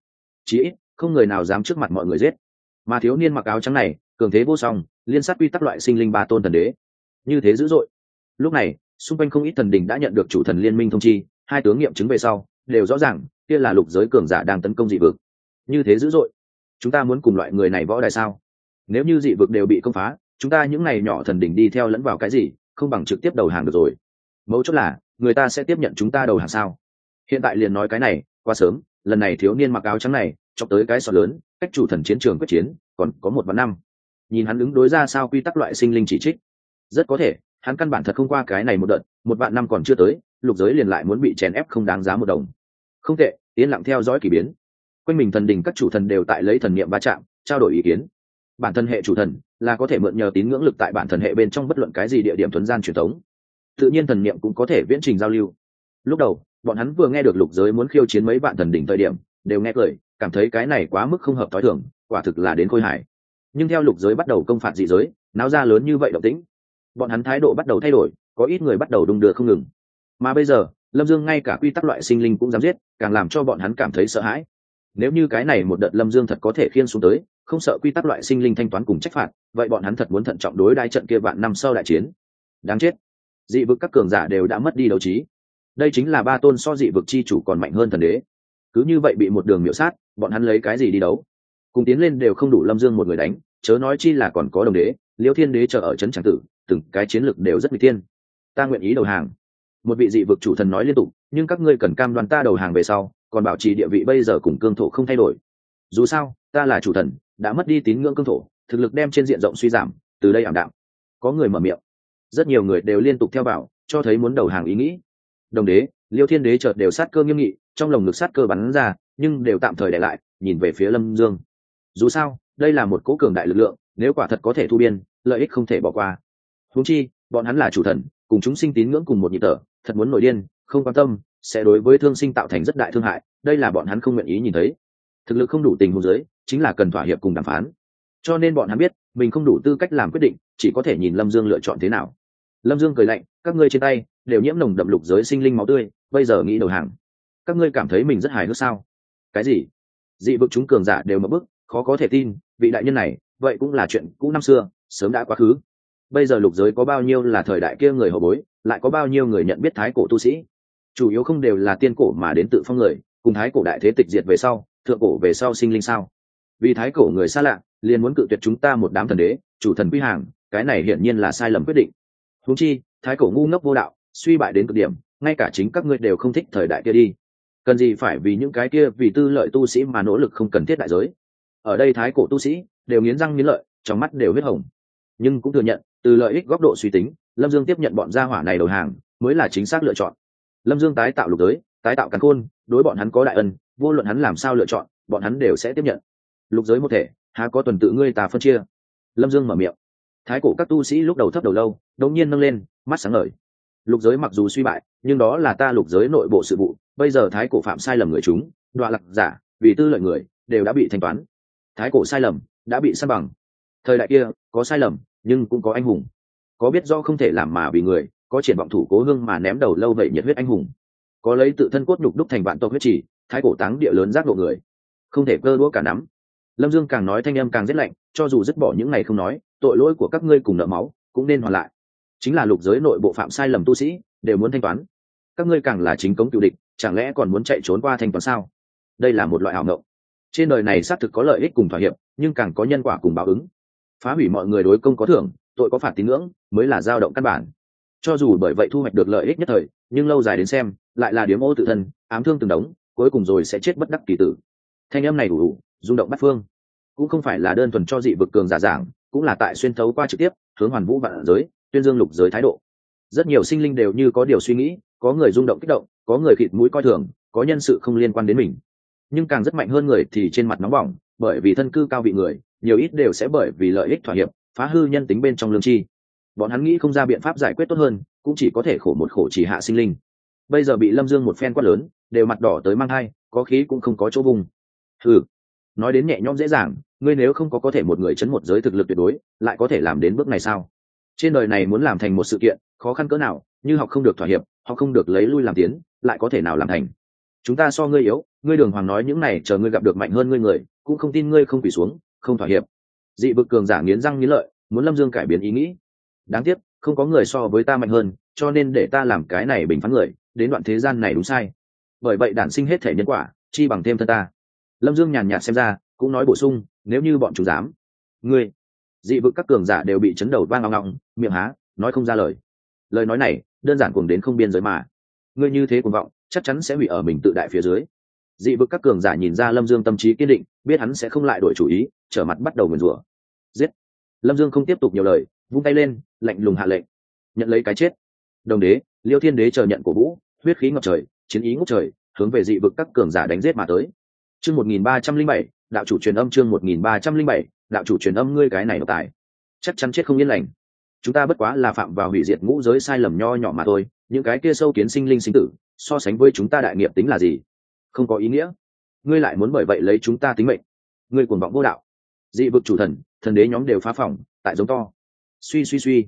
Chí ít, không người nào dám trước mặt mọi người giết. Mà thiếu niên mặc áo trắng này, cường thế vô song liên sát quy tắc loại sinh linh ba tôn thần đế. Như thế dữ dội. Lúc này, xung quanh không ít thần đình đã nhận được chủ thần liên minh thông chi, hai tướng nghiệm chứng về sau, đều rõ ràng, kia là lục giới cường giả đang tấn công dị vực. Như thế dữ dội. Chúng ta muốn cùng loại người này võ đài sao? Nếu như dị vực đều bị công phá, chúng ta những ngày nhỏ thần đình đi theo lẫn vào cái gì, không bằng trực tiếp đầu hàng được rồi. Mấu chốt là, người ta sẽ tiếp nhận chúng ta đầu hàng sao? Hiện tại liền nói cái này qua sớm, lần này thiếu niên mặc áo trắng này, chọc tới cái sọt lớn, cách chủ thần chiến trường quyết chiến, còn có một vạn năm nhìn hắn ứng đối ra sao quy tắc loại sinh linh chỉ trích. Rất có thể, hắn căn bản thật không qua cái này một đợt, một vạn năm còn chưa tới, lục giới liền lại muốn bị chèn ép không đáng giá một đồng. Không tệ, yên lặng theo dõi k ỳ biến. Quanh mình thần đình các chủ thần đều tại lấy thần niệm va chạm, trao đổi ý kiến. Bản thân hệ chủ thần là có thể mượn nhờ tín ngưỡng lực tại bản thần hệ bên trong bất luận cái gì địa điểm thuấn gian truyền thống. Tự nhiên thần niệm cũng có thể viễn trình giao lưu. Lúc đầu, bọn hắn vừa nghe được lục giới muốn khiêu chiến mấy vạn thần đỉnh thời điểm, đều nghe cười, cảm thấy cái này quá mức không hợp t h o i thường, quả thực là đến khôi hải nhưng theo lục giới bắt đầu công phạt dị giới, náo ra lớn như vậy động tĩnh, bọn hắn thái độ bắt đầu thay đổi, có ít người bắt đầu đung đưa không ngừng. Mà bây giờ, lâm dương ngay cả quy tắc loại sinh linh cũng dám giết, càng làm cho bọn hắn cảm thấy sợ hãi. Nếu như cái này một đợt lâm dương thật có thể khiên xuống tới, không sợ quy tắc loại sinh linh thanh toán cùng trách phạt, vậy bọn hắn thật muốn thận trọng đối đai trận kia vạn năm sau đại chiến. Đáng chết. Dị vực các cường giả đều đã mất đi đấu trí. Đây chính là ba tôn so dị vực chi chủ còn mạnh hơn thần đế. Cứ như vậy bị một đường miễu sát, bọn hắn lấy cái gì đi đấu? Cùng tiến lên đều không đủ lâm dương một người đánh, chớ nói chi là còn có đồng đế, liêu thiên đế chờ ở trấn tràng tử, từng cái chiến lược đều rất n g tiên ta nguyện ý đầu hàng. Một vị dị vực chủ thần nói liên tục, nhưng các ngươi cần cam đoan ta đầu hàng về sau, còn bảo trì địa vị bây giờ cùng cương thổ không thay đổi. Dù sao, ta là chủ thần, đã mất đi tín ngưỡng cương thổ, thực lực đem trên diện rộng suy giảm, từ đây ảm đạm. Có người mở miệng. Rất nhiều người đều liên tục theo bảo cho thấy muốn đầu hàng ý nghĩ. Đồng đế, liêu thiên đế chợt đều sát cơ nghiêm nghị, trong lồng ngực sát cơ bắn ra, nhưng đều tạm thời để lại, nhìn về phía lâm dương dù sao, đây là một cố cường đại lực lượng, nếu quả thật có thể thu biên, lợi ích không thể bỏ qua. Húng chi, bọn hắn là chủ thần, cùng chúng sinh tín ngưỡng cùng một nhịp tở thật muốn nổi điên, không quan tâm, sẽ đối với thương sinh tạo thành rất đại thương hại, đây là bọn hắn không nguyện ý nhìn thấy. Thực lực không đủ tình huống giới chính là cần thỏa hiệp cùng đàm phán. Cho nên bọn hắn biết, mình không đủ tư cách làm quyết định, chỉ có thể nhìn lâm dương lựa chọn thế nào. Lâm dương cười lạnh, các ngươi trên tay, đều nhiễm nồng đậm lục giới sinh linh máu tươi, bây giờ nghĩ đầu hàng. Các ngươi cảm thấy mình rất hài hước sao? Cái gì? Dị vực chúng cường giả đều mất bức khó có thể tin, vị đại nhân này, vậy cũng là chuyện cũ năm xưa, sớm đã quá khứ. Bây giờ lục giới có bao nhiêu là thời đại kia người hậu bối, lại có bao nhiêu người nhận biết thái cổ tu sĩ? Chủ yếu không đều là tiên cổ mà đến tự phong người, cùng thái cổ đại thế tịch diệt về sau, thượng cổ về sau sinh linh sao? Vì thái cổ người xa lạ, liền muốn cự tuyệt chúng ta một đám thần đế, chủ thần quy hàng, cái này hiển nhiên là sai lầm quyết định. Húng chi, thái cổ ngu ngốc vô đạo, suy bại đến cực điểm, ngay cả chính các ngươi đều không thích thời đại kia đi. Cần gì phải vì những cái kia vì tư lợi tu sĩ mà nỗ lực không cần thiết đại giới? Ở đây thái cổ tu sĩ đều nghiến răng nghiến lợi, trong mắt đều huyết hồng. Nhưng cũng thừa nhận, từ lợi ích góc độ suy tính, lâm dương tiếp nhận bọn gia hỏa này đầu hàng, mới là chính xác lựa chọn. Lâm dương tái tạo lục giới, tái tạo cắn khôn, đối bọn hắn có đại ân, vô luận hắn làm sao lựa chọn, bọn hắn đều sẽ tiếp nhận. Lục giới một thể, há có tuần tự ngươi tà phân chia? Lâm dương mở miệng. Thái cổ các tu sĩ lúc đầu thấp đầu lâu đột nhiên nâng lên, mắt sáng ngời. Lục giới mặc dù suy bại, nhưng đó là ta lục giới nội bộ sự vụ, bây giờ thái cổ phạm sai lầm người chúng đọa lạc giả, vì tư lợi người, đều đã bị thanh toán thái cổ sai lầm, đã bị săn bằng. Thời đại kia, có sai lầm, nhưng cũng có anh hùng. Có biết do không thể làm mà vì người, có triển vọng thủ cố hương mà ném đầu lâu vậy nhiệt huyết anh hùng. Có lấy tự thân cốt nhục đúc thành vạn tộc huyết chỉ thái cổ táng địa lớn giác độ người. Không thể cơ đũa cả nắm. Lâm dương càng nói thanh em càng rét lạnh, cho dù dứt bỏ những ngày không nói, tội lỗi của các ngươi cùng nợ máu, cũng nên hoàn lại. Chính là lục giới nội bộ phạm sai lầm tu sĩ, đều muốn thanh toán. Các ngươi càng là chính cống cựu địch, chẳng lẽ còn muốn chạy trốn qua thanh toán sao? Đây là một loại hảo ngộng trên đời này xác thực có lợi ích cùng thỏa hiệp, nhưng càng có nhân quả cùng báo ứng. Phá hủy mọi người đối công có thưởng, tội có phạt tín ngưỡng, mới là dao động căn bản. Cho dù bởi vậy thu hoạch được lợi ích nhất thời, nhưng lâu dài đến xem, lại là điếm ô tự thân, ám thương từng đống, cuối cùng rồi sẽ chết bất đắc kỳ tử. Thanh âm này đủ đủ, rung động bắt phương. Cũng không phải là đơn thuần cho dị vực cường giả giảng, cũng là tại xuyên thấu qua trực tiếp, hướng hoàn vũ vạn giới, tuyên dương lục giới thái độ. Rất nhiều sinh linh đều như có điều suy nghĩ, có người rung động kích động, có người khịt mũi coi thường, có nhân sự không liên quan đến mình nhưng càng rất mạnh hơn người thì trên mặt nóng bỏng bởi vì thân cư cao vị người nhiều ít đều sẽ bởi vì lợi ích thỏa hiệp phá hư nhân tính bên trong lương chi bọn hắn nghĩ không ra biện pháp giải quyết tốt hơn cũng chỉ có thể khổ một khổ chỉ hạ sinh linh. Bây giờ bị lâm dương một phen quát lớn đều mặt đỏ tới mang hai, có khí cũng không có chỗ vùng ừ nói đến nhẹ nhõm dễ dàng ngươi nếu không có có thể một người chấn một giới thực lực tuyệt đối lại có thể làm đến bước này sao? Trên đời này muốn làm thành một sự kiện khó khăn cỡ nào như học không được thỏa hiệp họ không được lấy lui làm tiến lại có thể nào làm thành? Chúng ta so ngươi yếu ngươi đường hoàng nói những này chờ ngươi gặp được mạnh hơn ngươi người, cũng không tin ngươi không quỳ xuống, không thỏa hiệp. Dị vực cường giả nghiến răng nghiến lợi, muốn lâm dương cải biến ý nghĩ. Đáng tiếc, không có người so với ta mạnh hơn, cho nên để ta làm cái này bình phán người, đến đoạn thế gian này đúng sai. Bởi vậy đản sinh hết thể nhân quả, chi bằng thêm thân ta. Lâm dương nhàn nhạt xem ra, cũng nói bổ sung, nếu như bọn chúng dám. Ngươi. Dị vực các cường giả đều bị chấn đầu vang ngọng ngọng, miệng há, nói không ra lời. Lời nói này, đơn giản cuồng đến không biên giới mà. Ngươi như thế cuồng vọng, chắc chắn sẽ hủy ở mình tự đại phía dưới dị vực các cường giả nhìn ra lâm dương tâm trí kiên định, biết hắn sẽ không lại đổi chủ ý, trở mặt bắt đầu nguyền rủa. Giết! Lâm dương không tiếp tục nhiều lời, vung tay lên, lạnh lùng hạ lệnh. Nhận lấy cái chết. Đồng đế, liêu thiên đế chờ nhận cổ vũ, huyết khí ngập trời, chiến ý ngốc trời, hướng về dị vực các cường giả đánh giết mà tới. Chương một nghìn ba trăm linh bảy, đạo chủ truyền âm chương một nghìn ba trăm linh bảy, đạo chủ truyền âm ngươi cái này độc tài. Chắc chắn chết không yên lành. Chúng ta bất quá là phạm vào hủy diệt ngũ giới sai lầm nho nhỏ mà thôi, những cái kia sâu kiến sinh linh sinh tử, so sánh với chúng ta đại nghiệp tính là gì? Không có ý nghĩa. Ngươi lại muốn bởi vậy lấy chúng ta tính mệnh. Ngươi cuồng vọng vô đạo. Dị vực chủ thần thần đế nhóm đều phá phỏng tại giống to. Suy suy suy.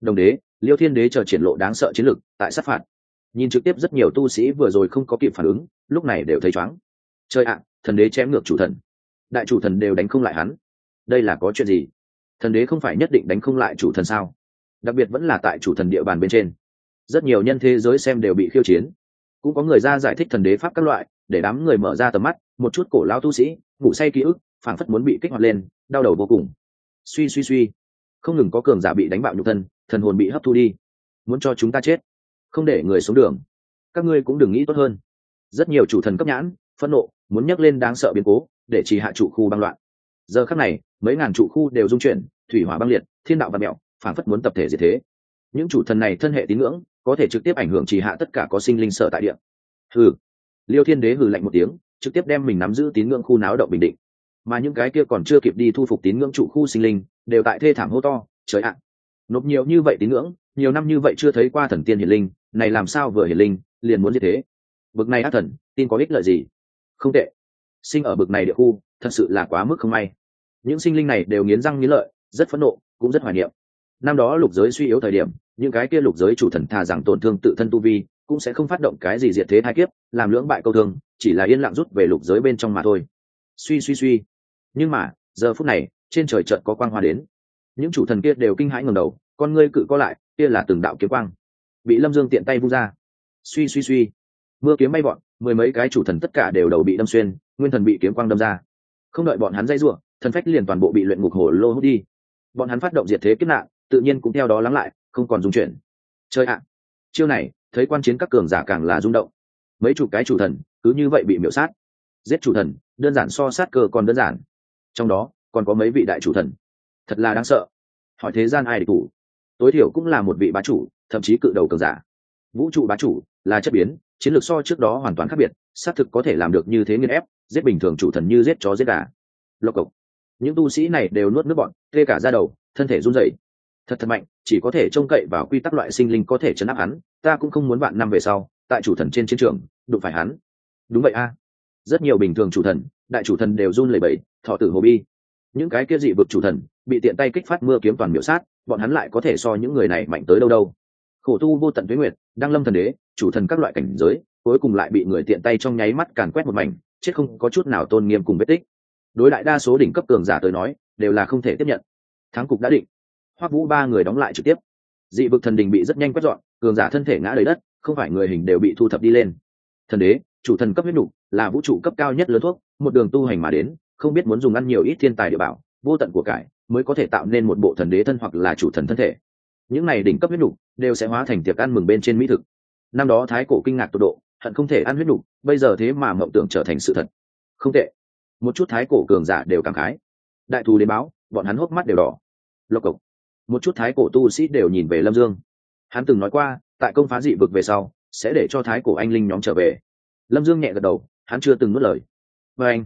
Đồng đế, liêu thiên đế chờ triển lộ đáng sợ chiến lực, tại sát phạt. Nhìn trực tiếp rất nhiều tu sĩ vừa rồi không có kịp phản ứng, lúc này đều thấy chóng trời ạ, thần đế chém ngược chủ thần. Đại chủ thần đều đánh không lại hắn. Đây là có chuyện gì? Thần đế không phải nhất định đánh không lại chủ thần sao? Đặc biệt vẫn là tại chủ thần địa bàn bên trên. Rất nhiều nhân thế giới xem đều bị khiêu chiến. Cũng có người ra giải thích thần đế pháp các loại để đám người mở ra tầm mắt, một chút cổ lao tu sĩ, ngủ say ký ức, phảng phất muốn bị kích hoạt lên, đau đầu vô cùng. Suy suy suy. Không ngừng có cường giả bị đánh bạo nhục thân, thần hồn bị hấp thu đi. Muốn cho chúng ta chết. Không để người xuống đường. Các ngươi cũng đừng nghĩ tốt hơn. Rất nhiều chủ thần cấp nhãn, phẫn nộ, muốn nhấc lên đáng sợ biến cố, để trì hạ trụ khu băng loạn. Giờ khắc này, mấy ngàn trụ khu đều dung chuyển, thủy hỏa băng liệt, thiên đạo và mẹo phản phất muốn tập thể diệt thế. Những chủ thần này thân hệ tín ngưỡng, có thể trực tiếp ảnh hưởng trì hạ tất cả có sinh linh sở tại địa. Hừ liêu thiên đế hừ lạnh một tiếng, trực tiếp đem mình nắm giữ tín ngưỡng khu náo động bình định. Mà những cái kia còn chưa kịp đi thu phục tín ngưỡng trụ khu sinh linh, đều tại thê thảm hô to, trời ạ! Nộp nhiều như vậy tín ngưỡng, nhiều năm như vậy chưa thấy qua thần tiên hiển linh, này làm sao vừa hiển linh, liền muốn như thế? Bực này ác thần, tin có ích lợi gì? Không tệ. Sinh ở bực này địa khu, thật sự là quá mức không may. Những sinh linh này đều nghiến răng nghiến lợi, rất phẫn nộ, cũng rất hoài niệm. Năm đó lục giới suy yếu thời điểm, những cái kia lục giới chủ thần thà rằng tổn thương tự thân tu vi cũng sẽ không phát động cái gì diệt thế hai kiếp, làm lưỡng bại câu thương, chỉ là yên lặng rút về lục giới bên trong mà thôi. Suy suy suy. Nhưng mà, giờ phút này, trên trời chợt có quang hoa đến. Những chủ thần kia đều kinh hãi ngầm đầu, con ngươi cự co lại, kia là từng đạo kiếm quang. Bị lâm dương tiện tay vu ra. Suy suy suy. Mưa kiếm bay bọn mười mấy cái chủ thần tất cả đều đầu bị đâm xuyên, nguyên thần bị kiếm quang đâm ra. Không đợi bọn hắn dây ruộng thần phách liền toàn bộ bị luyện ngục hồ lô hút đi. Bọn hắn phát động diệt thế kiếp nạn, tự nhiên cũng theo đó lắng lại, không còn dung chuyển. Chơi ạ! Chiêu này thấy quan chiến các cường giả càng là rung động. Mấy chục cái chủ thần cứ như vậy bị miễu sát. Giết chủ thần, đơn giản so sát cơ còn đơn giản. Trong đó, còn có mấy vị đại chủ thần. Thật là đáng sợ. Hỏi thế gian ai địch thủ? Tối thiểu cũng là một vị bá chủ, thậm chí cự đầu cường giả. Vũ trụ bá chủ là chất biến, chiến lược so trước đó hoàn toàn khác biệt, xác thực có thể làm được như thế nghiên ép, giết bình thường chủ thần như giết chó giết gà. Lộc cộc. Những tu sĩ này đều nuốt nước bọn, tê cả ra đầu, thân thể run rẩy thật thật mạnh, chỉ có thể trông cậy vào quy tắc loại sinh linh có thể chấn áp hắn, ta cũng không muốn bạn năm về sau, tại chủ thần trên chiến trường, đụng phải hắn. Đúng vậy a. Rất nhiều bình thường chủ thần, đại chủ thần đều run lẩy bẩy, thọ tử hồ bi. Những cái kia dị vực chủ thần, bị tiện tay kích phát mưa kiếm toàn miểu sát, bọn hắn lại có thể so những người này mạnh tới đâu đâu. Khổ tu vô tận tuế nguyệt, đang lâm thần đế, chủ thần các loại cảnh giới, cuối cùng lại bị người tiện tay trong nháy mắt càn quét một mảnh, chết không có chút nào tôn nghiêm cùng vết tích. Đối đại đa số đỉnh cấp cường giả tới nói, đều là không thể tiếp nhận. Thắng cục đã định hoắc vũ ba người đóng lại trực tiếp. Dị vực thần đình bị rất nhanh quét dọn, cường giả thân thể ngã đầy đất, không phải người hình đều bị thu thập đi lên. Thần đế, chủ thần cấp huyết đủ là vũ trụ cấp cao nhất lớn thuốc, một đường tu hành mà đến, không biết muốn dùng ăn nhiều ít thiên tài địa bảo, vô tận của cải, mới có thể tạo nên một bộ thần đế thân hoặc là chủ thần thân thể. Những này đỉnh cấp huyết đủ đều sẽ hóa thành tiệc ăn mừng bên trên mỹ thực. Năm đó thái cổ kinh ngạc tột độ, hận không thể ăn huyết đủ bây giờ thế mà mộng tưởng trở thành sự thật. Không tệ. Một chút thái cổ cường giả đều cảm khái. Đại thù đến báo, bọn hắn hốc mắt đều đỏ. Lộc cộc một chút thái cổ tu sĩ đều nhìn về lâm dương. Hắn từng nói qua, tại công phá dị vực về sau, sẽ để cho thái cổ anh linh nhóm trở về. Lâm dương nhẹ gật đầu, hắn chưa từng nuốt lời. Và anh,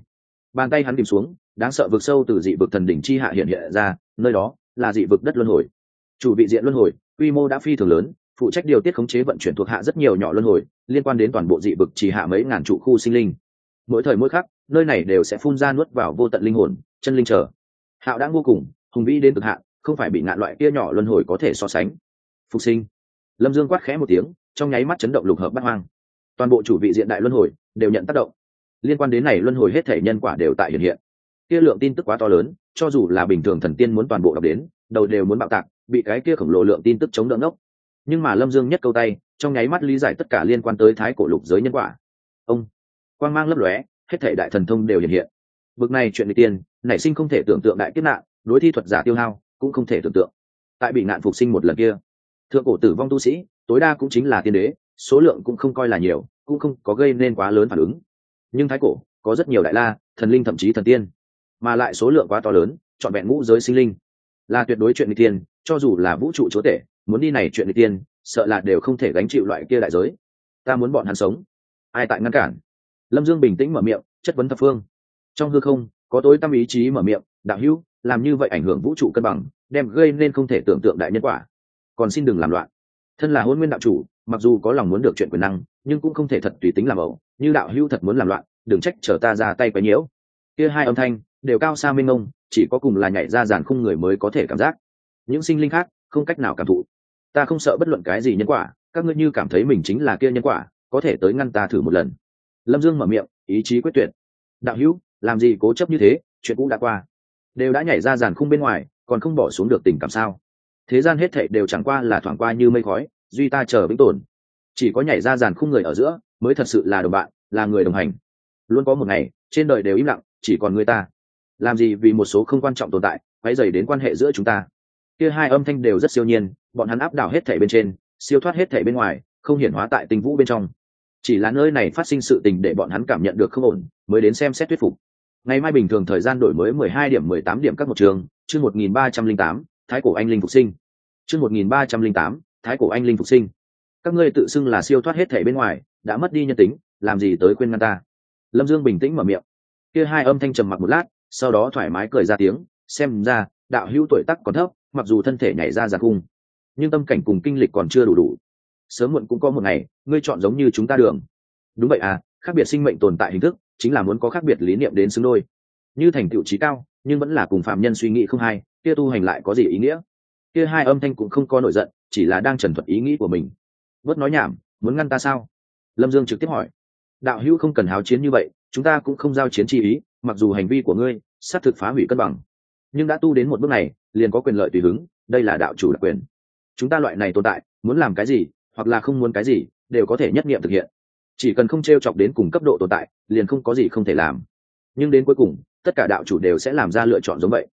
bàn tay hắn tìm xuống, đáng sợ vực sâu từ dị vực thần đỉnh chi hạ hiện hiện ra, nơi đó là dị vực đất luân hồi. Chủ vị diện luân hồi, quy mô đã phi thường lớn, phụ trách điều tiết khống chế vận chuyển thuộc hạ rất nhiều nhỏ luân hồi, liên quan đến toàn bộ dị vực chỉ hạ mấy ngàn trụ khu sinh linh. Mỗi thời mỗi khắc, nơi này đều sẽ phun ra nuốt vào vô tận linh hồn, chân linh trở. Hạo đã vô cùng, hùng vĩ đến cực hạ không phải bị ngạn loại kia nhỏ luân hồi có thể so sánh. Phục sinh. Lâm dương quát khẽ một tiếng, trong nháy mắt chấn động lục hợp bắt hoang. Toàn bộ chủ vị diện đại luân hồi đều nhận tác động. Liên quan đến này luân hồi hết thể nhân quả đều tại hiện hiện. Kia lượng tin tức quá to lớn, cho dù là bình thường thần tiên muốn toàn bộ đọc đến, đầu đều muốn bạo tạc, bị cái kia khổng lồ lượng tin tức chống đỡ ngốc. Nhưng mà lâm dương nhất câu tay, trong nháy mắt lý giải tất cả liên quan tới thái cổ lục giới nhân quả. Ông, quang mang lấp lóe, hết thể đại thần thông đều hiện hiện. Bực này chuyện đi tiên nảy sinh không thể tưởng tượng đại kiếp nạn, đối thi thuật giả tiêu hao cũng không thể tưởng tượng. Tại bị nạn phục sinh một lần kia, thượng cổ tử vong tu sĩ, tối đa cũng chính là tiên đế, số lượng cũng không coi là nhiều, cũng không có gây nên quá lớn phản ứng. Nhưng thái cổ, có rất nhiều đại la, thần linh thậm chí thần tiên, mà lại số lượng quá to lớn, trọn vẹn ngũ giới sinh linh. Là tuyệt đối chuyện n tiên cho dù là vũ trụ chúa tể, muốn đi này chuyện n tiên sợ là đều không thể gánh chịu loại kia đại giới. Ta muốn bọn hắn sống. Ai tại ngăn cản? Lâm dương bình tĩnh mở miệng, chất vấn thập phương. Trong hư không, có tối tâm ý chí mở miệng, đạo hữu làm như vậy ảnh hưởng vũ trụ cân bằng, đem gây nên không thể tưởng tượng đại nhân quả. Còn xin đừng làm loạn. Thân là hôn nguyên đạo chủ, mặc dù có lòng muốn được chuyện quyền năng, nhưng cũng không thể thật tùy tính làm ẩu. Như đạo hữu thật muốn làm loạn, đừng trách chờ ta ra tay quấy nhiễu. Kia hai âm thanh, đều cao xa mênh mông, chỉ có cùng là nhảy ra dàn khung người mới có thể cảm giác. Những sinh linh khác, không cách nào cảm thụ. Ta không sợ bất luận cái gì nhân quả, các ngươi như cảm thấy mình chính là kia nhân quả, có thể tới ngăn ta thử một lần. Lâm dương mở miệng, ý chí quyết tuyệt. Đạo hữu, làm gì cố chấp như thế, chuyện cũ đã qua đều đã nhảy ra giàn khung bên ngoài, còn không bỏ xuống được tình cảm sao? Thế gian hết thệ đều chẳng qua là thoảng qua như mây khói, duy ta chờ vĩnh tồn. Chỉ có nhảy ra giàn khung người ở giữa, mới thật sự là đồng bạn, là người đồng hành. Luôn có một ngày, trên đời đều im lặng, chỉ còn người ta. Làm gì vì một số không quan trọng tồn tại quay dày đến quan hệ giữa chúng ta. Kia hai âm thanh đều rất siêu nhiên, bọn hắn áp đảo hết thể bên trên, siêu thoát hết thể bên ngoài, không hiển hóa tại tình vũ bên trong. Chỉ là nơi này phát sinh sự tình để bọn hắn cảm nhận được không ổn, mới đến xem xét thuyết phục ngày mai bình thường thời gian đổi mới mười hai điểm, mười tám điểm các một trường, chương một nghìn ba trăm linh tám, thái cổ anh linh phục sinh. Chương một nghìn ba trăm linh tám, thái cổ anh linh phục sinh. Các ngươi tự xưng là siêu thoát hết thể bên ngoài, đã mất đi nhân tính, làm gì tới quên ngăn ta? Lâm dương bình tĩnh mở miệng. Kia hai âm thanh trầm mặc một lát, sau đó thoải mái cười ra tiếng, xem ra, đạo hữu tuổi tắc còn thấp, mặc dù thân thể nhảy ra giàn cung, nhưng tâm cảnh cùng kinh lịch còn chưa đủ đủ. Sớm muộn cũng có một ngày, ngươi chọn giống như chúng ta đường. Đúng vậy à khác biệt sinh mệnh tồn tại hình thức chính là muốn có khác biệt lý niệm đến xứng đôi. Như thành tựu trí cao, nhưng vẫn là cùng phạm nhân suy nghĩ không hay kia tu hành lại có gì ý nghĩa? Kia hai âm thanh cũng không có nổi giận, chỉ là đang trần thuật ý nghĩ của mình. Bớt nói nhảm, muốn ngăn ta sao? Lâm dương trực tiếp hỏi. Đạo hữu không cần háo chiến như vậy, chúng ta cũng không giao chiến chi ý, mặc dù hành vi của ngươi, xác thực phá hủy cân bằng. Nhưng đã tu đến một bước này, liền có quyền lợi tùy hứng, đây là đạo chủ đặc quyền. Chúng ta loại này tồn tại, muốn làm cái gì, hoặc là không muốn cái gì, đều có thể nhất nghiệm thực hiện chỉ cần không t r e o chọc đến cùng cấp độ tồn tại, liền không có gì không thể làm. Nhưng đến cuối cùng, tất cả đạo chủ đều sẽ làm ra lựa chọn giống vậy.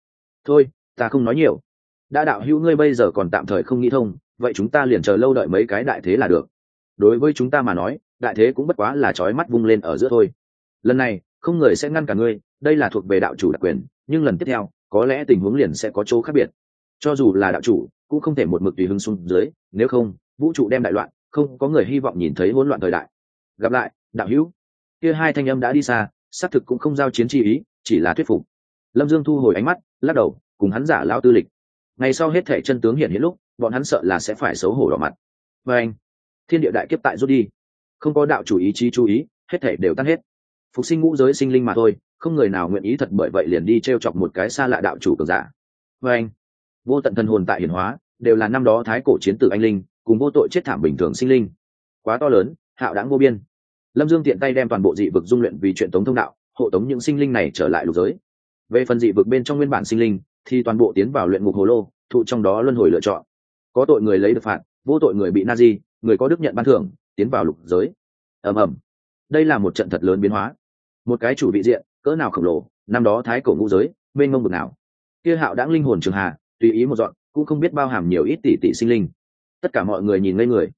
Thôi, ta không nói nhiều. Đã đạo hữu ngươi bây giờ còn tạm thời không nghĩ thông, vậy chúng ta liền chờ lâu đợi mấy cái đại thế là được. Đối với chúng ta mà nói, đại thế cũng bất quá là trói mắt vung lên ở giữa thôi. Lần này, không người sẽ ngăn cả ngươi, đây là thuộc về đạo chủ đặc quyền, nhưng lần tiếp theo, có lẽ tình huống liền sẽ có chỗ khác biệt. Cho dù là đạo chủ, cũng không thể một mực tùy hứng xuống dưới, nếu không, vũ trụ đem đại loạn, không có người hy vọng nhìn thấy hỗn loạn thời đại gặp lại, đạo hữu. Kia hai thanh âm đã đi xa, xác thực cũng không giao chiến chi ý, chỉ là thuyết phục. Lâm dương thu hồi ánh mắt, lắc đầu, cùng hắn giả lao tư lịch. Ngày sau hết thể chân tướng hiện hiện lúc, bọn hắn sợ là sẽ phải xấu hổ đỏ mặt. Và anh, thiên địa đại kiếp tại rút đi. Không có đạo chủ ý chí chú ý, hết thể đều tan hết. Phục sinh ngũ giới sinh linh mà thôi, không người nào nguyện ý thật bởi vậy liền đi t r e o chọc một cái xa lạ đạo chủ cường giả. Và anh, vô tận thần hồn tại hiển hóa, đều là năm đó thái cổ chiến tử anh linh, cùng vô tội chết thảm bình thường sinh linh. Quá to lớn, hạo đáng vô biên lâm dương tiện tay đem toàn bộ dị vực dung luyện vì chuyện tống thông đạo, hộ tống những sinh linh này trở lại lục giới. Về phần dị vực bên trong nguyên bản sinh linh, thì toàn bộ tiến vào luyện ngục hồ lô, thụ trong đó luân hồi lựa chọn. Có tội người lấy được phạt, vô tội người bị na di người có đức nhận ban thưởng, tiến vào lục giới. Ầm ầm. Đây là một trận thật lớn biến hóa. Một cái chủ vị diện, cỡ nào khổng lồ, năm đó thái cổ ngũ giới, mênh mông bực nào. Kia hạo đáng linh hồn trường hà, tùy ý một dọn, cũng không biết bao hàm nhiều ít tỷ tỷ sinh linh. Tất cả mọi người nhìn ngây người.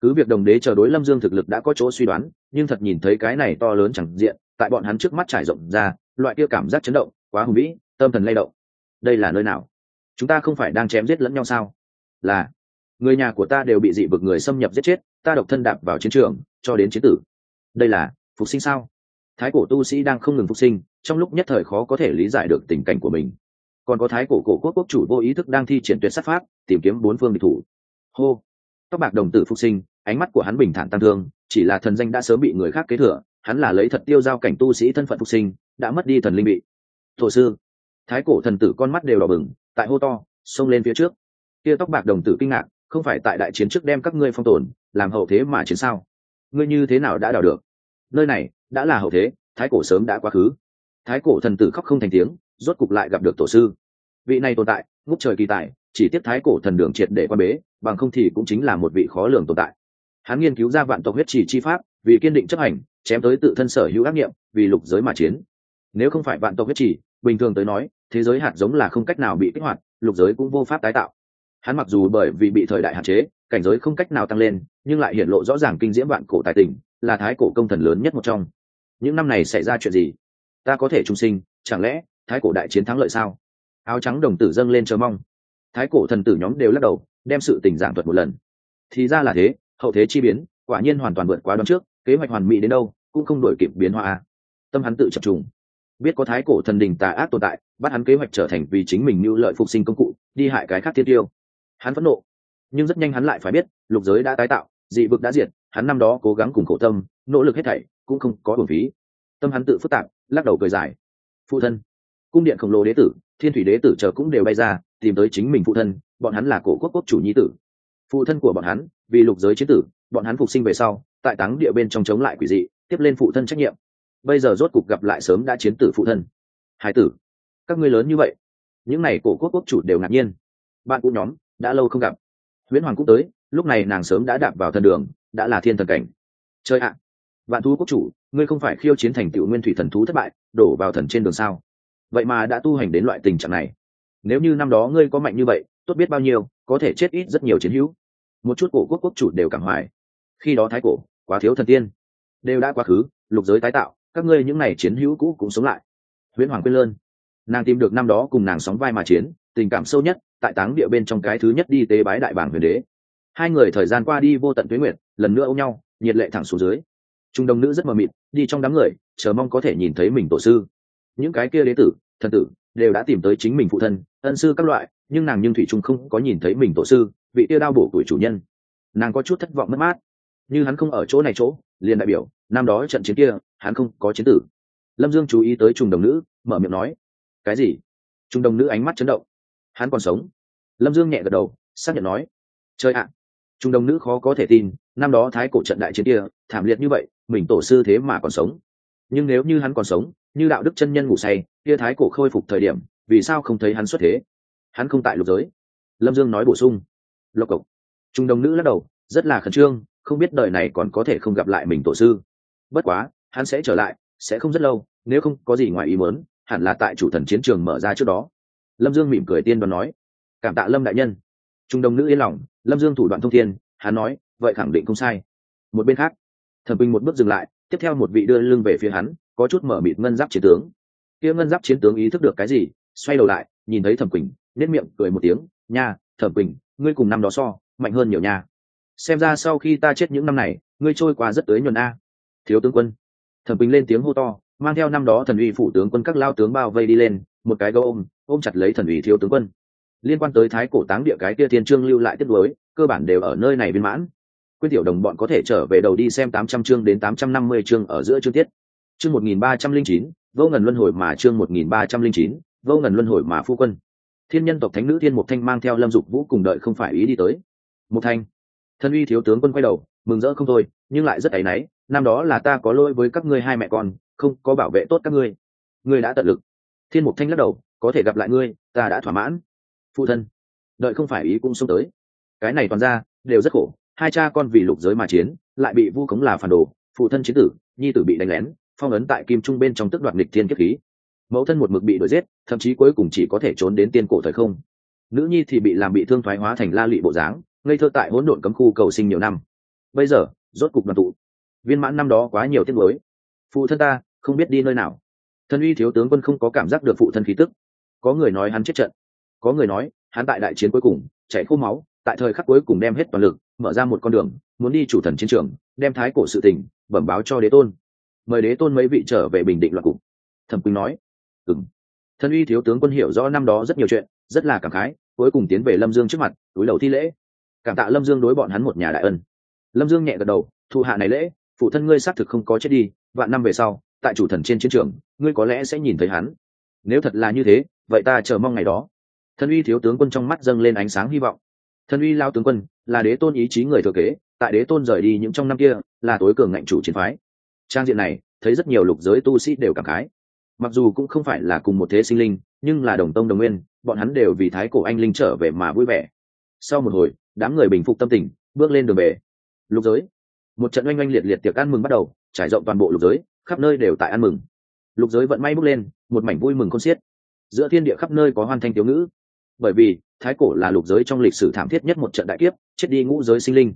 Cứ việc đồng đế chờ đối lâm dương thực lực đã có chỗ suy đoán nhưng thật nhìn thấy cái này to lớn chẳng diện, tại bọn hắn trước mắt trải rộng ra, loại kia cảm giác chấn động, quá hùng vĩ, tâm thần lay động. Đây là nơi nào? Chúng ta không phải đang chém giết lẫn nhau sao? Là, người nhà của ta đều bị dị vực người xâm nhập giết chết, ta độc thân đạp vào chiến trường, cho đến chiến tử. Đây là phục sinh sao? Thái cổ tu sĩ đang không ngừng phục sinh, trong lúc nhất thời khó có thể lý giải được tình cảnh của mình. Còn có thái cổ cổ quốc quốc chủ vô ý thức đang thi triển tuyệt sát pháp, tìm kiếm bốn phương địch thủ. Hô! Tóc bạc đồng tử phục sinh, ánh mắt của hắn bình thản tăng thương chỉ là thần danh đã sớm bị người khác kế thừa, hắn là lấy thật tiêu giao cảnh tu sĩ thân phận phục sinh, đã mất đi thần linh bị. Thổ sư, thái cổ thần tử con mắt đều đỏ bừng, tại hô to, xông lên phía trước. Kia tóc bạc đồng tử kinh ngạc, không phải tại đại chiến trước đem các ngươi phong tồn, làm hậu thế mà chiến sao? Ngươi như thế nào đã đào được? Nơi này, đã là hậu thế, thái cổ sớm đã quá khứ. Thái cổ thần tử khóc không thành tiếng, rốt cục lại gặp được tổ sư. Vị này tồn tại, ngút trời kỳ tài, chỉ tiếp thái cổ thần đường triệt để quan bế, bằng không thì cũng chính là một vị khó lường tồn tại hắn nghiên cứu ra vạn tộc huyết trì chi pháp, vì kiên định chấp hành, chém tới tự thân sở hữu ác nghiệm vì lục giới mà chiến. Nếu không phải vạn tộc huyết trì, bình thường tới nói, thế giới hạt giống là không cách nào bị kích hoạt, lục giới cũng vô pháp tái tạo. Hắn mặc dù bởi vì bị thời đại hạn chế, cảnh giới không cách nào tăng lên, nhưng lại hiện lộ rõ ràng kinh diễm vạn cổ tài tình, là thái cổ công thần lớn nhất một trong. Những năm này xảy ra chuyện gì? Ta có thể trung sinh, chẳng lẽ thái cổ đại chiến thắng lợi sao? Áo trắng đồng tử dâng lên chờ mong. Thái cổ thần tử nhóm đều lắc đầu, đem sự tình giảng thuật một lần. Thì ra là thế hậu thế chi biến, quả nhiên hoàn toàn vượt quá đón trước, kế hoạch hoàn mỹ đến đâu, cũng không đổi kịp biến hóa tâm hắn tự chập trùng. Biết có thái cổ thần đình tà ác tồn tại, bắt hắn kế hoạch trở thành vì chính mình như lợi phục sinh công cụ, đi hại cái khác thiên tiêu. Hắn phẫn nộ. Nhưng rất nhanh hắn lại phải biết, lục giới đã tái tạo, dị vực đã diệt, hắn năm đó cố gắng cùng khổ tâm, nỗ lực hết thảy, cũng không có bổn phí. Tâm hắn tự phức tạp, lắc đầu cười dài. Phụ thân. Cung điện khổng lồ đế tử, thiên thủy đế tử chờ cũng đều bay ra, tìm tới chính mình phụ thân, bọn hắn là cổ quốc quốc chủ nhi tử. Phụ thân của bọn hắn vì lục giới chiến tử bọn hắn phục sinh về sau tại táng địa bên trong chống lại quỷ dị tiếp lên phụ thân trách nhiệm. Bây giờ rốt cục gặp lại sớm đã chiến tử phụ thân. Hải tử các ngươi lớn như vậy những n à y cổ quốc quốc chủ đều ngạc nhiên. Bạn cũ nhóm đã lâu không gặp. Nguyễn hoàng cũng tới lúc này nàng sớm đã đạp vào thần đường đã là thiên thần cảnh. Chơi ạ à, vạn thú quốc chủ ngươi không phải khiêu chiến thành tựu nguyên thủy thần thú thất bại đổ vào thần trên đường sao? Vậy mà đã tu hành đến loại tình trạng này. Nếu như năm đó ngươi có mạnh như vậy tốt biết bao nhiêu có thể chết ít rất nhiều chiến hữu một chút cổ quốc quốc chủ đều cảm hoài. Khi đó thái cổ, quá thiếu thần tiên, đều đã quá khứ, lục giới tái tạo, các ngươi những n à y chiến hữu cũ cũng sống lại. Huyễn hoàng quyên lơn. Nàng tìm được năm đó cùng nàng sóng vai mà chiến, tình cảm sâu nhất, tại táng địa bên trong cái thứ nhất đi tế bái đại bảng huyền đế. Hai người thời gian qua đi vô tận tuế nguyện lần nữa ôm nhau, nhiệt lệ thẳng xuống dưới. Trung Đông nữ rất mờ mịt, đi trong đám người, chờ mong có thể nhìn thấy mình tổ sư. Những cái kia đế tử, thần tử, đều đã tìm tới chính mình phụ thân, ân sư các loại, nhưng nàng nhưng thủy trung không có nhìn thấy mình tổ sư vị tiêu đao bổ tuổi chủ nhân. Nàng có chút thất vọng mất mát. Như hắn không ở chỗ này chỗ, liền đại biểu, năm đó trận chiến kia, hắn không có chiến tử. Lâm dương chú ý tới trùng đồng nữ, mở miệng nói, cái gì? Trùng đồng nữ ánh mắt chấn động. Hắn còn sống? Lâm dương nhẹ gật đầu, xác nhận nói chơi ạ. Trùng đồng nữ khó có thể tin, năm đó thái cổ trận đại chiến kia, thảm liệt như vậy, mình tổ sư thế mà còn sống. Nhưng nếu như hắn còn sống, như đạo đức chân nhân ngủ say, kia thái cổ khôi phục thời điểm, vì sao không thấy hắn xuất thế? Hắn không tại lục giới. Lâm dương nói bổ sung lộc cộc. Trung đồng nữ lắc đầu, rất là khẩn trương, không biết đời này còn có thể không gặp lại mình tổ sư. Bất quá, hắn sẽ trở lại, sẽ không rất lâu, nếu không có gì ngoài ý muốn, hẳn là tại chủ thần chiến trường mở ra trước đó. Lâm dương mỉm cười tiên đoán nói, cảm tạ lâm đại nhân. Trung đồng nữ yên lòng, lâm dương thủ đoạn thông thiên, hắn nói, vậy khẳng định không sai. Một bên khác thẩm bình một bước dừng lại, tiếp theo một vị đưa lưng về phía hắn, có chút mở mịt ngân giáp chiến tướng. Kia ngân giáp chiến tướng ý thức được cái gì, xoay đầu lại, nhìn thấy thẩm quỳnh nết miệng cười một tiếng, nha thẩm quỳnh, ngươi cùng năm đó so, mạnh hơn nhiều nha. Xem ra sau khi ta chết những năm này, ngươi trôi qua rất tới nhuần a. Thiếu tướng quân. Thẩm quỳnh lên tiếng hô to, mang theo năm đó thần uy phủ tướng quân các lao tướng bao vây đi lên, một cái gấu ôm ôm chặt lấy thần uy thiếu tướng quân. Liên quan tới thái cổ táng địa cái kia thiên trương lưu lại tiếp nối, cơ bản đều ở nơi này viên mãn. Quyên tiểu đồng bọn có thể trở về đầu đi xem tám trăm chương đến tám trăm năm mươi chương ở giữa chương tiết. Chương một nghìn ba trăm linh chín, vô ngần luân hồi mà chương một nghìn ba trăm linh chín, vô ngần luân hồi mà phu quân thiên nhân tộc thánh nữ thiên mục thanh mang theo lâm dục vũ cùng đợi không phải ý đi tới. Mục thanh, thân uy thiếu tướng quân quay đầu, mừng rỡ không thôi, nhưng lại rất áy náy, năm đó là ta có lỗi với các ngươi hai mẹ con, không có bảo vệ tốt các ngươi. Ngươi đã tận lực. Thiên mục thanh lắc đầu, có thể gặp lại ngươi, ta đã thỏa mãn. Phụ thân, đợi không phải ý cũng xông tới. Cái này toàn ra, đều rất khổ, hai cha con vì lục giới mà chiến, lại bị vu khống là phản đồ, phụ thân chiến tử, nhi tử bị đánh lén, phong ấn tại kim trung bên trong tức đoạt nghịch thiên kiếp khí mẫu thân một mực bị đuổi giết, thậm chí cuối cùng chỉ có thể trốn đến tiên cổ thời không. Nữ nhi thì bị làm bị thương thoái hóa thành la lụy bộ dáng, ngây thơ tại hỗn độn cấm khu cầu sinh nhiều năm. Bây giờ, rốt cục đoàn tụ. Viên mãn năm đó quá nhiều tiết mới phụ thân ta, không biết đi nơi nào. Thân uy thiếu tướng quân không có cảm giác được phụ thân khí tức. Có người nói hắn chết trận. Có người nói, hắn tại đại chiến cuối cùng, chảy khô máu, tại thời khắc cuối cùng đem hết toàn lực, mở ra một con đường, muốn đi chủ thần chiến trường, đem thái cổ sự tình, bẩm báo cho đế tôn. Mời đế tôn mấy vị trở về bình định loạt cục. Thẩm quỳnh nói ừng thân uy thiếu tướng quân hiểu rõ năm đó rất nhiều chuyện, rất là cảm khái, cuối cùng tiến về lâm dương trước mặt, túi đầu thi lễ. Cảm tạ lâm dương đối bọn hắn một nhà đại ân. Lâm dương nhẹ gật đầu thụ hạ này lễ, phụ thân ngươi xác thực không có chết đi, vạn năm về sau, tại chủ thần trên chiến trường, ngươi có lẽ sẽ nhìn thấy hắn. Nếu thật là như thế, vậy ta chờ mong ngày đó. Thân uy thiếu tướng quân trong mắt dâng lên ánh sáng hy vọng. Thân uy lao tướng quân, là đế tôn ý chí người thừa kế, tại đế tôn rời đi những trong năm kia, là tối cường ngạnh chủ chiến phái. Trang diện này, thấy rất nhiều lục giới tu sĩ đều cảm khái mặc dù cũng không phải là cùng một thế sinh linh, nhưng là đồng tông đồng nguyên, bọn hắn đều vì thái cổ anh linh trở về mà vui vẻ. Sau một hồi, đám người bình phục tâm tình, bước lên đường về. Lục giới. Một trận oanh oanh liệt liệt tiệc ăn mừng bắt đầu, trải rộng toàn bộ lục giới, khắp nơi đều tại ăn mừng. Lục giới vận may bước lên, một mảnh vui mừng con xiết. Giữa thiên địa khắp nơi có hoàn thanh tiểu ngữ. Bởi vì, thái cổ là lục giới trong lịch sử thảm thiết nhất một trận đại kiếp, chết đi ngũ giới sinh linh.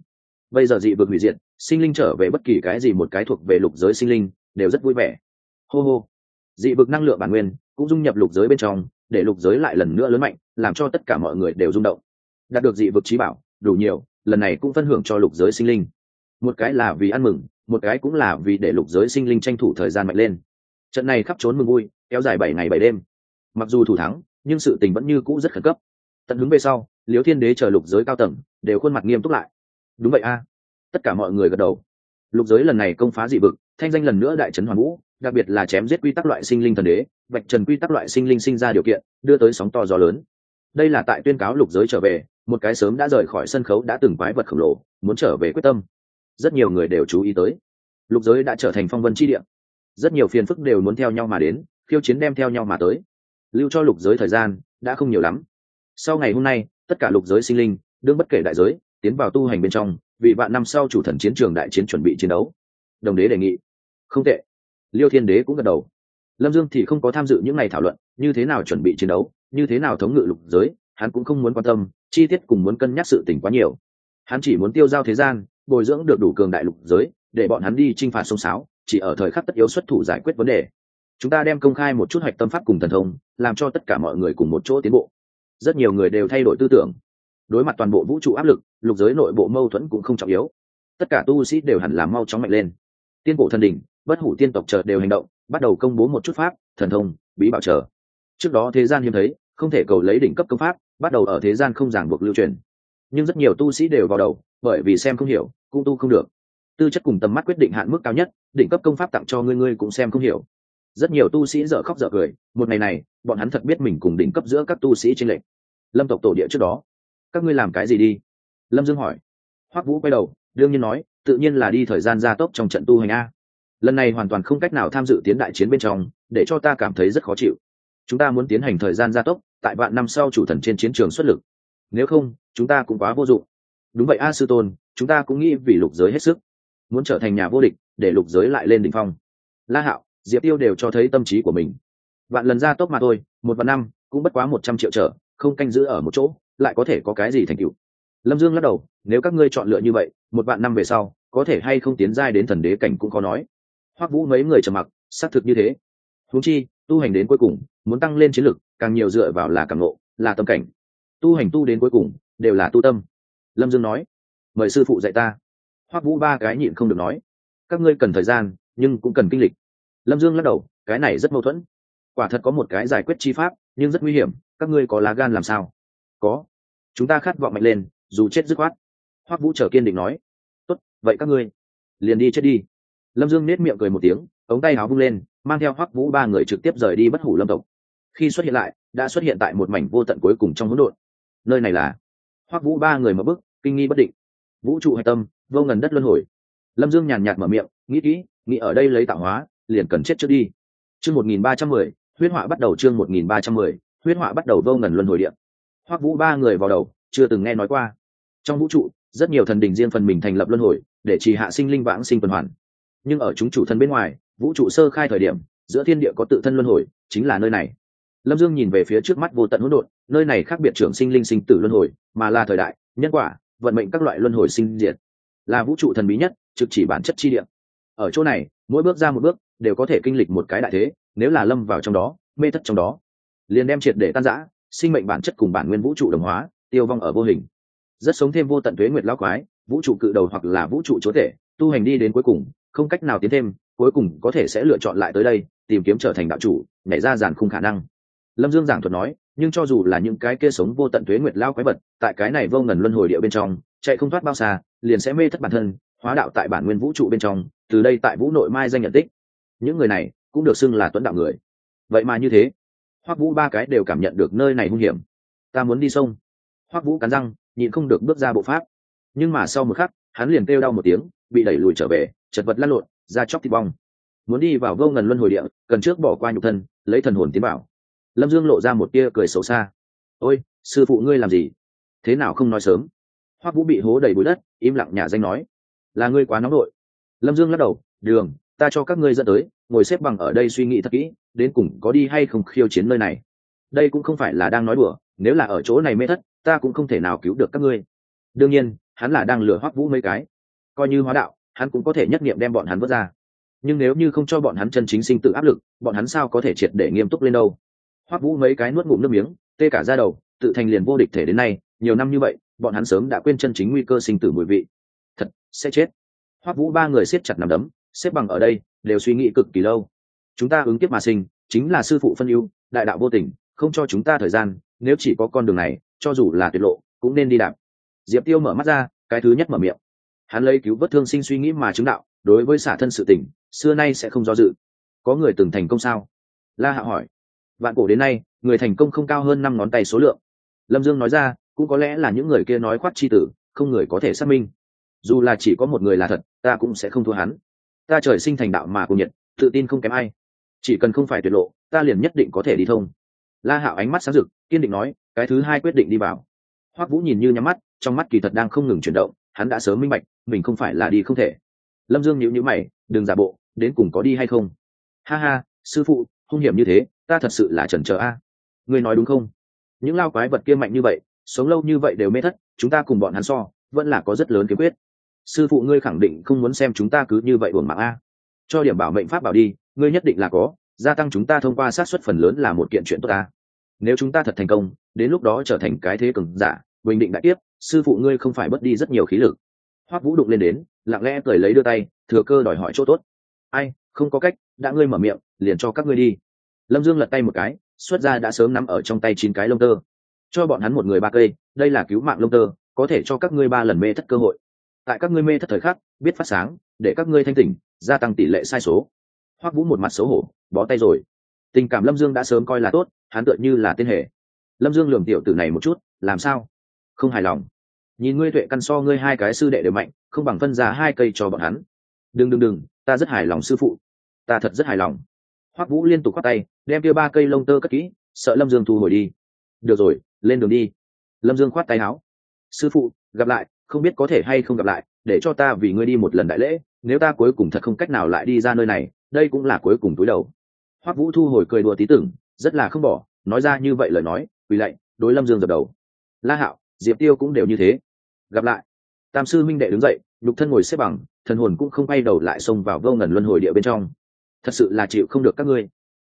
Bây giờ dị vực hủy diệt, sinh linh trở về bất kỳ cái gì một cái thuộc về lục giới sinh linh, đều rất vui vẻ. Hô hô dị vực năng lượng bản nguyên cũng dung nhập lục giới bên trong, để lục giới lại lần nữa lớn mạnh, làm cho tất cả mọi người đều rung động. Đạt được dị vực trí bảo, đủ nhiều, lần này cũng phân hưởng cho lục giới sinh linh. Một cái là vì ăn mừng, một cái cũng là vì để lục giới sinh linh tranh thủ thời gian mạnh lên. Trận này khắp trốn mừng vui, kéo dài bảy ngày bảy đêm. Mặc dù thủ thắng, nhưng sự tình vẫn như cũ rất khẩn cấp. Tận hứng về sau liếu thiên đế chờ lục giới cao tầng, đều khuôn mặt nghiêm túc lại. Đúng vậy a. Tất cả mọi người gật đầu. Lục giới lần này công phá dị vực, thanh danh lần nữa đại trấn hoàn vũ đặc biệt là chém giết quy tắc loại sinh linh thần đế, vạch trần quy tắc loại sinh linh sinh ra điều kiện, đưa tới sóng to gió lớn. Đây là tại tuyên cáo lục giới trở về, một cái sớm đã rời khỏi sân khấu đã từng quái vật khổng lồ, muốn trở về quyết tâm. Rất nhiều người đều chú ý tới. Lục giới đã trở thành phong vân chi địa. Rất nhiều phiền phức đều muốn theo nhau mà đến, khiêu chiến đem theo nhau mà tới. Lưu cho lục giới thời gian đã không nhiều lắm. Sau ngày hôm nay, tất cả lục giới sinh linh, đương bất kể đại giới, tiến vào tu hành bên trong, vì vạn năm sau chủ thần chiến trường đại chiến chuẩn bị chiến đấu. Đồng đế đề nghị. Không tệ liêu thiên đế cũng gật đầu. Lâm dương thì không có tham dự những ngày thảo luận, như thế nào chuẩn bị chiến đấu, như thế nào thống ngự lục giới, hắn cũng không muốn quan tâm, chi tiết cùng muốn cân nhắc sự tình quá nhiều. Hắn chỉ muốn tiêu giao thế gian, bồi dưỡng được đủ cường đại lục giới, để bọn hắn đi t r i n h phạt sông sáo, chỉ ở thời khắc tất yếu xuất thủ giải quyết vấn đề. Chúng ta đem công khai một chút hoạch tâm pháp cùng thần thông, làm cho tất cả mọi người cùng một chỗ tiến bộ. Rất nhiều người đều thay đổi tư tưởng. Đối mặt toàn bộ vũ trụ áp lực, lục giới nội bộ mâu thuẫn cũng không trọng yếu. Tất cả tu sĩ đều hẳn làm mau chóng mạnh lên. Tiên cổ thần đỉnh bất hủ tiên tộc chờ đều hành động, bắt đầu công bố một chút pháp, thần thông, bí bảo chờ. Trước đó thế gian hiếm thấy, không thể cầu lấy đỉnh cấp công pháp, bắt đầu ở thế gian không giảng buộc lưu truyền. Nhưng rất nhiều tu sĩ đều vào đầu, bởi vì xem không hiểu, cũng tu không được. Tư chất cùng tầm mắt quyết định hạn mức cao nhất, đỉnh cấp công pháp tặng cho ngươi ngươi cũng xem không hiểu. Rất nhiều tu sĩ dở khóc dở cười, một ngày này, bọn hắn thật biết mình cùng đỉnh cấp giữa các tu sĩ trên lệnh lâm tộc tổ địa trước đó, các ngươi làm cái gì đi? Lâm dương hỏi. Hoắc vũ quay đầu, đương nhiên nói, tự nhiên là đi thời gian gia tốc trong trận tu hành a lần này hoàn toàn không cách nào tham dự tiến đại chiến bên trong, để cho ta cảm thấy rất khó chịu. Chúng ta muốn tiến hành thời gian gia tốc, tại vạn năm sau chủ thần trên chiến trường xuất lực. Nếu không, chúng ta cũng quá vô dụng. Đúng vậy, a sư tôn, chúng ta cũng nghĩ vì lục giới hết sức. Muốn trở thành nhà vô địch, để lục giới lại lên đ ỉ n h phong. La hạo, diệp tiêu đều cho thấy tâm trí của mình. Vạn lần gia tốc mà thôi, một vạn năm, cũng bất quá một trăm triệu trở, không canh giữ ở một chỗ, lại có thể có cái gì thành cựu lâm dương lắc đầu, nếu các ngươi chọn lựa như vậy, một vạn năm về sau, có thể hay không tiến giai đến thần đế cảnh cũng khó nói hoắc vũ mấy người trầm mặc, xác thực như thế. Huống chi, tu hành đến cuối cùng, muốn tăng lên chiến lực, càng nhiều dựa vào là càng ngộ là tâm cảnh. Tu hành tu đến cuối cùng, đều là tu tâm. Lâm dương nói, mời sư phụ dạy ta. Hoắc vũ ba cái nhịn không được nói, các ngươi cần thời gian, nhưng cũng cần kinh lịch. Lâm dương lắc đầu, cái này rất mâu thuẫn. Quả thật có một cái giải quyết chi pháp, nhưng rất nguy hiểm, các ngươi có lá gan làm sao? Có. Chúng ta khát vọng mạnh lên, dù chết dứt khoát. Hoắc vũ trở kiên định nói, tốt, vậy các ngươi liền đi chết đi lâm dương nết miệng cười một tiếng, ống tay áo vung lên, mang theo hoắc vũ ba người trực tiếp rời đi bất hủ lâm tộc. Khi xuất hiện lại, đã xuất hiện tại một mảnh vô tận cuối cùng trong hỗn độn. Nơi này là hoắc vũ ba người mở bức kinh nghi bất định. Vũ trụ hạch tâm, vô ngần đất luân hồi. Lâm dương nhàn nhạt mở miệng, nghĩ kỹ, nghĩ ở đây lấy tạo hóa, liền cần chết trước đi. Chương một nghìn ba trăm mười, huyết họa bắt đầu chương một nghìn ba trăm mười, huyết họa bắt đầu vô ngần luân hồi điện hoắc vũ ba người vào đầu, chưa từng nghe nói qua. Trong vũ trụ, rất nhiều thần đình riêng phần mình thành lập luân hồi, để trì hạ sinh linh vãng sinh tuần hoàn nhưng ở chúng chủ thân bên ngoài, vũ trụ sơ khai thời điểm, giữa thiên địa có tự thân luân hồi, chính là nơi này. Lâm dương nhìn về phía trước mắt vô tận hỗn độn, nơi này khác biệt trưởng sinh linh sinh tử luân hồi, mà là thời đại, nhân quả, vận mệnh các loại luân hồi sinh diệt. Là vũ trụ thần bí nhất, trực chỉ bản chất chi địa. Ở chỗ này, mỗi bước ra một bước, đều có thể kinh lịch một cái đại thế, nếu là lâm vào trong đó, mê thất trong đó. Liền đem triệt để tan giã sinh mệnh bản chất cùng bản nguyên vũ trụ đồng hóa, tiêu vong ở vô hình. Rất sống thêm vô tận thuế nguyệt lao quái, vũ trụ cự đầu hoặc là vũ trụ chúa tể, tu hành đi đến cuối cùng không cách nào tiến thêm, cuối cùng có thể sẽ lựa chọn lại tới đây, tìm kiếm trở thành đạo chủ, nhảy ra giàn khung khả năng. Lâm dương giảng thuật nói, nhưng cho dù là những cái kia sống vô tận thuế nguyệt lao quái vật, tại cái này vô ngần luân hồi địa bên trong, chạy không thoát bao xa, liền sẽ mê thất bản thân, hóa đạo tại bản nguyên vũ trụ bên trong, từ đây tại vũ nội mai danh nhận tích. Những người này cũng được xưng là tuấn đạo người. Vậy mà như thế, hoắc vũ ba cái đều cảm nhận được nơi này hung hiểm. Ta muốn đi sông. Hoắc vũ cắn răng, nhịn không được bước ra bộ pháp. Nhưng mà sau một khắc, hắn liền kêu đau một tiếng, bị đẩy lùi trở về chật vật lăn lộn ra chóc thịt bong. Muốn đi vào vô ngần luân hồi địa, cần trước bỏ qua nhục thân, lấy thần hồn tiến bảo lâm dương lộ ra một tia cười xấu xa. Ôi, sư phụ ngươi làm gì? Thế nào không nói sớm? Hoắc vũ bị hố đầy bụi đất, im lặng nhà danh nói. Là ngươi quá nóng nội. Lâm dương lắc đầu. Đường, ta cho các ngươi dẫn tới, ngồi xếp bằng ở đây suy nghĩ thật kỹ, đến cùng có đi hay không khiêu chiến nơi này. Đây cũng không phải là đang nói đùa, nếu là ở chỗ này mê thất, ta cũng không thể nào cứu được các ngươi. Đương nhiên, hắn là đang lừa hoắc vũ mấy cái. Coi như hóa đạo hắn cũng có thể nhất nghiệm đem bọn hắn vớt ra. Nhưng nếu như không cho bọn hắn chân chính sinh tự áp lực, bọn hắn sao có thể triệt để nghiêm túc lên đâu? Hoắc vũ mấy cái nuốt ngụm nước miếng, tê cả ra đầu, tự thành liền vô địch thể đến nay, nhiều năm như vậy, bọn hắn sớm đã quên chân chính nguy cơ sinh tử mùi vị. Thật, sẽ chết. Hoắc vũ ba người siết chặt nằm đấm, xếp bằng ở đây, đều suy nghĩ cực kỳ lâu. Chúng ta ứng kiếp mà sinh, chính là sư phụ phân ưu, đại đạo vô tình, không cho chúng ta thời gian, nếu chỉ có con đường này, cho dù là tuyệt lộ, cũng nên đi đạp. Diệp tiêu mở mắt ra, cái thứ nhất mở miệng hắn lấy cứu vớt thương sinh suy nghĩ mà chứng đạo, đối với xả thân sự tình, xưa nay sẽ không do dự. Có người từng thành công sao? La hạ hỏi. Vạn cổ đến nay, người thành công không cao hơn năm ngón tay số lượng. Lâm dương nói ra, cũng có lẽ là những người kia nói khoát chi tử, không người có thể xác minh. Dù là chỉ có một người là thật, ta cũng sẽ không thua hắn. Ta trời sinh thành đạo mà cùng nhiệt, tự tin không kém ai. Chỉ cần không phải tuyệt lộ, ta liền nhất định có thể đi thông. La hạo ánh mắt sáng rực, kiên định nói, cái thứ hai quyết định đi vào. Hoắc vũ nhìn như nhắm mắt, trong mắt kỳ thật đang không ngừng chuyển động hắn đã sớm minh bạch, mình không phải là đi không thể. Lâm dương nhịu nhữ mày, đừng giả bộ, đến cùng có đi hay không? Ha ha, sư phụ, hung hiểm như thế, ta thật sự là chần chờ a. Ngươi nói đúng không? Những lao quái vật kia mạnh như vậy, sống lâu như vậy đều mê thất, chúng ta cùng bọn hắn so, vẫn là có rất lớn kiếm quyết. Sư phụ ngươi khẳng định không muốn xem chúng ta cứ như vậy uổng mạng a. Cho điểm bảo mệnh pháp bảo đi, ngươi nhất định là có, gia tăng chúng ta thông qua sát xuất phần lớn là một kiện chuyện tốt ta. Nếu chúng ta thật thành công, đến lúc đó trở thành cái thế cường giả, bình định đại tiếp sư phụ ngươi không phải mất đi rất nhiều khí lực. Hoắc vũ đụng lên đến, lặng lẽ cười lấy đưa tay, thừa cơ đòi hỏi chỗ tốt. Ai, không có cách, đã ngươi mở miệng, liền cho các ngươi đi. Lâm dương lật tay một cái, xuất ra đã sớm nắm ở trong tay chín cái lông tơ. Cho bọn hắn một người ba cây, đây là cứu mạng lông tơ, có thể cho các ngươi ba lần mê thất cơ hội. Tại các ngươi mê thất thời khắc, biết phát sáng, để các ngươi thanh tỉnh, gia tăng tỷ lệ sai số. Hoắc vũ một mặt xấu hổ, bó tay rồi. Tình cảm lâm dương đã sớm coi là tốt, hắn tựa như là tên hệ lâm dương lường tiểu tử này một chút, làm sao? Không hài lòng nhìn ngươi tuệ căn so ngươi hai cái sư đệ đều mạnh, không bằng phân ra hai cây cho bọn hắn. Đừng đừng đừng, ta rất hài lòng sư phụ. Ta thật rất hài lòng. Hoắc vũ liên tục khoác tay, đem kia ba cây lông tơ cất kỹ, sợ lâm dương thu hồi đi. Được rồi, lên đường đi. Lâm dương khoát tay áo. Sư phụ, gặp lại, không biết có thể hay không gặp lại, để cho ta vì ngươi đi một lần đại lễ, nếu ta cuối cùng thật không cách nào lại đi ra nơi này, đây cũng là cuối cùng túi đầu. Hoắc vũ thu hồi cười đùa tí tưởng, rất là không bỏ, nói ra như vậy lời nói, quỳ lạy, đối lâm dương dập đầu. La hạo, diệp tiêu cũng đều như thế gặp lại. Tam sư minh đệ đứng dậy, nhục thân ngồi xếp bằng, thần hồn cũng không bay đầu lại xông vào vô ngần luân hồi địa bên trong. Thật sự là chịu không được các ngươi.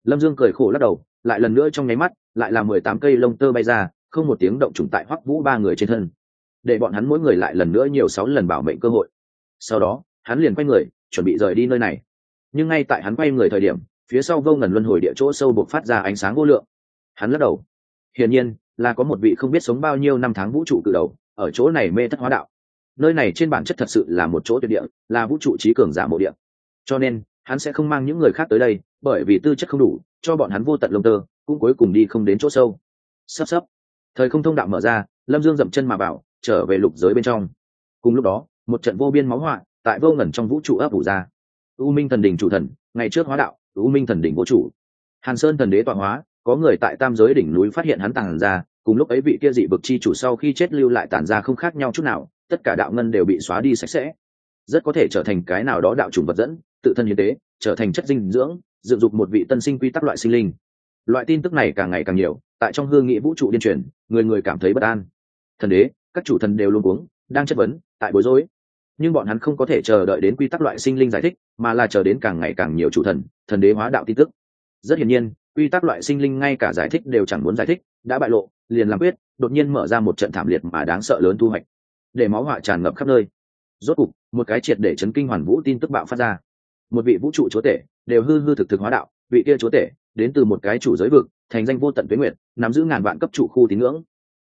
Lâm dương cười khổ lắc đầu, lại lần nữa trong nháy mắt, lại là mười tám cây lông tơ bay ra, không một tiếng động trùng tại hoắc vũ ba người trên thân. Để bọn hắn mỗi người lại lần nữa nhiều sáu lần bảo mệnh cơ hội. Sau đó, hắn liền quay người, chuẩn bị rời đi nơi này. Nhưng ngay tại hắn quay người thời điểm, phía sau vô ngần luân hồi địa chỗ sâu buộc phát ra ánh sáng vô lượng. Hắn lắc đầu. Hiển nhiên, là có một vị không biết sống bao nhiêu năm tháng vũ trụ cự đầu ở chỗ này mê thất hóa đạo. Nơi này trên bản chất thật sự là một chỗ tuyệt địa, là vũ trụ trí cường giả mộ địa. Cho nên, hắn sẽ không mang những người khác tới đây, bởi vì tư chất không đủ, cho bọn hắn vô tận lông tơ, cũng cuối cùng đi không đến chỗ sâu. Sắp sắp. Thời không thông đạo mở ra, lâm dương dậm chân mà bảo, trở về lục giới bên trong. Cùng lúc đó, một trận vô biên máu họa tại vô ngẩn trong vũ trụ ấp ủ ra. U minh thần đình chủ thần, ngày trước hóa đạo, u minh thần Đình vô chủ. Hàn sơn thần đế tọa hóa, có người tại tam giới đỉnh núi phát hiện hắn tàn ra cùng lúc ấy vị kia dị vực chi chủ sau khi chết lưu lại tàn ra không khác nhau chút nào, tất cả đạo ngân đều bị xóa đi sạch sẽ. Rất có thể trở thành cái nào đó đạo chủng vật dẫn, tự thân hiến tế, trở thành chất dinh dưỡng, dựng dục một vị tân sinh quy tắc loại sinh linh. Loại tin tức này càng ngày càng nhiều, tại trong hương nghị vũ trụ điên truyền, người người cảm thấy bất an. Thần đế, các chủ thần đều luôn cuống, đang chất vấn, tại bối rối. Nhưng bọn hắn không có thể chờ đợi đến quy tắc loại sinh linh giải thích, mà là chờ đến càng ngày càng nhiều chủ thần thần đế hóa đạo tin tức. Rất hiển nhiên quy tắc loại sinh linh ngay cả giải thích đều chẳng muốn giải thích, đã bại lộ, liền làm quyết, đột nhiên mở ra một trận thảm liệt mà đáng sợ lớn thu hoạch. Để máu họa tràn ngập khắp nơi. Rốt cục, một cái triệt để chấn kinh hoàn vũ tin tức bạo phát ra. Một vị vũ trụ chúa tể, đều hư hư thực thực hóa đạo, vị kia chúa tể, đến từ một cái chủ giới vực, thành danh vô tận tuyến nguyện nắm giữ ngàn vạn cấp chủ khu tín ngưỡng.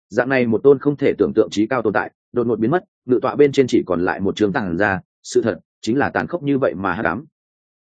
Dạng này một tôn không thể tưởng tượng trí cao tồn tại, đột ngột biến mất, ngự tọa bên trên chỉ còn lại một trường tàng ra, sự thật chính là tàn khốc như vậy mà hát đám